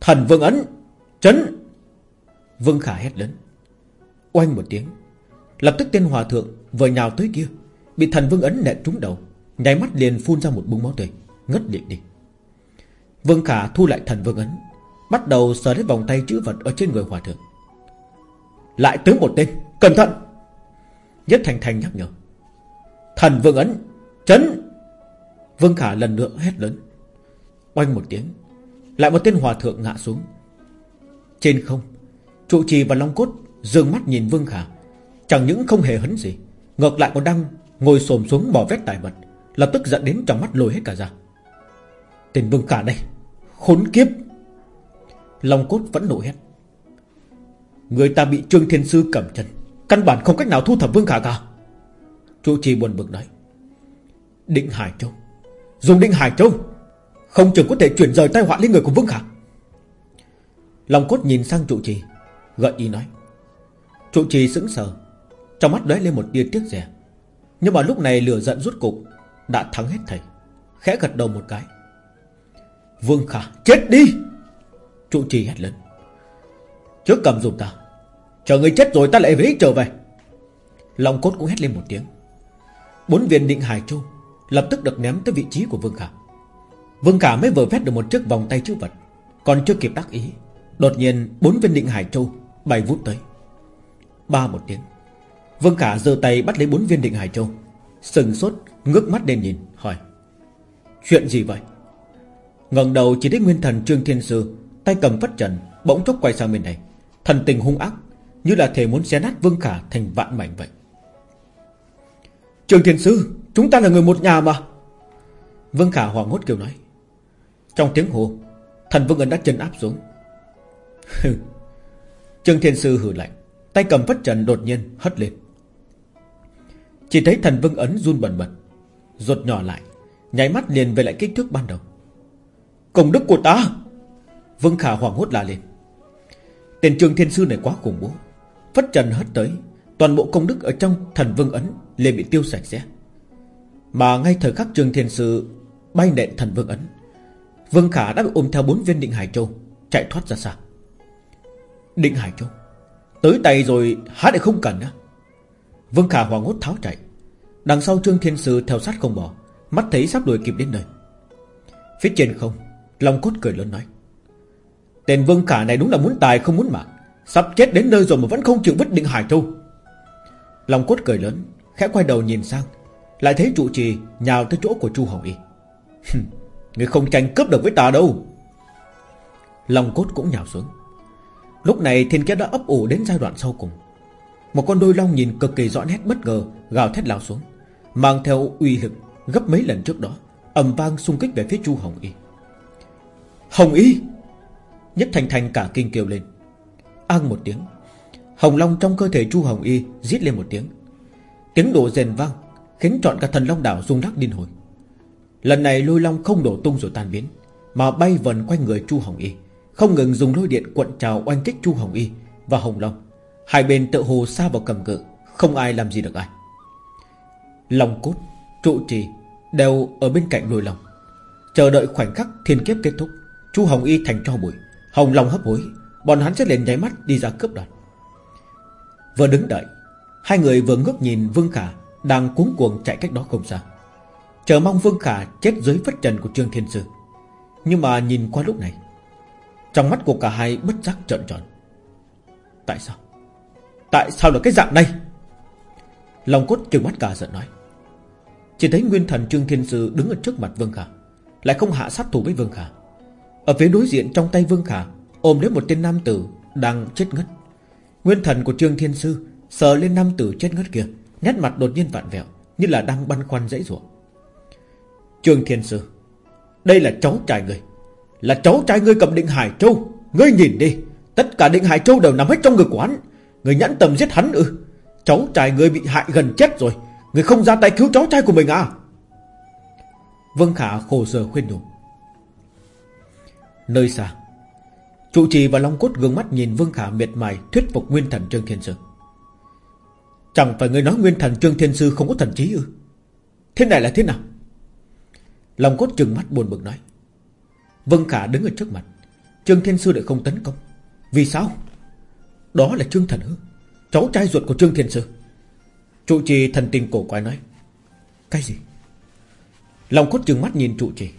Thần Vương Ấn! Chấn Vương Khả hét lớn. Oanh một tiếng. Lập tức tên hòa thượng vừa nhào tới kia. Bị thần Vương Ấn nện trúng đầu. Nháy mắt liền phun ra một búng máu tươi. Ngất điện đi. Vương Khả thu lại thần Vương Ấn. Bắt đầu sờ lấy vòng tay chữ vật ở trên người hòa thượng. Lại tướng một tên. Cẩn thận! Nhất Thành Thành nhắc nhở. Thần Vương Ấn. Chấn Vương Khả lần nữa hét lớn. Oanh một tiếng. Lại một tên hòa thượng ngã xuống. Trên không. Trụ trì và Long Cốt, Dương mắt nhìn Vương Khả. Chẳng những không hề hấn gì, Ngược lại còn đang ngồi xồm xuống bỏ vét tài vật, Lập tức dẫn đến trong mắt lôi hết cả ra. Tên Vương Khả đây, Khốn kiếp! Long Cốt vẫn nổi hết Người ta bị Trương Thiên Sư cầm chân, Căn bản không cách nào thu thập Vương Khả cả. Trụ trì buồn bực nói, Định Hải Châu, Dùng Định Hải Châu, Không chừng có thể chuyển rời tai họa lên người của Vương Khả lòng cốt nhìn sang trụ trì, Gợi ý nói. Trụ trì sững sờ, Trong mắt lóe lên một tia tiếc rẻ. Nhưng mà lúc này lửa giận rút cục, Đã thắng hết thầy. Khẽ gật đầu một cái. Vương Khả, chết đi! Trụ trì hét lớn. Trước cầm dùm ta, Chờ người chết rồi ta lại vế trở về. Lòng cốt cũng hét lên một tiếng. Bốn viên định hải châu Lập tức được ném tới vị trí của Vương Khả. Vương Khả mới vừa vét được một chiếc vòng tay chữ vật, Còn chưa kịp đắc ý Đột nhiên, bốn viên định hải châu Bay vút tới. Ba một tiếng, Vương Khả giơ tay bắt lấy bốn viên định hải châu, Sừng sốt, ngước mắt lên nhìn, Hỏi, Chuyện gì vậy? Ngẩng đầu chỉ thấy nguyên thần Trương Thiên Sư, Tay cầm phất trần, Bỗng chốc quay sang bên này. Thần tình hung ác, Như là thể muốn xé nát Vương Khả thành vạn mảnh vậy. Trương Thiên Sư, Chúng ta là người một nhà mà. Vương Khả hoảng hốt kêu nói. Trong tiếng hồ Thần Vương Ấn đã chân áp xuống Trương Thiên Sư hử lạnh, Tay cầm phất trần đột nhiên hất lên. Chỉ thấy thần Vương Ấn run bần bật Rột nhỏ lại, Nháy mắt liền về lại kích thước ban đầu. Công đức của ta! Vương Khả hoảng hốt la lên. Tên Trương Thiên Sư này quá khủng bố. Phất trần hất tới, Toàn bộ công đức ở trong thần Vương Ấn liền bị tiêu sạch sẽ. Mà ngay thời khắc Trương Thiên Sư Bay nện thần Vương Ấn, Vương Khả đã bị ôm theo bốn viên định Hải Châu Chạy thoát ra xa. Định Hải Châu. Tới tay rồi há lại không cần nữa. Vương Khả hoàng hốt tháo chạy. Đằng sau Trương Thiên Sư theo sát không bỏ, Mắt thấy sắp đuổi kịp đến nơi. Phía trên không, Long cốt cười lớn nói. Tên Vương Khả này đúng là muốn tài không muốn mạng. Sắp chết đến nơi rồi mà vẫn không chịu vứt định Hải Châu. Long cốt cười lớn, Khẽ quay đầu nhìn sang. Lại thấy trụ trì nhào tới chỗ của Chu Hồng Y. Người không tranh cướp được với ta đâu. Long cốt cũng nhào xuống. Lúc này thiên kiếp đã ấp ủ đến giai đoạn sau cùng. Một con đôi long nhìn cực kỳ rõ nét bất ngờ, Gào thét lao xuống, Mang theo uy lực gấp mấy lần trước đó, ầm vang xung kích về phía Chu Hồng Y. Hồng Y! Nhất thành thành cả kinh kêu lên. Ăn một tiếng. Hồng Long trong cơ thể Chu Hồng Y Giết lên một tiếng. Tiếng đổ rền vang, Khiến trọn cả thần Long đảo rung rắc điên hồi. Lần này lôi long không đổ tung rồi tan biến, Mà bay vần quanh người Chu Hồng Y. Không ngừng dùng lôi điện cuộn trào oanh kích Chu Hồng Y Và Hồng Long. Hai bên tự hồ xa vào cầm cự Không ai làm gì được ai. Long cốt, trụ trì Đều ở bên cạnh lôi long Chờ đợi khoảnh khắc thiên kiếp kết thúc Chu Hồng Y thành cho bụi Hồng Long hấp hối Bọn hắn sẽ liền nháy mắt đi ra cướp đoạt. Vừa đứng đợi Hai người vừa ngước nhìn Vương Khả Đang cuống cuồng chạy cách đó không xa. Chờ mong Vương Khả chết dưới vất trần của Trương Thiên Sư. Nhưng mà nhìn qua lúc này trong mắt của cả hai bất giác trợn tròn. Tại sao? Tại sao là cái dạng này? Lòng cốt trừng mắt cả giận nói. Chỉ thấy nguyên thần Trương Thiên Sư đứng ở trước mặt Vương Khả, Lại không hạ sát thủ với Vương Khả. Ở phía đối diện trong tay Vương Khả, Ôm lấy một tên nam tử Đang chết ngất. Nguyên thần của Trương Thiên Sư Sờ lên nam tử chết ngất kia, Nét mặt đột nhiên vạn vẹo, Như là đang băn khoăn dãy ruộng Trương Thiên Sư, Đây là cháu trai ngươi là cháu trai ngươi cầm định Hải Châu. Ngươi nhìn đi, Tất cả định Hải Châu đều nằm hết trong người của hắn. Người nhẫn tầm giết hắn ư? Cháu trai ngươi bị hại gần chết rồi. Người không ra tay cứu cháu trai của mình à? Vương Khả khổ sở khuyên nhủ. Nơi xa, Trụ trì và Long Cốt gương mắt nhìn Vương Khả miệt mài Thuyết phục Nguyên Thần Trương Thiên Sư. Chẳng phải người nói Nguyên Thần Trương Thiên Sư không có thần trí ư? Thế này là thế nào? Long Cốt trừng mắt buồn bực nói. Vân Khả đứng ở trước mặt. Trương Thiên Sư lại không tấn công. Vì sao? Đó là Trương Thần Hư, Cháu trai ruột của Trương Thiên Sư. Trụ trì thần tình cổ quái nói. Cái gì? Lòng Cốt trừng mắt nhìn trụ trì.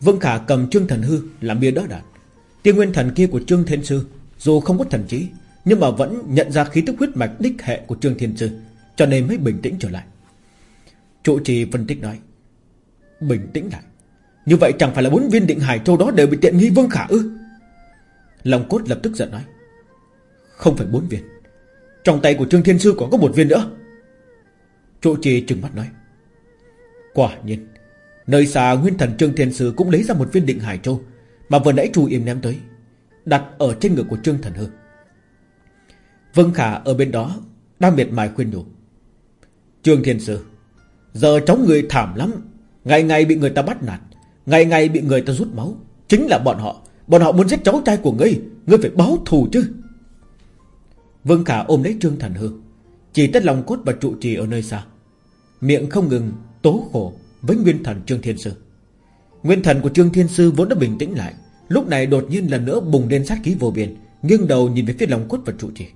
Vân Khả cầm Trương Thần Hư làm bia đỡ đạn. Tiên nguyên thần kia của Trương Thiên Sư Dù không có thần trí, Nhưng mà vẫn nhận ra khí tức huyết mạch đích hệ của Trương Thiên Sư, Cho nên mới bình tĩnh trở lại. Trụ trì phân tích nói. Bình tĩnh lại. Như vậy chẳng phải là bốn viên định hải châu đó đều bị tiện nghi Vương Khả ư? Lòng cốt lập tức giận nói. Không phải bốn viên. Trong tay của Trương Thiên Sư còn có một viên nữa. Trụ trì trừng mắt nói. Quả nhiên, Nơi xa nguyên thần Trương Thiên Sư cũng lấy ra một viên định hải châu Mà vừa nãy Chu im ném tới, Đặt ở trên ngực của Trương Thần Hư. Vương Khả ở bên đó Đang miệt mài khuyên nhủ. Trương Thiên Sư, Giờ cháu người thảm lắm, Ngày ngày bị người ta bắt nạt. Ngày ngày bị người ta rút máu. Chính là bọn họ. Bọn họ muốn giết cháu trai của ngươi. Ngươi phải báo thù chứ. Vương Khả ôm lấy Trương Thần Hư. Chỉ tất lòng cốt và trụ trì ở nơi xa. Miệng không ngừng tố khổ Với nguyên thần Trương Thiên Sư. Nguyên thần của Trương Thiên Sư vốn đã bình tĩnh lại. Lúc này đột nhiên lần nữa bùng lên sát khí vô biên, Nghiêng đầu nhìn về phía lòng cốt và trụ trì.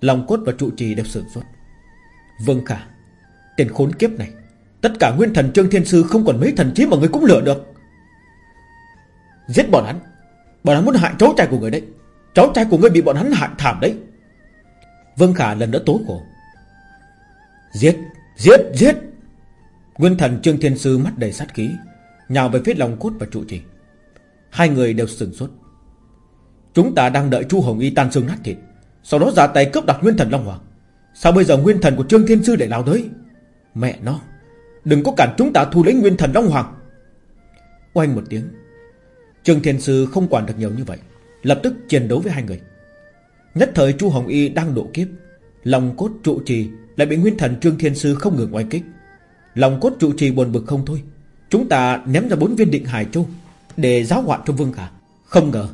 Lòng cốt và trụ trì đều sửng sốt. Vương Khả, Tên khốn kiếp này Tất cả nguyên thần Trương Thiên Sư không còn mấy thần trí mà người cũng lừa được. Giết bọn hắn. Bọn hắn muốn hại cháu trai của người đấy. Cháu trai của người bị bọn hắn hại thảm đấy. Vương Khả lần nữa tố khổ Giết Giết Giết. Nguyên thần Trương Thiên Sư mắt đầy sát khí, Nhào về phía lòng cốt và trụ trì. Hai người đều sừng sốt. Chúng ta đang đợi Chu Hồng Y tan xương nát thịt, Sau đó ra tay cướp đoạt nguyên thần Long Hoàng. Sao bây giờ nguyên thần của Trương Thiên Sư để lao tới? Mẹ nó. Đừng có cản chúng ta thu lấy nguyên thần Long Hoàng. Oanh một tiếng. Trương Thiên Sư không quản được nhiều như vậy, Lập tức chiến đấu với hai người. Nhất thời Chu Hồng Y đang độ kiếp, Lòng cốt trụ trì Lại bị nguyên thần Trương Thiên Sư không ngừng oanh kích. Lòng cốt trụ trì buồn bực không thôi, Chúng ta ném ra bốn viên định hải châu Để giáo hoạn cho Vương Khả. Không ngờ,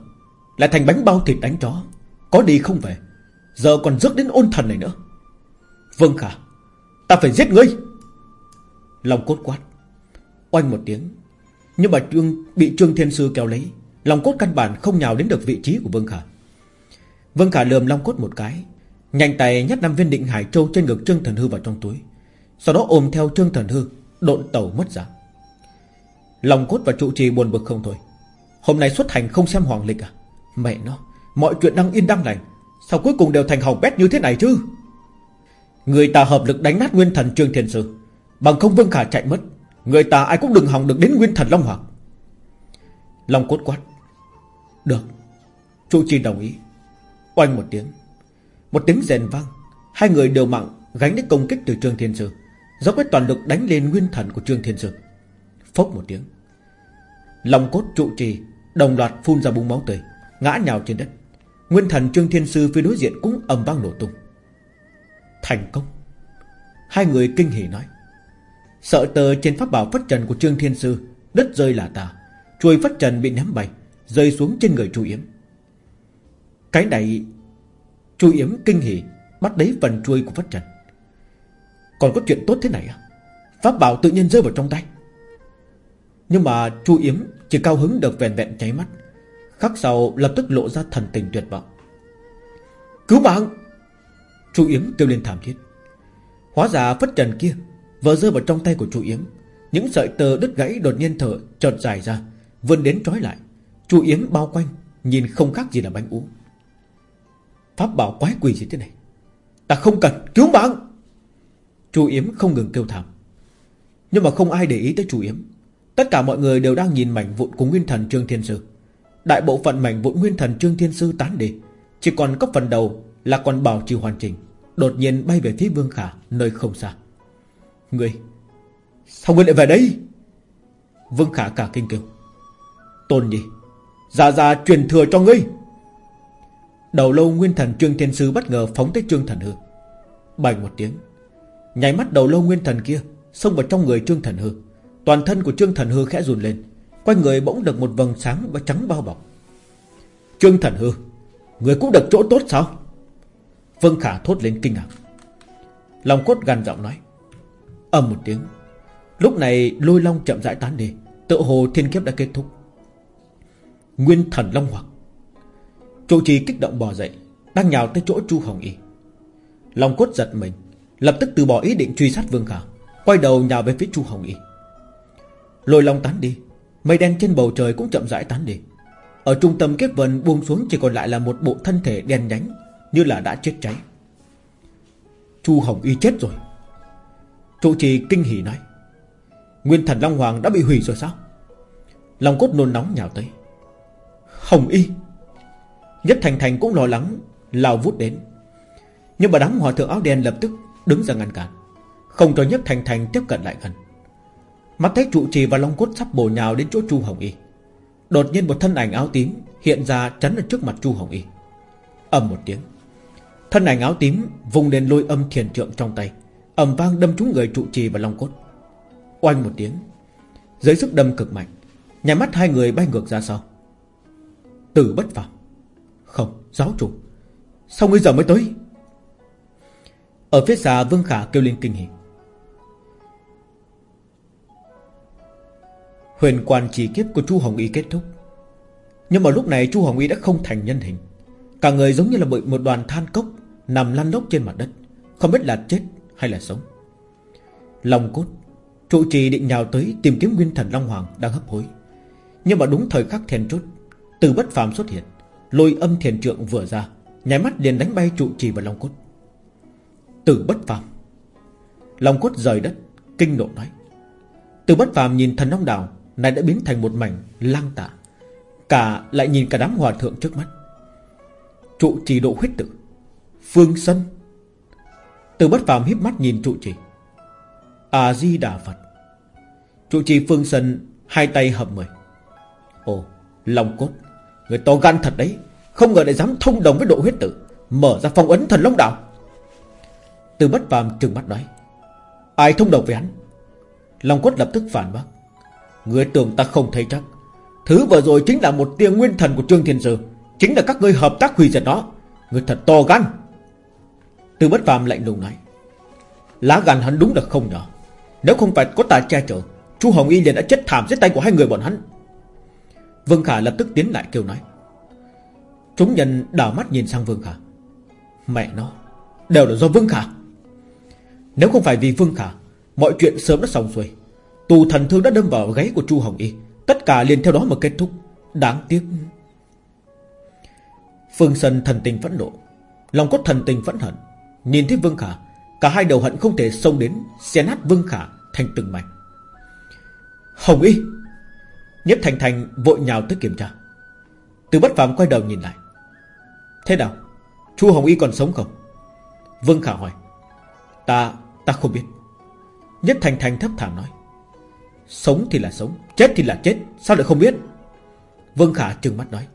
Lại thành bánh bao thịt đánh chó, Có đi không về, Giờ còn rước đến ôn thần này nữa. Vương Khả, Ta phải giết ngươi. Long cốt quát. Oanh một tiếng. Nhưng mà trương, bị Trương Thiên Sư kéo lấy Long cốt căn bản không nhào đến được vị trí của Vương Khả. Vương Khả lườm Long cốt một cái Nhanh tay nhét năm viên định hải châu trên ngực Trương Thần Hư vào trong túi Sau đó ôm theo Trương Thần Hư Độn tàu mất dạng. Long cốt và trụ trì buồn bực không thôi. Hôm nay xuất hành không xem hoàng lịch à? Mẹ nó Mọi chuyện đang yên đang lành Sao cuối cùng đều thành hỏng bét như thế này chứ? Người ta hợp lực đánh nát nguyên thần Trương Thiên Sư. Bằng không Vương Khả chạy mất, Người ta ai cũng đừng hòng được đến nguyên thần Long Hoàng. Long cốt quát, Được, Chu Chi đồng ý. Oanh một tiếng Một tiếng rèn vang, Hai người đều mạng gánh đến công kích từ Trương Thiên Sư, Dốc hết toàn lực đánh lên nguyên thần của Trương Thiên Sư. Phốc một tiếng, Long cốt trụ trì, Đồng loạt phun ra búng máu tươi, Ngã nhào trên đất. Nguyên thần Trương Thiên Sư phía đối diện cũng ầm vang nổ tung. Thành công. Hai người kinh hỉ nói Sợ tờ trên pháp bảo phất trần của Trương Thiên Sư, Đất rơi là tà. Chuôi phất trần bị ném bay Rơi xuống trên người Chu Yếm. Cái này, Chu Yếm kinh hỉ, Bắt lấy phần chuôi của phất trần. Còn có chuyện tốt thế này à? Pháp bảo tự nhiên rơi vào trong tay. Nhưng mà Chu Yếm chỉ cao hứng được vẹn vẹn cháy mắt, Khắc sau lập tức lộ ra thần tình tuyệt vọng. Cứu mạng! Chu Yếm kêu lên thảm thiết. Hóa ra phất trần kia Vừa rơi vào trong tay của Chu Yếm Những sợi tơ đứt gãy đột nhiên thở, chợt dài ra, Vươn đến trói lại. Chu Yếm bao quanh, Nhìn không khác gì là bánh ú. Pháp bảo quái quỷ gì thế này? Ta không cần, cứu mạng! Chu Yếm không ngừng kêu thảm. Nhưng mà không ai để ý tới Chu Yếm Tất cả mọi người đều đang nhìn mảnh vụn của Nguyên Thần Trương Thiên Sư. Đại bộ phận mảnh vụn Nguyên Thần Trương Thiên Sư tán đi. Chỉ còn có phần đầu là còn bảo trì hoàn chỉnh, Đột nhiên bay về phía Vương Khả, Nơi không xa. Ngươi Sao ngươi lại về đây? Vương Khả cả kinh kêu. Tôn nhi Già già truyền thừa cho ngươi. Đầu lâu nguyên thần Trương Thiên Sư bất ngờ phóng tới Trương Thần Hư. Bành một tiếng, Nháy mắt đầu lâu nguyên thần kia Xông vào trong người Trương Thần Hư. Toàn thân của Trương Thần Hư khẽ run lên, Quanh người bỗng được một vầng sáng và trắng bao bọc. Trương Thần Hư, Người cũng được chỗ tốt sao? Vương Khả thốt lên kinh ngạc. Lòng cốt gần giọng nói. Âm một tiếng. Lúc này lôi long chậm rãi tán đi, Tự hồ thiên kiếp đã kết thúc. Nguyên thần long hoặc chủ trì kích động bò dậy, Đang nhào tới chỗ Chu Hồng Y. Long cốt giật mình, Lập tức từ bỏ ý định truy sát Vương Khả, Quay đầu nhào về phía Chu Hồng Y. Lôi long tán đi, Mây đen trên bầu trời cũng chậm rãi tán đi. Ở trung tâm kiếp vần buông xuống Chỉ còn lại là một bộ thân thể đen nhánh, Như là đã chết cháy. Chu Hồng Y chết rồi. Trụ trì kinh hỉ nói, Nguyên thần Long Hoàng đã bị hủy rồi sao? Long cốt nôn nóng nhào tới, Hồng Y. Nhất Thành Thành cũng lo lắng, Lao vút đến. Nhưng mà đám hòa thượng áo đen lập tức đứng ra ngăn cản, Không cho Nhất Thành Thành tiếp cận lại gần. Mắt thấy trụ trì và Long cốt sắp bổ nhào đến chỗ Chu Hồng Y, Đột nhiên một thân ảnh áo tím Hiện ra chắn ở trước mặt Chu Hồng Y. Ầm một tiếng, Thân ảnh áo tím vùng lên lôi âm thiền trượng trong tay ầm vang đâm trúng người trụ trì và long cốt. Oanh một tiếng Dưới sức đâm cực mạnh Nhà mắt hai người bay ngược ra sau. Tử bất phàm. Không, giáo chủ. Sao ngươi giờ mới tới? Ở phía xa Vương Khả kêu lên kinh hỉ. Huyền quan chỉ kiếp của Chu Hồng Y kết thúc. Nhưng mà lúc này Chu Hồng Y đã không thành nhân hình. Cả người giống như là bị một đoàn than cốc Nằm lăn lóc trên mặt đất. Không biết là chết hay là sống? Long cốt, Trụ trì định nhào tới tìm kiếm nguyên thần Long Hoàng Đang hấp hối. Nhưng mà đúng thời khắc then chốt, Từ bất phàm xuất hiện, Lôi âm thiền trượng vừa ra, Nháy mắt liền đánh bay trụ trì và Long cốt. Từ bất phàm. Long cốt rời đất, Kinh nộ nói. Từ bất phàm nhìn thần Long Đào, Này đã biến thành một mảnh lang tạ Cả lại nhìn cả đám hòa thượng trước mắt. Trụ trì độ huyết tử, Phương Sân từ bất phàm híp mắt nhìn trụ trì. À, Di Đà Phật. Trụ trì Phương Sân Hai tay hợp mười Ồ Long cốt. Người to gan thật đấy. Không ngờ lại dám thông đồng với độ huyết tử. Mở ra phong ấn thần Long Đạo. Từ bất phàm trừng mắt nói. Ai thông đồng với hắn? Long cốt lập tức phản bác. Người tưởng ta không thấy chắc. Thứ vừa rồi chính là một tia nguyên thần của Trương Thiên Sư. Chính là các ngươi hợp tác hủy diệt nó. Người thật to gan. Từ bất phàm lạnh lùng nói, Lá gan hắn đúng là không nhỏ. Nếu không phải có ta che chở, Chu Hồng Y liền đã chết thảm dưới tay của hai người bọn hắn. Vương Khả lập tức tiến lại kêu nói, Chúng nhân đảo mắt nhìn sang Vương Khả. Mẹ nó, Đều là do Vương Khả. Nếu không phải vì Vương Khả, Mọi chuyện sớm đã xong xuôi. Tù thần thương đã đâm vào gáy của Chu Hồng Y, Tất cả liền theo đó mà kết thúc. Đáng tiếc. Phương Sân thần tình phẫn nộ, Lòng cốt thần tình phẫn hận Nhìn thấy Vương Khả Cả hai đầu hận không thể xông đến Xé nát Vương Khả thành từng mảnh. Hồng Y! Nhất Thành Thành vội nhào tới kiểm tra. Từ bất phàm quay đầu nhìn lại. Thế nào? Chu Hồng Y còn sống không? Vương Khả hỏi. Ta, ta không biết. Nhất Thành Thành thấp thảm nói. Sống thì là sống Chết thì là chết Sao lại không biết? Vương Khả trừng mắt nói.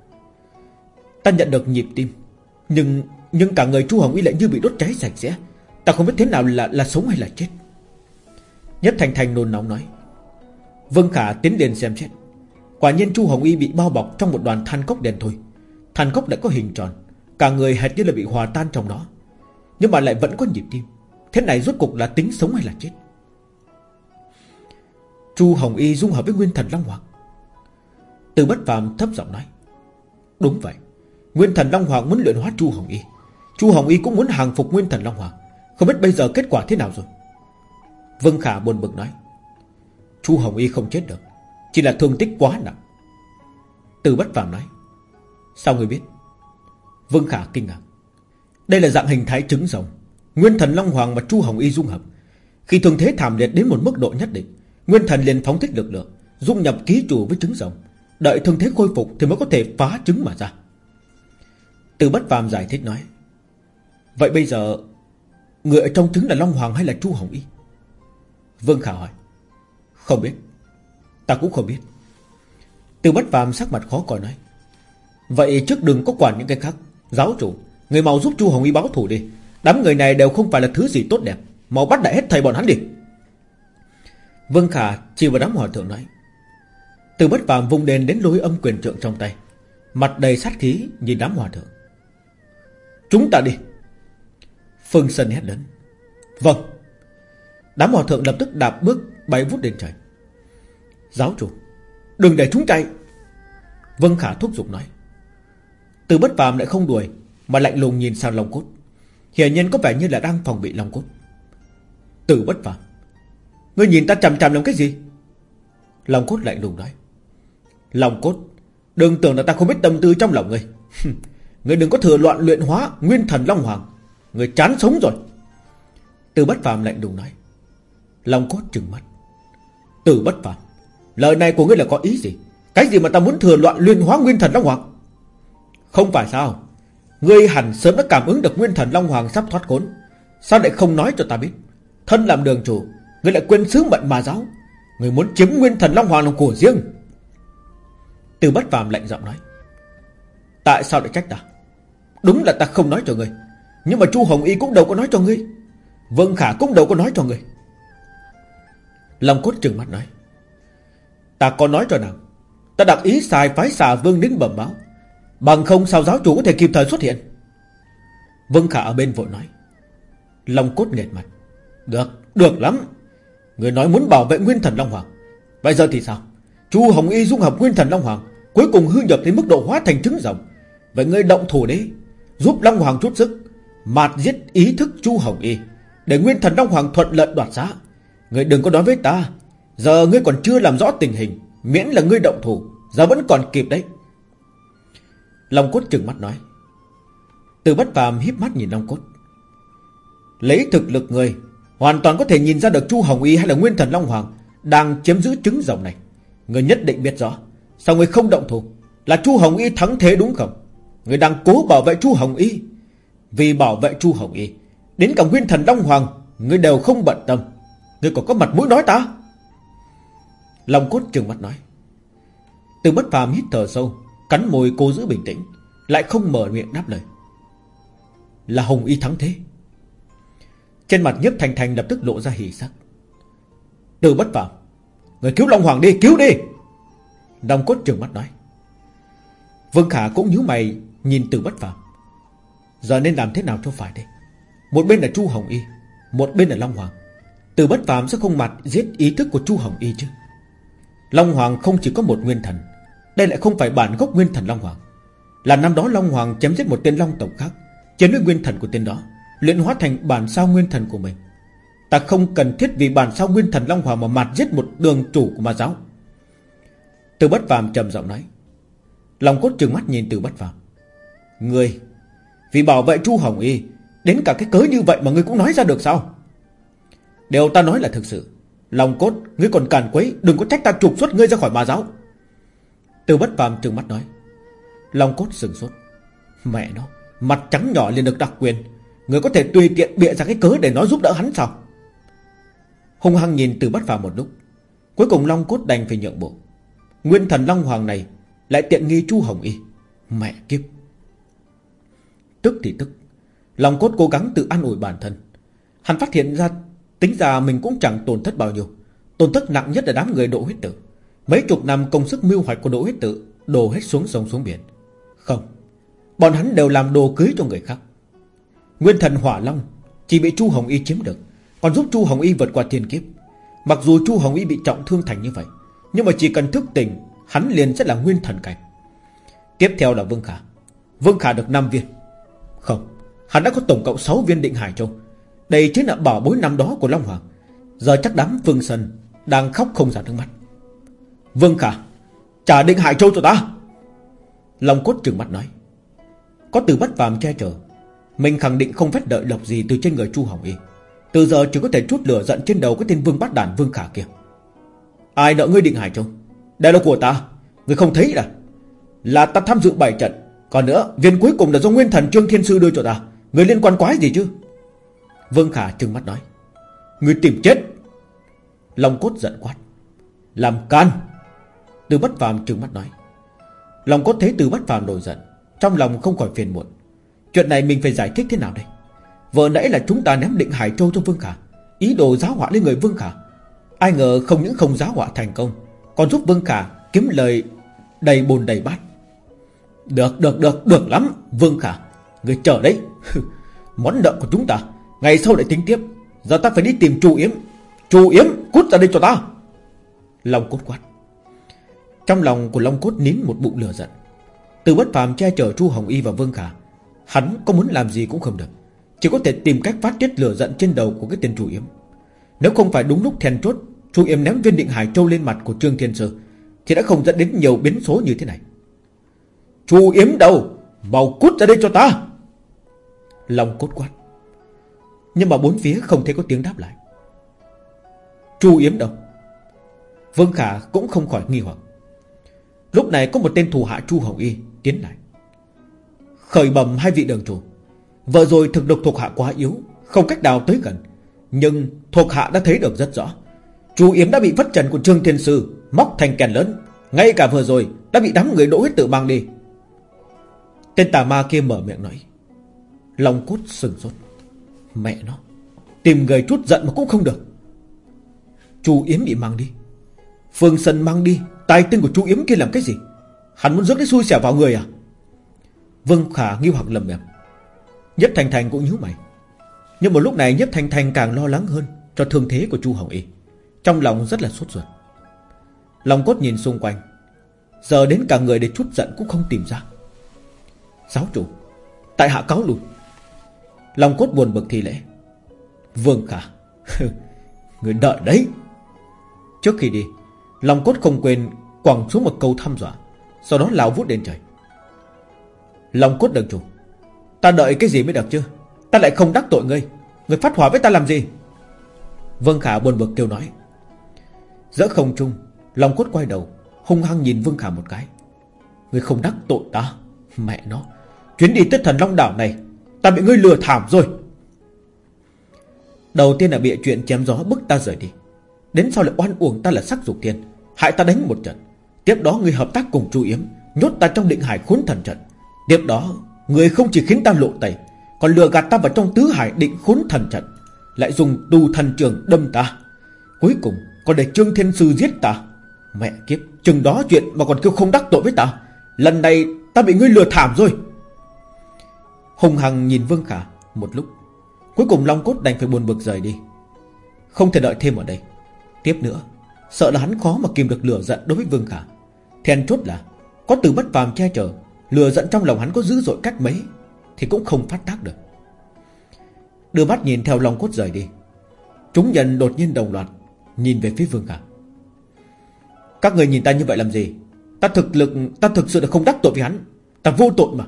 Ta nhận được nhịp tim Nhưng nhưng cả người Chu Hồng Y lại như bị đốt cháy sạch sẽ. Ta không biết thế nào là là sống hay là chết. Nhất Thành Thành nôn nóng nói. Vân Khả, tiến lên xem xét. Quả nhiên Chu Hồng Y bị bao bọc trong một đoàn than cốc đen thôi. Than cốc đã có hình tròn. Cả người hệt như là bị hòa tan trong đó. Nhưng mà lại vẫn có nhịp tim. Thế này rốt cục là tính sống hay là chết? Chu Hồng Y dung hợp với Nguyên Thần Long Hoàng. Từ bất phàm thấp giọng nói. Đúng vậy. Nguyên Thần Long Hoàng muốn luyện hóa Chu Hồng Y. Chu Hồng Y cũng muốn hàng phục Nguyên Thần Long Hoàng. Không biết bây giờ kết quả thế nào rồi? Vương Khả buồn bực nói. Chu Hồng Y không chết được. Chỉ là thương tích quá nặng. Từ bất phàm nói. Sao người biết? Vương Khả kinh ngạc. Đây là dạng hình thái trứng rồng. Nguyên thần Long Hoàng và Chu Hồng Y dung hợp. Khi thường thế thảm liệt đến một mức độ nhất định, Nguyên thần liền phóng thích lực lượng, Dung nhập ký chủ với trứng rồng. Đợi thương thế khôi phục thì mới có thể phá trứng mà ra. Từ bất phàm giải thích nói. Vậy bây giờ, Người ở trong trứng là Long Hoàng hay là Chu Hồng Y? Vương Khả hỏi. Không biết. Ta cũng không biết. Từ bất phàm sắc mặt khó coi nói. Vậy trước đừng có quản những cái khác. Giáo chủ, Người mau giúp Chu Hồng Y báo thủ đi. Đám người này đều không phải là thứ gì tốt đẹp. Mau bắt đại hết thầy bọn hắn đi. Vương Khả chỉ vào đám hòa thượng nói. Từ bất phàm vung đền đến lối âm quyền trượng trong tay. Mặt đầy sát khí nhìn đám hòa thượng. Chúng ta đi. Phương Sơn hét lớn. Vâng. Đám hòa thượng lập tức đạp bước bay vút lên trời. Giáo chủ, Đừng để chúng chạy. Vân Khả thúc giục nói. Từ bất phàm lại không đuổi, Mà lạnh lùng nhìn sang Long Cốt. Hiển nhiên có vẻ như là đang phòng bị Long Cốt. Từ bất phàm. Ngươi nhìn ta chằm chằm làm cái gì? Long Cốt lạnh lùng nói. Long Cốt, Đừng tưởng là ta không biết tâm tư trong lòng ngươi. Ngươi đừng có thừa loạn luyện hóa Nguyên thần Long Hoàng người chán sống rồi. Từ bất phàm lạnh đùng nói. Long Cốt trừng mắt. Từ bất phàm, Lời này của ngươi là có ý gì? Cái gì mà ta muốn thừa loạn luyện hóa Nguyên thần Long Hoàng? Không phải sao? Ngươi hẳn sớm đã cảm ứng được Nguyên thần Long Hoàng sắp thoát khốn. Sao lại không nói cho ta biết? Thân làm đường chủ, Ngươi lại quên sứ mệnh mà giáo. Ngươi muốn chiếm Nguyên thần Long Hoàng là của riêng. Từ bất phàm lạnh giọng nói. Tại sao lại trách ta? Đúng là ta không nói cho ngươi. Nhưng mà chu Hồng Y cũng đâu có nói cho ngươi. Vân Khả cũng đâu có nói cho ngươi. Long cốt trừng mắt nói Ta có nói cho nàng Ta đặc ý xài phái xà vương đến bẩm báo Bằng không sao giáo chủ có thể kịp thời xuất hiện. Vân Khả ở bên vội nói Long cốt nghệt mặt Được, được lắm. Người nói muốn bảo vệ nguyên thần Long Hoàng. Bây giờ thì sao? Chu Hồng Y dung hợp nguyên thần Long Hoàng Cuối cùng hư nhập đến mức độ hóa thành trứng rồng. Vậy ngươi động thủ đi Giúp Long Hoàng chút sức. Mạt giết ý thức Chu Hồng Y, Để nguyên thần Long Hoàng thuận lợi đoạt giá. Người đừng có nói với ta, Giờ ngươi còn chưa làm rõ tình hình, Miễn là ngươi động thủ, Giờ vẫn còn kịp đấy. Long Cốt trừng mắt nói. Từ bất phàm híp mắt nhìn Long Cốt. Lấy thực lực người, Hoàn toàn có thể nhìn ra được Chu Hồng Y hay là Nguyên Thần Long Hoàng Đang chiếm giữ trứng rồng này. Người nhất định biết rõ, Sao người không động thủ? Là Chu Hồng Y thắng thế đúng không? Người đang cố bảo vệ Chu Hồng Y vì bảo vệ Chu Hồng Y. Đến cả nguyên thần Long Hoàng, Người đều không bận tâm. Người còn có mặt mũi nói ta? Long cốt trừng mắt nói. Từ bất phàm hít thở sâu, Cắn môi cô giữ bình tĩnh, Lại không mở miệng đáp lời. Là Hồng Y thắng thế. Trên mặt nhấp thành thành lập tức lộ ra hỉ sắc. Từ bất phàm, Người cứu Long Hoàng đi, cứu đi! Long cốt trừng mắt nói. Vương Khả cũng nhíu mày Nhìn từ bất phàm. Giờ nên làm thế nào cho phải đây? Một bên là Chu Hồng Y, Một bên là Long Hoàng. Từ bất phàm sẽ không mặt giết ý thức của Chu Hồng Y chứ. Long Hoàng không chỉ có một nguyên thần, Đây lại không phải bản gốc nguyên thần Long Hoàng. Là năm đó Long Hoàng chém giết một tên Long tộc khác Chiến với nguyên thần của tên đó, Luyện hóa thành bản sao nguyên thần của mình. Ta không cần thiết vì bản sao nguyên thần Long Hoàng Mà mặt giết một đường chủ của ma giáo. Từ bất phàm trầm giọng nói. Lòng cốt trừng mắt nhìn từ bất phàm. Người vì bảo vệ Chu Hồng Y, Đến cả cái cớ như vậy mà ngươi cũng nói ra được sao? Điều ta nói là thực sự, Lòng cốt, Ngươi còn càn quấy, Đừng có trách ta trục xuất ngươi ra khỏi ma giáo. Từ bất phàm trừng mắt nói, Lòng cốt sừng sốt. Mẹ nó, Mặt trắng nhỏ liền được đặc quyền, Người có thể tùy tiện bịa ra cái cớ để nói giúp đỡ hắn sao? Hung hăng nhìn từ bất phàm một lúc, Cuối cùng Long Cốt đành phải nhượng bộ. Nguyên thần Long Hoàng này Lại tiện nghi Chu Hồng Y. Mẹ kiếp Tức thì tức. Lòng Cốt cố gắng tự an ủi bản thân. Hắn phát hiện ra Tính ra mình cũng chẳng tổn thất bao nhiêu. Tổn thất nặng nhất là đám người độ huyết tử. Mấy chục năm công sức mưu hoạch của độ huyết tử Đổ hết xuống sông xuống biển. Không, Bọn hắn đều làm đồ cưới cho người khác. Nguyên thần Hỏa Long Chỉ bị Chu Hồng Y chiếm được, còn giúp Chu Hồng Y vượt qua thiên kiếp. Mặc dù Chu Hồng Y bị trọng thương thành như vậy, Nhưng mà chỉ cần thức tỉnh, Hắn liền sẽ là nguyên thần cảnh. Tiếp theo là Vương Khả. Vương Khả được 5 viên. Không, Hắn đã có tổng cộng 6 viên định Hải Châu. Đây chính là bảo bối năm đó của Long Hoàng. Giờ chắc đám Vương Sơn Đang khóc không ra nước mắt. Vương Khả, Trả định Hải Châu cho ta. Long cốt trừng mắt nói. Có từ bắt vàm che chở, Mình khẳng định không phép đợi lộc gì từ trên người Chu Hồng Y. Từ giờ chỉ có thể chút lửa giận trên đầu cái tên vương bát đản vương khả kia. Ai nợ ngươi định hải châu? Đây là của ta, Ngươi không thấy à? Là ta tham dự bảy trận còn nữa, viên cuối cùng là do nguyên thần trương thiên sư đưa cho ta. Người liên quan quái gì chứ? Vương khả trừng mắt nói. Người tìm chết. Long cốt giận quát. Làm can Từ bất phàm trừng mắt nói. Long cốt thấy từ bất phàm nổi giận, Trong lòng không khỏi phiền muộn. Chuyện này mình phải giải thích thế nào đây? Vừa nãy là chúng ta ném định Hải Châu cho Vương Khả. Ý đồ giáo họa lên người Vương Khả. Ai ngờ không những không giáo họa thành công, Còn giúp Vương Khả Kiếm lời đầy bồn đầy bát. Được được được được lắm. Vương Khả, Người chờ đấy. Món nợ của chúng ta, Ngày sau lại tính tiếp. Giờ ta phải đi tìm Chu Yếm. Chu Yếm, cút ra đây cho ta. Long cốt quát. Trong lòng của Long cốt nín một bụng lửa giận. Từ bất phàm che chở Chu Hồng Y và Vương Khả, Hắn có muốn làm gì cũng không được. Chỉ có thể tìm cách phát tiết lửa giận trên đầu của cái tên Chu Yếm. Nếu không phải đúng lúc then chốt, Chu Yếm ném viên định Hải Châu lên mặt của Trương Thiên Sư, Thì đã không dẫn đến nhiều biến số như thế này. Chu Yếm đâu Màu cút ra đây cho ta. Long cốt quát. Nhưng mà bốn phía không thấy có tiếng đáp lại. Chu Yếm đâu Vương Khả cũng không khỏi nghi hoặc. Lúc này có một tên thù hạ Chu Hồng Y Tiến lại. Khởi bầm hai vị đường chủ. Vợ rồi thực lực thuộc hạ quá yếu, Không cách nào tới gần. Nhưng thuộc hạ đã thấy được rất rõ. Chu Yếm đã bị vất trần của Trương Thiên Sư Móc thành kèn lớn. Ngay cả vừa rồi đã bị đám người đổ huyết tự mang đi. Tên tà ma kia mở miệng nói. Lòng cốt sừng sốt. Mẹ nó, Tìm người chút giận mà cũng không được. Chu Yếm bị mang đi. Phương Sân mang đi, Tài tinh của chú Yếm kia làm cái gì? Hắn muốn rước cái xui xẻo vào người à? Vương Khả nghi hoặc lầm bầm Nhất Thành Thành cũng nhíu mày. Nhưng một lúc này Nhất Thành Thành càng lo lắng hơn Cho thương thế của Chu Hồng Y. Trong lòng rất là sốt ruột. Lòng cốt nhìn xung quanh. Giờ đến cả người để chút giận cũng không tìm ra. Giáo chủ, Tại hạ cáo lùi Lòng cốt buồn bực thi lễ. Vương Khả, Người đợi đấy. Trước khi đi Long cốt không quên quẳng xuống một câu thăm dọa, Sau đó lao vút lên trời. Long cốt đừng chủ, Ta đợi cái gì mới được chứ? Ta lại không đắc tội ngươi. Ngươi phát hỏa với ta làm gì? Vương Khả buồn bực kêu nói. Giữa không trung Long cốt quay đầu, Hung hăng nhìn Vương Khả một cái. Ngươi không đắc tội ta, Mẹ nó. Chuyến đi tới thần Long Đảo này, Ta bị ngươi lừa thảm rồi. Đầu tiên là bịa chuyện chém gió bức ta rời đi. Đến sau lại oan uổng ta là sắc dục thiên, Hại ta đánh một trận. Tiếp đó người hợp tác cùng Chu Yếm, Nhốt ta trong định hải khốn thần trận. Tiếp đó người không chỉ khiến ta lộ tẩy, Còn lừa gạt ta vào trong tứ hải định khốn thần trận. Lại dùng tu thần trường đâm ta. Cuối cùng, còn để Trương Thiên Sư giết ta. Mẹ kiếp, Chừng đó chuyện mà còn kêu không đắc tội với ta. Lần này, ta bị ngươi lừa thảm rồi. Hùng Hằng nhìn Vương Khả Một lúc. Cuối cùng Long Cốt đành phải buồn bực rời đi. Không thể đợi thêm ở đây. Tiếp nữa, Sợ là hắn khó mà kìm được lửa giận đối với Vương Khả. Then chốt là, Có từ bất phàm che chở, Lửa giận trong lòng hắn có dữ dội cách mấy, Thì cũng không phát tác được. Đưa mắt nhìn theo long cốt rời đi. Chúng nhân đột nhiên đồng loạt, Nhìn về phía Vương Khả. Các người nhìn ta như vậy làm gì? Ta thực lực, Ta thực sự là không đắc tội với hắn. Ta vô tội mà.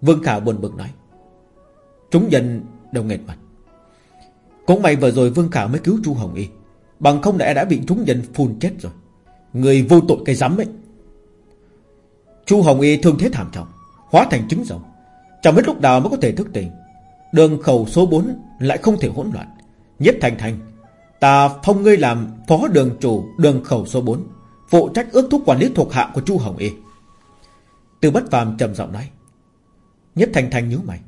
Vương Khả buồn bực nói. Chúng nhân đều nghẹt mặt. Cũng may vừa rồi Vương Khả mới cứu Chu Hồng Y. Bằng không đã đã bị chúng nhân phun chết rồi? Người vô tội cái rắm ấy. Chu Hồng Y thương thế thảm trọng, Hóa thành trứng rồng. Chẳng biết lúc nào mới có thể thức tỉnh. Đường khẩu số 4 lại không thể hỗn loạn. Nhất thành thành, Ta phong ngươi làm phó đường chủ đường khẩu số 4 Phụ trách ước thúc quản lý thuộc hạ của Chu Hồng Y. Từ bất phàm trầm giọng nói. Nhất thành thành nhíu mày.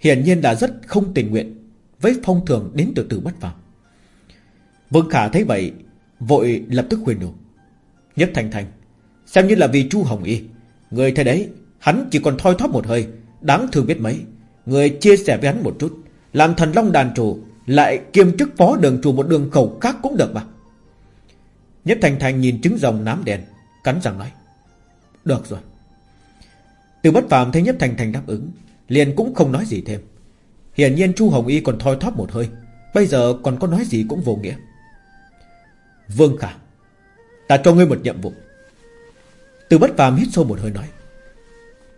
Hiển nhiên là rất không tình nguyện Với phong thường đến từ từ bất phàm. Vương Khả thấy vậy, Vội lập tức khuyên đồ. Nhất Thành Thành Xem như là vì Chu Hồng Y, Người thấy đấy, Hắn chỉ còn thoi thóp một hơi, Đáng thương biết mấy. Người chia sẻ với hắn một chút, Làm thần long đàn chủ Lại kiêm chức phó đường chủ một đường khẩu khác cũng được mà. Nhất Thành Thành nhìn trứng rồng nám đèn Cắn răng nói. Được rồi. Từ bất phàm thấy Nhất Thành Thành đáp ứng, Liền cũng không nói gì thêm. Hiển nhiên Chu Hồng Y còn thoi thóp một hơi, Bây giờ còn có nói gì cũng vô nghĩa. Vương Khả, Ta cho ngươi một nhiệm vụ. Từ bất phàm hít sâu một hơi nói,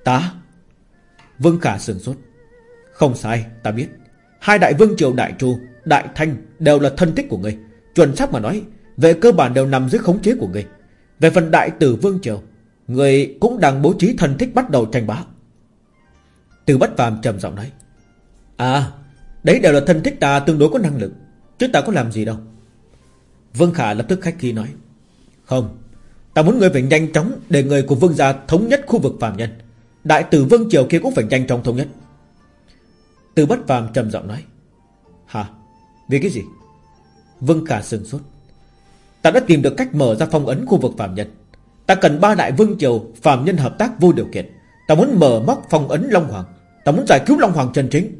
Ta? Vương Khả sừng sốt, Không sai, ta biết. Hai đại vương triều đại chu, Đại thanh đều là thân tích của ngươi. Chuẩn xác mà nói, Về cơ bản đều nằm dưới khống chế của ngươi. Về phần đại tử vương triều Người cũng đang bố trí thần thích bắt đầu tranh bá. Từ bất phàm trầm giọng nói À Đấy đều là thân thích ta tương đối có năng lực, Chứ ta có làm gì đâu. Vương Khả lập tức khách khí nói, Không, Ta muốn người phải nhanh chóng Để người của vương gia thống nhất khu vực phàm nhân. Đại tử vương triều kia cũng phải nhanh chóng thống nhất. Từ bất phàm trầm giọng nói, Hả? Vì cái gì? Vương Khả sừng sốt, Ta đã tìm được cách mở ra phong ấn khu vực phàm nhân. Ta cần ba đại vương triều Phạm nhân hợp tác vô điều kiện. Ta muốn mở móc phong ấn Long Hoàng. Ta muốn giải cứu Long Hoàng chân chính.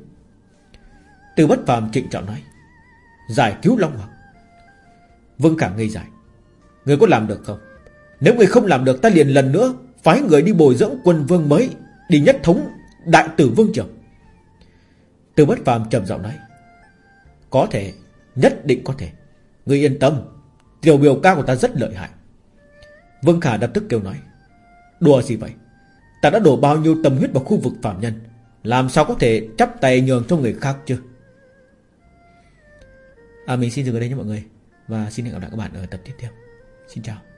Từ bất phàm trịnh trọng nói, Giải cứu Long Hoàng? Vương Khả ngây giải Người có làm được không? Nếu người không làm được, ta liền lần nữa Phái người đi bồi dưỡng quân vương mới, Đi nhất thống đại tử vương triều. Từ bất phàm trầm giọng nói, Có thể, Nhất định có thể. Người yên tâm Tiểu biểu ca của ta rất lợi hại. Vương Khả lập tức kêu nói, Đùa gì vậy? Ta đã đổ bao nhiêu tâm huyết vào khu vực phạm nhân, Làm sao có thể chắp tay nhường cho người khác chứ? À mình xin dừng ở đây nha mọi người, Và xin hẹn gặp lại các bạn ở tập tiếp theo. Xin chào.